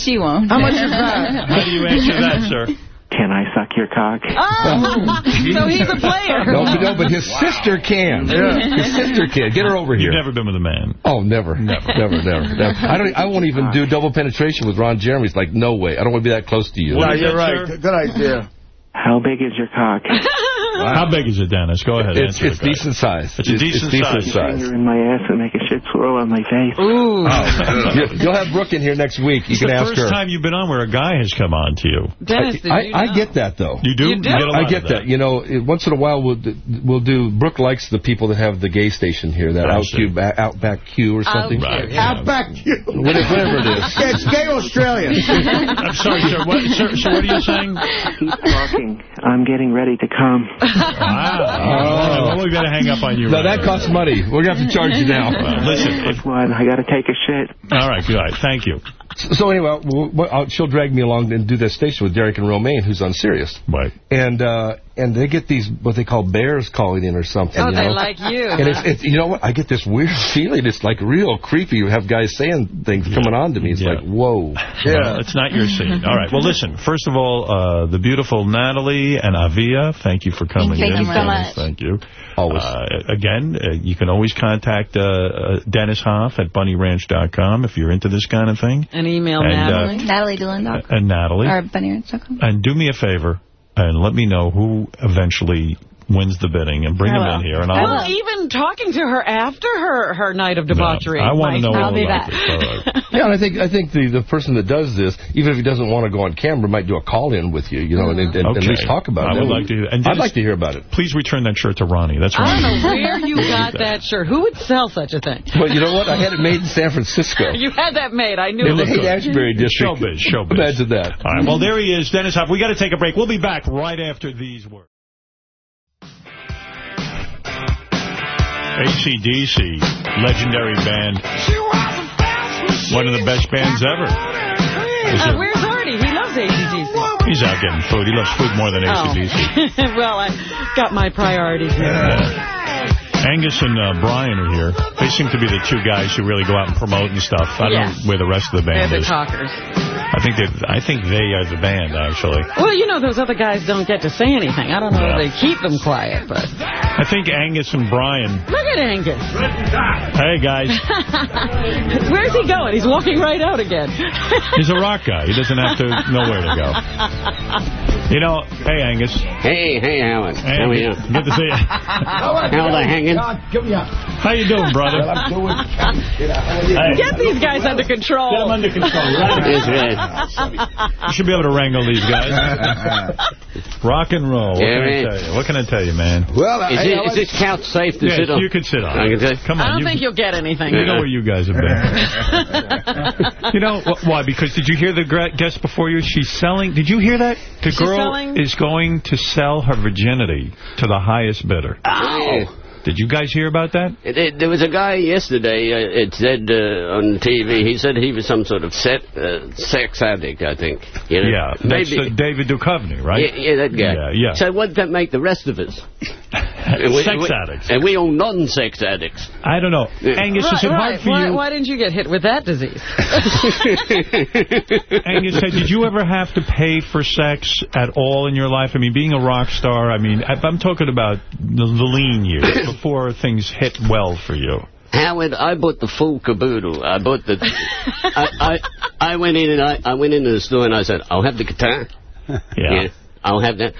she won't. How much is that? How do you answer that, sir? Can I suck your cock? [laughs] Oh, so he's a player. No, but, no, but his sister can. His sister can. Get her over here. You've never been with a man. Oh, never, never, never, never. never. I don't. I won't even do double penetration with Ron Jeremy. It's like, no way. I don't want to be that close to you. No, you're right. Good idea. How big is your cock? [laughs] How big is it, Dennis? Go ahead. It's, answer it's decent size. It's a decent size. Finger in my ass and make a shit swirl on my face. Ooh. Oh, you- You'll have Brooke in here next week. You It's can the ask first time you've been on where a guy has come on to you. Dennis, did I, you I know? get that though. You do? You do? get a lot I of get that. You know, it- once in a while we'll do, we'll do. Brooke likes the people that have the gay station here, that I out see. Outback Q or something. Right. Outback you. Whatever, whatever it is. Yeah, [laughs] it's gay Australian. I'm sorry, sir. What, sir, sir, what are you saying? Keep talking. I'm getting ready to come. Wow. Well, we got to hang up on you. No, right that now. costs money. We're gonna have to charge you now. Well, listen, if, What? I gotta take a shit. all right, good. Thank you. So anyway, we'll, we'll, I'll- she'll drag me along and do that station with Derek and Romaine, who's on Sirius. Right. And uh, and they get these what they call bears calling in or something. Oh, you they know? like you. And it's, it's, you know what? I get this weird [laughs] feeling. It's like real creepy. You have guys saying things coming on to me. It's Yeah. like, whoa. Well, it's not your scene. All right. Well, [laughs] listen. First of all, uh, the beautiful Natalie and Avia, thank you for coming Thank in. you so much. Thank you. Always. Uh, again, uh, you can always contact uh, uh, Dennis Hof at bunnyranch.com if you're into this kind of thing. And email And, uh, Natalie. Natalie Dylan. And Natalie. Or bunnyranch.com. And do me a favor and let me know who eventually wins the bidding and bring I him in here. And I I'll, Well, even talking to her after her, her night of debauchery. I want to know might- all I'll be about back. this. All right. [laughs] Yeah, and I think I think the, the person that does this, even if he doesn't want to go on camera, might do a call-in with you, you know, and, and, and Okay. at least talk about I it. would like to hear- and I'd Dennis- like to hear about it. Please return that shirt to Ronnie. That's I don't know where you [laughs] got that shirt. Who would sell such a thing? Well, you know what? I had it made in San Francisco. [laughs] You had that made. I knew in the it. Haight-Ashbury district. Showbiz, showbiz. Imagine that. All right, well, there he is, Dennis Hof. We got to take a break. We'll be back right after these words. ACDC, legendary band. One of the best bands ever. Uh, where's Artie? He loves ACDC. He's out getting food. He loves food more than ACDC. Oh. [laughs] well, I got my priorities here. Angus and uh, Brian are here. They seem to be the two guys who really go out and promote and stuff. I don't Yeah. know where the rest of the They're band the is. talkers. I think they I think they are the band, actually. Well, you know, those other guys don't get to say anything. I don't know if they keep them quiet, but... I think Angus and Brian. Look at Angus. Hey, guys. [laughs] Where's he going? He's walking right out again. [laughs] He's a rock guy. He doesn't have to know where to go. You know, hey, Angus. Hey, hey, Howard. Hey, How are you? Good to see you. How [laughs] they hanging? How you doing, brother? Hey. [laughs] Get these guys under control. Get them under control. [laughs] Yes, right. You should be able to wrangle these guys. [laughs] Rock and roll. What Yeah, can I tell you? What can I tell you, man? Well, is, it, is this couch safe to Yes, sit on? you can sit on I it. can sit? Come on. I don't you, think you'll get anything. you know where you guys have been. you know why? Because did you hear the guest before you? She's selling. Did you hear that? The She's girl selling? is going to sell her virginity to the highest bidder. Ow. Did you guys hear about that? It- it- there was a guy yesterday, uh, it said uh, on TV, he said he was some sort of set, uh, sex addict, I think. You know? Yeah, that's uh, David Duchovny, right? Yeah, yeah, that guy. Yeah, yeah. So what did that make the rest of us? [laughs] We- Sex we- addicts. And we all non-sex addicts. I don't know. Yeah. Angus, is Right, it right. hard for why, you? why didn't you get hit with that disease? [laughs] Angus, said, did you ever have to pay for sex at all in your life? I mean, being a rock star, I mean, I- I'm talking about the, the lean years, [laughs] before things hit well for you. Howard, I bought the full caboodle. I bought the. [laughs] I, I I went in and I, I went into the store and I said, I'll have the guitar. [laughs] Yeah. I'll have that.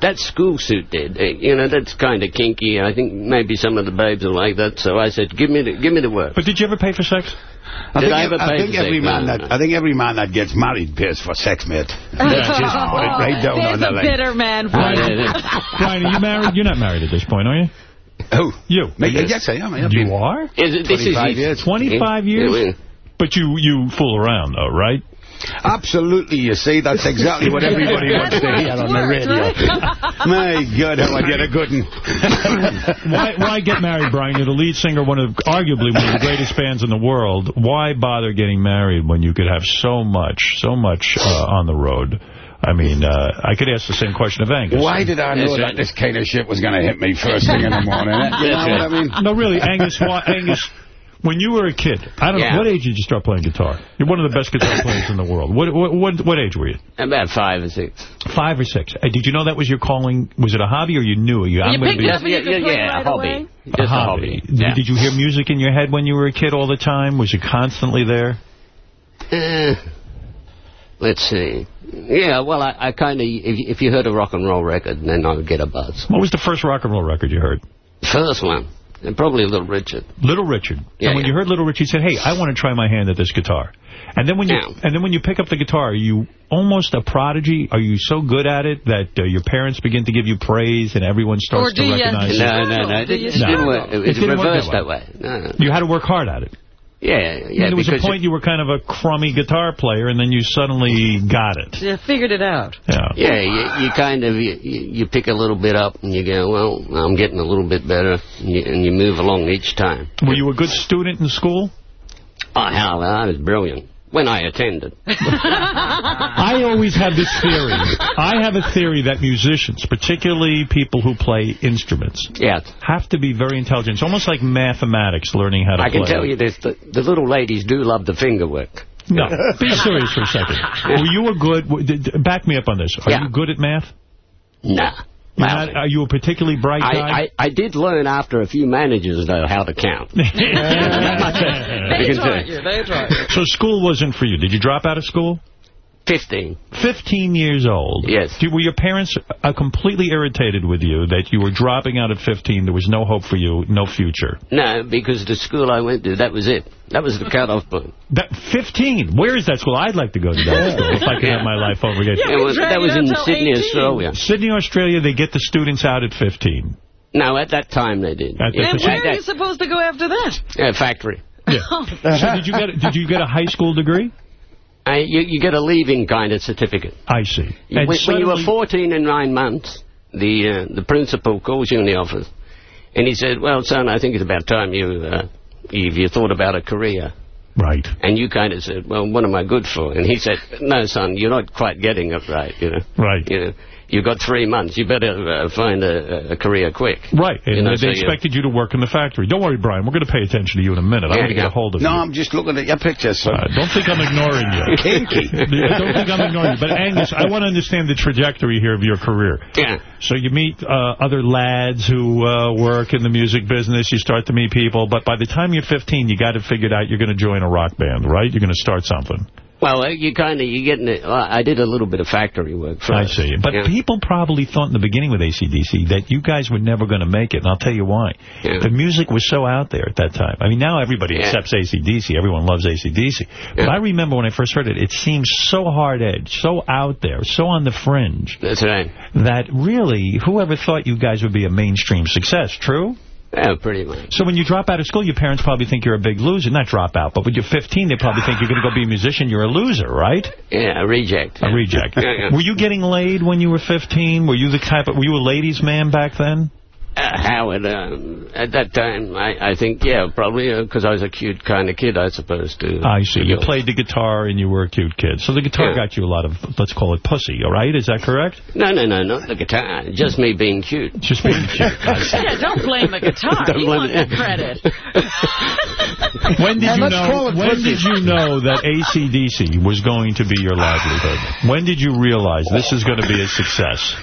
That school suit did. Uh, You know, that's kind of kinky. I think maybe some of the babes are like that. So I said, give me the give me the work. But did you ever pay for sex? Did think, I ever I pay think for every sex? man No, that I think every man that gets married pays for sex, mate. [laughs] Let's just put it right down There's on the a bitter man for. Brian, are you married? You're not married at this point, are you? Who? You. Me? Yes, I am. I have You been- are? Is it, this 25 easy. years. 25 years? But you, you fool around, though, right? Absolutely, you see, that's exactly what everybody wants to hear on the radio. [laughs] My God, how I get a good one. [laughs] why, why get married, Brian? You're the lead singer, one of arguably one of the greatest bands in the world. Why bother getting married when you could have so much, so much uh, on the road? I mean, uh, I could ask the same question of Angus. Why did I know that this kind of shit was going to hit me first thing in the morning? You know what I mean? No, really, Angus. Why, Angus, when you were a kid, I don't Yeah. know, what age did you start playing guitar? You're one of the best guitar [coughs] players in the world. What what what, what age were you? About five or six. Five or six. Uh, did you know that was your calling? Was it a hobby or you knew it? You, I'm gonna picked be it up and you could play right hobby. away? A Just a hobby. hobby. Yeah. Did you hear music in your head when you were a kid all the time? Was it constantly there? Uh, let's see. Yeah, well, I, I kind of, if, if you heard a rock and roll record, then I would get a buzz. What was the first rock and roll record you heard? First one, and probably Little Richard. Little Richard. Yeah, and when yeah. you heard Little Richard, you said, "Hey, I want to try my hand at this guitar." And then when you Yeah. and then when you pick up the guitar, are you almost a prodigy? Are you so good at it that uh, your parents begin to give you praise and everyone starts to you recognize? No, you? no, no. It, Do you didn't work. It, It was didn't work reversed that that way. No, no. You had to work hard at it. Yeah, yeah. I mean, there was a point you were kind of a crummy guitar player, and then you suddenly got it. You figured it out. Yeah. Yeah, you, you kind of you, you you pick a little bit up and you go, well, I'm getting a little bit better, and you, and you move along each time. Were you a good student in school? Oh hell, I was brilliant when I attended. [laughs] I always have this theory. I have a theory that musicians, particularly people who play instruments, Yeah, have to be very intelligent. It's almost like mathematics, learning how to I play. I can tell you this: the, the little ladies do love the finger work. No, be serious for a second. [laughs] Were you a good... w- d- d- Back me up on this. Are Yeah. you good at math? Nah. You're not- are you a particularly bright guy? I, I, I did learn after a few managers, though, how to count. [laughs] They can taught you. They taught uh, you. So school wasn't for you. Did you drop out of school? Fifteen. 15 years old. Yes. Did- Were your parents uh, completely irritated with you that you were dropping out at 15? There was no hope for you, no future. No, because the school I went to, that was it. That was the cutoff point. That 15? Where is that school? I'd like to go to that school if I could have my life over again. It was, that was in Sydney, Australia. Sydney, Australia, they get the students out at 15. No, at that time they did. At the- And At where are you supposed to go after that? Yeah, factory. [laughs] So did you get did you get a high school degree? I, you, you get a leaving kind of certificate. I see. You- when, when you were 14 and nine months, the uh, the principal calls you in the office, and he said, "Well, son, I think it's about time you uh, you, you thought about a career." Right. And you kind of said, "Well, what am I good for?" And he said, "No, son, you're not quite getting it right, you know." Right. You know. You've got three months. You better uh, find a, a career quick. Right, and You know, they so you- expected you to work in the factory. Don't worry, Brian, we're going to pay attention to you in a minute. I'm going to get a hold of No, you. I'm just looking at your pictures, son. Uh, don't think I'm ignoring you. [laughs] Kinky. [laughs] don't think I'm ignoring you. But Angus, I want to understand the trajectory here of your career. Yeah. So you meet uh, other lads who uh, work in the music business. You start to meet people. But by the time you're 15, you got it figured out you're going to join a rock band, right? You're going to start something. Well, uh, you kind of, you getting it. Well, I did a little bit of factory work first. I see. But Yeah. people probably thought in the beginning with ACDC that you guys were never going to make it, and I'll tell you why. Yeah. The music was so out there at that time. I mean, now everybody Yeah. accepts ACDC. Everyone loves ACDC. But I remember when I first heard it, it seemed so hard-edged, so out there, so on the fringe, That's right. that really, whoever thought you guys would be a mainstream success, true? Yeah, pretty much. So when you drop out of school, your parents probably think you're a big loser. Not drop out, but when you're 15, they probably think you're going to go be a musician. You're a loser, right? Yeah, a reject. A reject. [laughs] Were you getting laid when you were 15? Were you the type of, were you a ladies' man back then? Uh, Howard, um, at that time, I, I think, yeah, probably, because I was a cute kind of kid, I suppose, to... I see. to You girls. played the guitar and you were a cute kid. So the guitar Yeah. got you a lot of, let's call it pussy, all right? Is that correct? No, no, no, not the guitar. Just me being cute. Just being cute. [laughs] Yeah, don't blame the guitar. Don't He blame wants it. the credit. [laughs] When did And you know? When did you know that ACDC was going to be your livelihood? When did you realize this is going to be a success?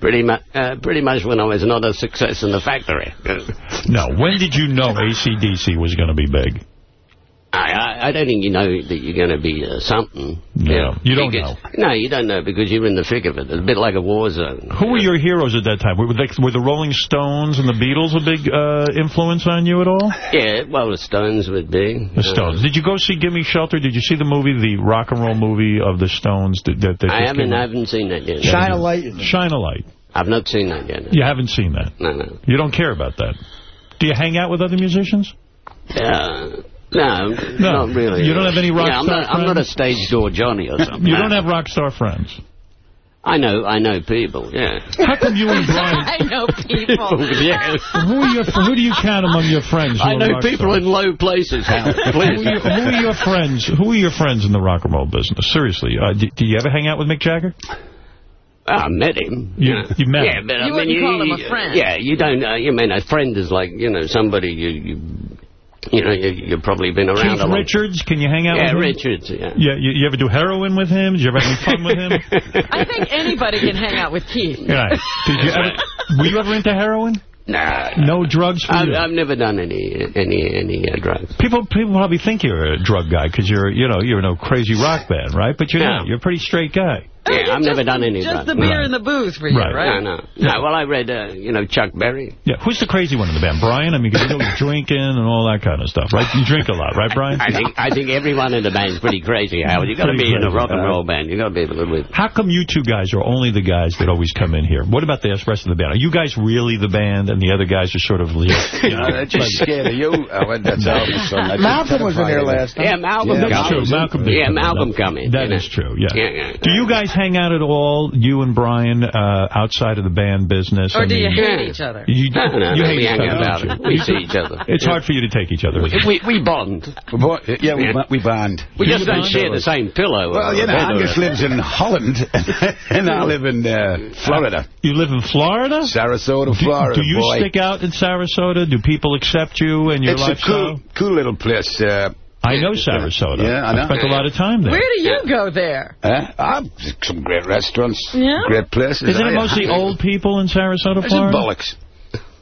Pretty much, uh, pretty much when I was not a success in the factory. [laughs] No. When did you know ACDC was going to be big? I, I, I don't think you know that you're going to be uh, something. No. You don't Because- know. No, you don't know because you're in the thick of it. It's a bit like a war zone. Who were your heroes at that time? Were, they, were the Rolling Stones and the Beatles a big uh, influence on you at all? Yeah, well, the Stones would be. The Stones. Did you go see Gimme Shelter? Did you see the movie, the rock and roll movie of the Stones? That, that, that I haven't, I haven't seen that yet. Shine a light. Shine a light. I've not seen that yet. You haven't seen that. No, no. You don't care about that. Do you hang out with other musicians? Uh, no, No. not really. You don't have any rock yeah, I'm star not, I'm not a stage door Johnny or [laughs] something. You No. don't have rock star friends. I know, I know people, yeah. How come you and Brian... [laughs] I know [laughs] people. yeah. Who, are your, who do you count among your friends? I know people stars? in low places, Howard. Who are, your, who are your friends? Who are your friends in the rock and roll business? Seriously, uh, do, do you ever hang out with Mick Jagger? I met him. You- yeah. you met yeah, him. But, I You mean, wouldn't call him a friend. Yeah, you don't. Uh, you mean a friend is like you know somebody you you you know you, you've probably been around Keith a long. Richards, can you hang out Yeah, with him? Richards. Yeah. Yeah, you, you ever do heroin with him? Did you ever have any fun with him? [laughs] I think anybody can hang out with Keith. Yeah. Did you ever, were you ever into heroin? Nah. No drugs for I've, you? I've never done any any any uh, drugs. People people probably think you're a drug guy because you're you know you're in a crazy rock band, right? But you're Yeah. not. You're a pretty straight guy. Yeah, I've never done any Just drugs. the beer Right. and the booze for you, Right. right? No, no, no. Well, I read, uh, you know, Chuck Berry. Yeah. Who's the crazy one in the band? Brian. I mean, 'cause you know, drinking and all that kind of stuff, right? You drink a lot, right, Brian? I think I think everyone in the band's pretty crazy, Howard. You got to Pretty be in a rock and roll band. You got to be a little bit. How come you two guys are only the guys that always come in here? What about the rest of the band? Are you guys really the band, and the other guys are sort of, [laughs] you know, No, they're just scared of you. Uh, that's all, son. They're just Malcolm was in here last time. Yeah, Malcolm. Yeah, That's true. Malcolm Yeah. Malcolm That- come in. That you know. is true, yeah. Yeah, yeah. Do you guys hang out at all, you and Brian, uh, outside of the band business? Or I do you hate Yeah. each other? You, No, no, you no, hate we each hang other, about don't it. We see each other. It's hard for you to take each other. We, we, we bond. We yeah, we, Yeah. we band. We Do just don't bond share or- the same pillow. Well, you know, bed or- Angus lives in Holland, [laughs] and I live in uh, Florida. You live in Florida? Sarasota, Florida, do you boy. stick out in Sarasota? Do people accept you and your it's lifestyle? a cool, cool little place. Uh, I know Sarasota. Yeah, I know. spent a lot of time there. Where do you go there? uh, ah, some great restaurants, Yeah? great places. Isn't it mostly old people in Sarasota, It's in Florida? Bullocks.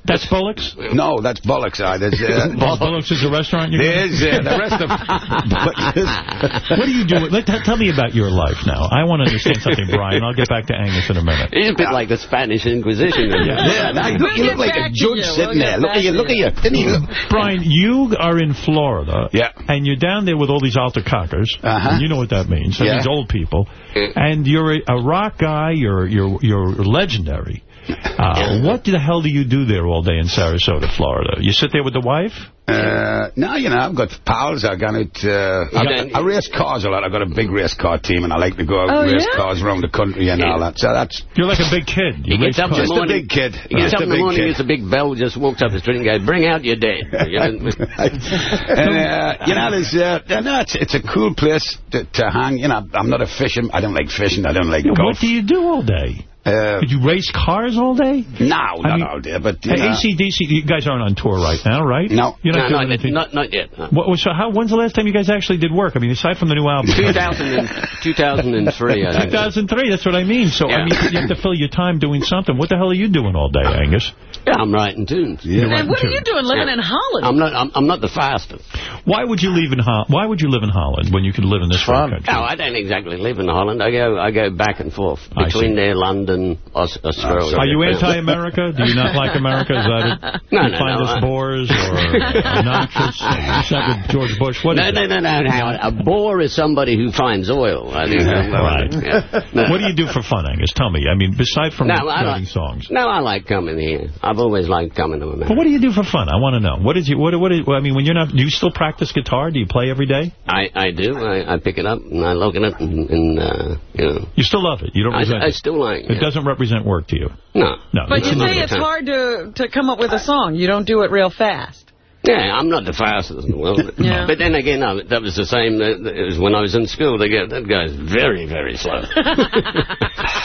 That's Bullocks? No, that's Bullocks. Uh, there's, uh, [laughs] Bullocks is a restaurant you go to? there's uh, the rest of... [laughs] What do you do? Let, tell me about your life now. I want to understand something, Brian. I'll get back to Angus in a minute. He's a bit like the Spanish Inquisition. Yeah, now you look, you look like a judge sitting there. Look at you, look at you. Didn't you? Brian, you are in Florida. Yeah. And you're down there with all these altar cockers. Uh-huh. And you know what that means. That Yeah. means old people. And you're a, a rock guy. You're you're you're legendary. Uh, what the hell do you do there all day in Sarasota, Florida? You sit there with the wife? Uh, no, you know, I've got pals. I've got it. Uh, I, Yeah. I race cars a lot. I've got a big race car team, and I like to go out Oh, and race yeah? cars around the country and all that. So that's You're like a big kid. You He gets race up in cars. the Just a morning. big kid. He gets Just up a in the big morning, kid. gets a big bell, just walks up the street and goes, bring out your dead. [laughs] You know? and, uh, you know, there's, uh, no, it's, it's a cool place to, to hang. You know, I'm not a fisherman. I don't like fishing. I don't like golf. What do you do all day? Uh, Did you race cars all day? No, I not mean, all day, but, you Hey, know. ACDC, you guys aren't on tour right now, right? No. You're not no, doing not, anything. not, not yet. no. What, so how, when's the last time you guys actually did work? I mean, aside from the new album. [laughs] 2000 and, 2003, I think. 2003, that's what I mean. So, I mean, you have to fill your time doing something. What the hell are you doing all day, Angus? Yeah, I'm writing tunes. You're And writing what are you doing living Yeah. in Holland? I'm not. I'm, I'm not the fastest. Why would you live in Ho Why would you live in Holland when you could live in this fine country? No, I don't exactly live in Holland. I go. I go back and forth between there, London, Aus- Australia. Are you anti-America? Do you not like America? Is that it? [laughs] No, you no, find no, us I- bores or obnoxious? [laughs] You sat George Bush. What no, is no, no, no, no. A bore is somebody who finds oil. I think. Right. Yeah. No. What do you do for fun, Angus? Tell me. I mean, beside from No, I writing like- songs. No, I like coming here. I've always liked coming to America. But what do you do for fun? I want to know. What is you? What? What? Is, I mean, when you're not, do you still practice guitar? Do you play every day? I, I do. I, I pick it up and I look at it and, and uh, you know. You still love it. You don't I, resent I it. still like It it. doesn't represent work to you. No. No. But you not say it's time. hard to, to come up with a song. You don't do it real fast. Yeah, I'm not the fastest in the world. [laughs] Yeah. But then again, no, that was the same that, that was when I was in school. They go, that guy's very, very slow. [laughs]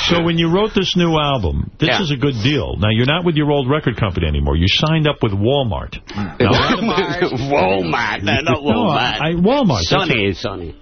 So when you wrote this new album, this Yeah. is a good deal. Now, you're not with your old record company anymore. You signed up with Walmart. Walmart. [laughs] Walmart. No, not No, Walmart. I, Walmart. That's Sony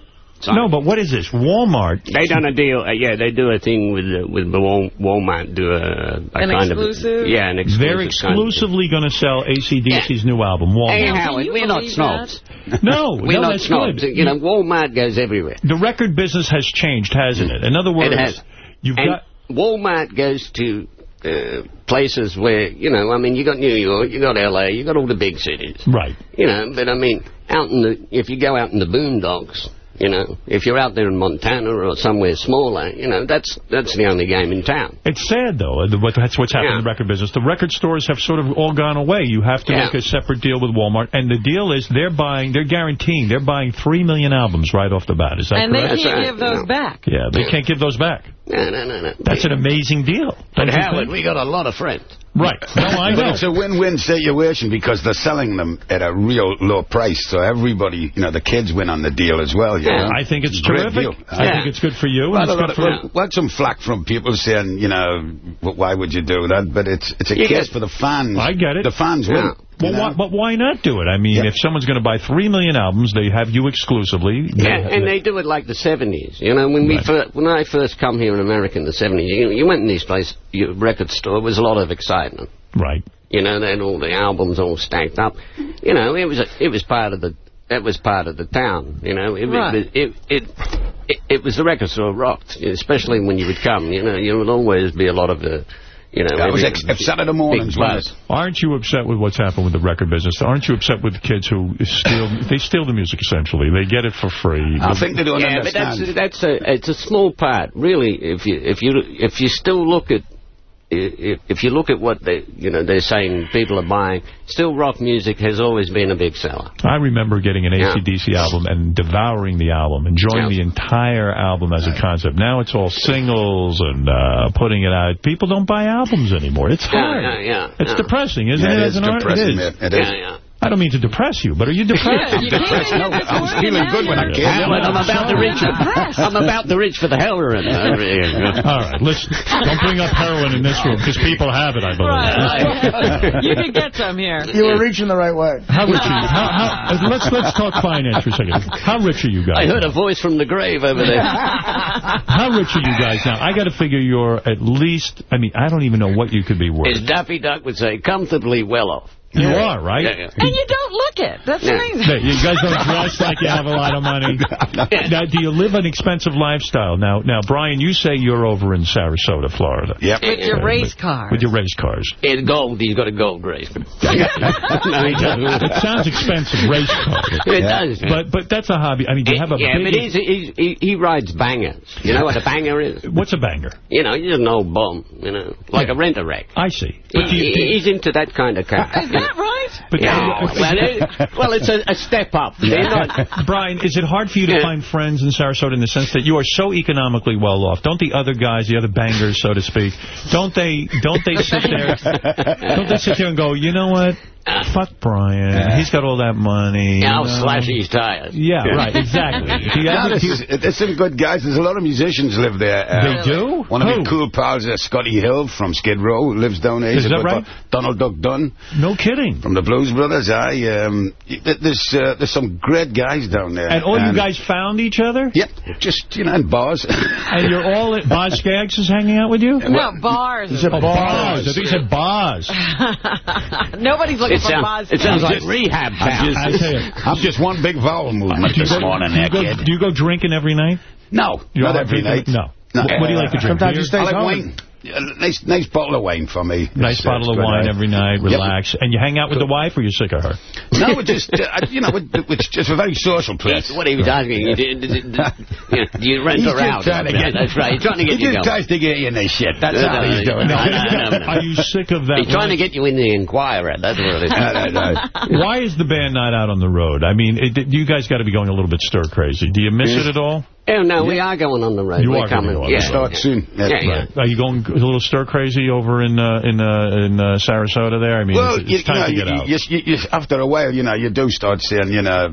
a- is Sony. No, but what is this? Walmart. They done a deal. Uh, yeah, they do a thing with uh, with the Walmart. Do a, a An kind exclusive? of yeah, an exclusive. They're exclusively going to sell ACDC's new album, Hey, Walmart. Howard, you [laughs] [laughs] we're not snobs. No, we're no, not snobs. good. You know, Walmart goes everywhere. The record business has changed, hasn't it? In other words, It has. you've and got... Walmart goes to uh, places where, you know, I mean, you got New York, you got L.A., you got all the big cities. Right. You know, but I mean, out in the, if you go out in the boondocks, you know, if you're out there in Montana or somewhere smaller, you know, that's that's the only game in town. It's sad, though, uh, that's what's happened in the record business. The record stores have sort of all gone away. You have to Yeah. make a separate deal with Walmart. And the deal is they're buying, they're guaranteeing, they're buying three million albums right off the bat. Is that correct? And they can't right. give those No. back. Yeah, they can't give those back. No, no, no, no. That's an amazing deal. But Howard, we got a lot of friends. Right. No, I But know. it's a win-win situation because they're selling them at a real low price. So everybody, you know, the kids win on the deal as well. You Yeah. know? I think it's a great terrific. deal. I Yeah. think it's good for you. Well, and a it's lot good of, for well, well, some flack from people saying, you know, why would you do that? But it's it's a You case get- for the fans. I get it. The fans Yeah. win. Well, why, but why not do it? I mean, Yeah. if someone's going to buy three million albums, they have you exclusively. Yeah, and they do it like the 70s. You know, when we Right. fir- when I first come here in America in the 70s, you, you went in these places, your record store, there was a lot of excitement. Right. You know, they had all the albums all stacked up. You know, it was a, it was part of the that was part of the town. You know, it Right. it, it, it it it was the record store rocked, especially when you would come. You know, you would always be a lot of the. You know, That was every- ex- Saturday mornings, big wasn't buzz. it? Aren't you upset with what's happened with the record business? Aren't you upset with the kids who steal? [laughs] They steal the music essentially. They get it for free. I think they don't Yeah, but that's that's a it's a small part, really. If you if you if you still look at if, if you look at what they you know they're saying people are buying, still rock music has always been a big seller. I remember getting an Yeah. ACDC album and devouring the album, enjoying Yeah. the entire album as a concept. Now it's all singles and uh, putting it out. People don't buy albums anymore. It's hard. yeah, yeah, It's yeah. depressing, isn't Yeah, it? it as is an art? depressing, It is. man. It is. Yeah, yeah. I don't mean to depress you, but are you depressed? you can't Depressed. No, I was feeling good when I you're- came Yeah, in. I'm about to reach. I'm about to reach for the heroin. All right, listen. Don't bring up heroin in this room because people have it, I believe. Right. you can get some here. You were reaching the right way. How rich are you? How, how, let's let's talk finance for a second. How rich are you guys? I heard a voice from the grave over there. [laughs] How rich are you guys now? I got to figure you're at least. I mean, I don't even know what you could be worth. As Daffy Duck would say, comfortably well off. You are right. Yeah, yeah. And you don't look it. That's Yeah. amazing. You guys don't dress like you have a lot of money. [laughs] Now, do you live an expensive lifestyle? Now, now, Brian, you say you're over in Sarasota, Florida. Yep. With your race car. With your race cars. In gold, he's got a gold race. [laughs] [laughs] no. It sounds expensive, race car. It does. But but that's a hobby. I mean, do you have a yeah, but he's, he's, he, he rides bangers. You know what a banger is? What's a banger? You know, he's an old bum, you know, like a rent-a-wreck. I see. He, But do you, he- he's into that kind of car. Is that right? but Yeah, well, it, well, it's a, a step up. They're not, [laughs] Brian, is it hard for you to Yeah. find friends in Sarasota in the sense that you are so economically well off? Don't the other guys, the other bangers, so to speak, don't they don't they sit there don't they sit there and go, you know what? Fuck Brian. Yeah. He's got all that money. Yeah, I'll you know. slash his tires. Yeah, right, exactly. Do you No, ever- there's, there's some good guys. There's a lot of musicians live there. Uh, They do? One of Who? my cool pals, uh, Scotti Hill from Skid Row, lives down there. He's Is a that good right? Donald Duck Dunn. No kidding. From the Blues Brothers. I um, there's uh, there's some great guys down there. And all you guys found each other? Yep, just you know in bars. [laughs] And you're all at Boz Skaggs is hanging out with you? No, bars. He said is- bars. I think he said bars. [laughs] Nobody's looking It for sounds- bars. it sounds like rehab I'm just, I tell you. I'm just one big vowel movement Do you this go- morning do there, go, kid. Do you go drinking every night? No, You not don't every night. No. No. What, what do you like to drink? Sometimes you stay I like wine. Yeah, Nice, nice bottle of wine for me. Nice It's, uh, bottle of it's good, wine every night, Yep. relax. And you hang out with the wife or you're sick of her? No, we're just, uh, you know, it- it's just a very social place. What he was asking, you did, did, did, you, know, do you rent He's her out? trying to get- that's right. He's trying to get he you just going. tries to get you in this shit. That's No, all no, he's doing. no, no, no, no. Are you sick of that? He's trying to get you in the Inquirer. That's what it is. Why is the band not out on the road? I mean, it, you guys got to be going a little bit stir crazy. Do you miss it at all? Oh, no, we are going on the road. You We're are gonna coming. go on yeah. the road. Start soon. Yeah, yeah. Are you going a little stir crazy over in uh, in uh, in uh, Sarasota there? I mean, Well, it's, you, time you know, to get you, out. you, you, you- after a while, you know, you do start saying, you know,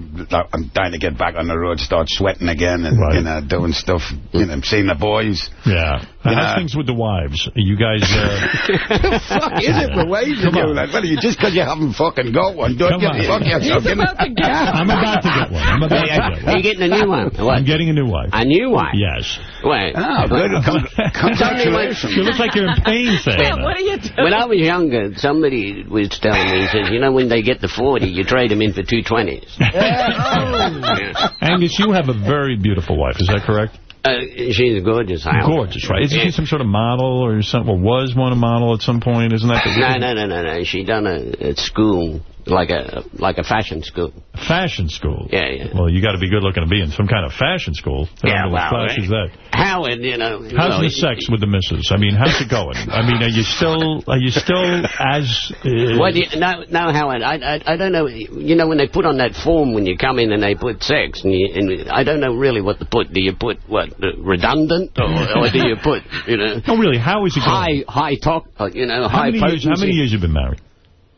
I'm dying to get back on the road, start sweating again, and you know, doing stuff, you know, seeing the boys. Yeah. You How's things with the wives? Are you guys... Uh, [laughs] fuck is it for ways to Come do on. that? Well, you just because you haven't fucking got one, don't Come you? on. Fuck yourself. He's about to get one. I'm about to get one. I'm about to get one. Are you getting a new one? I'm getting a new wife. A new one? Yes. Wait. Oh, good. Con- congratulations. You look like you're in pain saying Yeah. What are you doing? When I was younger, somebody was telling me, he says, you know, when they get to 40, you trade them in for two 20s. [laughs] Angus, you have a very beautiful wife. Is that correct? Uh, she's gorgeous. Howard. Gorgeous, right? Isn't Yeah. she some sort of model or something? Or was one a model at some point? Isn't that the [laughs] No, no, no, no, no. She done a at school, like a like a fashion school. fashion school? Yeah, yeah. Well, you got to be good looking to be in some kind of fashion school. Yeah, what well, right. is that? Howard, you know. How's the sex with the missus? I mean, how's it going? I mean, are you still are you still as uh, Well, you, no, no, Howard, I, I, I don't know. You know, when they put on that form when you come in and they put sex, and, you, and I don't know really what to put. Do you put what redundant, or, or do you put you know? No, really, how is it going? high high talk? Uh, you know, How high many, years, how many years you been married?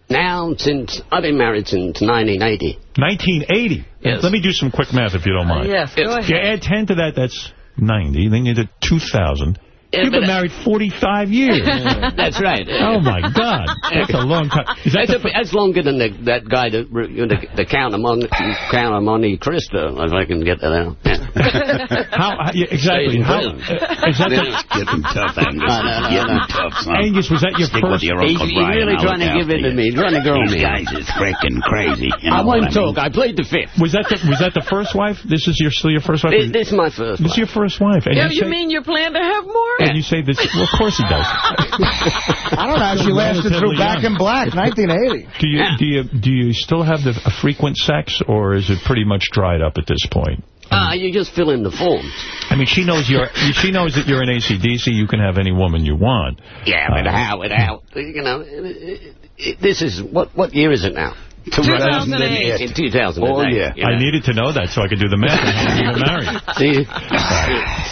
Now, since I've been married since 1980. 1980. Yes. Let me do some quick math if you don't mind. Yes, go If you add 10 to that, that's 90. Then you did 2,000. Yeah, You've been married 45 years. [laughs] That's right. Oh, my God. That's a long time. Is that That's, a, that's longer than the, that guy that re- you know, the, the Count of Mon, Count of Monte Cristo, if I can get that out. Yeah. [laughs] How, how yeah, exactly? Stay How, prison. uh, is that the, Getting tough, Angus. No, no, no, Getting tough, son. Angus, was that your Stick first? with your He's, Uncle he's Brian. really trying to give it to me, you. trying to grow These me. guys is freaking crazy. You I know what won't I mean? talk. I played the fifth. Was that the was that the first wife? This is your still your first wife. This, this is my first This is one. your first wife. And Yeah, you, you say, mean you plan to have more? And you say this? Well, of course he does. I don't know. She lasted through Relatively Back young. in Black, 1980. Do you Yeah. do you do you still have the a frequent sex, or is it pretty much dried up at this point? Ah, you just fill in the forms. I mean, she knows you're she knows that you're an ACDC. You can have any woman you want. Yeah, but Uh, how? Without, you know, it, it, this is, what what year is it now? 2008. In 2008. Oh, yeah. you know. I needed to know that so I could do the math. and you get married. [laughs] See?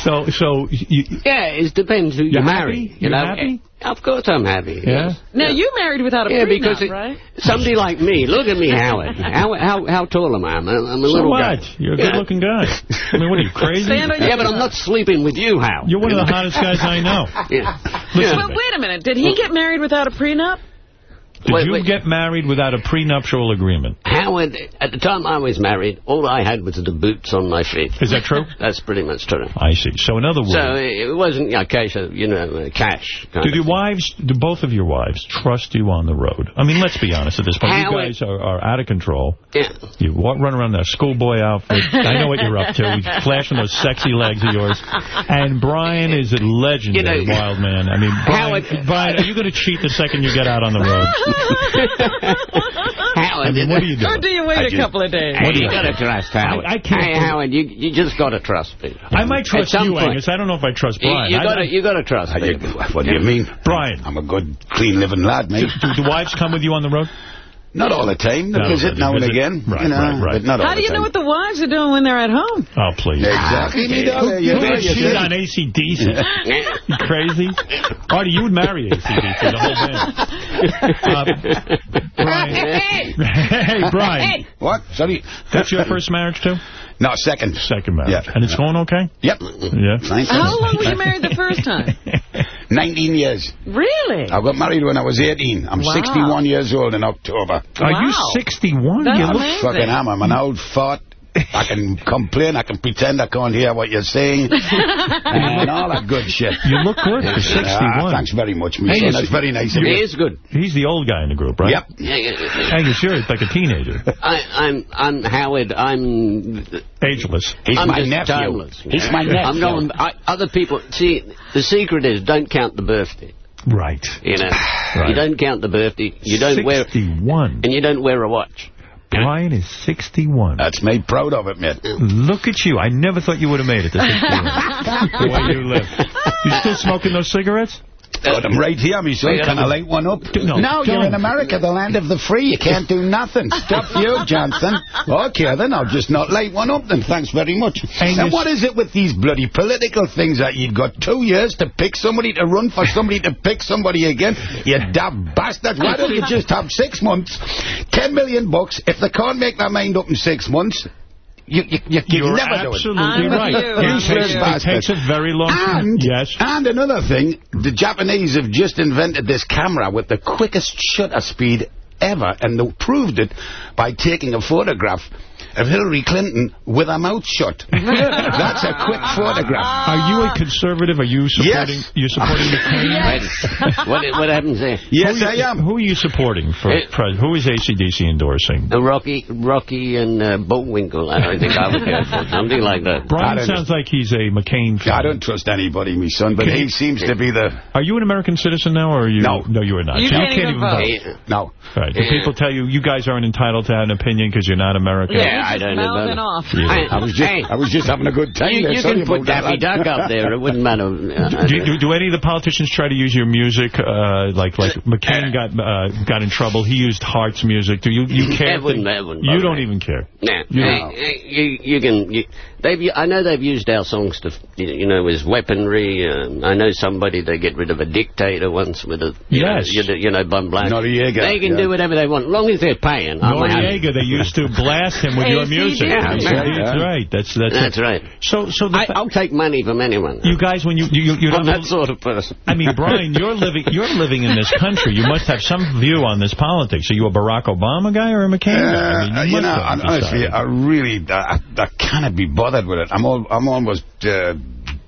So so you, Yeah, it depends who you You're marry. happy? You You're know? happy? Of course I'm happy. yeah. yes. Now, you married without a Yeah, prenup, because it, right? somebody like me, look at me, Howard. How how how tall am I? I'm a, I'm a So little what? guy. You're a Yeah. good-looking guy. I mean, what are you crazy? Stand on Yeah, but I'm not sleeping with you, Howard. You're one of the [laughs] hottest guys I know. Yeah. Listen, But wait a minute. Did he get married without a prenup? Did Wait, you wait. get married without a prenuptial agreement? Howard, at the time I was married, all I had was the boots on my feet. Is that true? [laughs] That's pretty much true. I see. So in other words, So it wasn't a case of, you know, uh, cash. Of your thing. wives, do both of your wives trust you on the road? I mean, let's be honest at this point. You guys are, are out of control. Yeah. You walk, run around in that schoolboy outfit. I know what you're up to. You [laughs] flashing those sexy legs of yours. And Brian is a legendary You know- wild man. I mean, Brian, Howard- Brian, are you going to cheat the second you get out on the road? [laughs] Howard, I mean, what are you Or doing? do you wait I a just- couple of days? What do you you- got to trust Howard. I- I can't Hey, Howard, you you just got to trust me. I might trust you, point. Angus. I don't know if I trust Brian. you got to you got to trust me. What do you mean? Brian. I'm a good, clean living lad, mate. [laughs] do, do wives come with you on the road? Not all the time. They No, visit they now and again. Right, you know, right, right. But not all How do the you time. know what the wives are doing when they're at home? Oh, please. Exactly. me, darling. You You know, would you cheat on. ACDC. [laughs] you crazy? Artie, you would marry ACDC, the whole band. [laughs] Uh, Brian. Hey, [laughs] Brian. What? Sorry. That's your first marriage, too? No, second. Second marriage. Yeah. And it's going okay? Yep. Yeah. How long were you married the first time? [laughs] 19 years. Really? I got married when I was 18. I'm Wow. 61 years old in October. Are you 61? That's you look amazing. Fucking am. I'm an old fart. I can complain. I can pretend I can't hear what you're saying. [laughs] and all that good shit. You look good for 61. Ah, thanks very much, me Hey, That's very nice of you. He is good. He's the old guy in the group, right? Yep. Yeah, yeah, yeah. Hey, you're serious, like a teenager. I, I'm, I'm Howard. I'm. Ageless. He's I'm my just nephew. timeless. He's my nephew. I'm going. I, other people. See, the secret is don't count the birthday. Right. You know, [sighs] Right. you don't count the birthday. You don't wear, 61. and you don't wear a watch. Brian is 61. That's me proud of it, mate. Look at you. I never thought you would have made it to 61. [laughs] the way you live. You still smoking those cigarettes? Got them right here, me son. Can I light one up? No, no you're in America, the land of the free. You can't do nothing. [laughs] Stop you, Johnson. Okay, then I'll just not light one up then. Thanks very much. And And what is it with these bloody political things that you've got two years to pick somebody to run for somebody to pick somebody again? You damn bastards. Why don't you just have six months, ten million bucks? If they can't make their mind up in six months, you, you, you, you You're never do it. absolutely I'm right. It takes, it takes a very long time. And, Yes. and another thing, the Japanese have just invented this camera with the quickest shutter speed ever, and they proved it by taking a photograph of Hillary Clinton with her mouth shut. [laughs] That's a quick photograph. Are you a conservative? Are you supporting? Yes. You're supporting [laughs] McCain? Wait, what, what happens there? [laughs] Yes, who, I am. Who are you supporting for president? Who is ACDC endorsing? Uh, Rocky, Rocky, and uh, Bullwinkle. I think I would go for something like that. Brian sounds like he's a McCain fan. I don't trust anybody, me son, but he seems to be the... Are you an American citizen now, or are you? No. No, you are not. You so can't you can't even even vote. No. Right. Do Yeah. people tell you you guys aren't entitled to have an opinion because you're not American? Yeah, I don't know Mouthing about off. it. I was just, Hey, I was just having a good time you, there. you can put about that, Daffy. Duck up there. It wouldn't matter. Uh, Do, do, do any of the politicians try to use your music? Uh, like like McCain got uh, got in trouble. He used Heart's music. Do you you [laughs] care? That wouldn't- that wouldn't you don't me. even care. Nah, You hey, hey, you, you can. You, they've. I know they've used our songs to, you know, as weaponry. Um, I know somebody they get rid of a dictator once with a, you Yes. know, you, you know, bum black. Noriega, They can yeah. do whatever they want, as long as they're paying. I'm happy. Noriega, they used to blast him with your music. Yeah, That's yeah. right. right. That's that's, That's right. So so the I, I'll take money from anyone. you guys when you you you I'm don't that sort of person. I mean, Brian, you're living you're living in this country. You must have some view on this politics. Are you a Barack Obama guy or a McCain guy? I mean, Uh, you you must know, honestly. I really, I, I cannot be bothered with it. I'm all, I'm almost uh,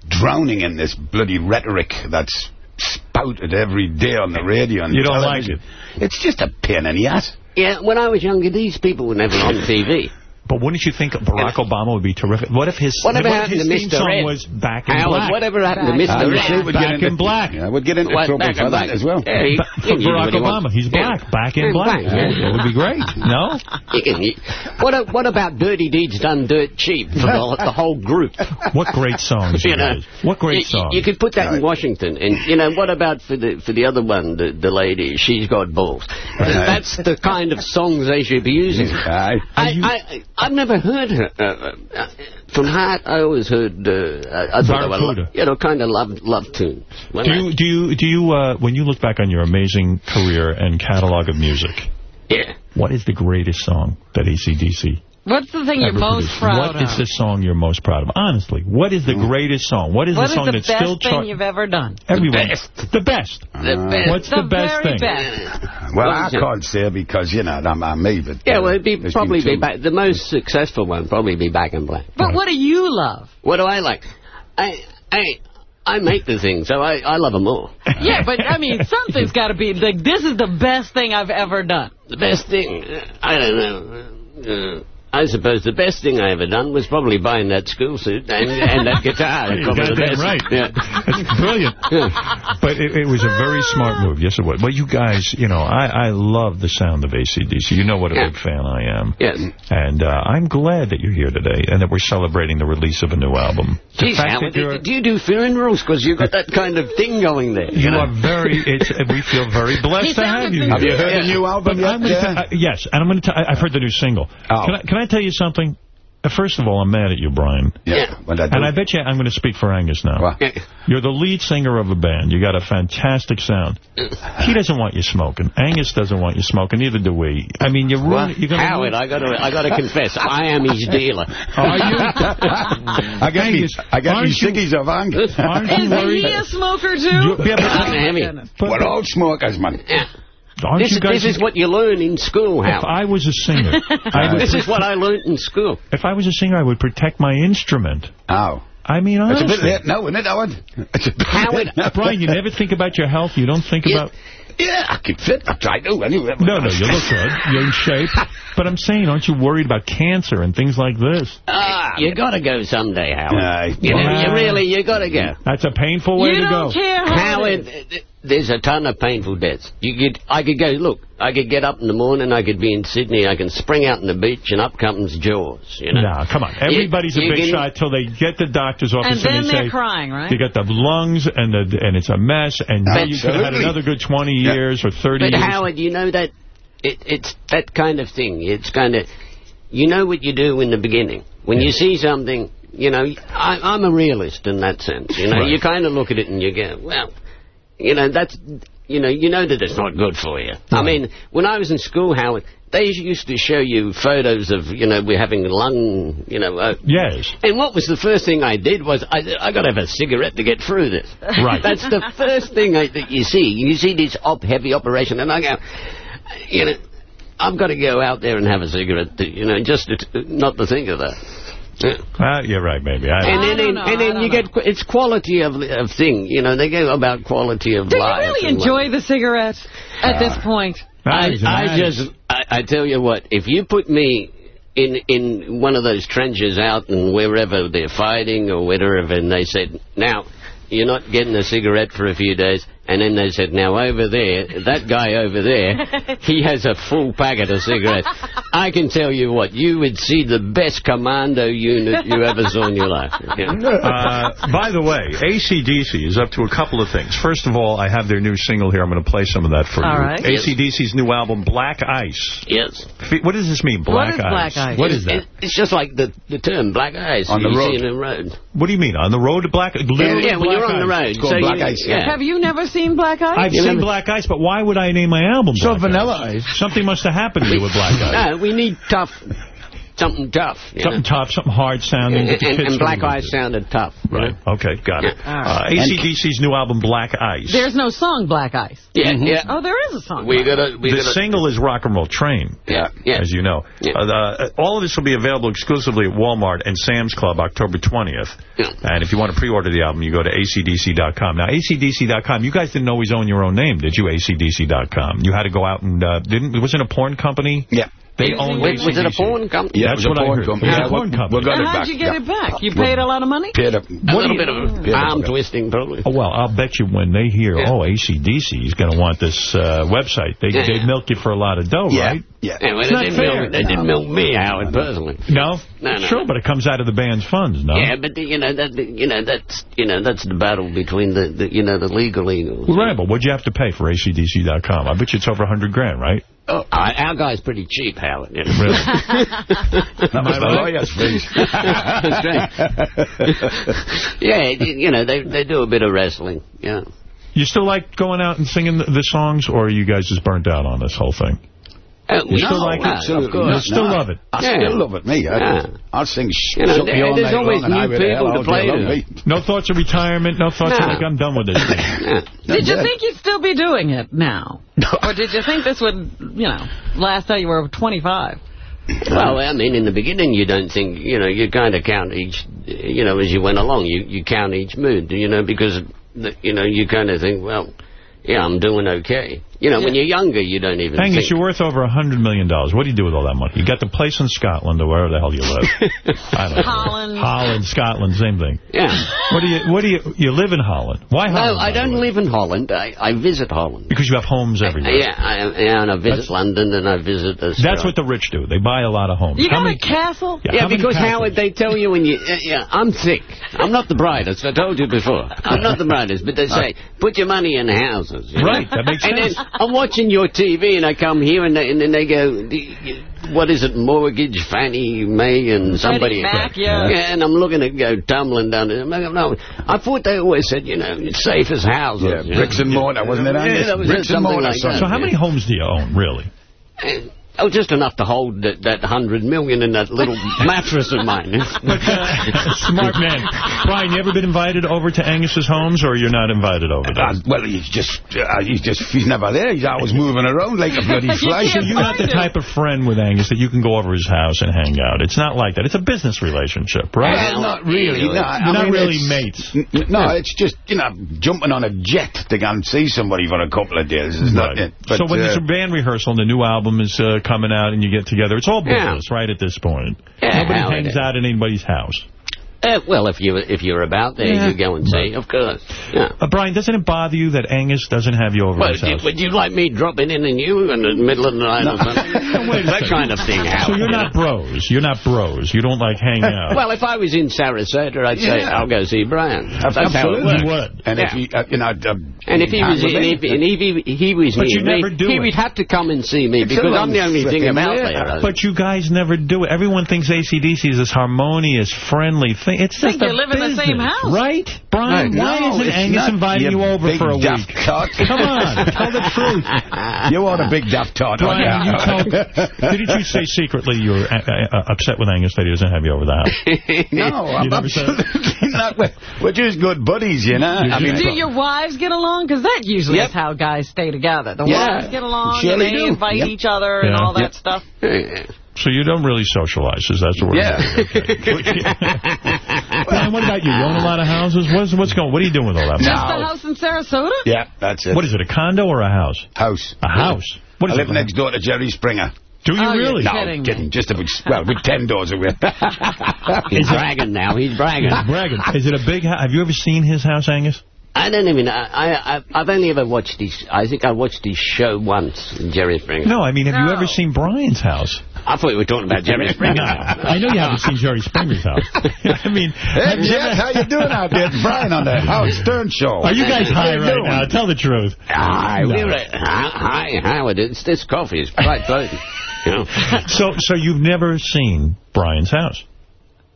drowning in this bloody rhetoric that's spouted every day on the radio and You don't television. like It's just a pain in the ass. Yeah, when I was younger, these people were never on TV. But wouldn't you think Barack Obama would be terrific? What if his Whatever what if his to theme Mr. song Red? was Back in Howard, Black? whatever happened to Mr. I would Red? say we'd Back get in black. Yeah, we'd get into What, trouble for that as well. Yeah, he, for can Barack what Obama, wants. he's Yeah. black. Back in Yeah, black. black, yeah. It would be great. [laughs] No? He can, he, what, a, what about Dirty Deeds Done Dirt Cheap for the, the whole group? [laughs] What great songs, [laughs] you You know. What great songs. You could put that in Washington, and you know what about for the for the other one, the the lady? She's got balls. That's the kind of songs they should be using. I, I I've never heard her uh, uh, from Heart. I always heard. Uh, I, I thought they were, Barracuda. you know, kind of love love tunes. When Do I- you, do you, do you, uh, when you look back on your amazing career and catalog of music, yeah. what is the greatest song that ACDC What's the thing you're most produced? proud What is of? What is the song you're most proud of? Honestly, what is the greatest song? What is What the is song the that's best still thing you've ever done? Everyone, best. the best. The best. What's the, the best very thing? best. Well, I can't say because, you know, I'm, I'm me, but... Yeah, uh, well, it'd be probably be back, the most successful one. Probably be Back in Black. But what do you love? What do I like? I I I make the thing, so I I love them all. Yeah, but I mean, something's got to be like this is the best thing I've ever done. The best thing, uh, I don't know. Uh, I suppose the best thing I ever done was probably buying that school suit and, and that guitar. You're [laughs] Probably the goddamn best. right. Yeah. That's brilliant. [laughs] But it, it was a very smart move. Yes, it was. But you guys, you know, I, I love the sound of ACDC. You know what a Yeah. big fan I am. Yes. And uh, I'm glad that you're here today and that we're celebrating the release of a new album. The Geez, fact Howard, you're- do you do funerals? Because you've got that kind of thing going there. You know? are very, it's, we feel very blessed to have you. Have you here. heard the new album But yet? I'm gonna Yeah. t- uh, yes, and I'm going to. I've heard the new single. Oh. Can I, can I tell you something? Uh, First of all, I'm mad at you, Brian. Yeah. I? And I bet you I'm going to speak for Angus now. What? You're the lead singer of a band. You got a fantastic sound. He doesn't want you smoking. Angus doesn't want you smoking. Neither do we. I mean, you're ruining. You're gonna Howard, I got to, I got to confess, I am his dealer. Are you? [laughs] [laughs] I get me, Angus, I get me aren't you- sickies of Angus. Aren't you Is worried? he a smoker, too? You- yeah, but- Oh, Heavy. But- We're all smokers, man. Aren't This, you this is what you learn in school, if I was a singer, [laughs] This is what I learned in school. if I was a singer, I would protect my instrument. Oh. I mean, It's a honestly. bit now, isn't it, Howard? [laughs] It's a bit Howard. [laughs] Brian, you never think about your health. You don't think Yeah. about... Yeah, I keep fit. I try to, anyway. No, no, you look good. You're in shape. [laughs] But I'm saying, aren't you worried about cancer and things like this? Ah, you got to go someday, Howard. Aye. you, know, you really, you got to go. That's a painful way You to don't go. care how Howard, it is. th- there's a ton of painful deaths. You could, I could go, look, I could get up in the morning, I could be in Sydney, I can spring out on the beach, and up comes Jaws, you know. No, come on. Everybody's You- a you big can- shot till they get the doctor's office And then they they're say, crying, right? You got the lungs, and the and it's a mess, and now you could have had another good 20 Yeah. years or 30 But years. Howard, you know that it, it's that kind of thing. It's kind of, you know what you do in the beginning. When you see something, you know, I, I'm a realist in that sense. You know, Right. you kind of look at it and you go, well, you know, that's, you know, you know that it's not good for you. I mean, when I was in school, Howard, they used to show you photos of, you know, we're having lung, you know, uh, Yes. and what was the first thing I did was I, I got to have a cigarette to get through this. Right. [laughs] That's the first thing I, that you see. You see this op heavy operation, and I go, you know, I've got to go out there and have a cigarette, to, you know, just to, not to think of that. Yeah. Ah, you're right, maybe. I, And then, know, and then don't you get it's quality of of thing. You know, they go about quality of life. Do you really and what- enjoy the cigarette at this point? I, I just, I, I tell you what, if you put me in in one of those trenches out and wherever they're fighting or whatever, and they said, now, you're not getting a cigarette for a few days, and then they said, now over there, that guy over there, [laughs] he has a full packet of cigarettes. I can tell you what, you would see the best commando unit you ever saw in your life. Yeah. [laughs] Uh, by the way, ACDC is up to a couple of things. First of all, I have their new single here. I'm going to play some of that for All you. right. ACDC's new album, Black Ice. Yes. What does this mean, Black is Black Ice? What is that? It's just like the, the term black ice On the road. the road. What do you mean? On the road to Black Literally yeah, when you're on the Ice? road. It's called so Black you, Ice, Yeah. Have you never seen Black Ice? I've You seen never- Black Ice, but why would I name my album So Vanilla Ice? Ice. Something must have happened to you with Black [laughs] Ice. No, we need tough, something tough. you Something know. tough, something hard sounding. And, and, and Black really Ice sounded tough. Right. know. Okay, got it. All Uh. ACDC's new album, Black Ice. There's no song Black Ice. Yeah, yeah. Oh, there is a song. We gotta, we the gotta. single is Rock and Roll Train. Yeah, yeah. As you know. Yeah. Uh, the- all of this will be available exclusively at Walmart and Sam's Club October 20th. Yeah. And if you want to pre-order the album, you go to acdc.com. Now, acdc.com, you guys didn't always own your own name, did you, acdc.com? You had to go out and, uh, didn't, it wasn't a porn company? Yeah. They owned Wait, was it a porn company? Yeah, That's what I a porn heard. company. It a Yeah, porn we- company. we got And how'd you get yeah. it back? You paid a lot of money? Paid a, A little bit of paid a- arm twisting, probably. Oh, well, I'll bet you when they hear, Yeah. oh, ACDC is going to want this uh, website, they, Yeah. they milk you for a lot of dough, Yeah, right? yeah. Yeah, well, It's not didn't, fair. milk, they didn't milk me, Howard, personally. No? No, no, Sure, but it comes out of the band's funds, no? Yeah, but the, you know that you know that's you know that's the battle between the, the you know the legal eagles. Well, right, but what'd you have to pay for ACDC.com? I bet you it's over a 100 grand, right? Oh, our, our guy's pretty cheap, Howard. You know. Really? [laughs] That was the lawyer's fees. That's right. yeah, you you know they they do a bit of wrestling. Yeah. You still like going out and singing the, the songs, or are you guys just burnt out on this whole thing? Uh, You still no, like it? no, Absolutely. Of course. You still No, love it? I Yeah. still love it, me. I, Yeah. I'll sing You know, Suck Me there- there's always new Highway to Hell people to play day to. No thoughts of retirement? No thoughts of, No. like, I'm done with this thing? [laughs] Yeah. Did you Yeah. think you'd still be doing it now? or did you think this would, you know, last till you were 25? Well, I mean, in the beginning, you don't think, you know, you kind of count each, you know, as you went along, you, you count each mood, you know, because, the, you know, you kind of think, well, yeah, I'm doing okay. You know, when you're younger, you don't even Angus, think. you're worth over a 100 million. dollars. What do you do with all that money? You got the place in Scotland or wherever the hell you live. [laughs] I don't know. Holland. Holland, Scotland, same thing. Yeah. What do you, what do you, you live in Holland. Why No, Holland? I don't live in Holland. I, I visit Holland. Because you have homes everywhere. Yeah, I, yeah, and I visit London and I visit Australia. That's what the rich do. They buy a lot of homes. You How got many, a castle? Yeah, Yeah, how many because? Howard, they tell you when you... Uh, yeah, I'm thick. I'm not the brightest. I told you before. I'm not the brightest. But they [laughs] say, put your money in houses. you know? Right, that makes [laughs] and sense. then I'm watching your TV and I come here and, they, and then they go, what is it, mortgage, Fannie Mae and somebody... Mac, yeah. and I'm looking at go tumbling down there. No, I thought they always said, you know, it's safe as houses. Yeah, you know? bricks and mortar, wasn't it, Angus? Yeah, that was Bricks and something mortar, like So how many homes do you own, really? Uh, Oh, just enough to hold that, that hundred million in that little [laughs] mattress of mine. But, uh, [laughs] smart man. Brian, you ever been invited over to Angus's homes, or you're not invited over there? Uh, well, he's just, uh, he's just, he's never there. He's always moving around like a bloody [laughs] fly. So you're not the type of friend with Angus that you can go over his house and hang out. It's not like that. It's a business relationship, right? Well, not really. No, I You're not mean, really mates. No, it's just, you know, jumping on a jet to go and see somebody for a couple of days. Is not. But, so when uh, there's a band rehearsal and the new album is uh, coming out and you get together, it's all Yeah. business, right, at this point. Yeah, Nobody hangs out at anybody's house. Uh, well, if you if you're about there, Yeah. you go and see, of course. Yeah. Uh, Brian, doesn't it bother you that Angus doesn't have you over Well, his house? would you like me dropping in on you in the middle of the night or something? [laughs] Wait that kind of thing. So you're you not know? bros. You're not bros. You don't like hang [laughs] out. Well, if I was in Sarasota, I'd say Yeah. I'll go see Brian. That's how it Absolutely. would. And if Yeah. he, uh, you know, uh, And if he was, can't and if, and if he, he was But near you me, never do he it. would have to come and see me It's because I'm the only thing frickin' about way. there. But you guys never do it. Everyone thinks ACDC is this harmonious, friendly thing. It's just Think you a live in the same house. right? Brian, No, why isn't Angus inviting you over for a daft week? Tart. Come on, tell the truth. [laughs] You are a big daft tart, aren't Brian, you you? told, [laughs] didn't you say secretly you were uh, uh, upset with Angus that he doesn't have you over the house? [laughs] No, I'm You never said absolutely not. We're, we're just good buddies, you know. I mean, Do your wives get along? Because that usually Yep. is how guys stay together. The Yeah. wives get along, Surely and they do. invite Yep. each other and all that Yep. stuff. So you don't really socialize, is that the word? Yeah. Brian, [laughs] what about you? You own a lot of houses? What's, what's going What are you doing with all that Just money? the house in Sarasota? yeah, that's it. What is it, a condo or a house? House. A house? What I live it? next door to Jerry Springer. Do you Oh, you're really? No, kidding me. kidding. Just a big, well, with ten doors away. [laughs] He's bragging now. He's bragging. He's bragging. Is it a big house? Have you ever seen his house, Angus? I don't even. I, I I've only ever watched his. I think I watched his show once, Jerry Springer. No, I mean, have you ever seen Brian's house? I thought we were talking about Jerry Springer. [laughs] I know you haven't seen Jerry Springer's house. [laughs] I mean, Hey, Jeff, ever- how you doing out there? It's [laughs] Brian on the Howard Stern show. Are you guys high you right doing? now? Tell the truth. Hi, No. we're at, hi, hi, Howard. It's this coffee is quite potent. You know. So, so you've never seen Brian's house?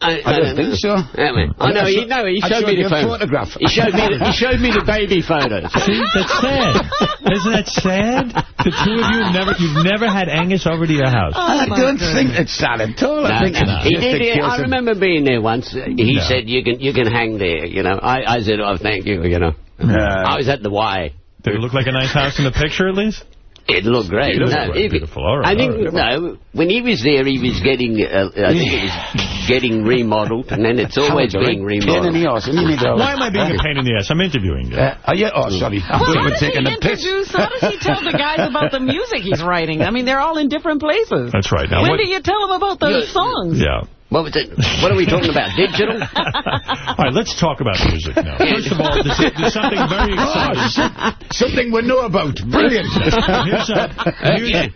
I, I don't think so. Yeah, man. I know. He, no, he showed showed me the a photo. photograph. He showed me. The, he showed me the [laughs] baby photos. See, that's sad. Isn't that sad? The two of you have never, you've never had Angus over to your house. I oh, my don't goodness. think it's sad at all. I think no. it's He just did. a it. case I remember being there once. He No. said, "You can, you can hang there." You know. I, I said, "Oh, thank you." You know. I was at the Y. Did it look like a nice house in the picture, at least? It looked great. Beautiful, No, right, if- beautiful. All right, I think all right. no. When he was there, he was getting. Uh, I think it was getting remodeled, and then it's always being right pain in remodeled. the arse, and you need Why am I being a pain in the ass? I'm interviewing you. Uh, oh, yeah, oh, sorry. I Well, thought you how were does he taking a piss. introduce, how does he tell the guys about the music he's writing? I mean, they're all in different places. That's right. Now, when what, do you tell them about those songs? yeah. What was it? What are we talking about? Digital? [laughs] All right, let's talk about music now. First of all, there's, there's something very [laughs] exciting. Something we know about. Brilliant. [laughs] Here's, uh, here's,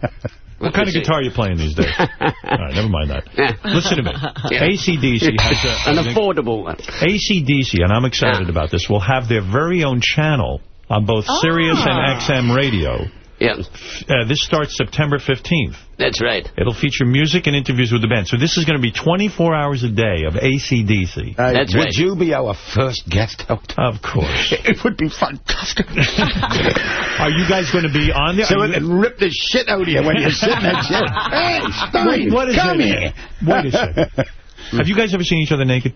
what kind of guitar are you playing these days? All right, never mind that. Listen to me. ACDC has a, An affordable one. ACDC, and I'm excited about this, will have their very own channel on both Sirius and XM radio. Yeah, Uh, this starts September 15th. that's right. It'll feature music and interviews with the band. So this is going to be 24 hours a day of ACDC. Uh, That's would right. you be our first guest host? Of course. [laughs] It would be fantastic. [laughs] Are you guys going to be on there? so Are we you- can rip the shit out of you when you're sitting there. to Hey, [laughs] Stein, Wait, what is come it? here. Wait a second. Have you guys ever seen each other naked?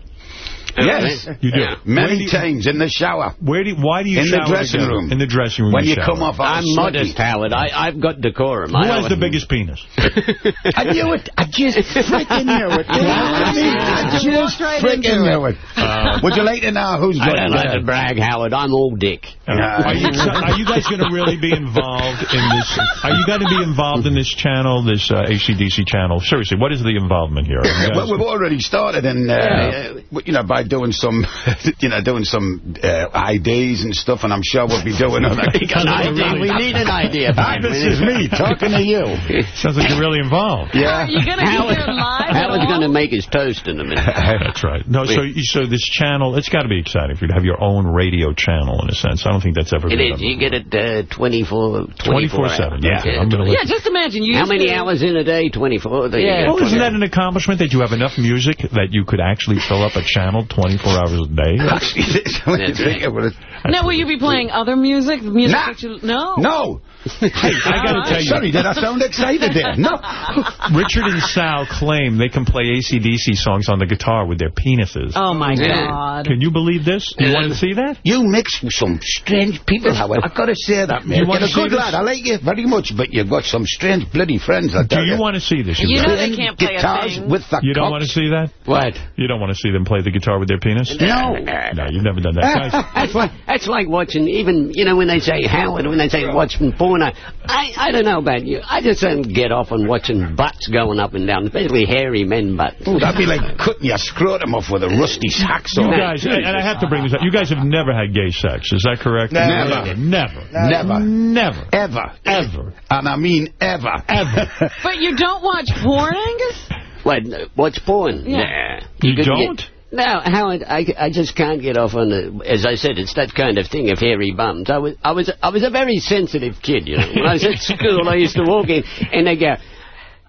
Yes. You do? Many times in the shower. Where do you, why do you In the dressing together? room. In the dressing room When you shower. come off I'm sweaty- modest, Howard. I, I've got decorum. Who I has the biggest penis? [laughs] I knew it. I just freaking knew it. You know what I mean? I just freaking knew it. Uh, Would you like to know who's I don't it like to brag, Howard. I'm all dick. Are you, are you guys going to really be involved in this? Are you going to be involved in this channel, this uh, ACDC channel? Seriously, what is the involvement here? Are you guys- Well, we've already started, and uh, uh, you know, by doing some, [laughs] you know, doing some uh, IDs and stuff, and I'm sure we'll be doing [laughs] other. An idea. We need an idea. Hi, this is me [laughs] talking to you. Sounds like you're really involved. Yeah. Are you going to be Howard, there live at Howard's all? going to make his toast in a minute. That's right. No, so so this channel, it's got to be exciting for you to have your own radio channel in a sense. I don't think that's ever It been is. done. You get it uh, 24, 24 24/7. Yeah, I'm Yeah, just imagine. You How many to- hours in a day? 24? Yeah. Well, isn't that an accomplishment that you have enough music that you could actually fill up a channel 24 hours a day? [laughs] When you think about it. Now, will you be playing other music? Music Nah. that you... No. No. I got to tell you. Sorry, did I sound excited there? No. [laughs] Richard and Sal claim they can play ACDC songs on the guitar with their penises. Oh, my Yeah. God. Can you believe this? You want to see that? You mix with some strange people, however. I've got to say that, man. You wanna You're a see good this? lad. I like you very much, but you've got some strange bloody friends, I Do tell you want to see this? You know they can't play a guitars thing. with the You don't cops. want to see that? What? You don't want to see them play the guitar with their penis? No. No, you've never done that. [laughs] Guys, That's like, that's like watching, even, you know, when they say Howard, when they say watching porn, I, I, I don't know about you. I just don't get off on watching butts going up and down, especially hairy men butts. Ooh, that'd be like cutting your scrotum off with a rusty hacksaw. you guys, and and I have to bring this up, you guys have never had gay sex, is that correct? Never. Never. Never. Never. Ever. Ever. And I mean ever. Ever. But you don't watch porn, Angus? What, watch porn? Yeah. Nah. You couldn't don't? Get, no, Howard, I, I just can't get off on the, as I said, it's that kind of thing of hairy bums. I was, I was, I was a very sensitive kid, you know. When I was at school, I used to walk in and they go,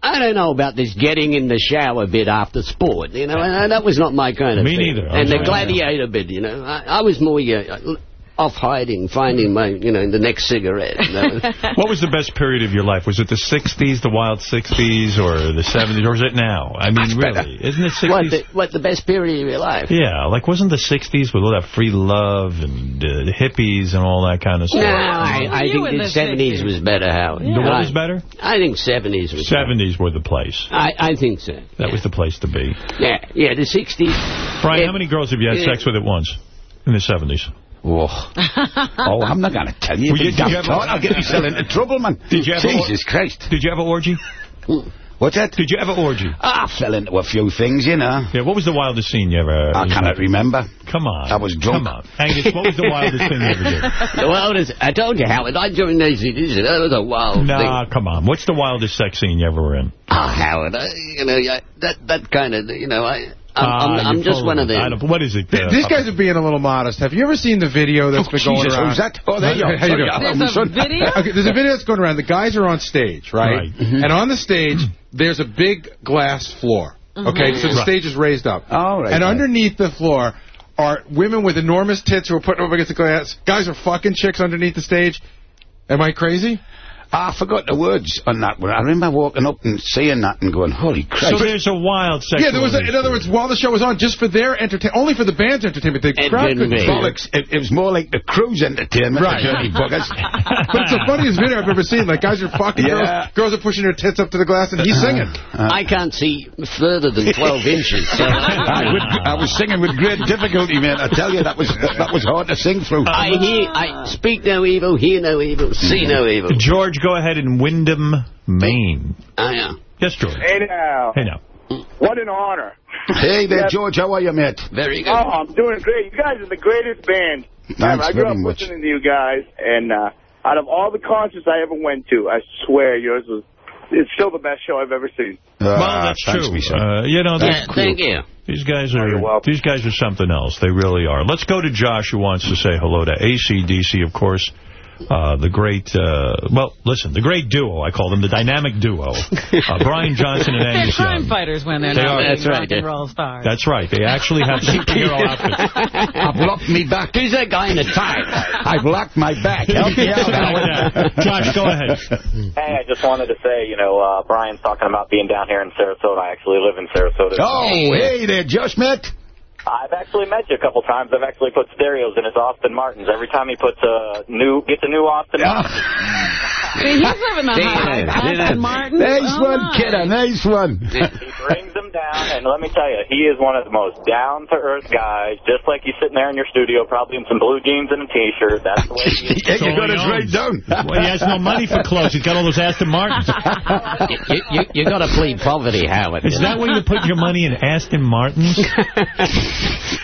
I don't know about this getting in the shower bit after sport, you know, and that was not my kind of Me thing. neither. I And the gladiator bit, you know, I, I was more uh, off hiding, finding my, you know, in the next cigarette. you know. [laughs] What was the best period of your life? Was it the 60s, the wild 60s, or the 70s, or is it now? I mean, really, isn't it 60s? what, the, what, the best period of your life? Yeah, like wasn't the 60s with all that free love and uh, hippies and all that kind of No, stuff? I, I think the the 70s 60s? was better, Howard. The what was better? I think 70s was better. 70s were the place. I, I think so. That was the place to be. Yeah, yeah, the 60s. Brian, Yeah. how many girls have you had Yeah. sex with at once in the 70s? Oh, [laughs] oh I'm not going to tell you. Well, you- did you ever- I'll get myself into trouble, man. Did you ever- Jesus Christ. Did you have an orgy? What's that? Did you ever orgy? I fell into a few things, you know. Yeah, what was the wildest scene you ever... Uh, I cannot remember. Come on. I was drunk. Come on. Angus, what was the wildest thing you ever did? [laughs] The wildest, I told you, Howard, I joined ACDC. That was a wild Nah, thing. come on. What's the wildest sex scene you ever were in? Oh, Howard, I, you know, I, that that kind of, you know, I, I'm, Ah, I'm, I'm just one of it. I them. don't- What is it? Uh, These guys are being a little modest. Have you ever seen the video that's Oh, been going Jesus, around? who's that? Oh, there you are. How you doing? There's a video? Okay, there's a video that's going around. The guys are on stage, right? Right. And on the stage, there's a big glass floor. Okay, so the stage is raised up. All right, And right. underneath the floor are women with enormous tits who are putting up against the glass. Guys are fucking chicks underneath the stage. Am I crazy? Ah, I forgot the words on that one. I remember walking up and seeing that and going, holy So Christ. there's a wild sexual... yeah, there was. A, in other words, while the show was on, just for their entertainment, only for the band's entertainment, the It crowd didn't couldn't it. Bollocks. It, it was more like the cruise entertainment, Right. the dirty buggers. [laughs] But it's the funniest video I've ever seen. Like guys are fucking Yeah. girls. Girls are pushing their tits up to the glass, and he's uh-huh. singing. I can't see further than 12 inches. So [laughs] I, with, I was singing with great difficulty, man. I tell you, that was that was hard to sing through. I hear, I speak no evil, hear no evil, see no evil. George, go ahead in Windham, Maine. I am. Yes, George. Hey now. Hey, now. What an honor. Hey there, George. How are you, mate? Very good. Oh, I'm doing great. You guys are the greatest band. Thanks I grew very up much. listening to you guys, and uh, out of all the concerts I ever went to, I swear yours was. It's still the best show I've ever seen. well, Ah, that's true. me. Uh, you know, Yeah, thank you. These guys Oh, you're are welcome. these guys are something else. They really are. Let's go to Josh, who wants to say hello to ACDC, of course. Uh, the great, uh, well, listen, the great duo, I call them, the dynamic duo. Uh, [laughs] Brian Johnson and They're crime fighters when they're They not are. being That's right, rock and roll stars. That's right. They actually have [laughs] superhero outfits. [laughs] I've locked me back. Who's that guy in the tie? I've locked my back. Help me out, Josh, go ahead. Hey, I just wanted to say, you know, uh, Brian's talking about being down here in Sarasota. I actually live in Sarasota. Oh, hey there, Josh, mate. I've actually met you a couple times. I've actually put stereos in his Aston Martins. Every time he puts a new, gets a new Aston Martin. [laughs] See, he's living the high. Aston Martin. Nice oh one, my. kiddo. Nice one. He brings them down, and let me tell you, he is one of the most down-to-earth guys, just like you sitting there in your studio, probably in some blue jeans and a T-shirt. That's the way he is. Yeah, you all got he us right down. Well, he has no money for clothes. He's got all those Aston Martins. you, you, you got to plead poverty, Howard. Is that where you put your money in Aston Martins?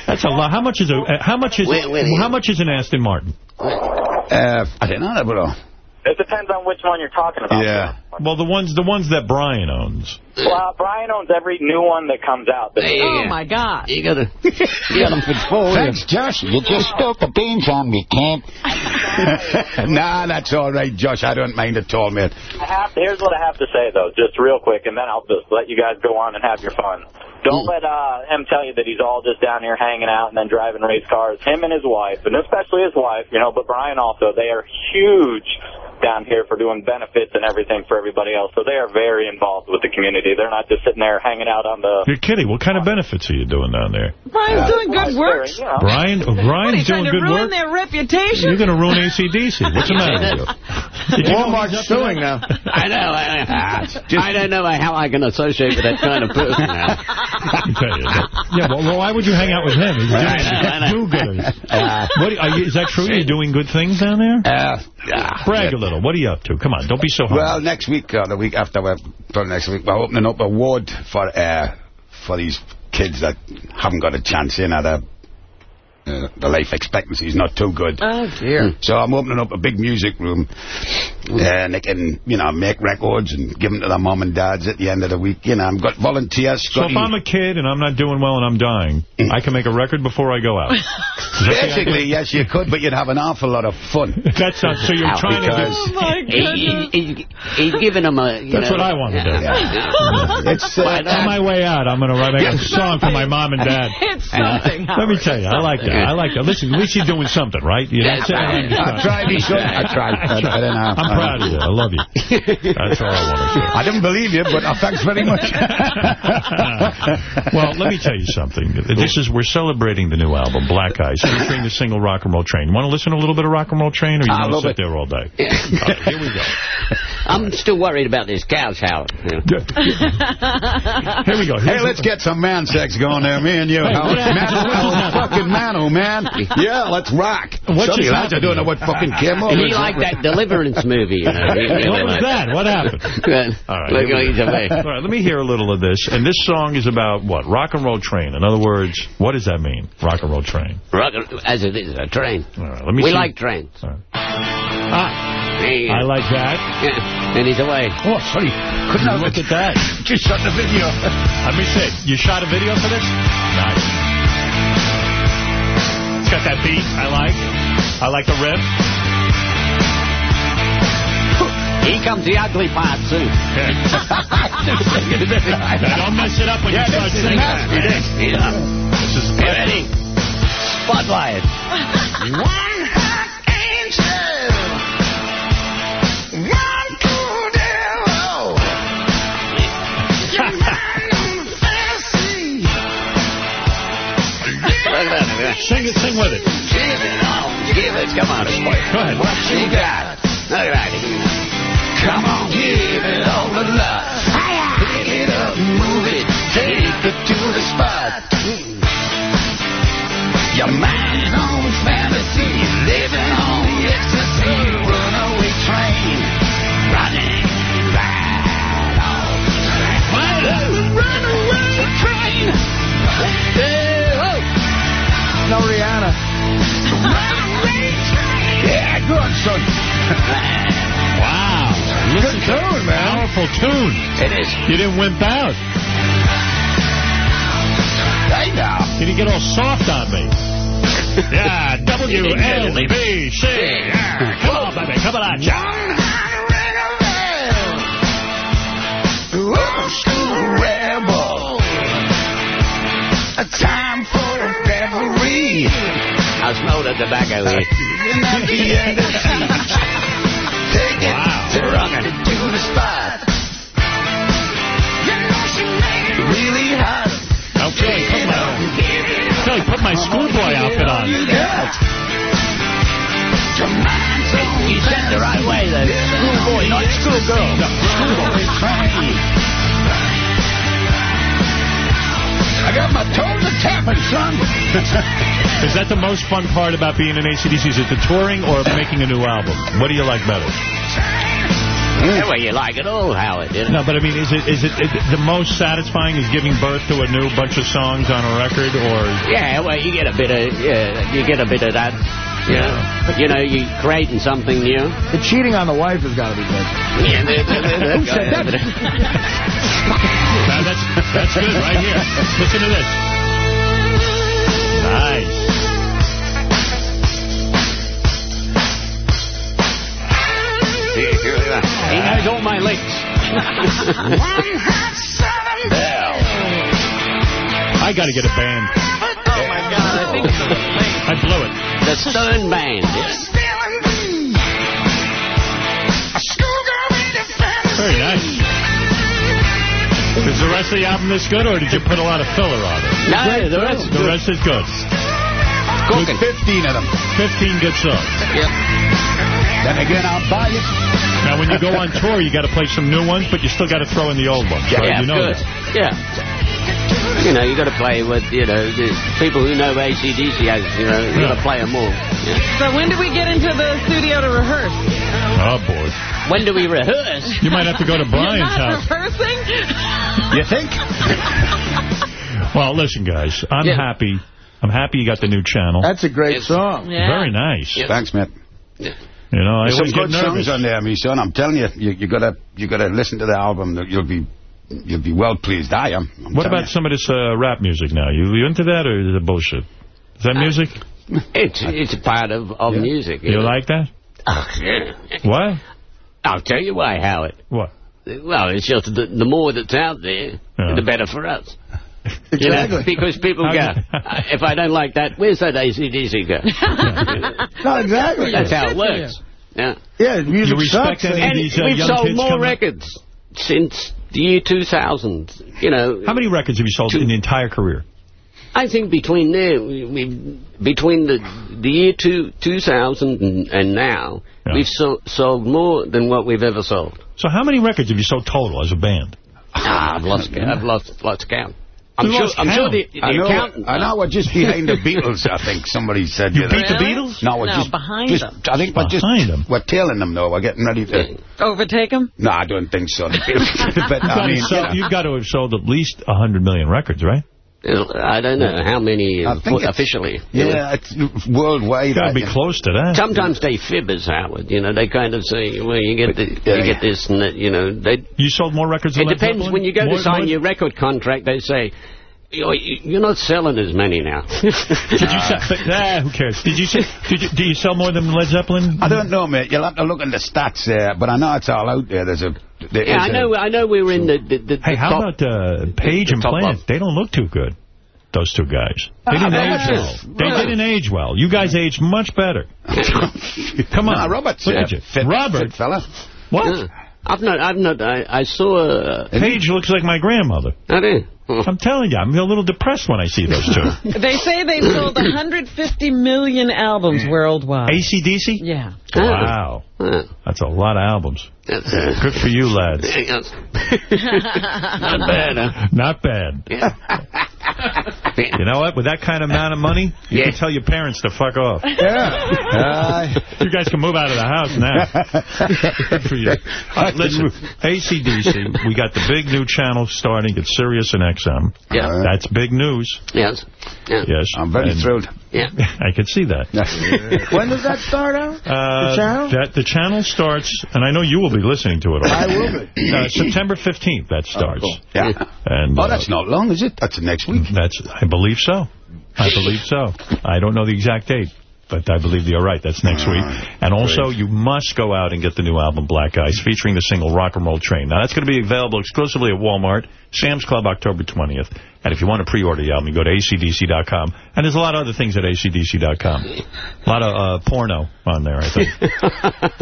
That's a lot. How much is a uh, how much is Wait, wait. how much is an Aston Martin? Uh, I don't know, bro. It depends on which one you're talking about. Yeah. Well, the ones the ones that Brian owns. Well, Brian owns every new one that comes out. The Oh, my God. You got to [laughs] you got to put. Thanks, Josh. You just spilled the beans on me, Kent. [laughs] nah, that's all right, Josh. I don't mind at all, man. I have, here's what I have to say, though, just real quick, and then I'll just let you guys go on and have your fun. Don't let uh, him tell you that he's all just down here hanging out and then driving race cars. Him and his wife, and especially his wife, you know, but Brian also, they are huge down here for doing benefits and everything for everybody else. So they are very involved with the community. They're not just sitting there hanging out on the... You're kidding. What kind of benefits are you doing down there? Brian's doing good work. You know, Brian, What, are Brian's you trying doing to ruin their reputation? You're going to ruin ACDC. [laughs] What's the matter with you? Did you know Walmart's he's up suing now. [laughs] I know. I, I don't know how I can associate with that kind of person now. [laughs] Okay. Yeah, well, well, why would you hang out with him? He's I know, I know. doing do-gooders. What, you, is that true? You're doing good things down there? Uh, yeah. Brag a little. What are you up to? Come on, don't be so hard. Well, next week or the week after, we're, well, next week, we're opening up a ward for uh, for these kids that haven't got a chance in at a uh, the life expectancy is not too good. Oh, dear. So I'm opening up a big music room, and they can, you know, make records and give them to their mom and dads at the end of the week. You know, I've got volunteers. so if I'm a kid and I'm not doing well and I'm dying, I can make a record before I go out. [laughs] Is that the Basically, yes, you could, but you'd have an awful lot of fun. [laughs] That's not, so you're trying to Because- Oh, my goodness. he, he, he's giving them a. That's know, what I want to do. Yeah. It's, uh, On my way out, I'm going to write make a song for my mom and dad. It's something, Let me tell you, I like that. I like that. Listen, at least you're doing something, right? You Yeah, sit there and just- I tried, son. I tried. I, I don't know. I'm proud of you. I love you. That's all I want to say. I didn't believe you, but uh, thanks very much. [laughs] [laughs] well, let me tell you something. This is we're celebrating the new album, Black Ice, featuring the single Rock and Roll Train. Want to listen to a little bit of Rock and Roll Train, or you want to sit it. there all day? [laughs] All right, here we go. I'm still worried about this couch, Howard. [laughs] Here we go. Hey, let's get some man sex going there, me and you. Howard. what? Man, What oh, fucking man, oh man. Yeah, let's rock. What Sorry, just lads, I happened? don't know what fucking came. He liked that Deliverance movie. You know. What was that? What happened? [laughs] All right, Look here what we he's go. away. All right, let me hear a little of this. And this song is about what? Rock and Roll Train. In other words, what does that mean? Rock and Roll Train. Rock, as it is, a train. All right, let me We see. like trains. All right. Ah, Hey, I like that. yeah. And he's away. Oh, sorry. Couldn't have Look at that. [laughs] Just shot the video. Let me see. You shot a video for this? Nice. It's got that beat I like. I like the riff. [laughs] He comes the ugly part soon. [laughs] Now, don't mess it up when Yeah, you start this is singing. nasty, this. Yeah. This is Get ready. Spotlight. Look at that. Sing it, sing with it. Give it on. Give it. Come on. Go ahead. What you got? Look at that. Come on. Give it all the love. Pick it up. Move it. Take it to the spot. Your mind's on fantasy. Living on It is. You didn't wimp out. Hey, now. You didn't get all soft on me. [laughs] Yeah, W-L-B-C. Yeah, Come on, baby. Come on, ya. Old school rebel. A time for a revelry. I smell the tobacco here. Not the end of speech. Take it Wow. to rockin' it to the spot. You know she made it really hot. Okay, come on. Phil, it on. You said the right way. Schoolboy, not schoolgirl. Schoolboy train. I got my toes a tapping, son. [laughs] Is that the most fun part about being in ACDC? Is it the touring or making a new album? What do you like better? Yeah, well, you like it all, Howard. You know? No, but I mean, is it is it, it the most satisfying is giving birth to a new bunch of songs on a record, or Yeah, well, you get a bit of yeah, you get a bit of that. You know, you know, you creating something new. The cheating on the wife has got to be good. Yeah, there- there- there- Who said that? Now, that's that's good right here. Listen to this. Nice. He knows all my licks. I got to get a band. Oh my God! I think I blew it. the Stern Band. Very nice. Is the rest of the album this good, or did you put a lot of filler on it? No, the rest is The good. rest is good. Good 15 of them. 15 good songs. Yep. Then again, I'll buy it. Now, when you go on tour, you got to play some new ones, but you still got to throw in the old ones, right? Yeah, you know good. that. Yeah. You know, you got to play with, you know, the people who know ACDC, has, you know, you got to play them all. Yeah. So when do we get into the studio to rehearse? Oh, boy. When do we rehearse? You might have to go to [laughs] Brian's You're not house. rehearsing? [laughs] You think? Well, listen, guys. I'm Yeah. happy. I'm happy you got the new channel. That's a great song. Yeah. Very nice. Thanks, man. You know, I There's some good songs on there, me son. I'm telling you, you, you gotta, you gotta listen to the album. You'll be, you'll be well pleased. I am. I'm What telling about some of this uh, rap music now? You, you into that, or is it bullshit? Is that music? It's it's a part of, of music. You know. like that? Yeah. [laughs] What? I'll tell you why, Howard. What? Well, it's just the, the more that's out there, Yeah. the better for us. You know, because people How go, "Uh, if I don't like that, where's that ACDC go? [laughs] No, exactly. That's how it works. Yeah. Yeah, music You respect sucks. any And these uh, we've sold more coming up? records since the year 2000. You know, How many records have you sold in the entire career? I think between there, we, we between the the year two, 2000 and, and now, Yeah. we've so, sold more than what we've ever sold. So how many records have you sold total as a band? Ah, I've lost count. I've lost lost count. I'm You sure. I'm sure the, the I know, accountant. I know we're just behind the Beatles, I think somebody said. You the beat other the Beatles? No, we're No, just behind just, them. I think we're just them? we're tailing them though. We're getting ready to. Overtake them? No, I don't think so. [laughs] But You've I got, mean, to sell, you know, you've got to have sold at least 100 million records, right? I don't know how many I think it's- officially. yeah, it's worldwide. Got to be close to that. Sometimes they fib as Howard. You know, they kind of say, well, you get the, Yeah, you yeah. get this and that. You know, they. You sold more records than It depends when you go More- to sign more- your record contract. They say. You're, you're not selling as many now. [laughs] Did you sell? But, ah, who cares? Did you sell? Did you, do you sell more than Led Zeppelin? I don't know, mate. You'll have to look at the stats there, but I know it's all out there. There's a. There yeah, is I a- know. I know we were in the. the, the Hey, the how top- about uh, Page and top Plant? of- They don't look too good. Those two guys. They Ah, didn't Robert's age well. is- They Really? didn't age well. You guys aged much better. [laughs] Come on, Nah, Robert's look uh, at you, fit, Robert. fit fella. What? Yeah. I've not. I've not. I, I saw. Uh, Page looks like my grandmother. I do. Oh. [laughs] I'm telling you, I'm a little depressed when I see those two. [laughs] They say they sold 150 million albums worldwide. ACDC? Yeah. Wow. Yeah. That's a lot of albums. Uh, Good for you, lads. Yes. [laughs] Not bad, huh? Not bad. [laughs] You know what? With that kind of amount of money, you Yeah. can tell your parents to fuck off. [laughs] Yeah. You guys can move out of the house now. [laughs] Good for you. All right, listen, ACDC, we got the big new channel starting at Sirius and XM. Yeah. That's big news. Yes. Yeah. Yes. I'm very And thrilled. Yeah. I can see that. When does that start out? Uh, the channel? That, the channel starts, and I know you will be listening to it. all. I will be. Uh, September 15th, that starts. Yeah. And, Oh, uh, that's not long, is it? That's next week. That's, I believe so. I believe so. I don't know the exact date. but I believe you're right. That's next week. And also, you must go out and get the new album, Black Ice, featuring the single Rock and Roll Train. Now, that's going to be available exclusively at Walmart, Sam's Club, October 20th. And if you want to pre-order the album, you go to acdc.com. And there's a lot of other things at acdc.com. A lot of uh, porno on there, I think.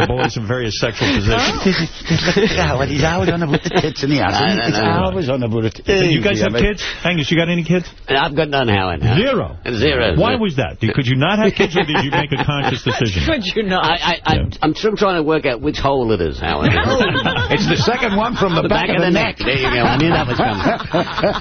the boys in various sexual positions. Howard, he's always on about the tits in the I album. He's always on about it. you guys have kids? Angus, you got any kids? I've got none, Howard. Zero. Zero. Why was that? Could you not have kids, or did you make a conscious decision? Could you not? I, I, I, I'm still trying to work out which hole it is, Howard. [laughs] It's the second one from the, back, of the neck. There you go. I knew that was coming.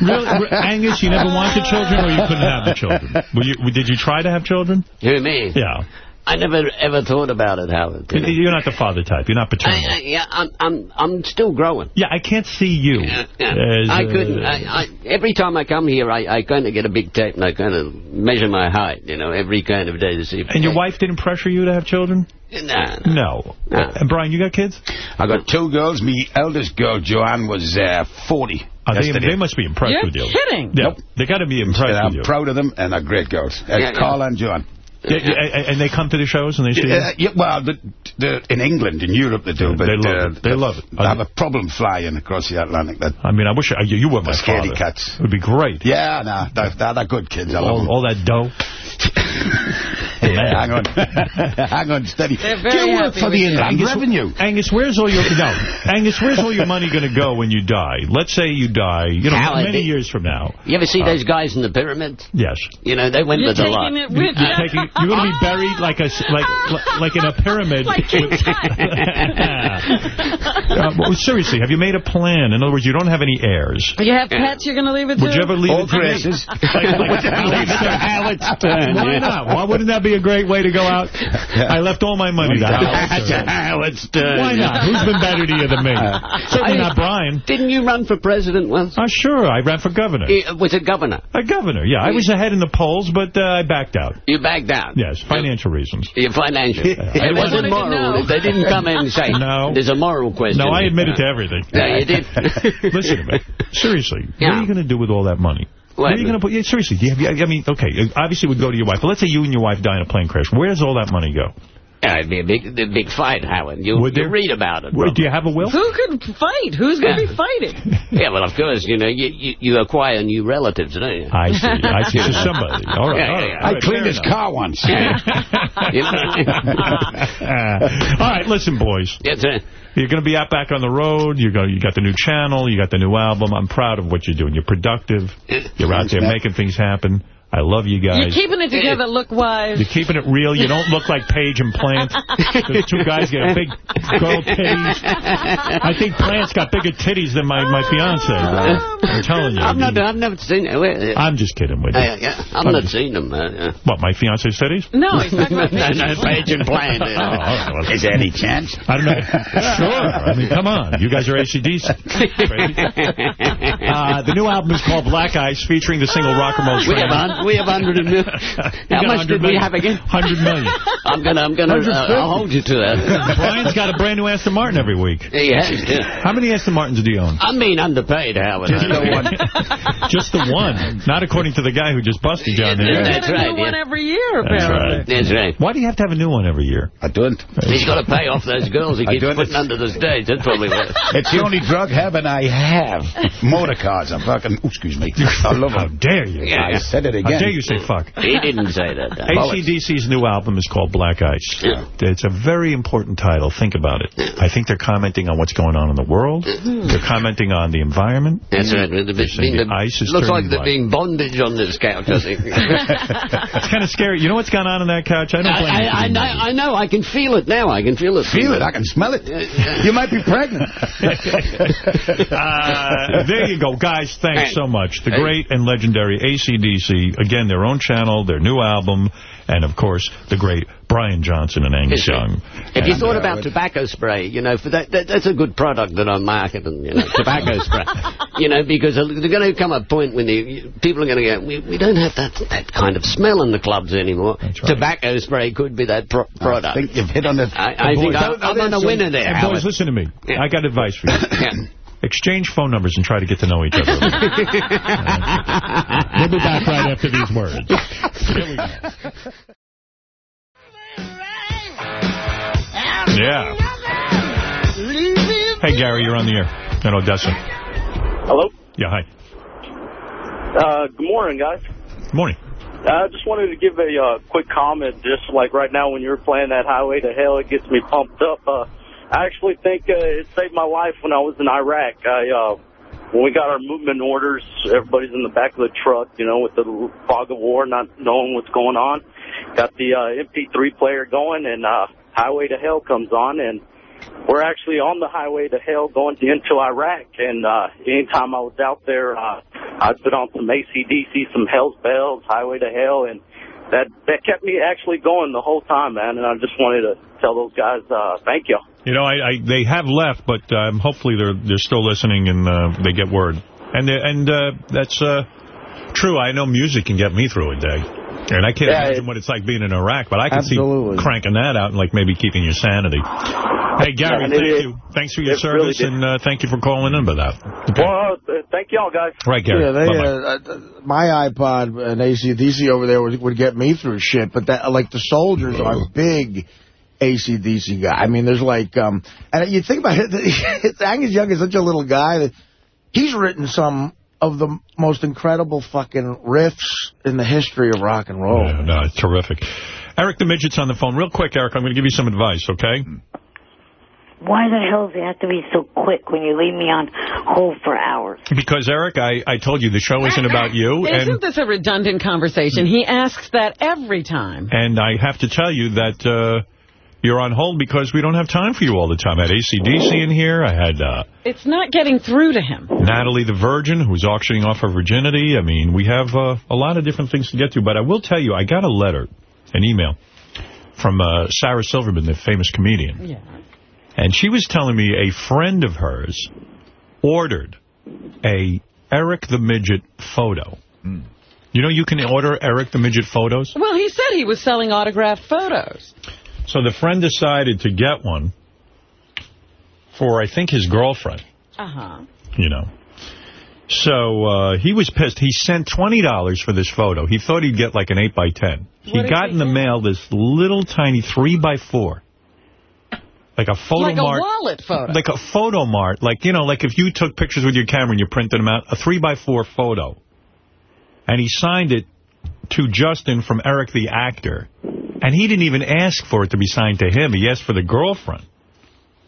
Really, [laughs] re- Angus, you never wanted children, or you couldn't have the children? Were you, did you try to have children? Who, me? Yeah. I never ever thought about it, Howard. you know. You're not the father type. You're not paternal. I, I, yeah, I'm, I'm, I'm still growing. yeah, I can't see you. Yeah. as, I couldn't. I, I, every time I come here, I, I kind of get a big tape and I kind of measure my height, you know, every kind of day to see. And your wife didn't pressure you to have children? Nah, No. And Brian, you got kids? I got two girls. My eldest girl, Joanne, was uh, 40. Oh, they, they must be impressed You're with you. kidding. Yeah, they got to be impressed And with I'm proud of them, and they're great girls. Uh, Yeah, yeah. Kala and Joanne. Yeah, yeah, and and they come to the shows and they see Uh, yeah, well, the, the, in England, in Europe, they do, Yeah, but they love uh, it. They love it. I have a problem flying across the Atlantic. That I mean, I wish I, you you were my scaredy father. cats. It would be great. Yeah, no, they're, they're, they're good kids. I love All, them. all that dough. [laughs] Yeah, [laughs] hang on, [laughs] hang on, steady. They're Do very you work for the you. Inland Angus, Revenue? Angus, where's all your no? Angus, where's all your money going to go when you die? Let's say you die, you know, Howard, many it- years from now. You ever see Uh, those guys in the pyramids? Yes. You know, they went You're to the taking lot. it with You're, you. taking, you're going to be buried like a s- like like in a pyramid. [laughs] Like Uh, well, seriously, have you made a plan? In other words, you don't have any heirs. You have pets you're going to leave it to? Would you ever leave All it to me? graces. Like, like, Why not? Why wouldn't that be a great way to go out? [laughs] I left all my money to Howard Stern. Howard Stern. Why not? Who's been better to you than me? [laughs] Certainly not Brian. Didn't you run for president once? Oh, sure. I ran for governor. Eh, Was it governor? A governor, yeah. I was ahead in the polls, but uh, I backed out. You backed out. Yes, financial reasons. Your financial. I It wanted wasn't moral. They didn't come in and say, [laughs] No. there's a moral question. No, I admitted to everything. Yeah, you did. Listen to me. Seriously, yeah. what are you going to do with all that money? Where are you going to put? Yeah, seriously, do you have, I mean, okay, obviously it would go to your wife, but let's say you and your wife die in a plane crash. Where does all that money go? Yeah, it'd be a big, a big fight, Howard. You, Would you there? read about it. Where- do you have a will? Who could fight? Who's going to be fighting? [laughs] Yeah, well, of course, you know, you, you, you acquire new relatives, don't you? I see. I see. So somebody. [laughs] All right. Yeah, all yeah, yeah. I right, cleaned his enough. car once. [laughs] You know? Uh, all right, listen, boys. Yes, sir. You're going to be out back on the road. You're going. You got the new channel. You got the new album. I'm proud of what you're doing. You're productive. You're out there making things happen. I love you guys. You're keeping it together look-wise. You're keeping it real. You don't look like Page and Plant. [laughs] The two guys get big girl titties. I think Plant's got bigger titties than my, my fiance. I'm telling you. I've, not, I've never seen it. I'm just kidding with you. Uh, yeah, I've not seen them. Uh, yeah. What, my fiance's titties? No, he's not [laughs] going no, no, Page and Plant. Oh, all right, well, Is there any chance? I don't know. Sure. I mean, come on. You guys are ACDC. [laughs] Uh, the new album is called Black Ice, featuring the single Rock and Roll Train. Have, un- we have 100 million. [laughs] How much did we have again? 100 million. [laughs] I'm gonna, I'm gonna, uh, I'll hold you to that. [laughs] Brian's got a brand new Aston Martin every week. He has, yeah. How many Aston Martins do you own? I'm being underpaid, Howard. Just the one. just the one. Not according to the guy who just busted you on the air. That's right, New one yeah. every year, That's right. That's right. Why do you have to have a new one every year? I don't. He's got to pay off those girls he keeps don't- putting under the stage. That's probably what. It's the only drug habit I have. Motor cars. I'm fucking... oh, excuse me. I love them. How dare you? Yeah. I said it How again. dare you say fuck? He didn't say that. ACDC's new album is called Black Ice. It's a very important title. Think about it. I think they're commenting on what's going on in the world. They're commenting on the environment. That's right. They're They're the ice is looks like turning they're being bondage on this couch, I think. [laughs] It's kind of scary. You know what's gone on in that couch? I don't blame I, you. I, I, know. I know. I can feel it now. I can feel it. Feel it. I can smell it. You might be pregnant. [laughs] [laughs] Uh, there you go. Guys, thanks so much. The great and legendary ACDC. Again, their own channel, their new album, and, of course, the great Brian Johnson and Angus Young. If you And, thought uh, about tobacco spray, you know, for that, that that's a good product that I'm marketing, you know, tobacco [laughs] spray. You know, because there's going to come a point when the, people are going to go, we, we don't have that that kind of smell in the clubs anymore. right. Tobacco spray could be that pro product. I think you've hit on the... I, I think I'm, I'm on a winner there, And Howard. boys, listen to me. Yeah. I got advice for you. Yeah. Exchange phone numbers and try to get to know each other. [laughs] we'll be back right after these words. Here we go. Yeah. Hey, Gary, you're on the air in Odessa. Hello? Yeah, hi. Uh, good morning, guys. Good morning. I just wanted to give a uh, quick comment. Just like right now when you're playing that Highway to Hell, it gets me pumped up. Uh, I actually think uh, it saved my life when I was in Iraq. I uh, When we got our movement orders, everybody's in the back of the truck, you know, with the fog of war, not knowing what's going on. Got the uh, MP3 player going, and uh, Highway to Hell comes on, and we're actually on the highway to hell going into Iraq. And uh, anytime I was out there, uh, I'd put on some ACDC, some Hell's Bells, Highway to Hell, and that that kept me actually going the whole time, man. And I just wanted to tell those guys uh, thank you. You know, I, I they have left, but um, hopefully they're they're still listening and uh, they get word. And they- and uh, that's uh, true. I know music can get me through a day. And I can't Yeah, imagine what it's like being in Iraq, but I can Absolutely. see cranking that out and like maybe keeping your sanity. Hey, Gary, Yeah, thank it- you. Thanks for your it really service, and uh, thank you for calling in about that. Well, uh, thank y'all, guys. Right, Gary. Yeah, they, Bye-bye. uh, uh, my iPod and ACDC over there would, would get me through shit, but that like the soldiers are big ACDC guy. I mean, there's like, um, and you think about it, [laughs] Angus Young is such a little guy that he's written some of the most incredible fucking riffs in the history of rock and roll. Yeah, no, it's terrific. Eric the Midget's on the phone. Real quick, Eric, I'm going to give you some advice, okay? Why the hell does it have to be so quick when you leave me on hold for hours? Because, Eric, I, I told you the show isn't about you, [laughs] Isn't and this a redundant conversation? He asks that every time. and I have to tell you that uh, you're on hold because we don't have time for you all the time. I had ACDC in here. I had uh, It's not getting through to him. Natalie the Virgin, who's auctioning off her virginity. I mean, we have uh, a lot of different things to get to. But I will tell you, I got a letter, an email, from uh, Sarah Silverman, the famous comedian. Yeah. And she was telling me a friend of hers ordered a Eric the Midget photo. You know you can order Eric the Midget photos? Well, he said he was selling autographed photos. So the friend decided to get one for, I think, his girlfriend, Uh-huh. you know. So uh, he was pissed. He sent $20 for this photo. He thought he'd get like an 8 by 10 He got in the mail this little tiny 3 by 4 Like a photo Like a mart. wallet photo. Like a photo mart. Like, you know, like if you took pictures with your camera and you printed them out, a 3 by 4 photo. And he signed it to Justin from Eric the actor. And he didn't even ask for it to be signed to him. He asked for the girlfriend.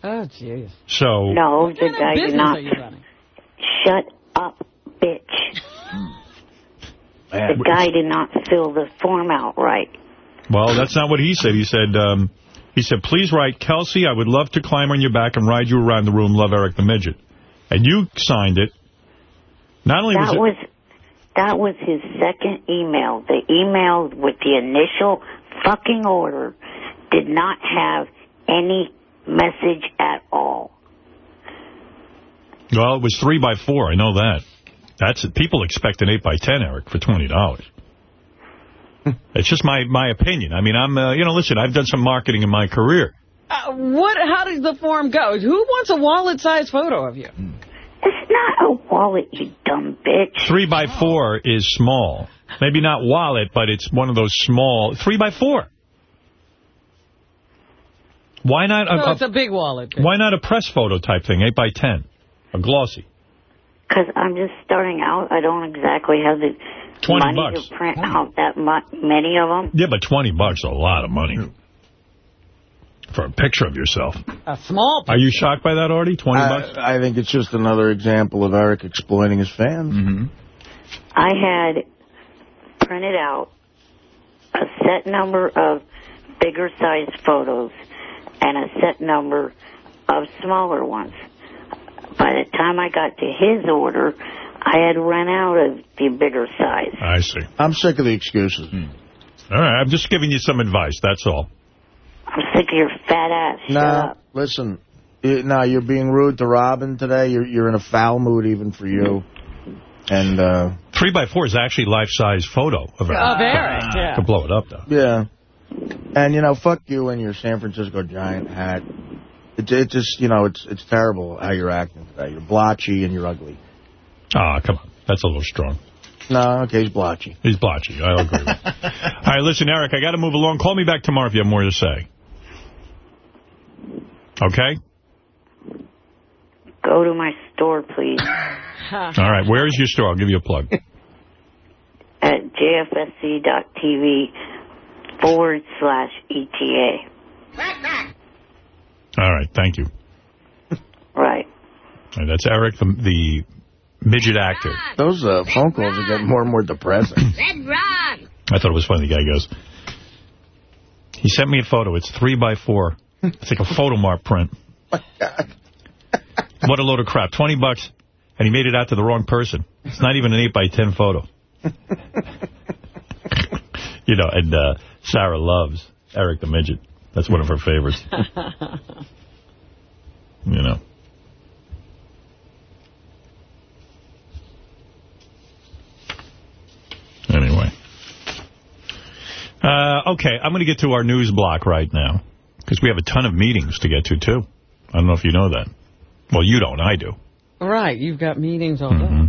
Oh, jeez. So No, the guy did not. are you running? Shut up, bitch. The guy did not fill the form out right. Well, that's not what he said. He said, um, he said, please write, Kelsey, I would love to climb on your back and ride you around the room. Love Eric the Midget. And you signed it. Not only was That it... was that was his second email. The email with the initial fucking order did not have any message at all. Well, it was 3 by 4 I know that. That's. People expect an 8 by 10 Eric, for $20. it's just my, my opinion. I mean, I'm, uh, you know, listen, I've done some marketing in my career. Uh, what? How does the form go? Who wants a wallet-sized photo of you? It's not a wallet, you dumb bitch. 3 by 4 is small. Maybe not wallet, but it's one of those small... 3 by 4 Why not... No, a, it's a big wallet. why not a press photo type thing, 8 by 10 A glossy. Because I'm just starting out. I don't exactly have the 20 money bucks. to print out that mu- many of them. Yeah, but 20 bucks is a lot of money. For a picture of yourself. A small Are you shocked by that, Artie? 20 I, bucks? I think it's just another example of Eric exploiting his fans. Mm-hmm. I had printed out a set number of bigger size photos and a set number of smaller ones. By the time I got to his order, I had run out of the bigger size. I see. I'm sick of the excuses. All right, I'm just giving you some advice, that's all. I'm sick of your fat ass. Shut Nah, up. listen. You, nah, you're being rude to Robin today. You're you're in a foul mood even for you. And, uh... 3 by 4 is actually life-size photo of Eric. Of Eric, yeah. To blow it up, though. Yeah. And, you know, fuck you and your San Francisco Giant hat. It, it just, you know, it's it's terrible how you're acting today. You're blotchy and you're ugly. Ah, come on. That's a little strong. No, okay, he's blotchy. He's blotchy. I'll agree with you. [laughs] All right, listen, Eric, I got to move along. Call me back tomorrow if you have more to say. Okay? Go to my store, please, [laughs] All right. Where is your store? I'll give you a plug. [laughs] at jfsc.tv forward slash ETA. All right. Thank you. Right. All right, that's Eric, the, the midget actor. Those uh, phone calls are getting more and more depressing. [laughs] I thought it was funny. The guy goes, he sent me a photo. It's three by four. [laughs] It's like a photo mark print. [laughs] What a load of crap. 20 bucks, and he made it out to the wrong person. It's not even an 8 by 10 photo. [laughs] you know, and uh, Sarah loves Eric the Midget. That's one of her favorites. You know. Anyway. Uh, okay, I'm going to get to our news block right now. Because we have a ton of meetings to get to, too. I don't know if you know that. Well, you don't. I do. Right, you've got meetings all day. Mm-hmm.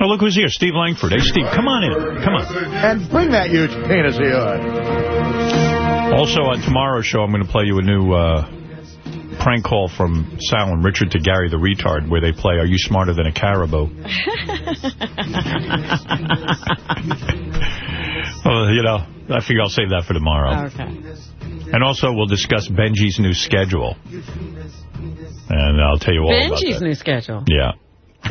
Oh, look who's here. Steve Langford. Hey, Steve, come on in. Come on. And bring that huge penis of yours. Also, on tomorrow's show, I'm going to play you a new uh, prank call from Sal and Richard to Gary the Retard, where they play Are You Smarter Than a Caribou? [laughs] [laughs] well, you know, I figure I'll save that for tomorrow. Oh, okay. And also, we'll discuss Benji's new schedule. And I'll tell you all about Benji's that. new schedule. Yeah.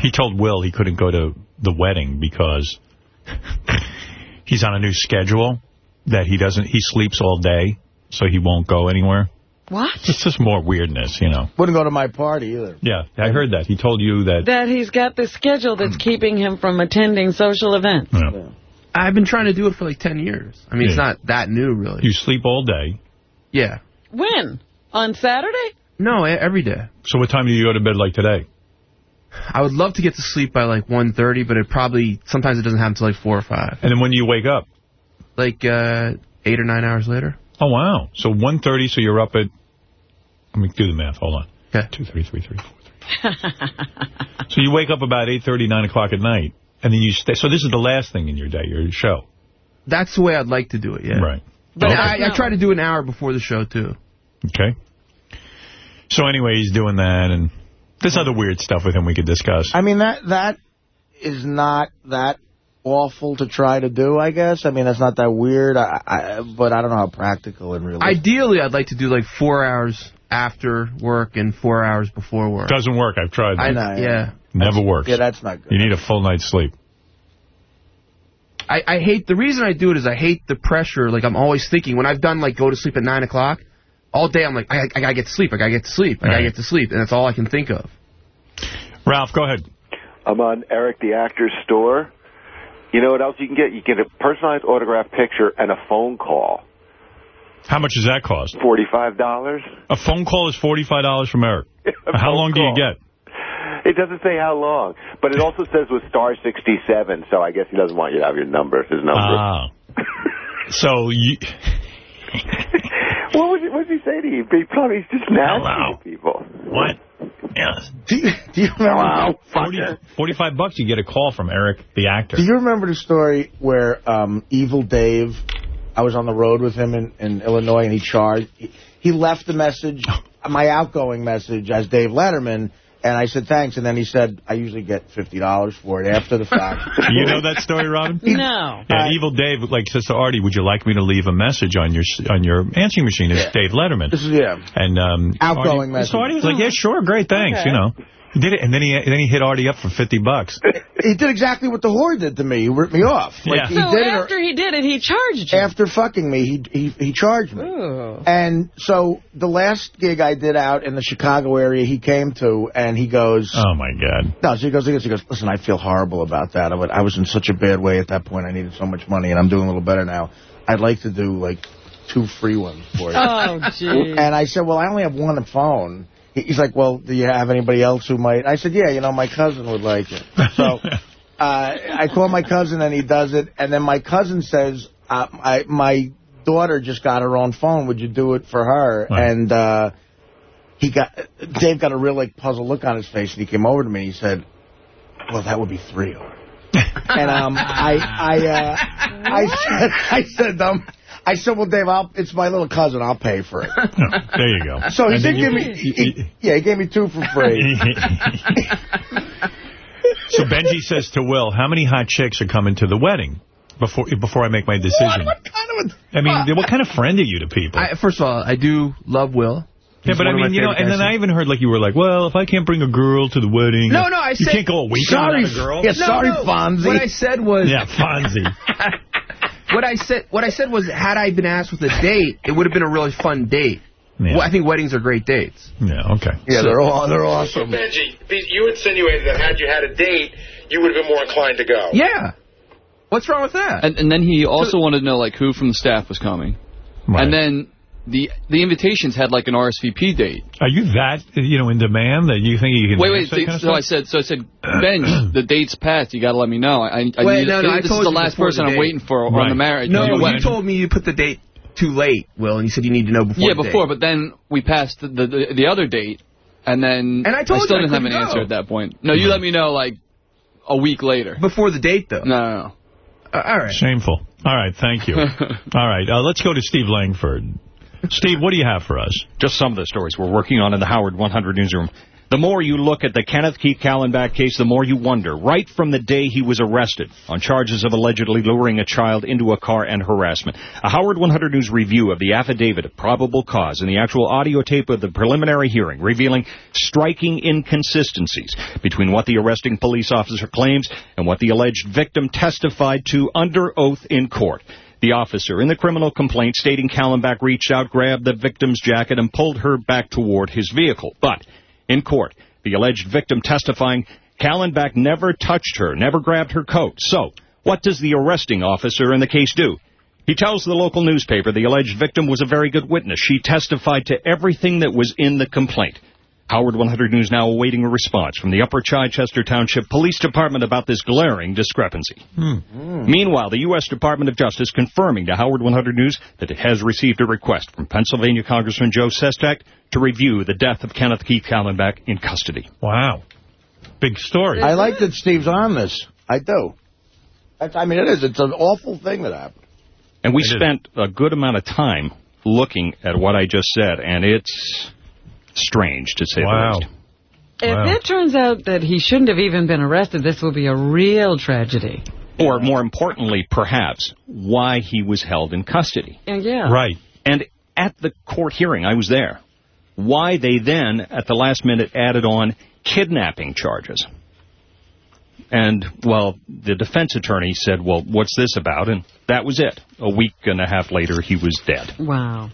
He told Will he couldn't go to the wedding because he's on a new schedule that he doesn't, he sleeps all day, so he won't go anywhere. What? It's just more weirdness, you know. Wouldn't go to my party either. Yeah, I heard that. He told you that. That he's got this schedule that's hmm. keeping him from attending social events. I've been trying to do it for like 10 years. I mean, it's not that new, really. You sleep all day. Yeah. When? On Saturday? No, e- every day. So what time do you go to bed like today? I would love to get to sleep by like 1.30, but it probably, sometimes it doesn't happen until like 4 or 5. And then when do you wake up? Like uh, 8 or 9 hours later. Oh, wow. So 1.30, so you're up at, let me do the math. Hold on. Okay. 2, 3, 3, 3, 4, 3. [laughs] So you wake up about 8.30, 9 o'clock at night, and then you stay. So this is the last thing in your day, your show. That's the way I'd like to do it, yeah. Right. But Okay. I, I try to do an hour before the show, too. Okay. So anyway, he's doing that, and there's other weird stuff with him we could discuss. I mean, that that is not that awful to try to do, I guess. I mean, that's not that weird, I, I, but I don't know how practical and realistic. Ideally, I'd like to do like four hours after work and four hours before work. Doesn't work. I've tried that. I know, yeah. Never works. Yeah, that's not good. You need a full night's sleep. I, I hate, the reason I do it is I hate the pressure. Like, I'm always thinking, when I've done, like, go to sleep at 9 o'clock, all day I'm like, I, I gotta get to sleep, I gotta get to sleep, I gotta Right. get to sleep, and that's all I can think of. Ralph, go ahead. I'm on Eric the Actor's store. You know what else you can get? You get a personalized autograph picture and a phone call. How much does that cost? $45. A phone call is $45 from Eric. [laughs] How phone long do you get? It doesn't say how long, but it also says with star 67, so I guess he doesn't want you to have your number, his number. Ah. [laughs] so you... what, was he, what did he say to you? He probably he's just nasty Hello. people. What? Yes. Do you, do you remember? 40, 45 bucks, you get a call from Eric, the actor. Do you remember the story where um, Evil Dave, I was on the road with him in, in Illinois, and he charged, he, he left the message, my outgoing message, as Dave Letterman, and I said thanks, and then he said, I usually get $50 for it after the fact. [laughs] you know that story, Robin? [laughs] No. Yeah, Evil Dave like says to Artie, "Would you like me to leave a message on your on your answering machine?" It's Dave Letterman. This is yeah. And um, Outgoing Artie, message. So Artie was like, "Yeah, sure, great, thanks." Okay. You know, he did it, and then he then he hit Artie up for fifty bucks. He did exactly what the whore did to me. He ripped me off. Like, Yeah. he So did it after he did it, he charged you. after fucking me, he he, he charged me. Ooh. And so the last gig I did out in the Chicago area, he came to, and he goes, Oh my God! no, so he goes, he goes, he goes, listen, I feel horrible about that. I, would, I was in such a bad way at that point. I needed so much money, and I'm doing a little better now. I'd like to do, like, two free ones for you. Oh, [laughs] gee. And I said, well, I only have one phone. He- He's like, well, do you have anybody else who might? I said, yeah, you know, my cousin would like it. So [laughs] uh, I call my cousin, and he does it. And then my cousin says, uh, I, my daughter just got her own phone. Would you do it for her? Right. And uh, he got Dave got a real like puzzled look on his face, and he came over to me. and He said, well, that would be three of [laughs] and um, I, I, uh, I said, I said, um, I said, well, Dave, I'll, it's my little cousin. I'll pay for it. [laughs] there you go. So he And did give you- me, [laughs] he- yeah, he gave me two for free. [laughs] So Benji says to Will, how many hot chicks are coming to the wedding before before I make my decision? What kind of I mean, what kind of friend are you to people? I, first of all, I do love Will. yeah, but I mean, you know, and then I even heard like you were like, well, if I can't bring a girl to the wedding, No, no, I you said... can't go a week without a girl. Yeah, No, sorry, no. Fonzie. What I said was... Yeah, Fonzie. What I said what I said was, had I been asked with a date, it would have been a really fun date. Yeah. Well, I think weddings are great dates. Yeah, okay. Yeah, they're all they're awesome. Benji, you insinuated that had you had a date, you would have been more inclined to go. Yeah. What's wrong with that? And, and then he also wanted to know like who from the staff was coming. And then the the invitations had like an RSVP date. Are you that, you know, in demand that you think you can Wait, dance wait. that kind of so I said, so I said, Ben, [clears throat] the date's passed. You got to let me know. I, I Wait, need, no, no, I this told is the last person the I'm waiting for on the marriage. No, You you, told me you put the date too late, Will, and you said you need to know before Yeah, the before, date. but then we passed the, the the other date, and then And I told still you I didn't have an couldn't answer at that point. No, you let me know like a week later. Before the date, though. No, no, no. Uh, all right. Shameful. All right, thank you. [laughs] All right, uh, let's go to Steve Langford. Steve, what do you have for us? Just some of the stories we're working on in the Howard 100 newsroom. The more you look at the Kenneth Keith Kallenbach case, the more you wonder. Right from the day he was arrested on charges of allegedly luring a child into a car and harassment. A Howard 100 News review of the affidavit of probable cause and the actual audio tape of the preliminary hearing revealing striking inconsistencies between what the arresting police officer claims and what the alleged victim testified to under oath in court. The officer in the criminal complaint stating Kallenbach reached out, grabbed the victim's jacket, and pulled her back toward his vehicle. But in court, the alleged victim testifying Kallenbach never touched her, never grabbed her coat. So, what does the arresting officer in the case do? He tells the local newspaper the alleged victim was a very good witness. She testified to everything that was in the complaint. Howard 100 News now awaiting a response from the Upper Chichester Township Police Department about this glaring discrepancy. Hmm. Hmm. Meanwhile, the U.S. Department of Justice confirming to Howard 100 News that it has received a request from Pennsylvania Congressman Joe Sestak to review the death of Kenneth Keith Kallenbach in custody. Wow. Big story. I like that Steve's on this. I do. That's, I mean, it is. It's an awful thing that happened. And we It is. spent a good amount of time looking at what I just said, and it's strange, to say Wow. the least. If it turns out that he shouldn't have even been arrested, this will be a real tragedy. Or, more importantly, perhaps, why he was held in custody. And yeah. Right. And at the court hearing, I was there. Why they then, at the last minute, added on kidnapping charges. And, well, the defense attorney said, well, what's this about? And that was it. A week and a half later, he was dead. Wow.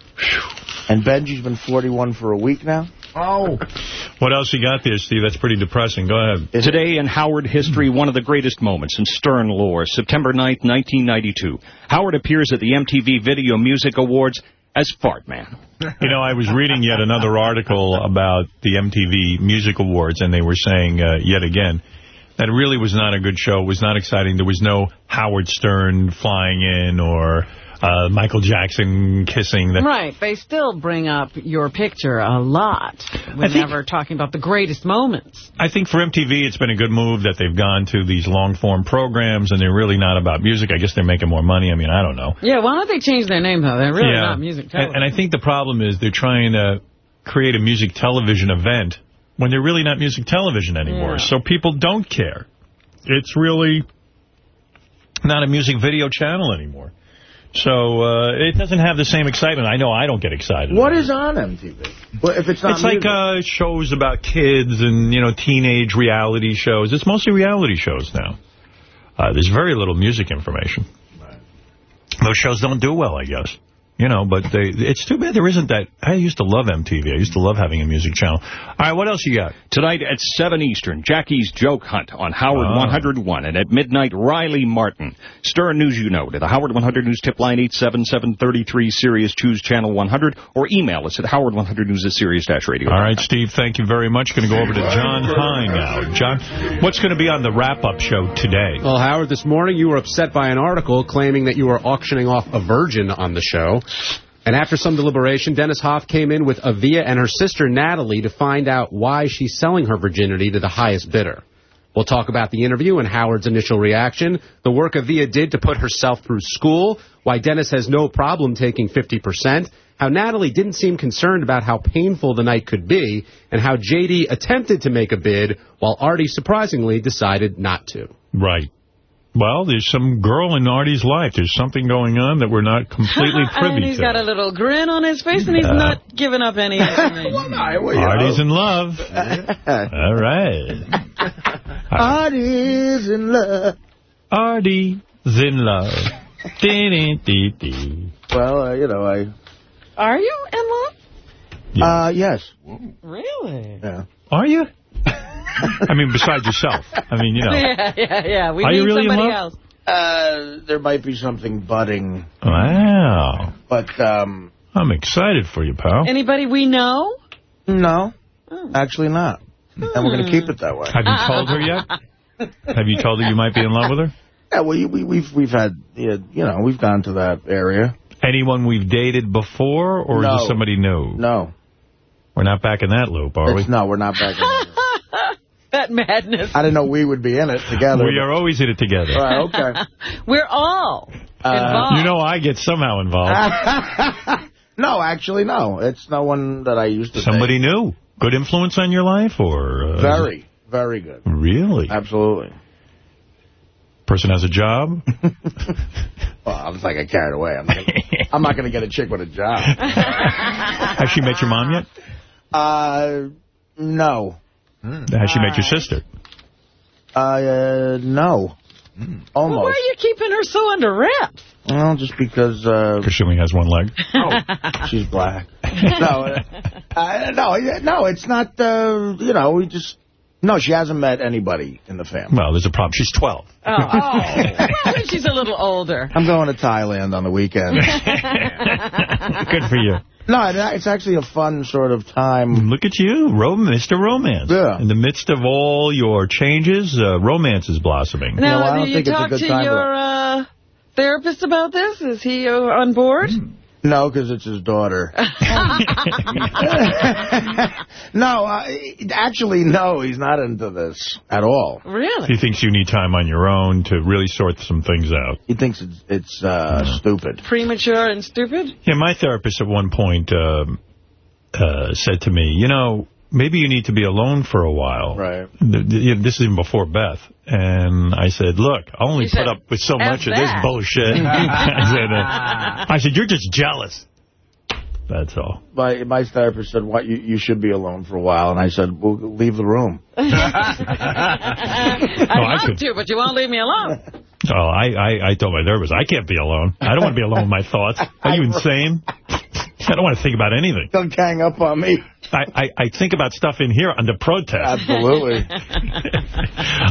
And Benji's been 41 for a week now? Oh. What else you got there, Steve? That's pretty depressing. Go ahead. Today in Howard history, one of the greatest moments in Stern lore, September 9th, 1992. Howard appears at the MTV Video Music Awards as Fart Man. You know, I was reading yet another article about the MTV Music Awards, and they were saying, uh, yet again, that really was not a good show. It was not exciting. There was no Howard Stern flying in or uh, Michael Jackson kissing. The, Right. They still bring up your picture a lot whenever talking about the greatest moments. I think for MTV, it's been a good move that they've gone to these long-form programs, and they're really not about music. I guess they're making more money. I mean, I don't know. Yeah, why don't they change their name, though? They're really Yeah. not music And, and I think the problem is they're trying to create a music television event when they're really not music television anymore. Yeah. So people don't care. It's really not a music video channel anymore. So uh, it doesn't have the same excitement. I know I don't get excited. What is on MTV? Well, if it's not It's like uh, shows about kids and, you know, teenage reality shows. It's mostly reality shows now. Uh, there's very little music information. Those shows don't do well, I guess. You know, but they it's too bad there isn't that. I used to love MTV. I used to love having a music channel. All right, what else you got? Tonight at 7 Eastern, Jackie's Joke Hunt on Howard ah. Oh. 101. And at midnight, Riley Martin. Stern News You Know to the Howard 100 News tip line 877-33 Sirius. Choose channel 100 or email us at howard100news at sirius-radio. All right, Steve, thank you very much. Going to go over to John Hein now. John, what's going to be on the wrap-up show today? Well, Howard, this morning you were upset by an article claiming that you were auctioning off a virgin on the show. And after some deliberation, Dennis Hof came in with Avia and her sister Natalie to find out why she's selling her virginity to the highest bidder. We'll talk about the interview and Howard's initial reaction, the work Avia did to put herself through school, why Dennis has no problem taking 50%, how Natalie didn't seem concerned about how painful the night could be, and how J.D. attempted to make a bid while Artie surprisingly decided not to. Right. Well, there's some girl in Artie's life. There's something going on that we're not completely [laughs] privy and he's to. got a little grin on his face, and he's Yeah. not giving up any information. [laughs] Artie's in love. [laughs] All right. Artie's in love. Artie's in love. Dee-dee-dee-dee. Well, uh, you know, I... Are you in love? Uh, yes. Really? Yeah. Are you? I mean, besides yourself. I mean, you know. [laughs] Yeah, yeah, yeah. We Are need you really in somebody love? else. Uh, there might be something budding, Wow. but, um... I'm excited for you, pal. Anybody we know? No, actually not. And we're going to keep it that way. Have you told her yet? Have you told her you might be in love with her? Yeah, well, we, we've we've had, you know, we've gone to that area. Anyone we've dated before, or is No. this somebody new? No. We're not back in that loop, are we? No, we're not back in that. That madness. I didn't know we would be in it together. We are always in it together. Right, okay. [laughs] We're all Uh, involved. You know I get somehow involved. [laughs] no, actually, no. It's no one that I used to Somebody new. Good influence on your life, or? Uh, Very, very good. Really? Absolutely. Person has a job? [laughs] Well, I was like, I carried away. I'm not, I'm not going to get a chick with a job. Has she met your mom yet? Uh, no. Has she met your sister? Uh, no. Well, Almost. why are you keeping her so under wraps? Well, just because uh, Because she only has one leg. [laughs] she's black. no, uh, uh, no, no, it's not, uh, you know, we just, no, she hasn't met anybody in the family. Well, there's a problem. She's 12. Oh, oh. [laughs] she's a little older. I'm going to Thailand on the weekend. [laughs] Good for you. no, it's actually a fun sort of time. Look at you, Rom Mr. Romance. Yeah. In the midst of all your changes, uh, romance is blossoming. Now, I do don't you think it's a talk good to time to- your uh, therapist about this? Is he uh, on board? No, because it's his daughter. [laughs] [laughs] no, uh, actually, no, he's not into this at all. Really? He thinks you need time on your own to really sort some things out. He thinks it's, it's uh, stupid. Premature and stupid? Yeah, my therapist at one point um, uh, said to me, you know, maybe you need to be alone for a while. Right. Th- th- This is even before Beth. And I said, look, I'll only You put said, up with so "F much of this that." bullshit. [laughs] [laughs] I, said, uh, [laughs] I said, you're just jealous. That's all. My my therapist said, "What you you should be alone for a while," and I said, "Well, leave the room." I'd I love could- to, but you won't leave me alone. Oh, I, I, I told my therapist, I can't be alone. I don't want to be alone with my thoughts. Are you insane? I don't want to think about anything. Don't gang up on me. I, I, I think about stuff in here under protest. Absolutely. [laughs]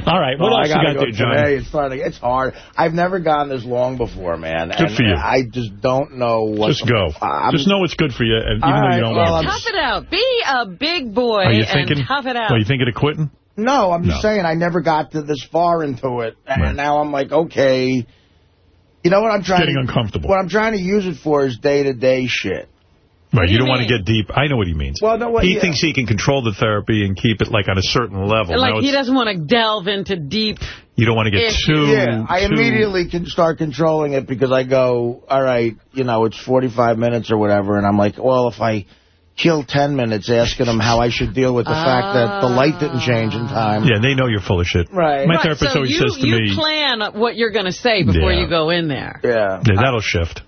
All right, what Oh, else I gotta you got go there, John? Today. It's starting. It's hard. I've never gone this long before, man. Good and for you. I just don't know what. Just go. I'm, Just know it's good for you, and even All though you don't well, want Tough it out. Be a big boy Are you and thinking? tough it out. Are you thinking of quitting? No, I'm just No. saying I never got to this far into it, and Right. now I'm like, okay. You know what I'm trying getting to uncomfortable. What I'm trying to use it for is day to day shit. Right, do you you don't want to get deep. I know what he means. Well, no, what- he yeah. thinks he can control the therapy and keep it like on a certain level. like Now he doesn't want to delve into deep. you don't want to get Ish. too. Yeah, I too- immediately can start controlling it because I go, all right, you know, it's 45 minutes or whatever, and I'm like, well, if I kill 10 minutes asking them how I should deal with the fact that the light didn't change in time. Yeah, they know you're full of shit. Right. My Right, therapist so always you, says to you me, plan what you're going to say before Yeah. you go in there. Yeah. yeah, that'll shift.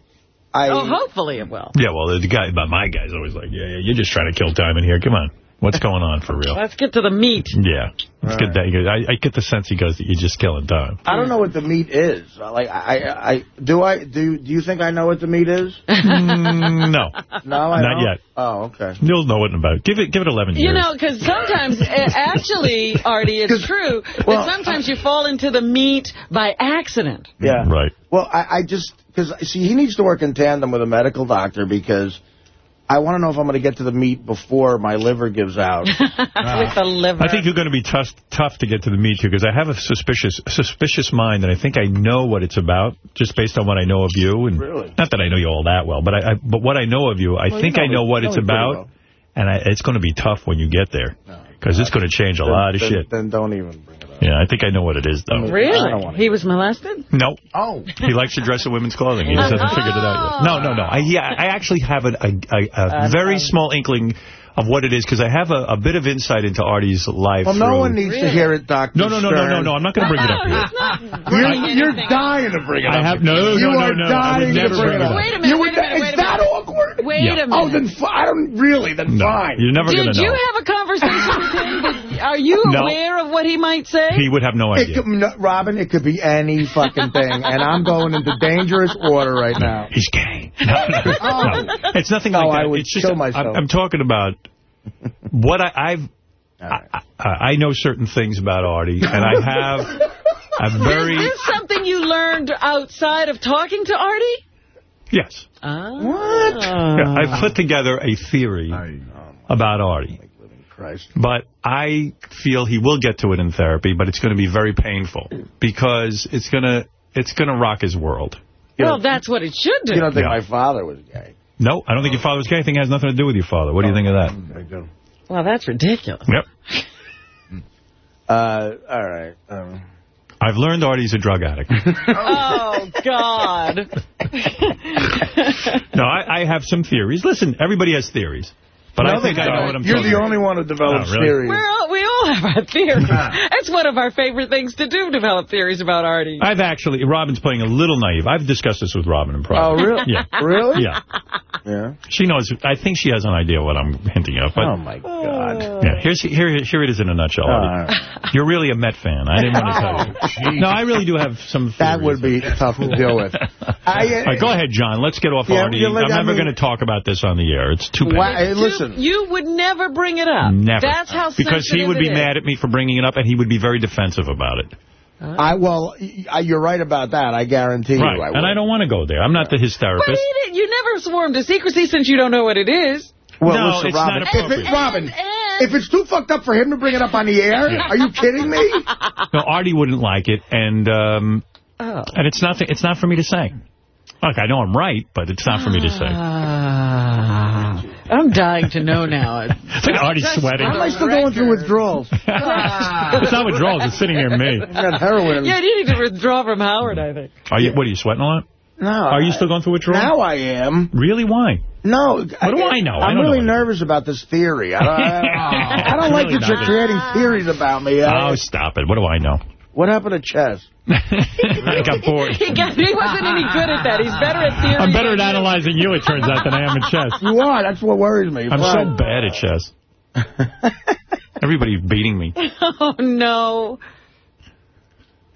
I, Oh, hopefully it will. Yeah, well, the guy, but my guy's always like, yeah, yeah, you're just trying to kill time in here. Come on. What's going on for real? Let's get to the meat. Yeah. Let's get that. I, I get the sense he goes that you're just killing time. I don't know what the meat is. Like, I, I, I do I do. Do you think I know what the meat is? [laughs] Mm, no. No, I Not don't. yet. Oh, okay. You'll know it in about, give it, give it 11 years. You know, because [laughs] sometimes, uh, actually, Artie, it's true well, that sometimes you fall into the meat by accident. Yeah. Right. Well, I, I just because see he needs to work in tandem with a medical doctor because I want to know if I'm going to get to the meat before my liver gives out. [laughs] With the liver. I think you're going to be tough, tough to get to the meat too, because I have a suspicious, suspicious mind, and I think I know what it's about just based on what I know of you. And Really? Not that I know you all that well, but I, I but what I know of you, I Well, think you I know know me- what know it's about, well. and I, it's going to be tough when you get there. Because it's going to change a Then- lot of then- shit. Then don't even bring it up. Yeah, I think I know what it is, though. Really? He was molested? No. Oh. He likes to dress in women's clothing. He just hasn't figured it out yet. Oh. No, no, no. I, yeah, I actually have a, a, a, a very um, small inkling of what it is because I have a, a bit of insight into Artie's life. Well, no one needs to hear it, Dr. No, no, no, no, no, no. I'm not going to bring it up here. [laughs] You're, you're dying to bring it up. I have- no, you no, are no, no. I dying would to bring bring it it up. up. Wait a minute, You wait a minute, is wait a that awkward? Wait Yeah. a minute. Oh, then fi- I don't really. Then No, fine. you're never going Did to know. you have a conversation with him? [laughs] That- Are you No. aware of what he might say? He would have no It idea. could, no, Robin, it could be any fucking thing, and I'm going into dangerous order right now. He's gay. [laughs] No, no, no. It's nothing No, like that. I would it's just, kill myself. I'm, I'm talking about what I, I've... I, I, I know certain things about Artie, and I have a very... Is this something you learned outside of talking to Artie? Yes. Ah. What? Yeah, I've put together a theory about Artie. Christ. But I feel he will get to it in therapy, but it's going to be very painful because it's going to it's going to rock his world. Well, that's what it should do. You don't think Yeah. my father was gay? No, I don't think your father was gay. I think it has nothing to do with your father. What do you think of that? I do. Well, that's ridiculous. Yep. [laughs] Uh, all right. Um, I've learned Artie's a drug addict. [laughs] oh, God. [laughs] no, I, I have some theories. Listen, everybody has theories. But no, I think I know what I'm You're the about. only one who develops Oh, really? theories. We're all, we all have our theories. [laughs] It's one of our favorite things to do, develop theories about Artie. I've actually, Robin's playing a little naive. I've discussed this with Robin in private. Oh, really? Yeah. Really? Yeah. Yeah. She knows, I think she has an idea what I'm hinting at. But Oh, my God. Oh. Yeah, here's here here it is in a nutshell. Artie. You're really a Met fan. I didn't want to tell you. [laughs] Oh, no, I really do have some. That would be tough to deal with. I, [laughs] All right, go ahead, John. Let's get off Yeah, Artie. you let- I'm I never mean- going to talk about this on the air. It's too painful. Why- hey, listen. You would never bring it up. Never. That's how Because he would be it is. mad at me for bringing it up, and he would be very defensive about it. I well, y- you're right about that. I guarantee Right. you. I and I don't want to go there. I'm not the his But therapist. he you never swore him to secrecy since you don't know what it is. Well, No, listen, it's Robin. not if it, appropriate. Robin, if it's too fucked up for him to bring it up on the air, Yeah. are you kidding me? [laughs] No, Artie wouldn't like it, and um, Oh. and it's not it's not for me to say. Look, I know I'm right, but it's not for me to say. Ah, I'm dying to know now. Look at Artie sweating. How am I still going through withdrawals? [laughs] [laughs] it's not withdrawals. It's sitting near me. I got heroin. Yeah, you need to withdraw from Howard, I think. Are you? What are you sweating a lot? No. Are you still going through withdrawal? Now I am. Really? Why? No. What do I know? I I'm don't really know nervous about this theory. I don't, I, [laughs] I don't like Really that you're creating theories about me. Oh, stop it. What do I know? What happened to chess? I got bored. He, got, he wasn't any good at that. He's better at theory. I'm better at analyzing you, it turns out, than I am at chess. You are. That's what worries me. I'm so bad at chess. [laughs] Everybody's beating me. [laughs] Oh, no.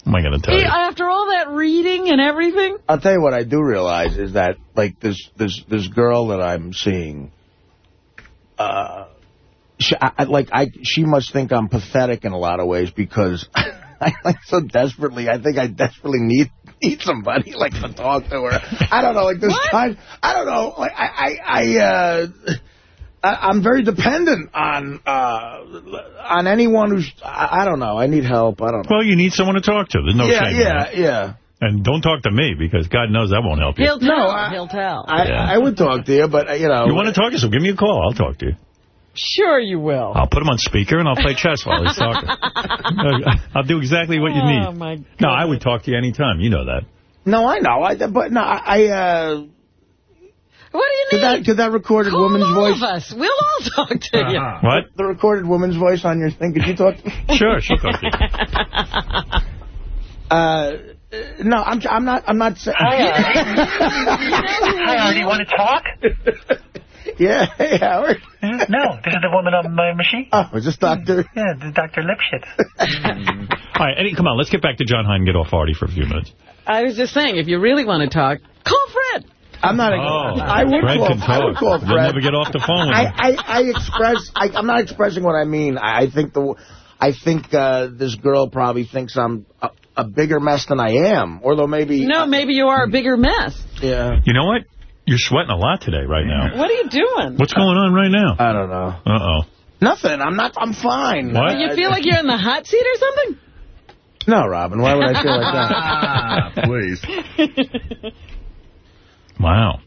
am I going to tell you? after all that reading and everything? I'll tell you what I do realize is that, like, this this this girl that I'm seeing, uh, she, I, I- like, I she must think I'm pathetic in a lot of ways because [laughs] [laughs] I like so desperately. I think I desperately need need somebody like to talk to her. I don't know, like this time. I don't know, like I I. I uh, I- I'm very dependent on uh, on anyone who's I, I don't know. I need help. I don't know. Well, you need someone to talk to. There's no yeah, shame in yeah, yeah. And don't talk to me, because God knows that won't help you. He'll tell. No, I- He'll tell. I, Yeah. I would talk to you, but uh, you know. You want to talk to so give me a call. I'll talk to you. Sure you will. I'll put him on speaker, and I'll play chess while he's talking. [laughs] I'll do exactly what you need. Oh, my No, I would talk to you anytime. You know that. No, I know. I, but no, I. I uh, What do you could need? that could that recorded Call woman's all voice? of us. We'll all talk to you. What? The recorded woman's voice on your thing. Could you talk? to Sure, she'll talk to you. [laughs] Uh, no, I'm. I'm not. I'm not saying. Hi, Artie. [laughs] Want to talk? [laughs] yeah. Hey, Howard. No, this is the woman on my machine. Oh, is this Doctor? Yeah, this is Dr. Lipschitz. [laughs] All right, Eddie, come on. Let's get back to John Hein and get off Artie for a few minutes. I was just saying, if you really want to talk, call Fred. I'm not. Oh, I would Fred call. can I would talk. call You'll Fred. never get off the phone I, I, I express. I, I'm not expressing what I mean. I, I think the. I think uh, this girl probably thinks I'm a, a bigger mess than I am, although maybe. No, maybe you are a bigger mess. Yeah. You know what? You're sweating a lot today, right now. What are you doing? What's going on right now? I don't know. Uh-oh. Nothing. I'm not. I'm fine. What? You feel like you're in the hot seat or something? No, Robin. Why would I feel like that? Ah, [laughs] please. Wow.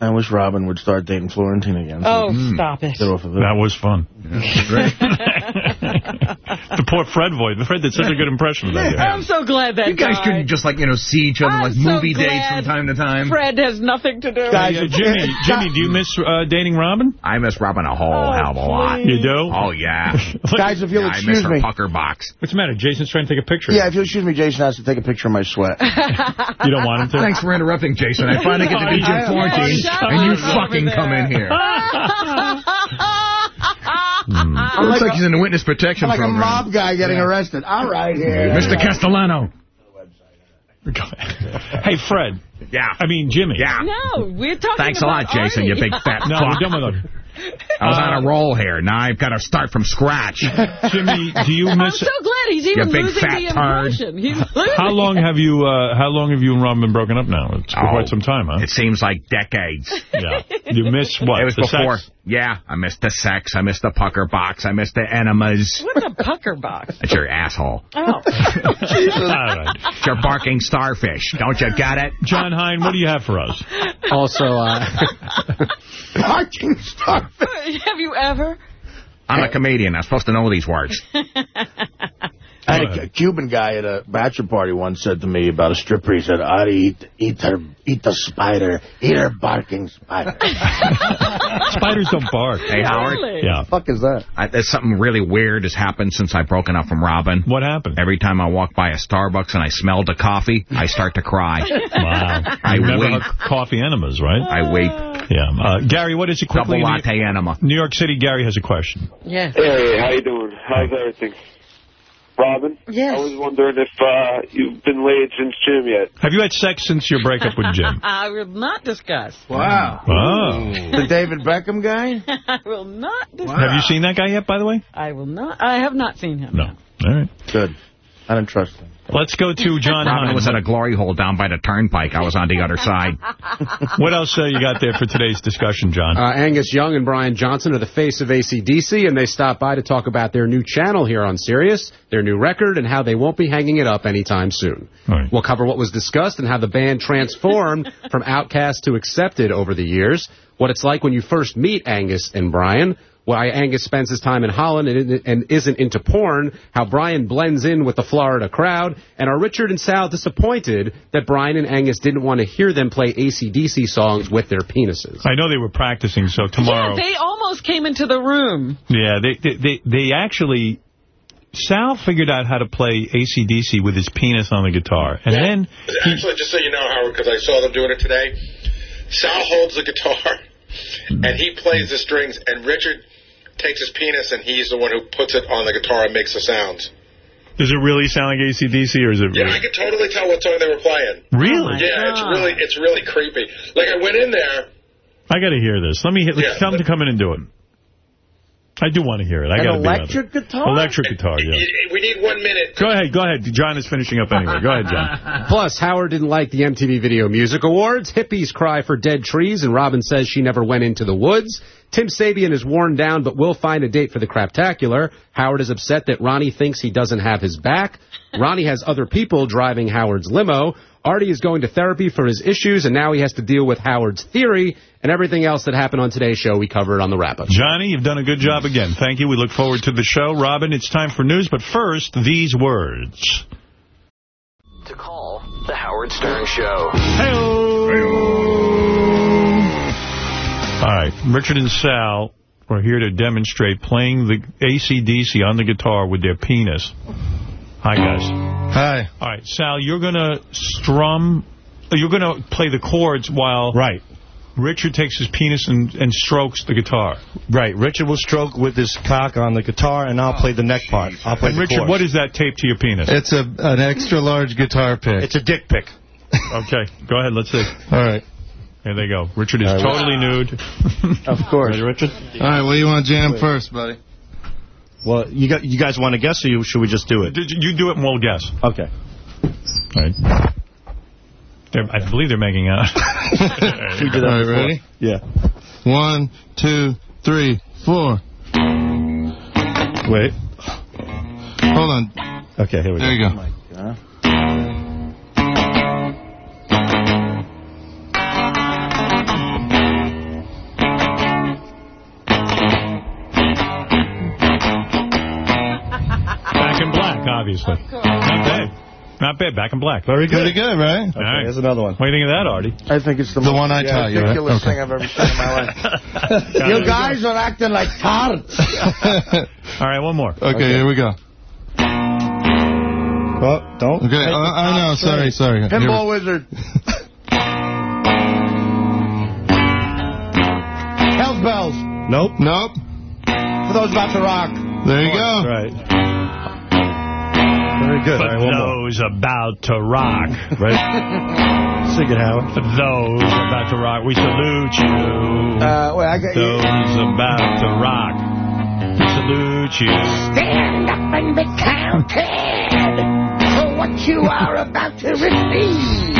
I wish Robin would start dating Florentine again. Oh, stop it. Get off of it. That was fun. [laughs] the poor Fred voice. Fred did such a good impression of that. I'm so glad that You guys died. couldn't just, like, you know, see each other I'm like so movie dates from time to time. Fred has nothing to do. Hey, uh, Jimmy, Jimmy, do you miss uh, dating Robin? I miss Robin a whole hell of a lot. You do? Oh, yeah. [laughs] Guys, if you'll Yeah, I miss excuse her me. pucker box. What's the matter? Jason's trying to take a picture. Yeah, if you'll excuse me, Jason has to take a picture of my sweat. You don't want him to? Thanks for interrupting, Jason. I finally get to meet [laughs] Jim Florentine, shut and you fucking come in there. here. Hmm. Looks like he's in the witness protection I'm like a program. mob guy getting arrested. All right, here. Mr. Castellano. Hey, Fred. Yeah. I mean, Jimmy. Yeah. No, we're talking Thanks a about lot, Jason, you Artie. big fat No, fuck. we're done with him. I was on a roll here. Now I've got to start from scratch. [laughs] Jimmy, do you I'm miss... so glad he's even You big losing fat the turd. impression. He's [laughs] losing. How long have you uh, How long have you and Robin been broken up now? It's Oh, quite some time, huh? It seems like decades. Yeah. You miss what? It was the before. sex? Yeah, I missed the sex. I missed the pucker box. I missed the enemas. What's a pucker box? [laughs] That's your asshole. Oh. [laughs] All right. It's your barking starfish. Don't you get it? John Hein, what do you have for us? Also, uh, [laughs] Barking starfish. Have you ever? I'm a comedian. I'm supposed to know these words. I had a, a Cuban guy at a bachelor party once said to me about a stripper. He said, Artie, eat, eat her, eat the spider. Eat her barking spider. [laughs] Spiders don't bark. Hey, Howard. Really? Yeah. fuck is that? I, there's something really weird has happened since I've broken up from Robin. What happened? Every time I walk by a Starbucks and I smell the coffee, I start to cry. [laughs] Wow. I you never weep. coffee enemas, right? I weep. Yeah. Uh, Gary, what is it quickly? Double latte enema. New York City, Gary has a question. Yes. Hey, how you doing? How's everything? Robin? Yes. I was wondering if uh, you've been laid since Jim yet. Have you had sex since your breakup with Jim? [laughs] I will not discuss. Wow. Oh. The David Beckham guy? [laughs] I will not discuss. Have you seen that guy yet, by the way? I will not. I have not seen him. No. All right. Good. I don't trust him. Let's go to John Robin Hein. was at a glory hole down by the turnpike. I was on the other side. [laughs] What else uh, you got there for today's discussion, John? uh, Angus Young and Brian Johnson are the face of ACDC, and they stopped by to talk about their new channel here on Sirius, their new record, and how they won't be hanging it up anytime soon. Right. We'll cover what was discussed and how the band transformed [laughs] from outcast to accepted over the years, what it's like when you first meet Angus and Brian, why Angus spends his time in Holland and, and isn't into porn, how Brian blends in with the Florida crowd, and are Richard and Sal disappointed that Brian and Angus didn't want to hear them play ACDC songs with their penises? I know they were practicing, so tomorrow... Yeah, they almost came into the room. Yeah, they, they, they, they actually... Sal figured out how to play ACDC with his penis on the guitar. And then... He, Actually, just so you know, Howard, because I saw them doing it today, Sal holds the guitar, hmm. and he plays the strings, and Richard takes his penis, and he's the one who puts it on the guitar and makes the sounds. does it really sound like ACDC, or is it... Yeah, I could totally tell what song they were playing. Really? yeah, it's oh, really it's really creepy. Like, I went in there, I got to hear this. Let me hit, Yeah, tell him to come in and do it. I do want to hear it. I got to be on electric guitar? Electric guitar, yeah. we need one minute. Go ahead, go ahead. John is finishing up anyway. Go ahead, John. [laughs] Plus, Howard didn't like the MTV Video Music Awards. Hippies cry for dead trees, and Robin says she never went into the woods. Tim Sabean is worn down, but will find a date for the Craptacular. Howard is upset that Ronnie thinks he doesn't have his back. Ronnie has other people driving Howard's limo. Artie is going to therapy for his issues, and now he has to deal with Howard's theory and everything else that happened on today's show. We covered on the wrap-up. Johnny, you've done a good job again. Thank you. We look forward to the show. Robin, it's time for news, but first, these words. To call the Howard Stern Show. All right, Richard and Sal are here to demonstrate playing the ACDC on the guitar with their penis. Hi, guys. Hi. All right, Sal, you're going to strum, you're going to play the chords while Right. Richard takes his penis and, and strokes the guitar. Right. Richard will stroke with his cock on the guitar, and I'll play the neck part. I'll play And the Richard, chorus. what is that taped to your penis? It's a an extra large guitar pick. It's a dick pick. okay, go ahead, let's see. All right. Here they go. Richard is All right. totally nude. [laughs] Of course. Ready, Richard? All right. What do you want to jam first, buddy? Well, you got you guys want to guess, or you, should we just do it? Did you you do it and we'll guess. Okay. All right. They're, I believe they're making out. [laughs] Should we do All right, ready? Yeah. One, two, three, four. Wait. Hold on. Okay, here we There go. There you go. Oh obviously. Not bad. Not bad. Back in black. Very good. Pretty good, right? All right. Here's another one. What do you think of that, Artie? I think it's the, The most one I yeah, taught you, right? ridiculous Okay. thing I've ever seen in my life. [laughs] you guys are acting like tarts. [laughs] All right, one more. Okay, here we go. Oh, don't. Okay, I, I know. Sorry, sorry. Here we- Pinball wizard. [laughs] Hell's bells. Nope. Nope. For those about to rock. There you go. Right. Very good. For All right, one more. those about to rock. [laughs] Right. Sing it, Howard. For those about to rock, we salute you. Uh, wait, I got you. Those about to rock, we salute you. Stand up and be counted for what you are about to receive.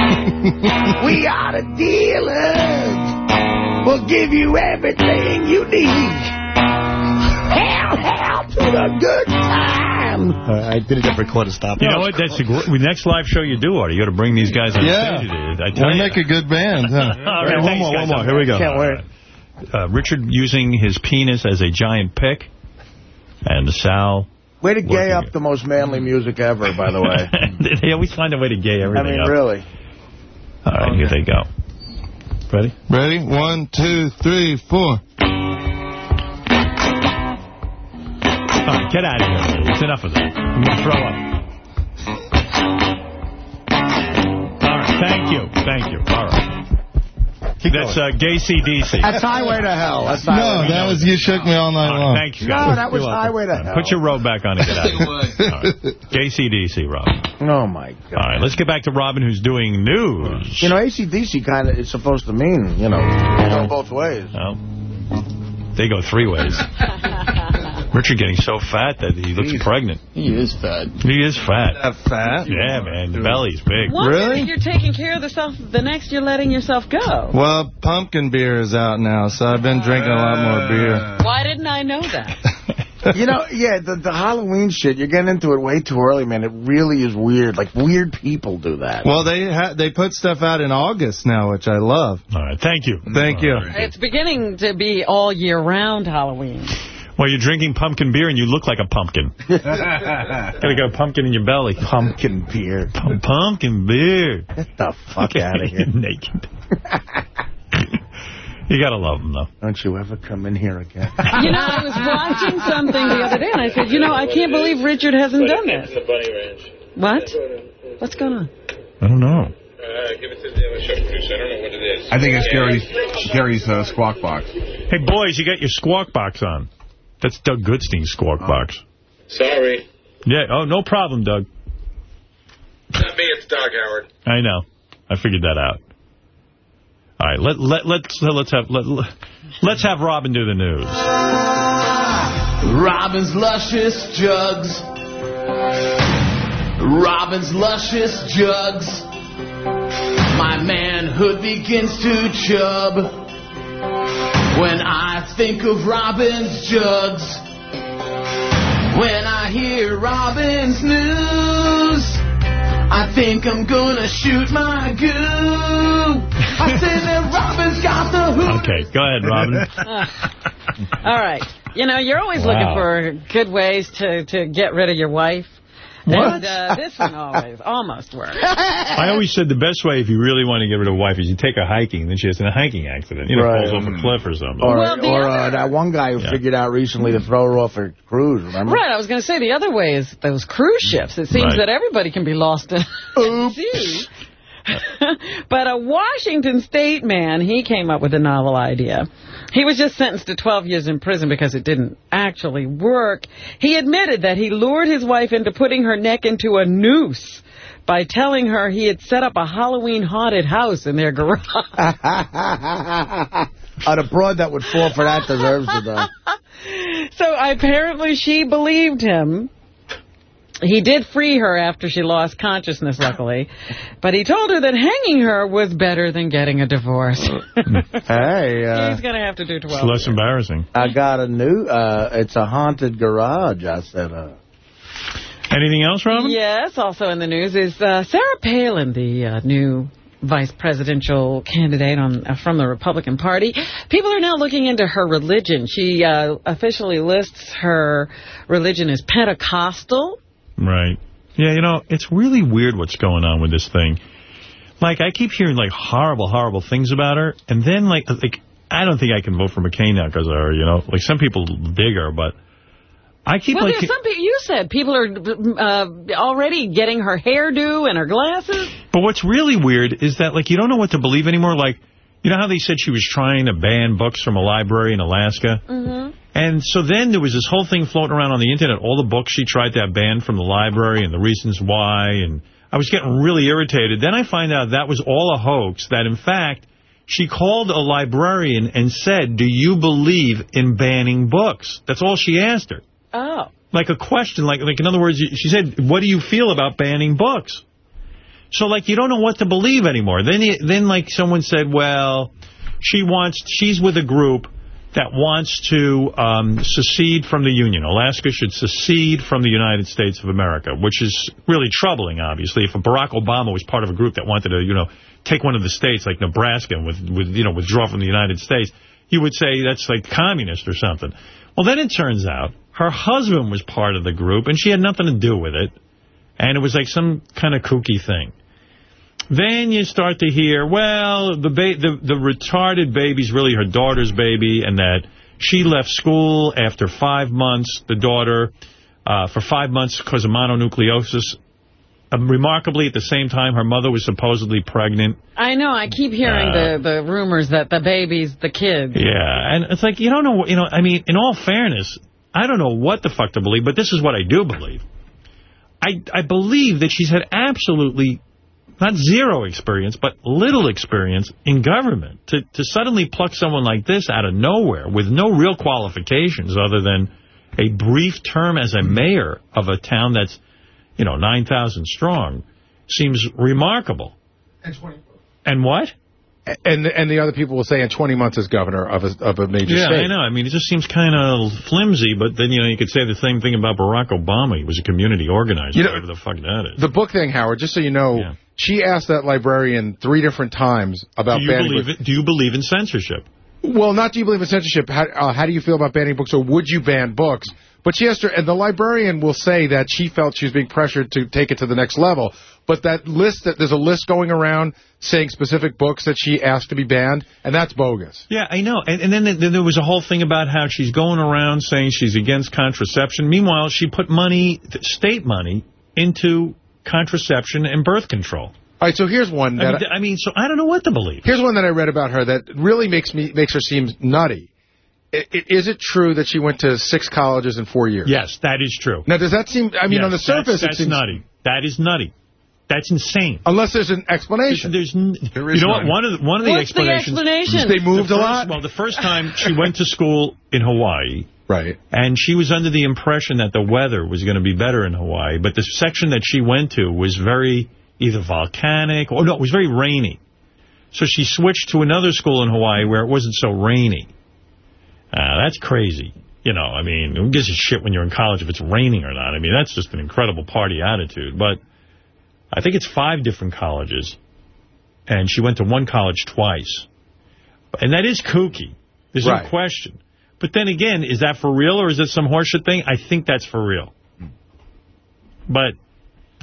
we are the dealers. We'll give you everything you need. Hell, Help! to the good time. I did a different quarter stop. You know what? That's the next live show you do, Artie. You got to bring these guys on Yeah. stage. I tell We you. make a good band, huh? [laughs] All right, one more, one more. Here we go. Can't wait. Uh, Richard using his penis as a giant pick, and Sal. Way to gay up the most manly music ever, by the way. [laughs] they always find a way to gay everything I mean, up. really. All right, here they go. Ready? Ready? One, two, three, four. Right, get out of here. It's enough of that. I'm going to throw up. All right, thank you. Thank you. All right. That's uh, Gay CDC. That's Highway to Hell. That's No, Highway to that was You Shook Me All Night Long. Thank you. No, that was Highway to Hell. Put your robe back on and get out of [laughs] here. All right. Gay CDC, Rob. Oh, my God. All right, let's get back to Robin, who's doing news. You know, ACDC kind of is supposed to mean, you know, go both ways. Well, they go three ways. [laughs] Richard getting so fat that he looks pregnant. He is fat. He is fat. fat? Yeah, man. The belly's big. One minute you're taking care of yourself, the next you're letting yourself go. Well, pumpkin beer is out now, so I've been drinking a lot more uh, beer. Why didn't I know that? [laughs] You know, yeah, the, the Halloween shit, you're getting into it way too early, man. It really is weird. Like, weird people do that. Well, they ha they put stuff out in August now, which I love. All right, thank you. Thank you. It's beginning to be all year round Halloween. Well, you're drinking pumpkin beer and you look like a pumpkin. [laughs] Gotta go pumpkin in your belly. Pumpkin beer. Pum- pumpkin beer. Get the fuck out of here. [laughs] Naked. you gotta love them, though. Don't you ever come in here again. [laughs] You know, I was watching something the other day, and I said, you know, I can't believe Richard hasn't done this. the bunny ranch. What? What's going on? I don't know. Uh, give it to the other show producer. I don't know what it is. I think it's Gary's Gary's uh, squawk box. Hey, boys, you got your squawk box on. That's Doug Goodstein's squawk oh. box. Sorry. Yeah, oh, no problem, Doug. Not me, it's Doug Howard. I know. I figured that out. All right, let let let's let's have let, let's have Robin do the news. Robin's luscious jugs. Robin's luscious jugs. My manhood begins to chub. When I think of Robin's jugs. When I hear Robin's news. I think I'm gonna shoot my goo. I said that Robin's got the hoop. Okay, go ahead, Robin. [laughs] All right. You know, you're always Wow. looking for good ways to, to get rid of your wife. What? And uh, this one always almost works. I always said the best way if you really want to get rid of a wife is you take her hiking, then she has a hiking accident. You know, Right. falls off a cliff or something. Or, Well, or other- uh, that one guy who figured out recently to throw her off a cruise, remember? Right, I was going to say the other way is those cruise ships. It seems Right. that everybody can be lost in at [laughs] sea. [laughs] but a Washington State man, he came up with a novel idea. He was just sentenced to 12 years in prison because it didn't actually work. He admitted that he lured his wife into putting her neck into a noose by telling her he had set up a Halloween haunted house in their garage. [laughs] oh, the broad that would fall for that deserves to die. [laughs] So apparently she believed him. He did free her after she lost consciousness, luckily. But he told her that hanging her was better than getting a divorce. [laughs] Hey, uh, He's going to have to do 12. It's 12. less embarrassing. I got a new, uh, it's a haunted garage, I said. Uh, Anything else, Robin? Yes, also in the news is uh, Sarah Palin, the uh, new vice presidential candidate on uh, from the Republican Party. People are now looking into her religion. She uh, officially lists her religion as Pentecostal. Right. Yeah, you know, it's really weird what's going on with this thing. Like, I keep hearing, like, horrible, horrible things about her, and then, like, like I don't think I can vote for McCain now because of her, you know? Like, some people dig her, but I keep, well, like... there's some people, you said people are uh, already getting her hairdo and her glasses. But what's really weird is that, like, you don't know what to believe anymore. Like, you know how they said she was trying to ban books from a library in Alaska? Mm-hmm. And so then there was this whole thing floating around on the Internet, all the books she tried to have banned from the library and the reasons why. And I was getting really irritated. Then I find out that was all a hoax, that in fact, she called a librarian and said, do you believe in banning books? That's all she asked her. Oh. Like a question, like, like in other words, she said, what do you feel about banning books? So, like, you don't know what to believe anymore. Then, you, then like, someone said, well, she wants, she's with a group that wants to um, secede from the Union. Alaska should secede from the United States of America, which is really troubling, obviously. If Barack Obama was part of a group that wanted to, you know, take one of the states like Nebraska and with, with, you know, withdraw from the United States, you would say that's like communist or something. Well, then it turns out her husband was part of the group, and she had nothing to do with it. And it was like some kind of kooky thing. Then you start to hear, well, the, the, the retarded baby's really her daughter's baby, and that she left school after five months, the daughter, uh, for five months because of mononucleosis. Um, remarkably, at the same time, her mother was supposedly pregnant. I know. I keep hearing Uh, the, the rumors that the baby's the kid. Yeah, and it's like, you don't know, you know, I mean, in all fairness, I don't know what the fuck to believe, but this is what I do believe. I, I believe that she's had absolutely, not zero experience, but little experience in government. To, to suddenly pluck someone like this out of nowhere with no real qualifications other than a brief term as a mayor of a town that's, you know, 9,000 strong seems remarkable. And 20. And what? And and the other people will say in 20 months as governor of a, of a major yeah, state. I know. I mean, it just seems kind of flimsy, but then, you know, you could say the same thing about Barack Obama. He was a community organizer, You know, whatever the fuck that is. The book thing, Howard, just so you know, she asked that librarian three different times about Do you, banning believe books. it, do you believe in censorship? Well, not do you believe in censorship. How, uh, how do you feel about banning books, or would you ban books? But she asked her, and the librarian will say that she felt she was being pressured to take it to the next level. But that list, that there's a list going around saying specific books that she asked to be banned, and that's bogus. Yeah, I know. And, and then, th- then there was a whole thing about how she's going around saying she's against contraception. Meanwhile, she put money, state money, into contraception and birth control. All right, so here's one I that mean, th- I mean, so I don't know what to believe. Here's one that I read about her that really makes me makes her seem nutty. I, I, is it true that she went to six colleges in four years? Yes, that is true. Now, does that seem? I mean, Yes, on the surface, that's, that's it seems nutty. That is nutty. That's insane. Unless there's an explanation. There's, there's you know what? One of the, one of the What's the explanations. explanation? They moved the a lot? Well, the first time she went to school in Hawaii. Right. And she was under the impression that the weather was going to be better in Hawaii, but the section that she went to was very either volcanic or no, it was very rainy. So she switched to another school in Hawaii where it wasn't so rainy. Uh, that's crazy. You know, I mean, who gives a shit when you're in college if it's raining or not? I mean, that's just an incredible party attitude. But I think it's five different colleges, and she went to one college twice. And that is kooky. There's Right. no question. But then again, is that for real or is it some horseshit thing? I think that's for real. But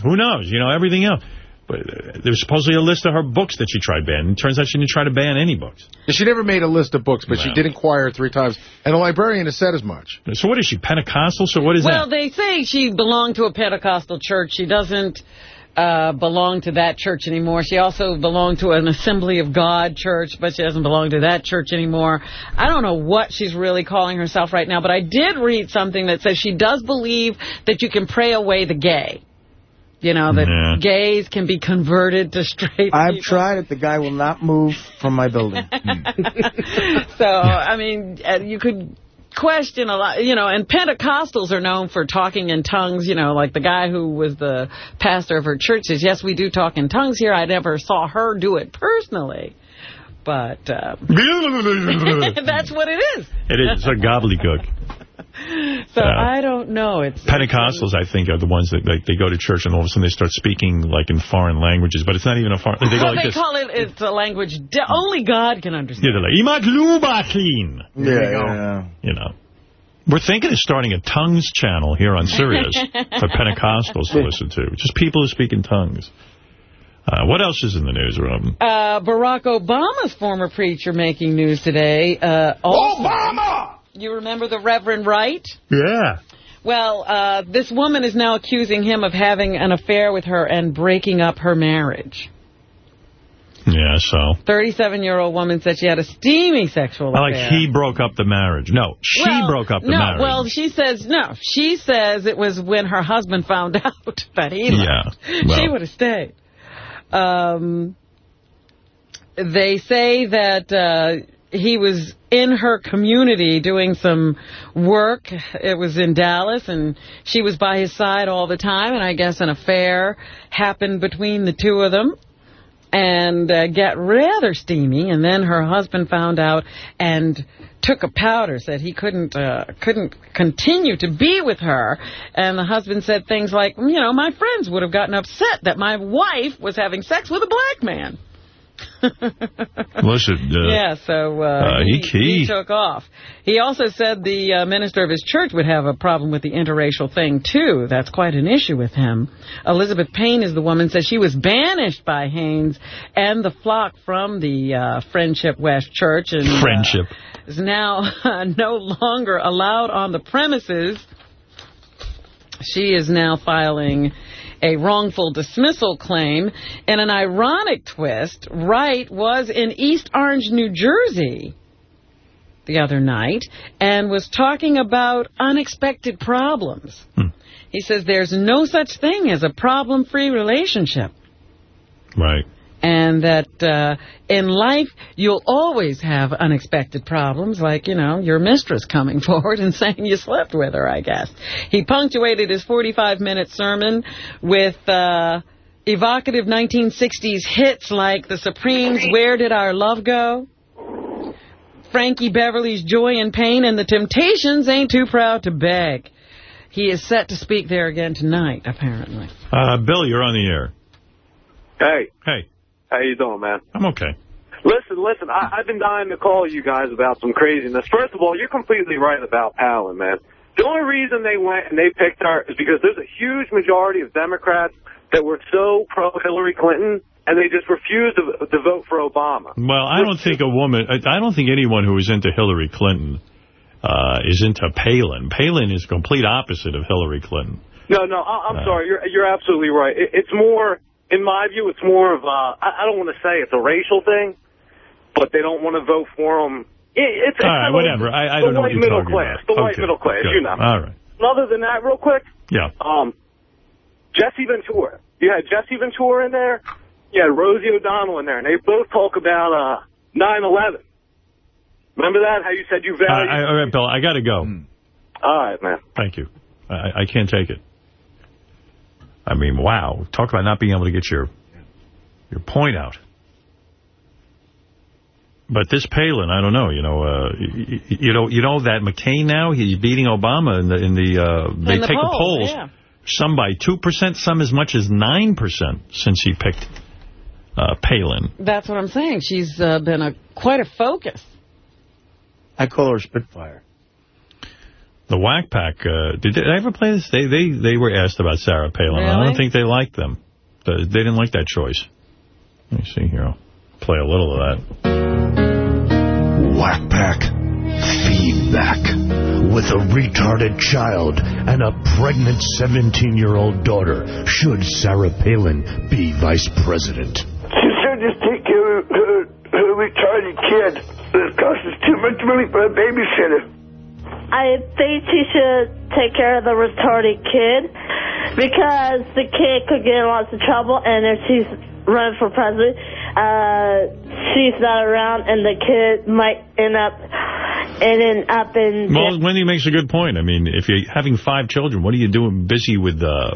who knows? You know, everything else. But uh, there's supposedly a list of her books that she tried banning. It turns out she didn't try to ban any books. She never made a list of books, but she did inquire three times, and the librarian has said as much. So what is she, Pentecostal? So what is well, that? they say she belonged to a Pentecostal church. She doesn't uh, belong to that church anymore. She also belonged to an Assembly of God church, but she doesn't belong to that church anymore. I don't know what she's really calling herself right now, but I did read something that says she does believe that you can pray away the gay. You know, that Yeah. gays can be converted to straight I've people. tried it. The guy will not move from my building. [laughs] so, I mean, uh, you could question a lot, you know, and Pentecostals are known for talking in tongues, you know, like the guy who was the pastor of her church says, yes, we do talk in tongues here. I never saw her do it personally. But uh, [laughs] [laughs] that's what it is. It is. It's a gobbledygook. [laughs] So Yeah. I don't know. It's Pentecostals, I think, are the ones that like they go to church and all of a sudden they start speaking like in foreign languages, but it's not even a foreign. They go well, like they this. call it, it's a language only God can understand. Yeah, they're like, "Imaklubatlin." Yeah, yeah, yeah. You know. We're thinking of starting a tongues channel here on Sirius [laughs] for Pentecostals to listen to. Just people who speak in tongues. Uh, what else is in the newsroom? Uh, Barack Obama's former preacher making news today. Uh, also, Obama! You remember the Reverend Wright? Yeah. Well, uh, this woman is now accusing him of having an affair with her and breaking up her marriage. Yeah, so. 37-year-old woman said she had a steamy sexual I affair. like he broke up the marriage. No, she Well, broke up the no, marriage. well, she says, no. She says it was when her husband found [laughs] out that he left. Yeah, [laughs] well. She would have stayed. Um, they say that uh, he was in her community doing some work. It was in Dallas, and she was by his side all the time, and I guess an affair happened between the two of them and uh, got rather steamy. And then her husband found out and took a powder, said he couldn't uh, couldn't continue to be with her. And the husband said things like, you know, my friends would have gotten upset that my wife was having sex with a black man. [laughs] Listen, uh, yeah, so uh, uh, he, he- he took off. He also said the uh, minister of his church would have a problem with the interracial thing, too. That's quite an issue with him. Elizabeth Payne is the woman, says she was banished by Haynes and the flock from the uh, Friendship West Church. and uh, Friendship. is now [laughs] no longer allowed on the premises. She is now filing a wrongful dismissal claim. In an ironic twist, Wright was in East Orange, New Jersey the other night and was talking about unexpected problems. Hmm. He says there's no such thing as a problem-free relationship. Right. And that uh, in life, you'll always have unexpected problems, like, you know, your mistress coming [laughs] forward and saying you slept with her, I guess. He punctuated his 45-minute sermon with uh, evocative 1960s hits like The Supremes' Where Did Our Love Go? Frankie Beverly's Joy and Pain, and The Temptations Ain't Too Proud to Beg. He is set to speak there again tonight, apparently. Uh, Bill, you're on the air. Hey. Hey. How you doing, man? I'm okay. Listen, listen, I, I've been dying to call you guys about some craziness. First of all, you're completely right about Palin, man. The only reason they went and they picked her is because there's a huge majority of Democrats that were so pro-Hillary Clinton, and they just refused to, to vote for Obama. Well, I don't think a woman, I I don't think anyone who is into Hillary Clinton uh, is into Palin. Palin is complete opposite of Hillary Clinton. No, no, I, I'm Uh. sorry. You're you're absolutely right. It, it's more, in my view, it's more of a, I, I don't want to say it's a racial thing, but they don't want to vote for him. It, it's, All right, whatever. I, I don't know what you're middle talking class, about. the white Okay, middle class, okay. you know. All right. Other than that, real quick, Yeah. um, Jesse Ventura. You had Jesse Ventura in there. You had Rosie O'Donnell in there, and they both talk about uh 9/11. Remember that? How you said you value? I, all right, Bill, I got to go. All right, man. Thank you. I, I can't take it. I mean, wow. Talk about not being able to get your your point out. But this Palin, I don't know. You know, uh, you, you know, you know that McCain now he's beating Obama in the in the uh, they In the take the polls, polls. yeah. Some by two percent, some as much as nine percent since he picked uh, Palin. That's what I'm saying. She's uh, been a quite a focus. I call her Spitfire. The Whack Pack, uh, did they ever play this? They they they were asked about Sarah Palin. I don't think they liked them. They they didn't like that choice. Let me see here. I'll play a little of that. Whack Pack. Feedback. With a retarded child and a pregnant 17-year-old daughter, should Sarah Palin be vice president? She should just take care of her, her retarded kid. It costs us too much money for a babysitter. I think she should take care of the retarded kid because the kid could get in lots of trouble, and if she's running for president, uh, she's not around, and the kid might end up ending up in. Well, Wendy makes a good point. I mean, if you're having five children, what are you doing busy with uh,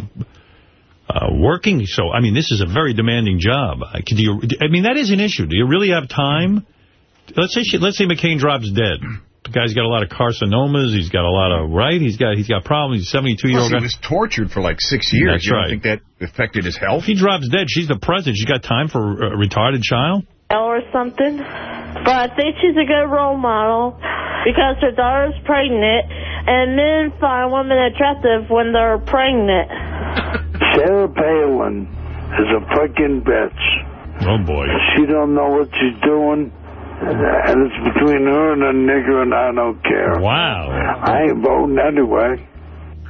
uh, working? So, I mean, this is a very demanding job. I, could you, I mean, that is an issue. Do you really have time? Let's say she, let's say McCain drops dead. The guy's got a lot of carcinomas. He's got a lot of right. He's got he's got problems. He's a 72 year Plus, old he guy. was tortured for like six years. That's you right. don't think that affected his health? If he drops dead, she's the president. She's got time for a retarded child. or something. But I think she's a good role model because her daughter's pregnant. and men find women attractive when they're pregnant. Sarah Palin is a fucking bitch. Oh, boy. She don't know what she's doing. And it's between her and a nigger, and I don't care. Wow. I ain't voting anyway.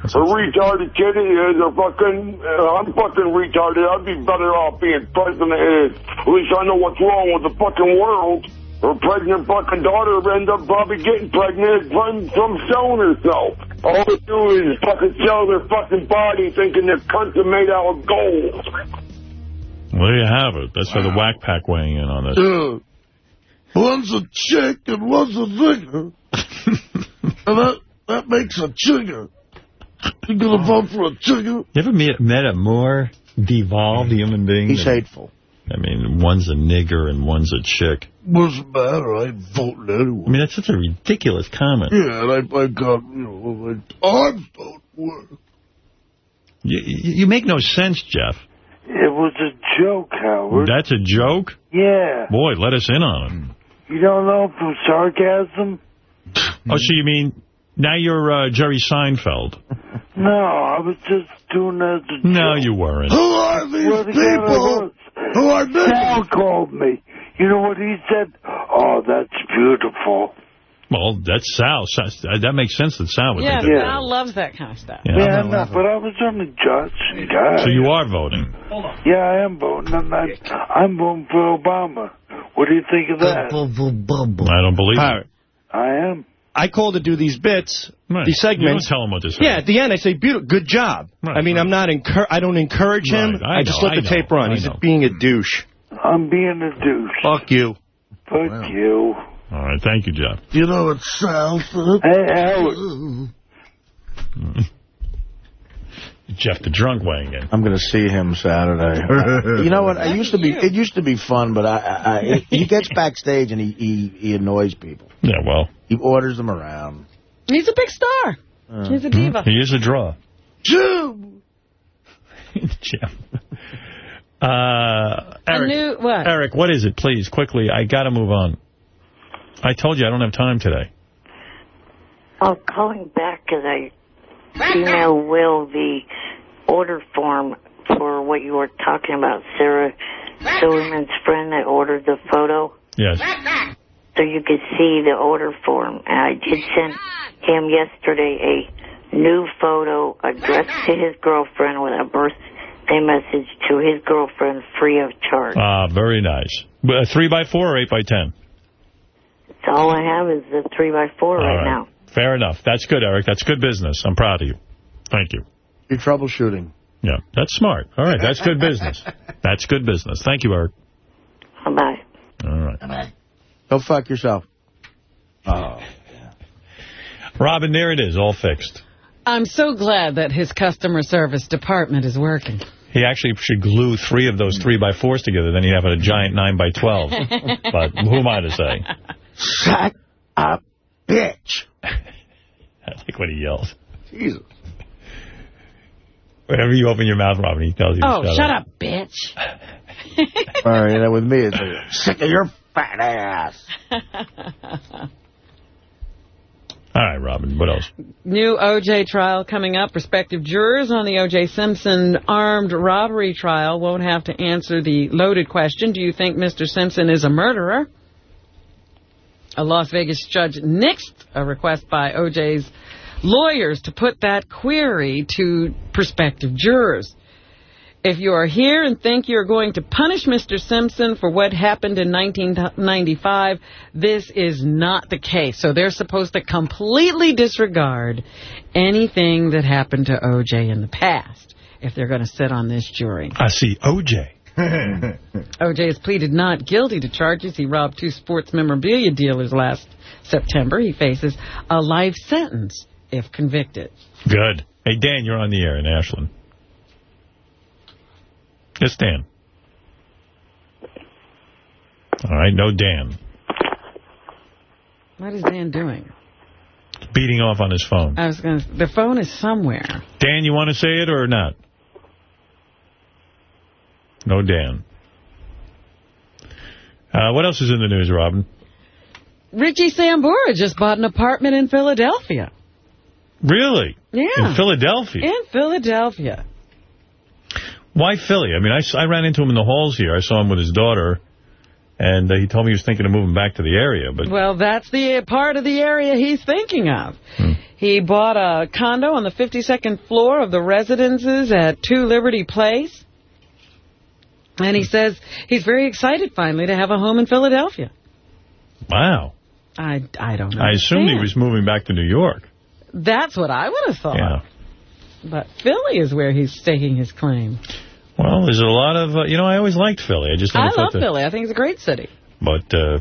A retarded kitty is a fucking. Uh, I'm fucking retarded. I'd be better off being president. Uh, at least I know what's wrong with the fucking world. Her pregnant fucking daughter end up probably getting pregnant from, from selling herself. All they do is fucking sell their fucking body thinking their cunts are made out of gold. Well, there you have it. That's for the whack pack weighing in on this. Yeah. One's a chick and one's a nigger. [laughs] and that, that makes a chigger. You gonna oh. vote for a chigger? You ever met, met a more devolved human being? He's than- hateful. I mean, one's a nigger and one's a chick. What's the matter? I ain't voting anyway. I mean, that's such a ridiculous comment. Yeah, and I, I got, you know, my arms don't work. You, you you make no sense, Jeff. It was a joke, Howard. That's a joke? Yeah. Boy, let us in on You don't know from sarcasm? Oh, so you mean now you're uh, Jerry Seinfeld? [laughs] No, I was just doing that as a No, joke. you weren't. Who are these Well, the guy people who are Sal called me. You know what he said? Oh, that's beautiful. Well, that's Sal. That makes sense that Sal would Yeah, think that. Sal loves that kind of stuff. Yeah, Yeah, I no, know. but I was on the judge guy. So you are voting. Yeah, I am voting, and I, I'm voting for Obama. What do you think of that? I don't believe it. I am. I call to do these bits, Right. these segments. You tell him what to say. Yeah, at the end I say, "Beautiful, good job." I mean, I'm not encour I don't encourage him. Right, I just know, let the I tape run. I He's know. being a douche. I'm being a douche. Fuck you. Fuck you. All right, thank you, Jeff. You know what Sal said? Hey, Howard. [laughs] Jeff the drunk weighing in. I'm going to see him Saturday. [laughs] you know what? I used to be. It used to be fun, but I, I, I he gets [laughs] backstage and he, he he annoys people. Yeah, well. He orders them around. He's a big star. Uh, He's a diva. He is a draw. Jim. Jeff. Uh, Eric, new- what? Eric, what is it? Please, quickly. I got to move on. I told you I don't have time today. Oh, calling back because I emailed Will the order form for what you were talking about, Sarah Silverman's friend that ordered the photo. Yes. So you could see the order form. And I did send him yesterday a new photo addressed to his girlfriend with a birthday message to his girlfriend free of charge. Ah, very nice. Three by four or eight by ten? So all I have is the 3 by 4 All right, right. now. Fair enough. That's good, Eric. That's good business. I'm proud of you. Thank you. You're troubleshooting. Yeah, that's smart. All right, that's good business. [laughs] That's good business. Thank you, Eric. Bye. All right. Go fuck yourself. Oh. Robin, there it is, all fixed. I'm so glad that his customer service department is working. He actually should glue three of those three by fours together. Then he'd have a giant nine by twelve. [laughs] but who am I to say? Shut up, bitch. [laughs] I like when he yells. Jesus. Whenever you open your mouth, Robin, he tells you Oh, to shut up, bitch. [laughs] All right, and then with me, it's like, sick of your fat ass. [laughs] All right, Robin, what else? New O.J. trial coming up. Prospective jurors on the O.J. Simpson armed robbery trial won't have to answer the loaded question, do you think Mr. Simpson is a murderer? A Las Vegas judge nixed a request by O.J.'s lawyers to put that query to prospective jurors. If you are here and think you're going to punish Mr. Simpson for what happened in 1995, this is not the case. So they're supposed to completely disregard anything that happened to O.J. in the past if they're going to sit on this jury. I see O.J. [laughs] O.J. has pleaded not guilty to charges. He robbed two sports memorabilia dealers last September. He faces a life sentence if convicted. Good. Hey, Dan, you're on the air in Ashland. Yes, Dan. All right, no Dan. What is Dan doing? Beating off on his phone. I was going to... The phone is somewhere. Dan, you want to say it or not? No Dan. Uh, what else is in the news, Robin? Richie Sambora just bought an apartment in Philadelphia. Really? Yeah. In Philadelphia? In Philadelphia. Why Philly? I mean, I, I ran into him in the halls here. I saw him with his daughter, and uh, he told me he was thinking of moving back to the area. But Well, that's the part of the area he's thinking of. He bought a condo on the 52nd floor of the residences at 2 Liberty Place. And he says he's very excited finally to have a home in Philadelphia. wow. I, I don't know. I assumed he was moving back to New York. That's what I would have thought. Yeah. But Philly is where he's staking his claim. Well, there's a lot of, uh, you know, I always liked Philly. I just I love Philly. I think it's a great city. But uh,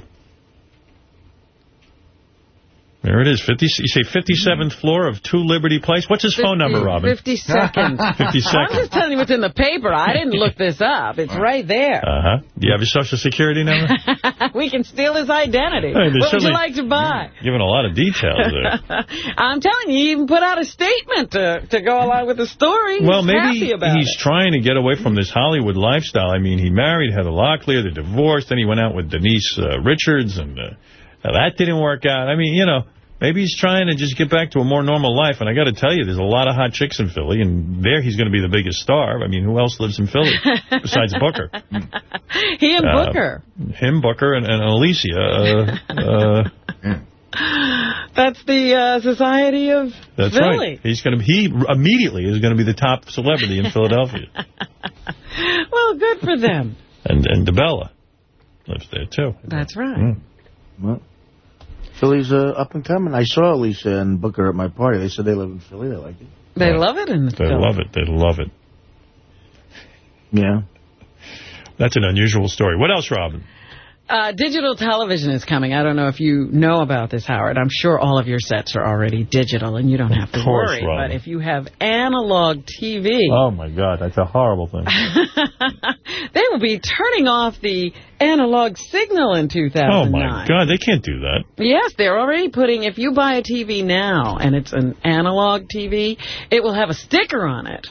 there it is. 50, you say 57th floor of 2 Liberty Place. What's his phone number, Robin? 52nd. 52nd. [laughs] I'm just telling you what's in the paper. I didn't look this up. It's right there. Uh-huh. Do you have his social security number? [laughs] we can steal his identity. Hey, there's what would you like to buy? Giving a lot of details there. [laughs] I'm telling you, he even put out a statement to, to go along with the story. Well, He's maybe happy about he's it. trying to get away from this Hollywood lifestyle. I mean, he married Heather Locklear, they're divorced, then he went out with Denise uh, Richards, and uh, now that didn't work out. I mean, you know, maybe he's trying to just get back to a more normal life. And I got to tell you, there's a lot of hot chicks in Philly, and there he's going to be the biggest star. I mean, who else lives in Philly [laughs] besides Booker? He and Uh, Booker. Him, Booker, and, and Alicia. Uh, uh, [laughs] That's the uh, Society of that's Philly. right. He's going to. He immediately is going to be the top celebrity in Philadelphia. [laughs] Well, good for them. And and DeBella lives there, too. That's right. Mm. Well, Philly's uh, up and coming. I saw Alicia and Booker at my party. They said they live in Philly. They like it. They love it in They Philly. love it. They love it. Yeah. That's an unusual story. What else, Robin? Uh, digital television is coming. I don't know if you know about this, Howard. I'm sure all of your sets are already digital, and you don't have to course, worry. Robin. But if you have analog TV, Oh, my God. That's a horrible thing. [laughs] they will be turning off the analog signal in 2009. Oh, my God. They can't do that. Yes, they're already putting, if you buy a TV now and it's an analog TV, it will have a sticker on it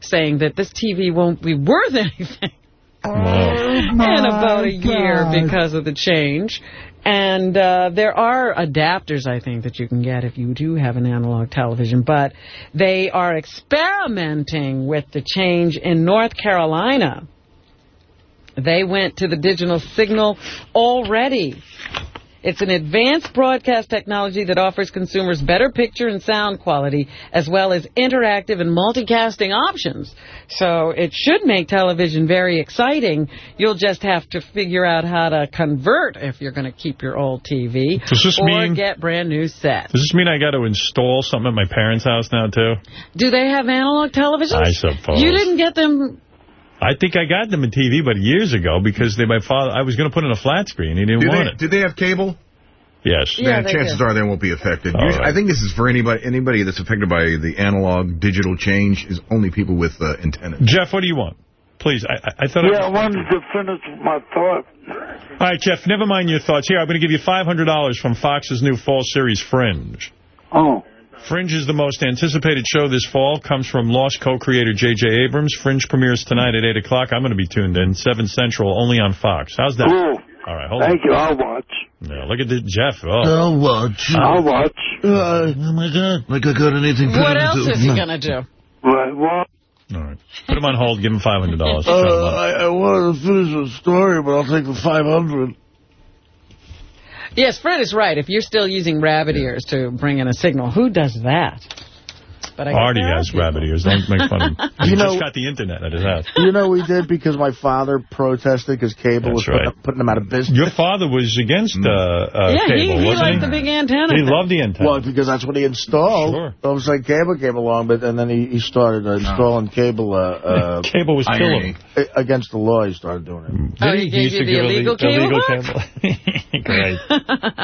saying that this TV won't be worth [laughs] anything [laughs] in about a year because of the change. And uh, there are adapters, I think, that you can get if you do have an analog television. But they are experimenting with the change in North Carolina. They went to the digital signal already. It's an advanced broadcast technology that offers consumers better picture and sound quality, as well as interactive and multicasting options. So it should make television very exciting. You'll just have to figure out how to convert if you're going to keep your old TV Does this or mean- get brand new sets. Does this mean I got to install something at my parents' house now, too? Do they have analog televisions? I suppose. You didn't get them. I think I got them in TV, but years ago, because they, my father, I was going to put in a flat screen. He didn't Do want they, it. do they have cable? Yes. then chances are they won't be affected. Usually, right. I think this is for anybody anybody that's affected by the analog digital change is only people with uh, antennas. Jeff, what do you want? Please, I, I, I thought... Yeah, I wanted to finish my thought. All right, Jeff, never mind your thoughts. Here, I'm going to give you $500 from Fox's new fall series, Fringe. Oh. Fringe is the most anticipated show this fall. Comes from Lost co-creator J.J. Abrams. Fringe premieres tonight at 8 o'clock. I'm going to be tuned in. 7 Central, only on Fox. How's that? Cool. All right, hold Thank on. Thank you. I'll watch. Yeah, look at this, Jeff. Oh. I'll watch. I'll watch. Uh, oh, my God. Like I got anything What better to else is he going to do? What? well... All right. Put him on hold. Give him $500. Uh, I, I wanted to finish the story, but I'll take the 500. Yes, Fred is right. If you're still using rabbit ears to bring in a signal, who does that? But I Artie has people. rabbit ears. Don't make fun of him. He [laughs] You know- just got the internet at his house. You know we did because my father protested because cable was That's putting, right. putting them out of business. Your father was against uh, uh, Yeah, he, cable, he wasn't liked he? the big antenna. He thing. loved the antenna. Well, because that's what he installed. Sure. I was like, cable came along, but and then he, he started uh, installing cable. Uh, uh, [laughs] Cable was killing him. Against the law, he started doing it. Oh, he gave used you to the give illegal cable illegal hook? cable. [laughs] Great.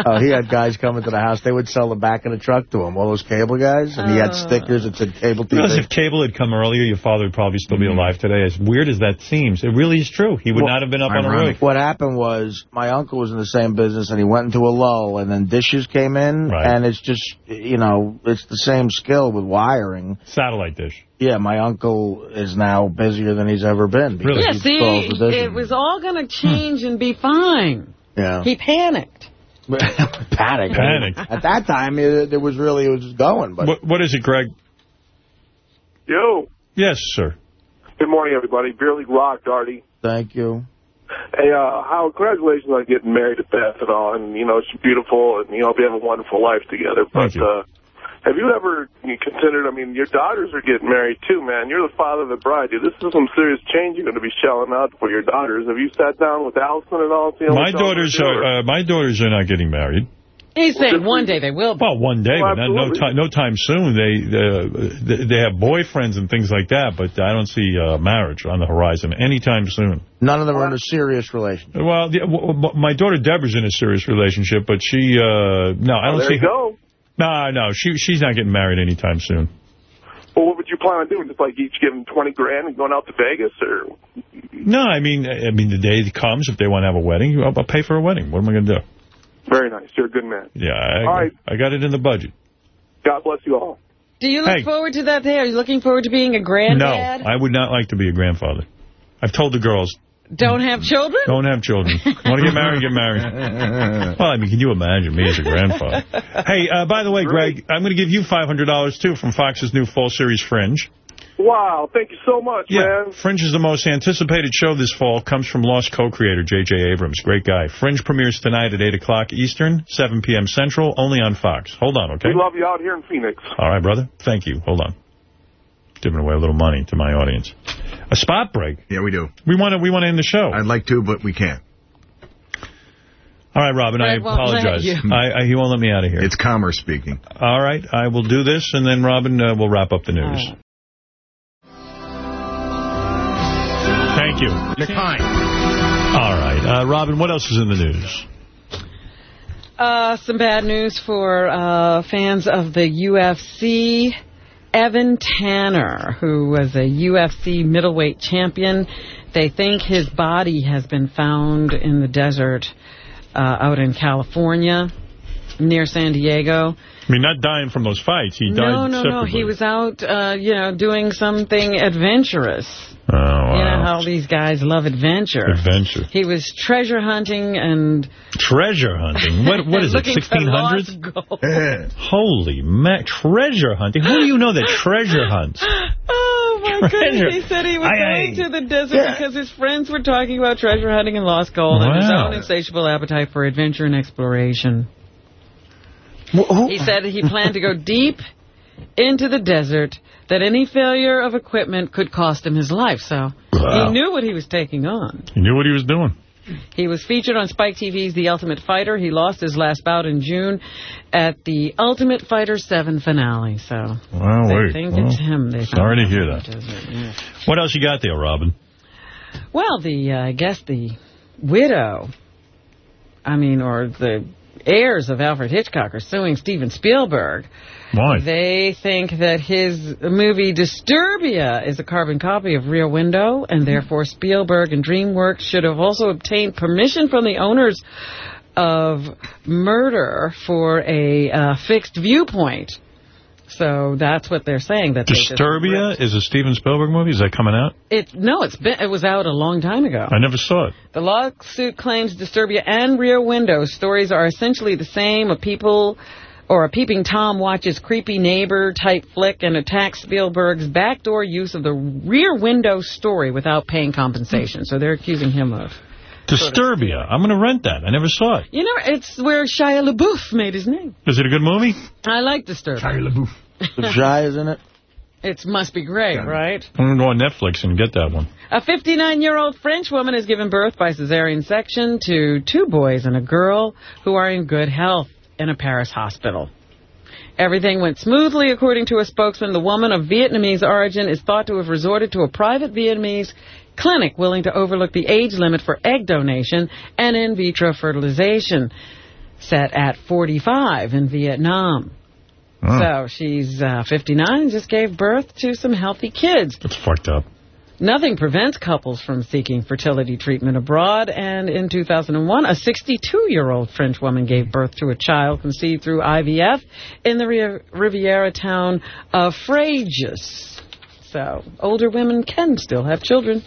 Oh, he had guys coming to the house. They would sell the back of the truck to him, all those cable guys, and he had Oh. Stickers that said cable You realize TV. if cable had come earlier, your father would probably still be mm-hmm. alive today. As weird as that seems, it really is true. He would Well, not have been up on the roof. What happened was my uncle was in the same business, and he went into a lull, and then dishes came in, Right. and it's just, you know, it's the same skill with wiring. Satellite dish. Yeah, my uncle is now busier than he's ever been. because Yeah, see, installs the dishes. it was all going to hmm. change and be fine. Yeah. He panicked. [laughs] Panic. Panic. At that time, it, it was really, it was just going. But What, what is it, Greg? Yo. Yes, sir. Good morning, everybody. Beer League Rock, Artie. Thank you. Hey, uh, Howard, congratulations on getting married to Beth and all. And, you know, it's beautiful, and, you know, we have a wonderful life together. But, uh, have you ever considered, I mean, your daughters are getting married, too, man. You're the father of the bride, dude. This is some serious change you're going to be shelling out for your daughters. Have you sat down with Alison and all? You know, My what's going daughters with you, or- are uh, my daughters are not getting married. He's saying one day they will be. Well, one day, Well, but not, no time, no time soon. They, uh, they they have boyfriends and things like that, but I don't see uh, marriage on the horizon anytime soon. none of them are in a serious relationship. Well, the, w w my daughter Deborah's in a serious relationship, but she, uh, no, I don't there see you her. go. No, no, she she's not getting married anytime soon. Well, what would you plan on doing? Just like each giving 20 grand and going out to Vegas? Or No, I mean, I mean, the day comes if they want to have a wedding, I'll, I'll pay for a wedding. What am I going to do? Very nice. You're a good man. Yeah, I, All right. I got it in the budget. God bless you all. Do you look Hey. forward to that day? Are you looking forward to being a granddad? No, granddad? I would not like to be a grandfather. I've told the girls, Don't have children? Don't have children. Want to get married, get married. Well, I mean, can you imagine me as a grandfather? [laughs] Hey, uh, by the way, Greg, I'm going to give you $500, too, from Fox's new fall series, Fringe. Wow, thank you so much, man. Fringe is the most anticipated show this fall. Comes from Lost co-creator J.J. Abrams. Great guy. Fringe premieres tonight at 8 o'clock Eastern, 7 p.m. Central, only on Fox. Hold on, okay? We love you out here in Phoenix. All right, brother. Thank you. Hold on. Giving away a little money to my audience. A spot break. Yeah, we do. We want to. We want to end the show. I'd like to, but we can't. All right, Robin. I Greg apologize. you. I, I, he won't let me out of here. It's commerce speaking. All right, I will do this, and then Robin uh, will wrap up the news. Thank you. All right, uh, Robin. What else is in the news? Uh, some bad news for uh, fans of the UFC. Evan Tanner, who was a UFC middleweight champion, they think his body has been found in the desert uh, out in California near San Diego. I mean, not dying from those fights. He died No, no, no. He was out, uh, you know, doing something adventurous. Oh, wow. You know how these guys love adventure. Adventure. He was treasure hunting and Treasure hunting. [laughs] What What is it, looking for 1600s? lost gold. Holy mac. Treasure hunting. Who do you know that treasure hunts? [laughs] Oh, my Treasure. goodness. He said he was Aye, going aye. to the desert Yeah. because his friends were talking about treasure hunting and lost gold and his own insatiable appetite for adventure and exploration. He said he planned to go deep into the desert, that any failure of equipment could cost him his life. So Wow. he knew what he was taking on. He knew what he was doing. He was featured on Spike TV's The Ultimate Fighter. He lost his last bout in June at the Ultimate Fighter 7 finale. So Wow, they wait. think Well, it's him. They sorry to hear that. yeah. What else you got there, Robin? Well, the uh, I guess the widow, I mean, or the heirs of Alfred Hitchcock are suing Steven Spielberg. Why? They think that his movie Disturbia is a carbon copy of Rear Window, and therefore Spielberg and DreamWorks should have also obtained permission from the owners of Murder for a uh, fixed viewpoint. So that's what they're saying. That Disturbia is a Steven Spielberg movie. Is that coming out? It no, it's been it was out a long time ago. I never saw it. The lawsuit claims Disturbia and Rear Window stories are essentially the same. A people or a peeping Tom watches creepy neighbor type flick and attacks Spielberg's backdoor use of the Rear Window story without paying compensation. So they're accusing him of. Disturbia. I'm going to rent that. I never saw it. You know, it's where Shia LaBeouf made his name. Is it a good movie? I like Disturbia. Shia LaBeouf. The Shy is in it? It must be great, right? I'm going to go on Netflix and get that one. A 59-year-old French woman has given birth by cesarean section to two boys and a girl who are in good health in a Paris hospital. Everything went smoothly, according to a spokesman. The woman of Vietnamese origin is thought to have resorted to a private Vietnamese clinic willing to overlook the age limit for egg donation and in vitro fertilization, set at 45 in Vietnam. So she's uh, 59 and just gave birth to some healthy kids. That's fucked up. Nothing prevents couples from seeking fertility treatment abroad, and in 2001, a 62-year-old French woman gave birth to a child conceived through IVF in the Riviera town of Fréjus. So, older women can still have children.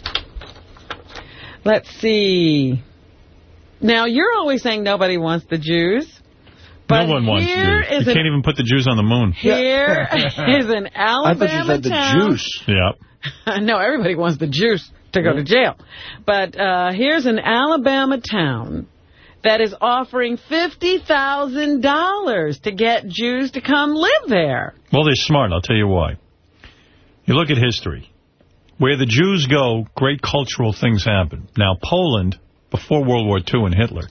Let's see. Now, you're always saying nobody wants the Jews. But no one wants here Jews. You can't even put the Jews on the moon. Here is an Alabama [laughs] I thought you said town. The juice. Yeah. no, everybody wants the juice to go to jail. But uh, here's an Alabama town that is offering $50,000 to get Jews to come live there. Well, they're smart. I'll tell you why. You look at history. Where the Jews go, great cultural things happen. Now, Poland, before World War II and Hitler,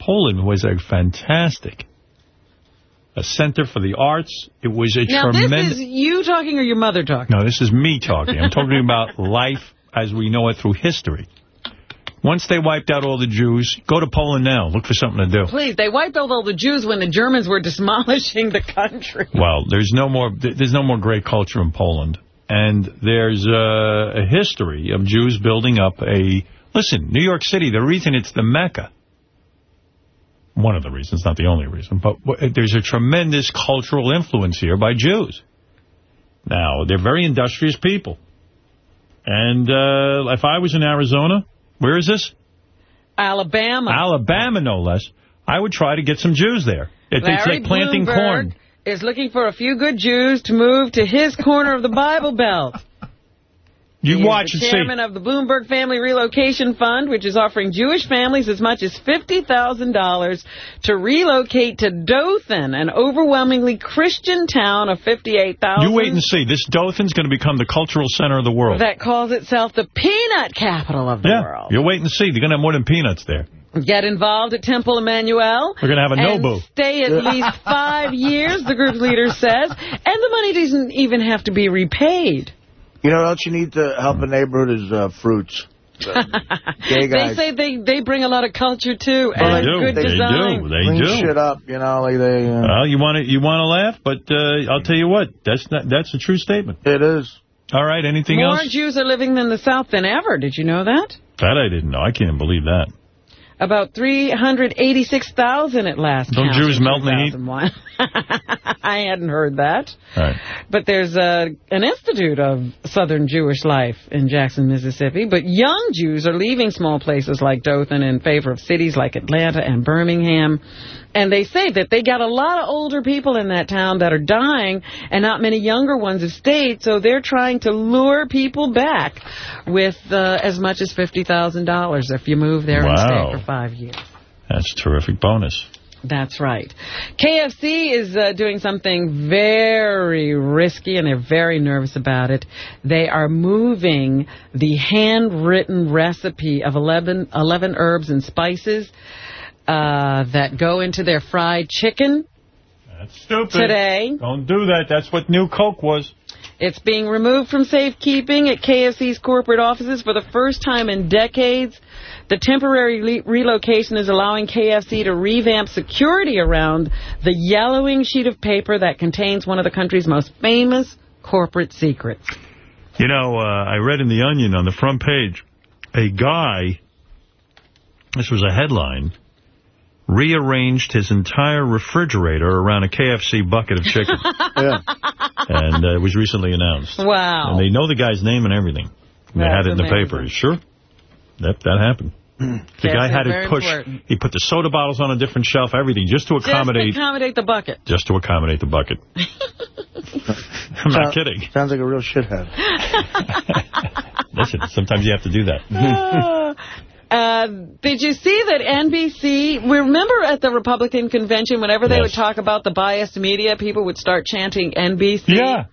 Poland was a fantastic, a center for the arts. It was a Now, tremendous... this is you talking or your mother talking? No, this is me talking. I'm talking [laughs] about life as we know it through history. Once they wiped out all the Jews, go to Poland now. Look for something to do. Please, they wiped out all the Jews when the Germans were [laughs] demolishing the country. Well, there's no more there's no more great culture in Poland. And there's uh, a history of Jews building up a... Listen, New York City, the reason it's the Mecca, one of the reasons, not the only reason, but there's a tremendous cultural influence here by Jews. Now, they're very industrious people. And uh, if I was in Arizona, where is this? Alabama. Alabama, no less. I would try to get some Jews there. It's Larry like planting Bloomberg corn. Is looking for a few good Jews to move to his corner of the Bible Belt. [laughs] You watch and see. chairman of the Bloomberg Family Relocation Fund, which is offering Jewish families as much as $50,000 to relocate to Dothan, an overwhelmingly Christian town of 58,000 You wait and see. This Dothan's going to become the cultural center of the world. that calls itself the peanut capital of the yeah, world. you'll wait and see. They're going to have more than peanuts there. Get involved at Temple Emmanuel. We're going to have a and Nobu. stay at [laughs] least five years, the group leader says. And the money doesn't even have to be repaid. You know what else you need to help a neighborhood is uh, fruits. [laughs] Gay They say they, they bring a lot of culture, too, Well, and they do. good They design. do. They Clean do. shit up, you know, like they... Uh, Well, you want to you want to laugh, but uh, I'll tell you what, that's not, that's a true statement. It is. All right, anything More else? More Jews are living in the South than ever. Did you know that? That I didn't know. I can't believe that. About 386,000 at last Don't count Jews melt in the heat? [laughs] I hadn't heard that. Right. But there's uh, an institute of Southern Jewish life in Jackson, Mississippi. But young Jews are leaving small places like Dothan in favor of cities like Atlanta and Birmingham. And they say that they got a lot of older people in that town that are dying and not many younger ones have stayed. So they're trying to lure people back with uh, as much as $50,000 if you move there and stay for five years. That's a terrific bonus. That's right. KFC is uh, doing something very risky, and they're very nervous about it. They are moving the handwritten recipe of 11, 11 herbs and spices uh, that go into their fried chicken That's stupid. today. Don't do that. That's what New Coke was. It's being removed from safekeeping at KFC's corporate offices for the first time in decades. The temporary relocation is allowing KFC to revamp security around the yellowing sheet of paper that contains one of the country's most famous corporate secrets. You know, uh, I read in The Onion on the front page, a guy, this was a headline, rearranged his entire refrigerator around a KFC bucket of chicken. [laughs] And uh, it was recently announced. Wow. And they know the guy's name and everything. And they had it in the amazing. paper. Sure. That that happened. The Yes, guy had it's it very pushed. important. He put the soda bottles on a different shelf, everything, just to Just to accommodate accommodate the bucket. just to accommodate the bucket. [laughs] I'm not kidding. Sounds like a real shithead. [laughs] Listen, sometimes you have to do that. Uh, Uh, did you see that NBC, remember at the Republican convention, whenever they Yes. would talk about the biased media, people would start chanting NBC? Yeah.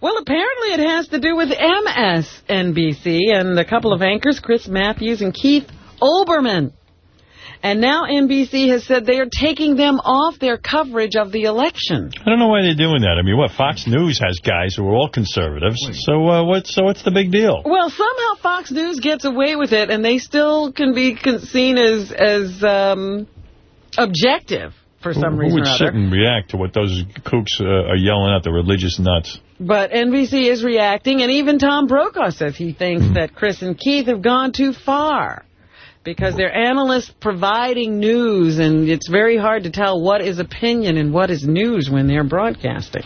Well, apparently it has to do with MSNBC and a couple of anchors, Chris Matthews and Keith Olbermann. And now NBC has said they are taking them off their coverage of the election. I don't know why they're doing that. I mean, what, Fox News has guys who are all conservatives. So uh, what's so what's the big deal? Well, somehow Fox News gets away with it, and they still can be seen as as um, objective for some who, reason who would or sit other. and react to what those kooks uh, are yelling at, the religious nuts? But NBC is reacting, and even Tom Brokaw says he thinks Hmm. that Chris and Keith have gone too far because they're analysts providing news, and it's very hard to tell what is opinion and what is news when they're broadcasting.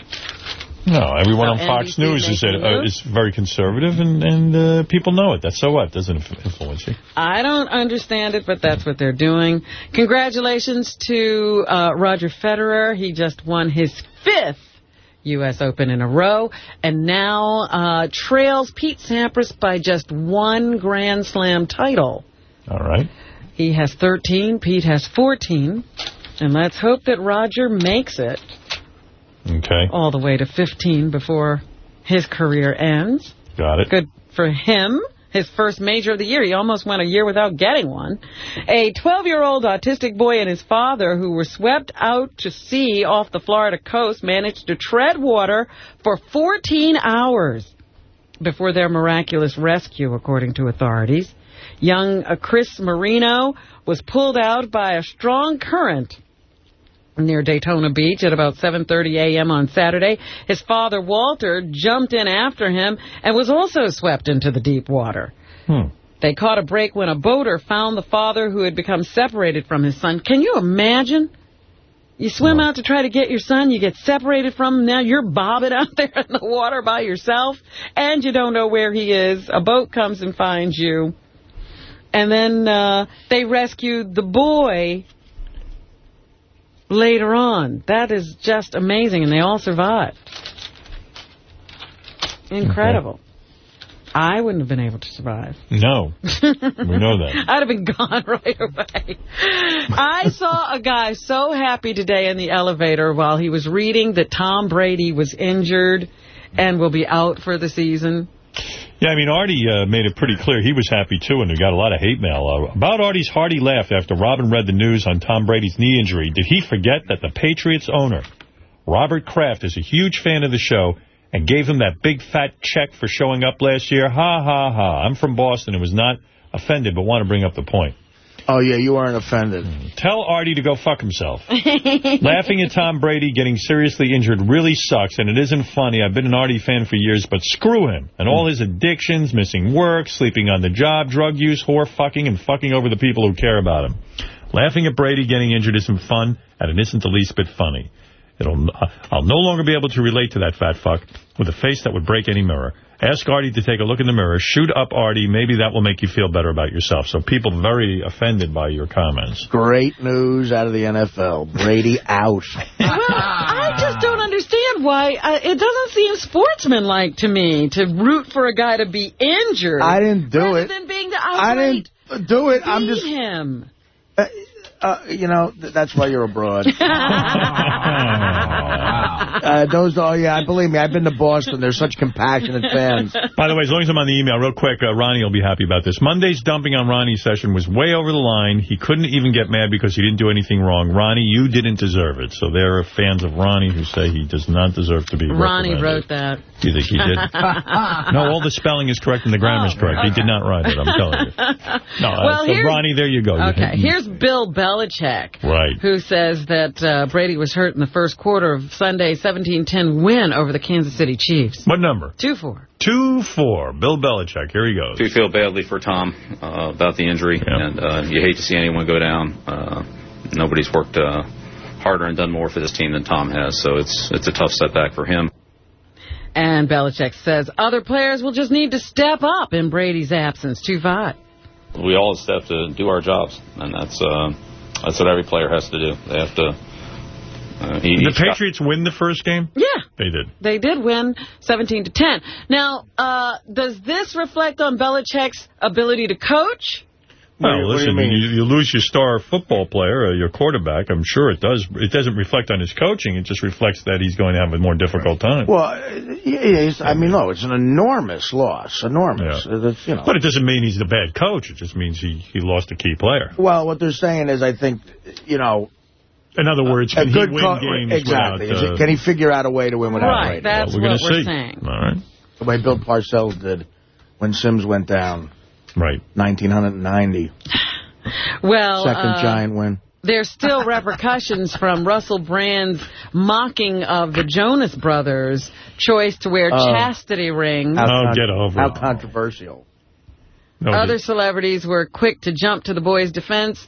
No, everyone So on Fox NBC News is uh, is very conservative, and and uh, people know it. That's so what doesn't influence you. I don't understand it, but that's what they're doing. Congratulations to uh, Roger Federer. He just won his fifth U.S. Open in a row, and now uh, trails Pete Sampras by just one Grand Slam title. All right. He has 13, Pete has 14, and let's hope that Roger makes it Okay, all the way to 15 before his career ends. got it. Good for him. His first major of the year. He almost went a year without getting one. A 12-year-old autistic boy and his father, who were swept out to sea off the Florida coast, managed to tread water for 14 hours before their miraculous rescue, according to authorities. Young uh, Chris Marino was pulled out by a strong current near Daytona Beach at about 7.30 a.m. on Saturday. His father, Walter, jumped in after him and was also swept into the deep water. Hmm. They caught a break when a boater found the father who had become separated from his son. Can you imagine? You swim out to try to get your son, you get separated from him, now you're bobbing [laughs] out there in the water by yourself, and you don't know where he is. A boat comes and finds you. And then uh, they rescued the boy later on. That is just amazing, and they all survived. Incredible. I wouldn't have been able to survive. No, [laughs] we know that. I'd have been gone [laughs] right away. I saw a guy so happy today in the elevator while he was reading that Tom Brady was injured and will be out for the season. Yeah, I mean, Artie uh, made it pretty clear he was happy, too, and we got a lot of hate mail. Uh, about Artie's hearty laugh after Robin read the news on Tom Brady's knee injury, did he forget that the Patriots owner, Robert Kraft, is a huge fan of the show and gave him that big fat check for showing up last year? Ha, ha, ha. I'm from Boston and was not offended, but want to bring up the point. Oh, yeah, you weren't offended. Tell Artie to go fuck himself. [laughs] Laughing at Tom Brady getting seriously injured really sucks, and it isn't funny. I've been an Artie fan for years, but screw him. And all his addictions, missing work, sleeping on the job, drug use, whore fucking, and fucking over the people who care about him. Laughing at Brady getting injured isn't fun, and it isn't the least bit funny. It'll, uh, I'll no longer be able to relate to that fat fuck with a face that would break any mirror. Ask Artie to take a look in the mirror. Shoot up Artie. Maybe that will make you feel better about yourself. So people very offended by your comments. Great news out of the NFL. Brady out. [laughs] Well, I just don't understand why. Uh, it doesn't seem sportsmanlike to me to root for a guy to be injured. I didn't do rather it. than being the I didn't do it. I'm just, him. uh, you know, th that's why you're abroad. [laughs] uh, those, oh yeah, believe me, I've been to Boston. They're such compassionate fans. [laughs] By the way, as long as I'm on the email, real quick, uh, Ronnie will be happy about this. Monday's dumping on Ronnie's session was way over the line. He couldn't even get mad because he didn't do anything wrong. Ronnie, you didn't deserve it. So there are fans of Ronnie who say he does not deserve to be Ronnie wrote that. You think he did? [laughs] no, all the spelling is correct and the grammar is correct. He did not write it, I'm telling you. [laughs] No, uh, Well, so here's- Ronnie, there you go. Okay, here's Bill Belichick. Right. Who says that uh, Brady was hurt in the first quarter of Sunday's 17-10 win over the Kansas City Chiefs. What number? 2-4. 2-4. Bill Belichick. Here he goes. We feel badly for Tom uh, about the injury, and uh, you hate to see anyone go down. Uh, nobody's worked uh, harder and done more for this team than Tom has, so it's it's a tough setback for him. And Belichick says other players will just need to step up in Brady's absence. 2-5. We all just have to do our jobs, and that's uh, that's what every player has to do. They have to. Uh, he, the he's got- Patriots win the first game? Yeah. They did. They did win 17 to 10. Now, uh, does this reflect on Belichick's ability to coach? Well, What you listen, mean? you, you lose your star football player, uh, your quarterback. I'm sure it does. It doesn't reflect on his coaching. It just reflects that he's going to have a more difficult time. Well, yeah, I mean, no, it's an enormous loss. Enormous. Yeah. You know. But it doesn't mean he's the bad coach. It just means he, he lost a key player. Well, what they're saying is, I think, you know, In other words, a can he good win games exactly. without... Is uh, can he figure out a way to win without Right, Brady? that's well, we're what we're see. saying. All right. The way Bill Parcells did when Simms went down. Right. 1990. [laughs] Well, Second uh, giant win. there's still [laughs] repercussions from Russell Brand's mocking of the Jonas Brothers' choice to wear Oh. chastity rings. How Oh, con- get over How it. controversial. No, Other the- celebrities were quick to jump to the boys' defense.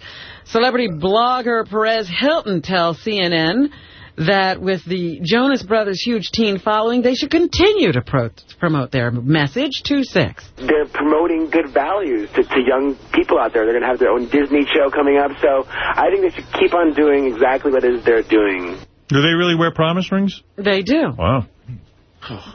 Celebrity blogger Perez Hilton tells CNN that with the Jonas Brothers' huge teen following, they should continue to pro promote their message, 2-6. They're promoting good values to, to young people out there. They're going to have their own Disney show coming up, so I think they should keep on doing exactly what it is they're doing. Do they really wear promise rings? They do. Wow. [sighs]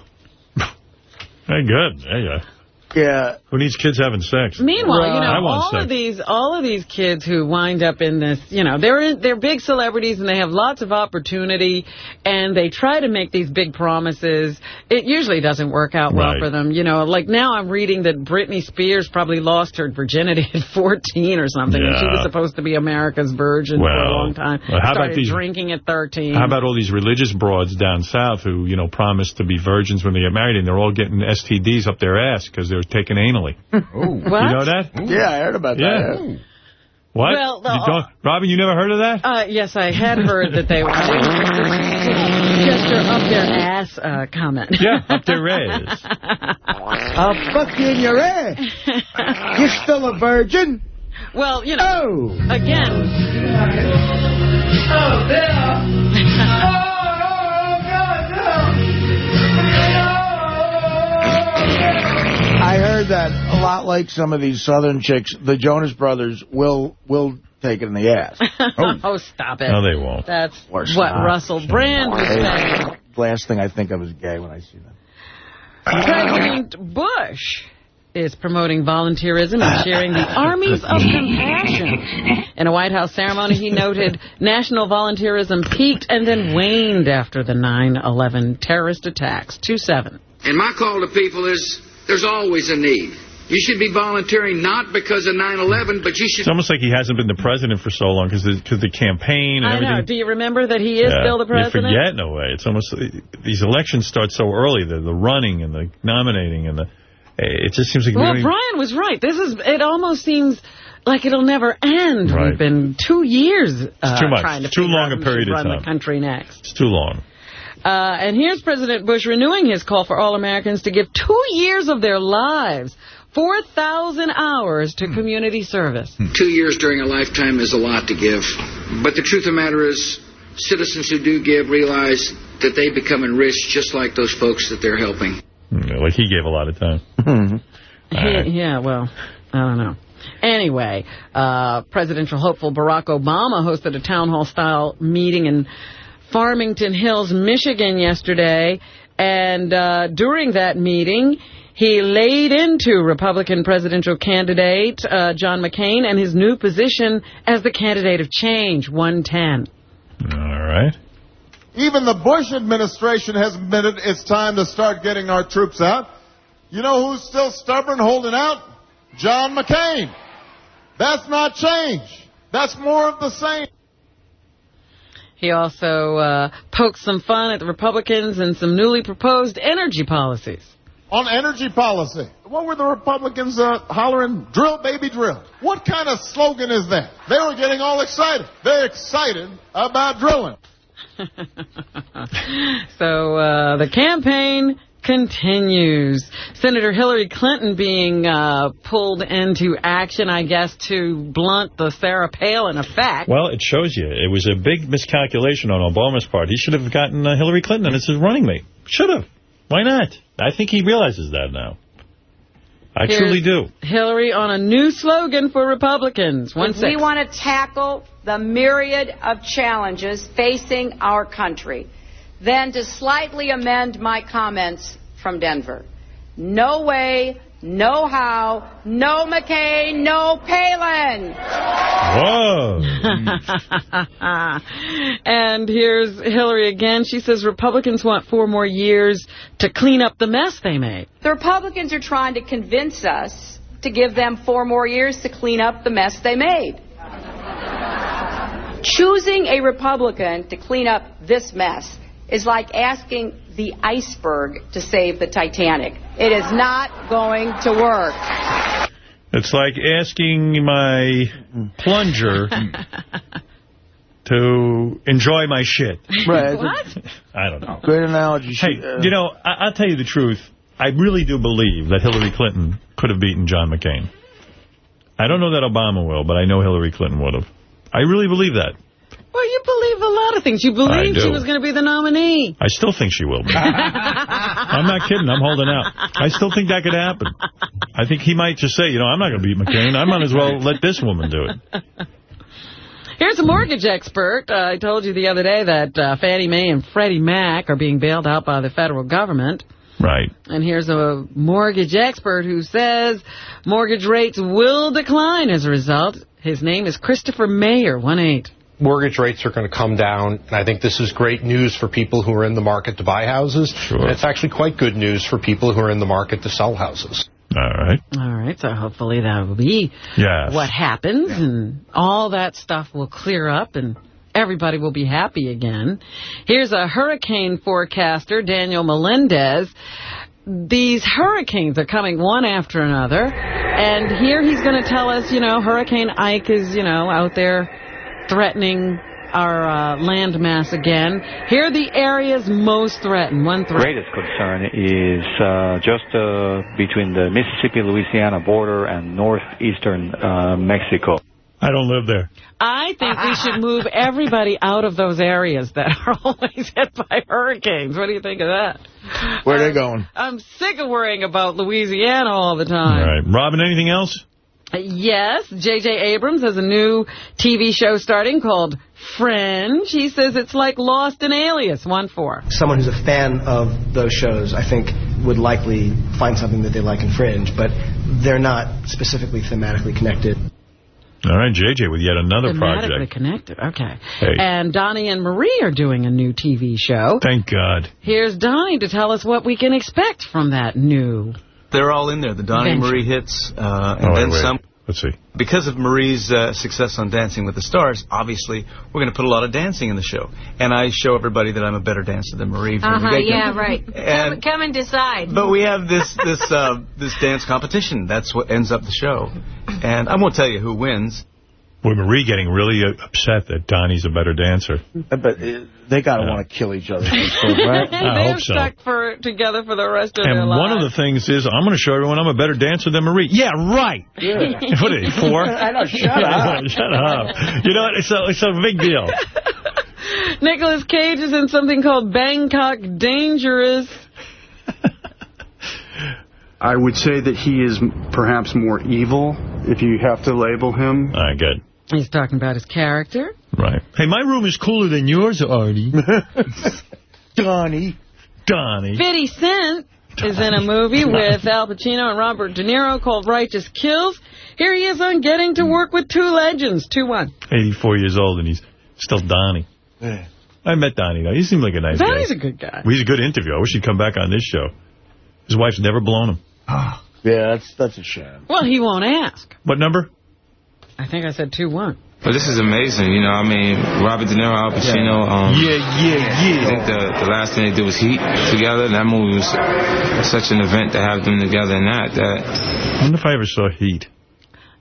Very good. There you uh, go. Yeah. Who needs kids having sex? Meanwhile, you know, all sex. of these all of these kids who wind up in this, you know, they're in, they're big celebrities and they have lots of opportunity and they try to make these big promises. It usually doesn't work out well Right. for them. You know, like now I'm reading that Britney Spears probably lost her virginity at 14 or something and she was supposed to be America's virgin for a long time. well, how about Started these- drinking at 13. How about all these religious broads down south who, you know, promise to be virgins when they get married, and they're all getting STDs up their ass because they're taken anally. [laughs] What? You know that? Yeah, I heard about Yeah. that. What? Well, the- you don't, Robin, you never heard of that? Uh, yes, I had heard that they were just your up their ass uh, comment. Yeah, up their ass. [laughs] I'll fuck you in your ass. You're still a virgin? Well, you know, oh. again. Oh, there. [laughs] I heard that a lot like some of these southern chicks, the Jonas Brothers will will take it in the ass. [laughs] Oh. oh, stop it. No, they won't. That's Or what stop. Russell Brand was saying. Last thing I think of is gay when I see that. President Bush is promoting volunteerism and sharing the [laughs] armies of compassion. In a White House ceremony, he noted national volunteerism peaked and then waned after the 9-11 terrorist attacks. 2-7. And my call to people is there's always a need. You should be volunteering not because of 9-11, but you should... It's almost like he hasn't been the president for so long because the, 'cause the campaign and I everything. know. Do you remember that he is Yeah, still the president? You forget in a way. It's almost these elections start so early. The the running and the nominating and the it just seems like we Well, don't even- Brian was right. This is. It almost seems like it'll never end. Right. We've been two years uh, too much. trying to Too long a period should of run time. the country next. it's too long. Uh, and here's President Bush renewing his call for all Americans to give two years of their lives, 4,000 hours Hmm. to community service. Two years during a lifetime is a lot to give. But the truth of the matter is, citizens who do give realize that they become enriched just like those folks that they're helping. Mm, Like he gave a lot of time. He- yeah, well, I don't know. Anyway, uh, presidential hopeful Barack Obama hosted a town hall-style meeting in Farmington Hills, Michigan yesterday. And uh, during that meeting, he laid into Republican presidential candidate uh, John McCain and his new position as the candidate of change, 110. All right. Even the Bush administration has admitted it's time to start getting our troops out. You know who's still stubborn, holding out? John McCain. That's not change. That's more of the same. He also uh, poked some fun at the Republicans and some newly proposed energy policies. On energy policy. What were the Republicans uh, hollering? Drill, baby, drill. What kind of slogan is that? They were getting all excited. They're excited about drilling. [laughs] So uh, the campaign continues. Senator Hillary Clinton being uh, pulled into action, I guess, to blunt the Sarah Palin effect. Well, it shows you. It was a big miscalculation on Obama's part. He should have gotten uh, Hillary Clinton as his running mate. Should have. Why not? I think he realizes that now. I Here's truly do. Hillary on a new slogan for Republicans. One we want to tackle the myriad of challenges facing our country, then to slightly amend my comments from Denver. No way, no how, no McCain, no Palin. Whoa. [laughs] and here's Hillary again. She says Republicans want four more years to clean up the mess they made. The Republicans are trying to convince us to give them four more years to clean up the mess they made. [laughs] Choosing a Republican to clean up this mess is like asking the iceberg to save the Titanic. It is not going to work. It's like asking my plunger [laughs] to enjoy my shit. Right. what? I don't know. Great analogy. Hey, uh, you know, I I'll tell you the truth. I really do believe that Hillary Clinton could have beaten John McCain. I don't know that Obama will, but I know Hillary Clinton would have. I really believe that. Well, you believe a lot of things. You believed she was going to be the nominee. I still think she will be. [laughs] I'm not kidding. I'm holding out. I still think that could happen. I think he might just say, you know, I'm not going to beat McCain. I might as well let this woman do it. Here's a mortgage expert. Uh, I told you the other day that uh, Fannie Mae and Freddie Mac are being bailed out by the federal government. Right. And here's a mortgage expert who says mortgage rates will decline as a result. His name is Christopher Mayer, 1-8. Mortgage rates are going to come down, and I think this is great news for people who are in the market to buy houses. Sure. And it's actually quite good news for people who are in the market to sell houses. All right. All right, so hopefully that will be Yes. what happens, and all that stuff will clear up, and everybody will be happy again. Here's a hurricane forecaster, Daniel Melendez. These hurricanes are coming one after another, and here he's going to tell us, you know, Hurricane Ike is, you know, out there threatening our uh, land mass again. Here are the areas most threatened. One threat. greatest concern is uh, just uh, between the Mississippi-Louisiana border and northeastern uh, Mexico. I don't live there. I think we should move everybody out of those areas that are [laughs] always hit by hurricanes. What do you think of that? Where are they going? I'm sick of worrying about Louisiana all the time. All right. Robin, anything else? Yes, J.J. Abrams has a new TV show starting called Fringe. He says it's like Lost in Alias, 1-4. Someone who's a fan of those shows, I think, would likely find something that they like in Fringe, but they're not specifically thematically connected. All right, JJ with yet another Thematically project. connected, okay. Hey. And Donnie and Marie are doing a new TV show. Thank God. Here's Donnie to tell us what we can expect from that new They're all in there. The Donnie and Venture. Marie hits, uh, and Oh, then wait. some. Let's see. Because of Marie's uh, success on Dancing with the Stars, obviously, we're going to put a lot of dancing in the show. And I show everybody that I'm a better dancer than Marie from Uh-huh, yeah, right. Come, And- come and decide. But we have this this uh, this dance competition. That's what ends up the show. And I won't tell you who wins. Boy, Marie getting really upset that Donnie's a better dancer. But uh, they got to want to kill each other, [laughs] right? I They're hope so. stuck for together for the rest of their lives. And one of the things is, I'm going to show everyone I'm a better dancer than Marie. Yeah, right. Yeah. what are you, four? [laughs] I know, shut [laughs] up. shut up. You know what? It's a, it's a big deal. Nicolas Cage is in something called Bangkok Dangerous. I would say that he is perhaps more evil, if you have to label him. All right, good. He's talking about his character. Right. Hey, my room is cooler than yours, Artie. [laughs] Donnie. Donnie. 50 Cent is in a movie with Al Pacino and Robert De Niro called Righteous Kills. Here he is on Getting to Work with Two Legends, 2-1. 84 years old, and he's still Donnie. I met Donnie, though. He seemed like a nice Donnie's guy. a good guy. He's a good interview. I wish he'd come back on this show. His wife's never blown him. Ah. Yeah, that's that's a shame. Well, he won't ask. What number? I think I said 2-1. But this is amazing, you know. I mean, Robert De Niro, Al Pacino. Um, yeah, yeah, yeah. I think the, the last thing they did was Heat together. That movie was such an event to have them together in that. That I wonder if I ever saw Heat.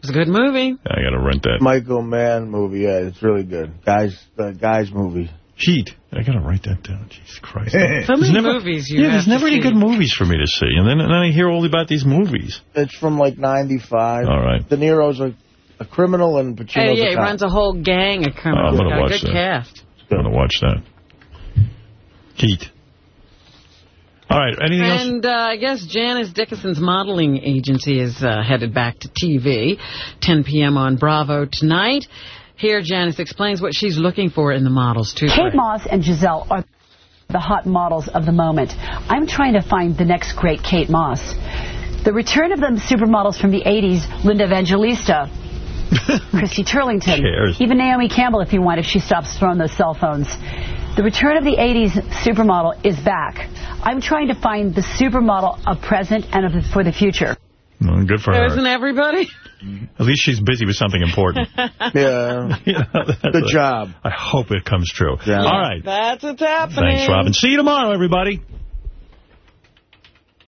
It's a good movie. I got to rent that. Michael Mann movie, yeah, it's really good. Guys, the guys movie. Heat. I got to write that down. Jesus Christ. [laughs] So There's many never- movies you Yeah, there's never any see. good movies for me to see. And then, and then I hear all about these movies. It's from like 95. All right. De Niro's a, a criminal and Pacino's Hey, yeah, a he runs a whole gang of Oh, criminals. I'm going to watch good that. cast. I'm going to watch that. Heat. All right, anything else? And uh, I guess Janice Dickinson's modeling agency is uh, headed back to TV, 10 p.m. on Bravo tonight. Here, Janice explains what she's looking for in the models, too. Kate Moss and Gisele are the hot models of the moment. I'm trying to find the next great Kate Moss. The return of the supermodels from the 80s, Linda Evangelista, [laughs] Christy Turlington, cares? even Naomi Campbell if you want, if she stops throwing those cell phones. The return of the 80s supermodel is back. I'm trying to find the supermodel of present and of the, for the future. Well, good for her. Isn't everybody? At least she's busy with something important. [laughs] yeah. [laughs] You know, that's Good a- job. I hope it comes true. Yeah. All right. That's what's happening. Thanks, Robin. See you tomorrow, everybody.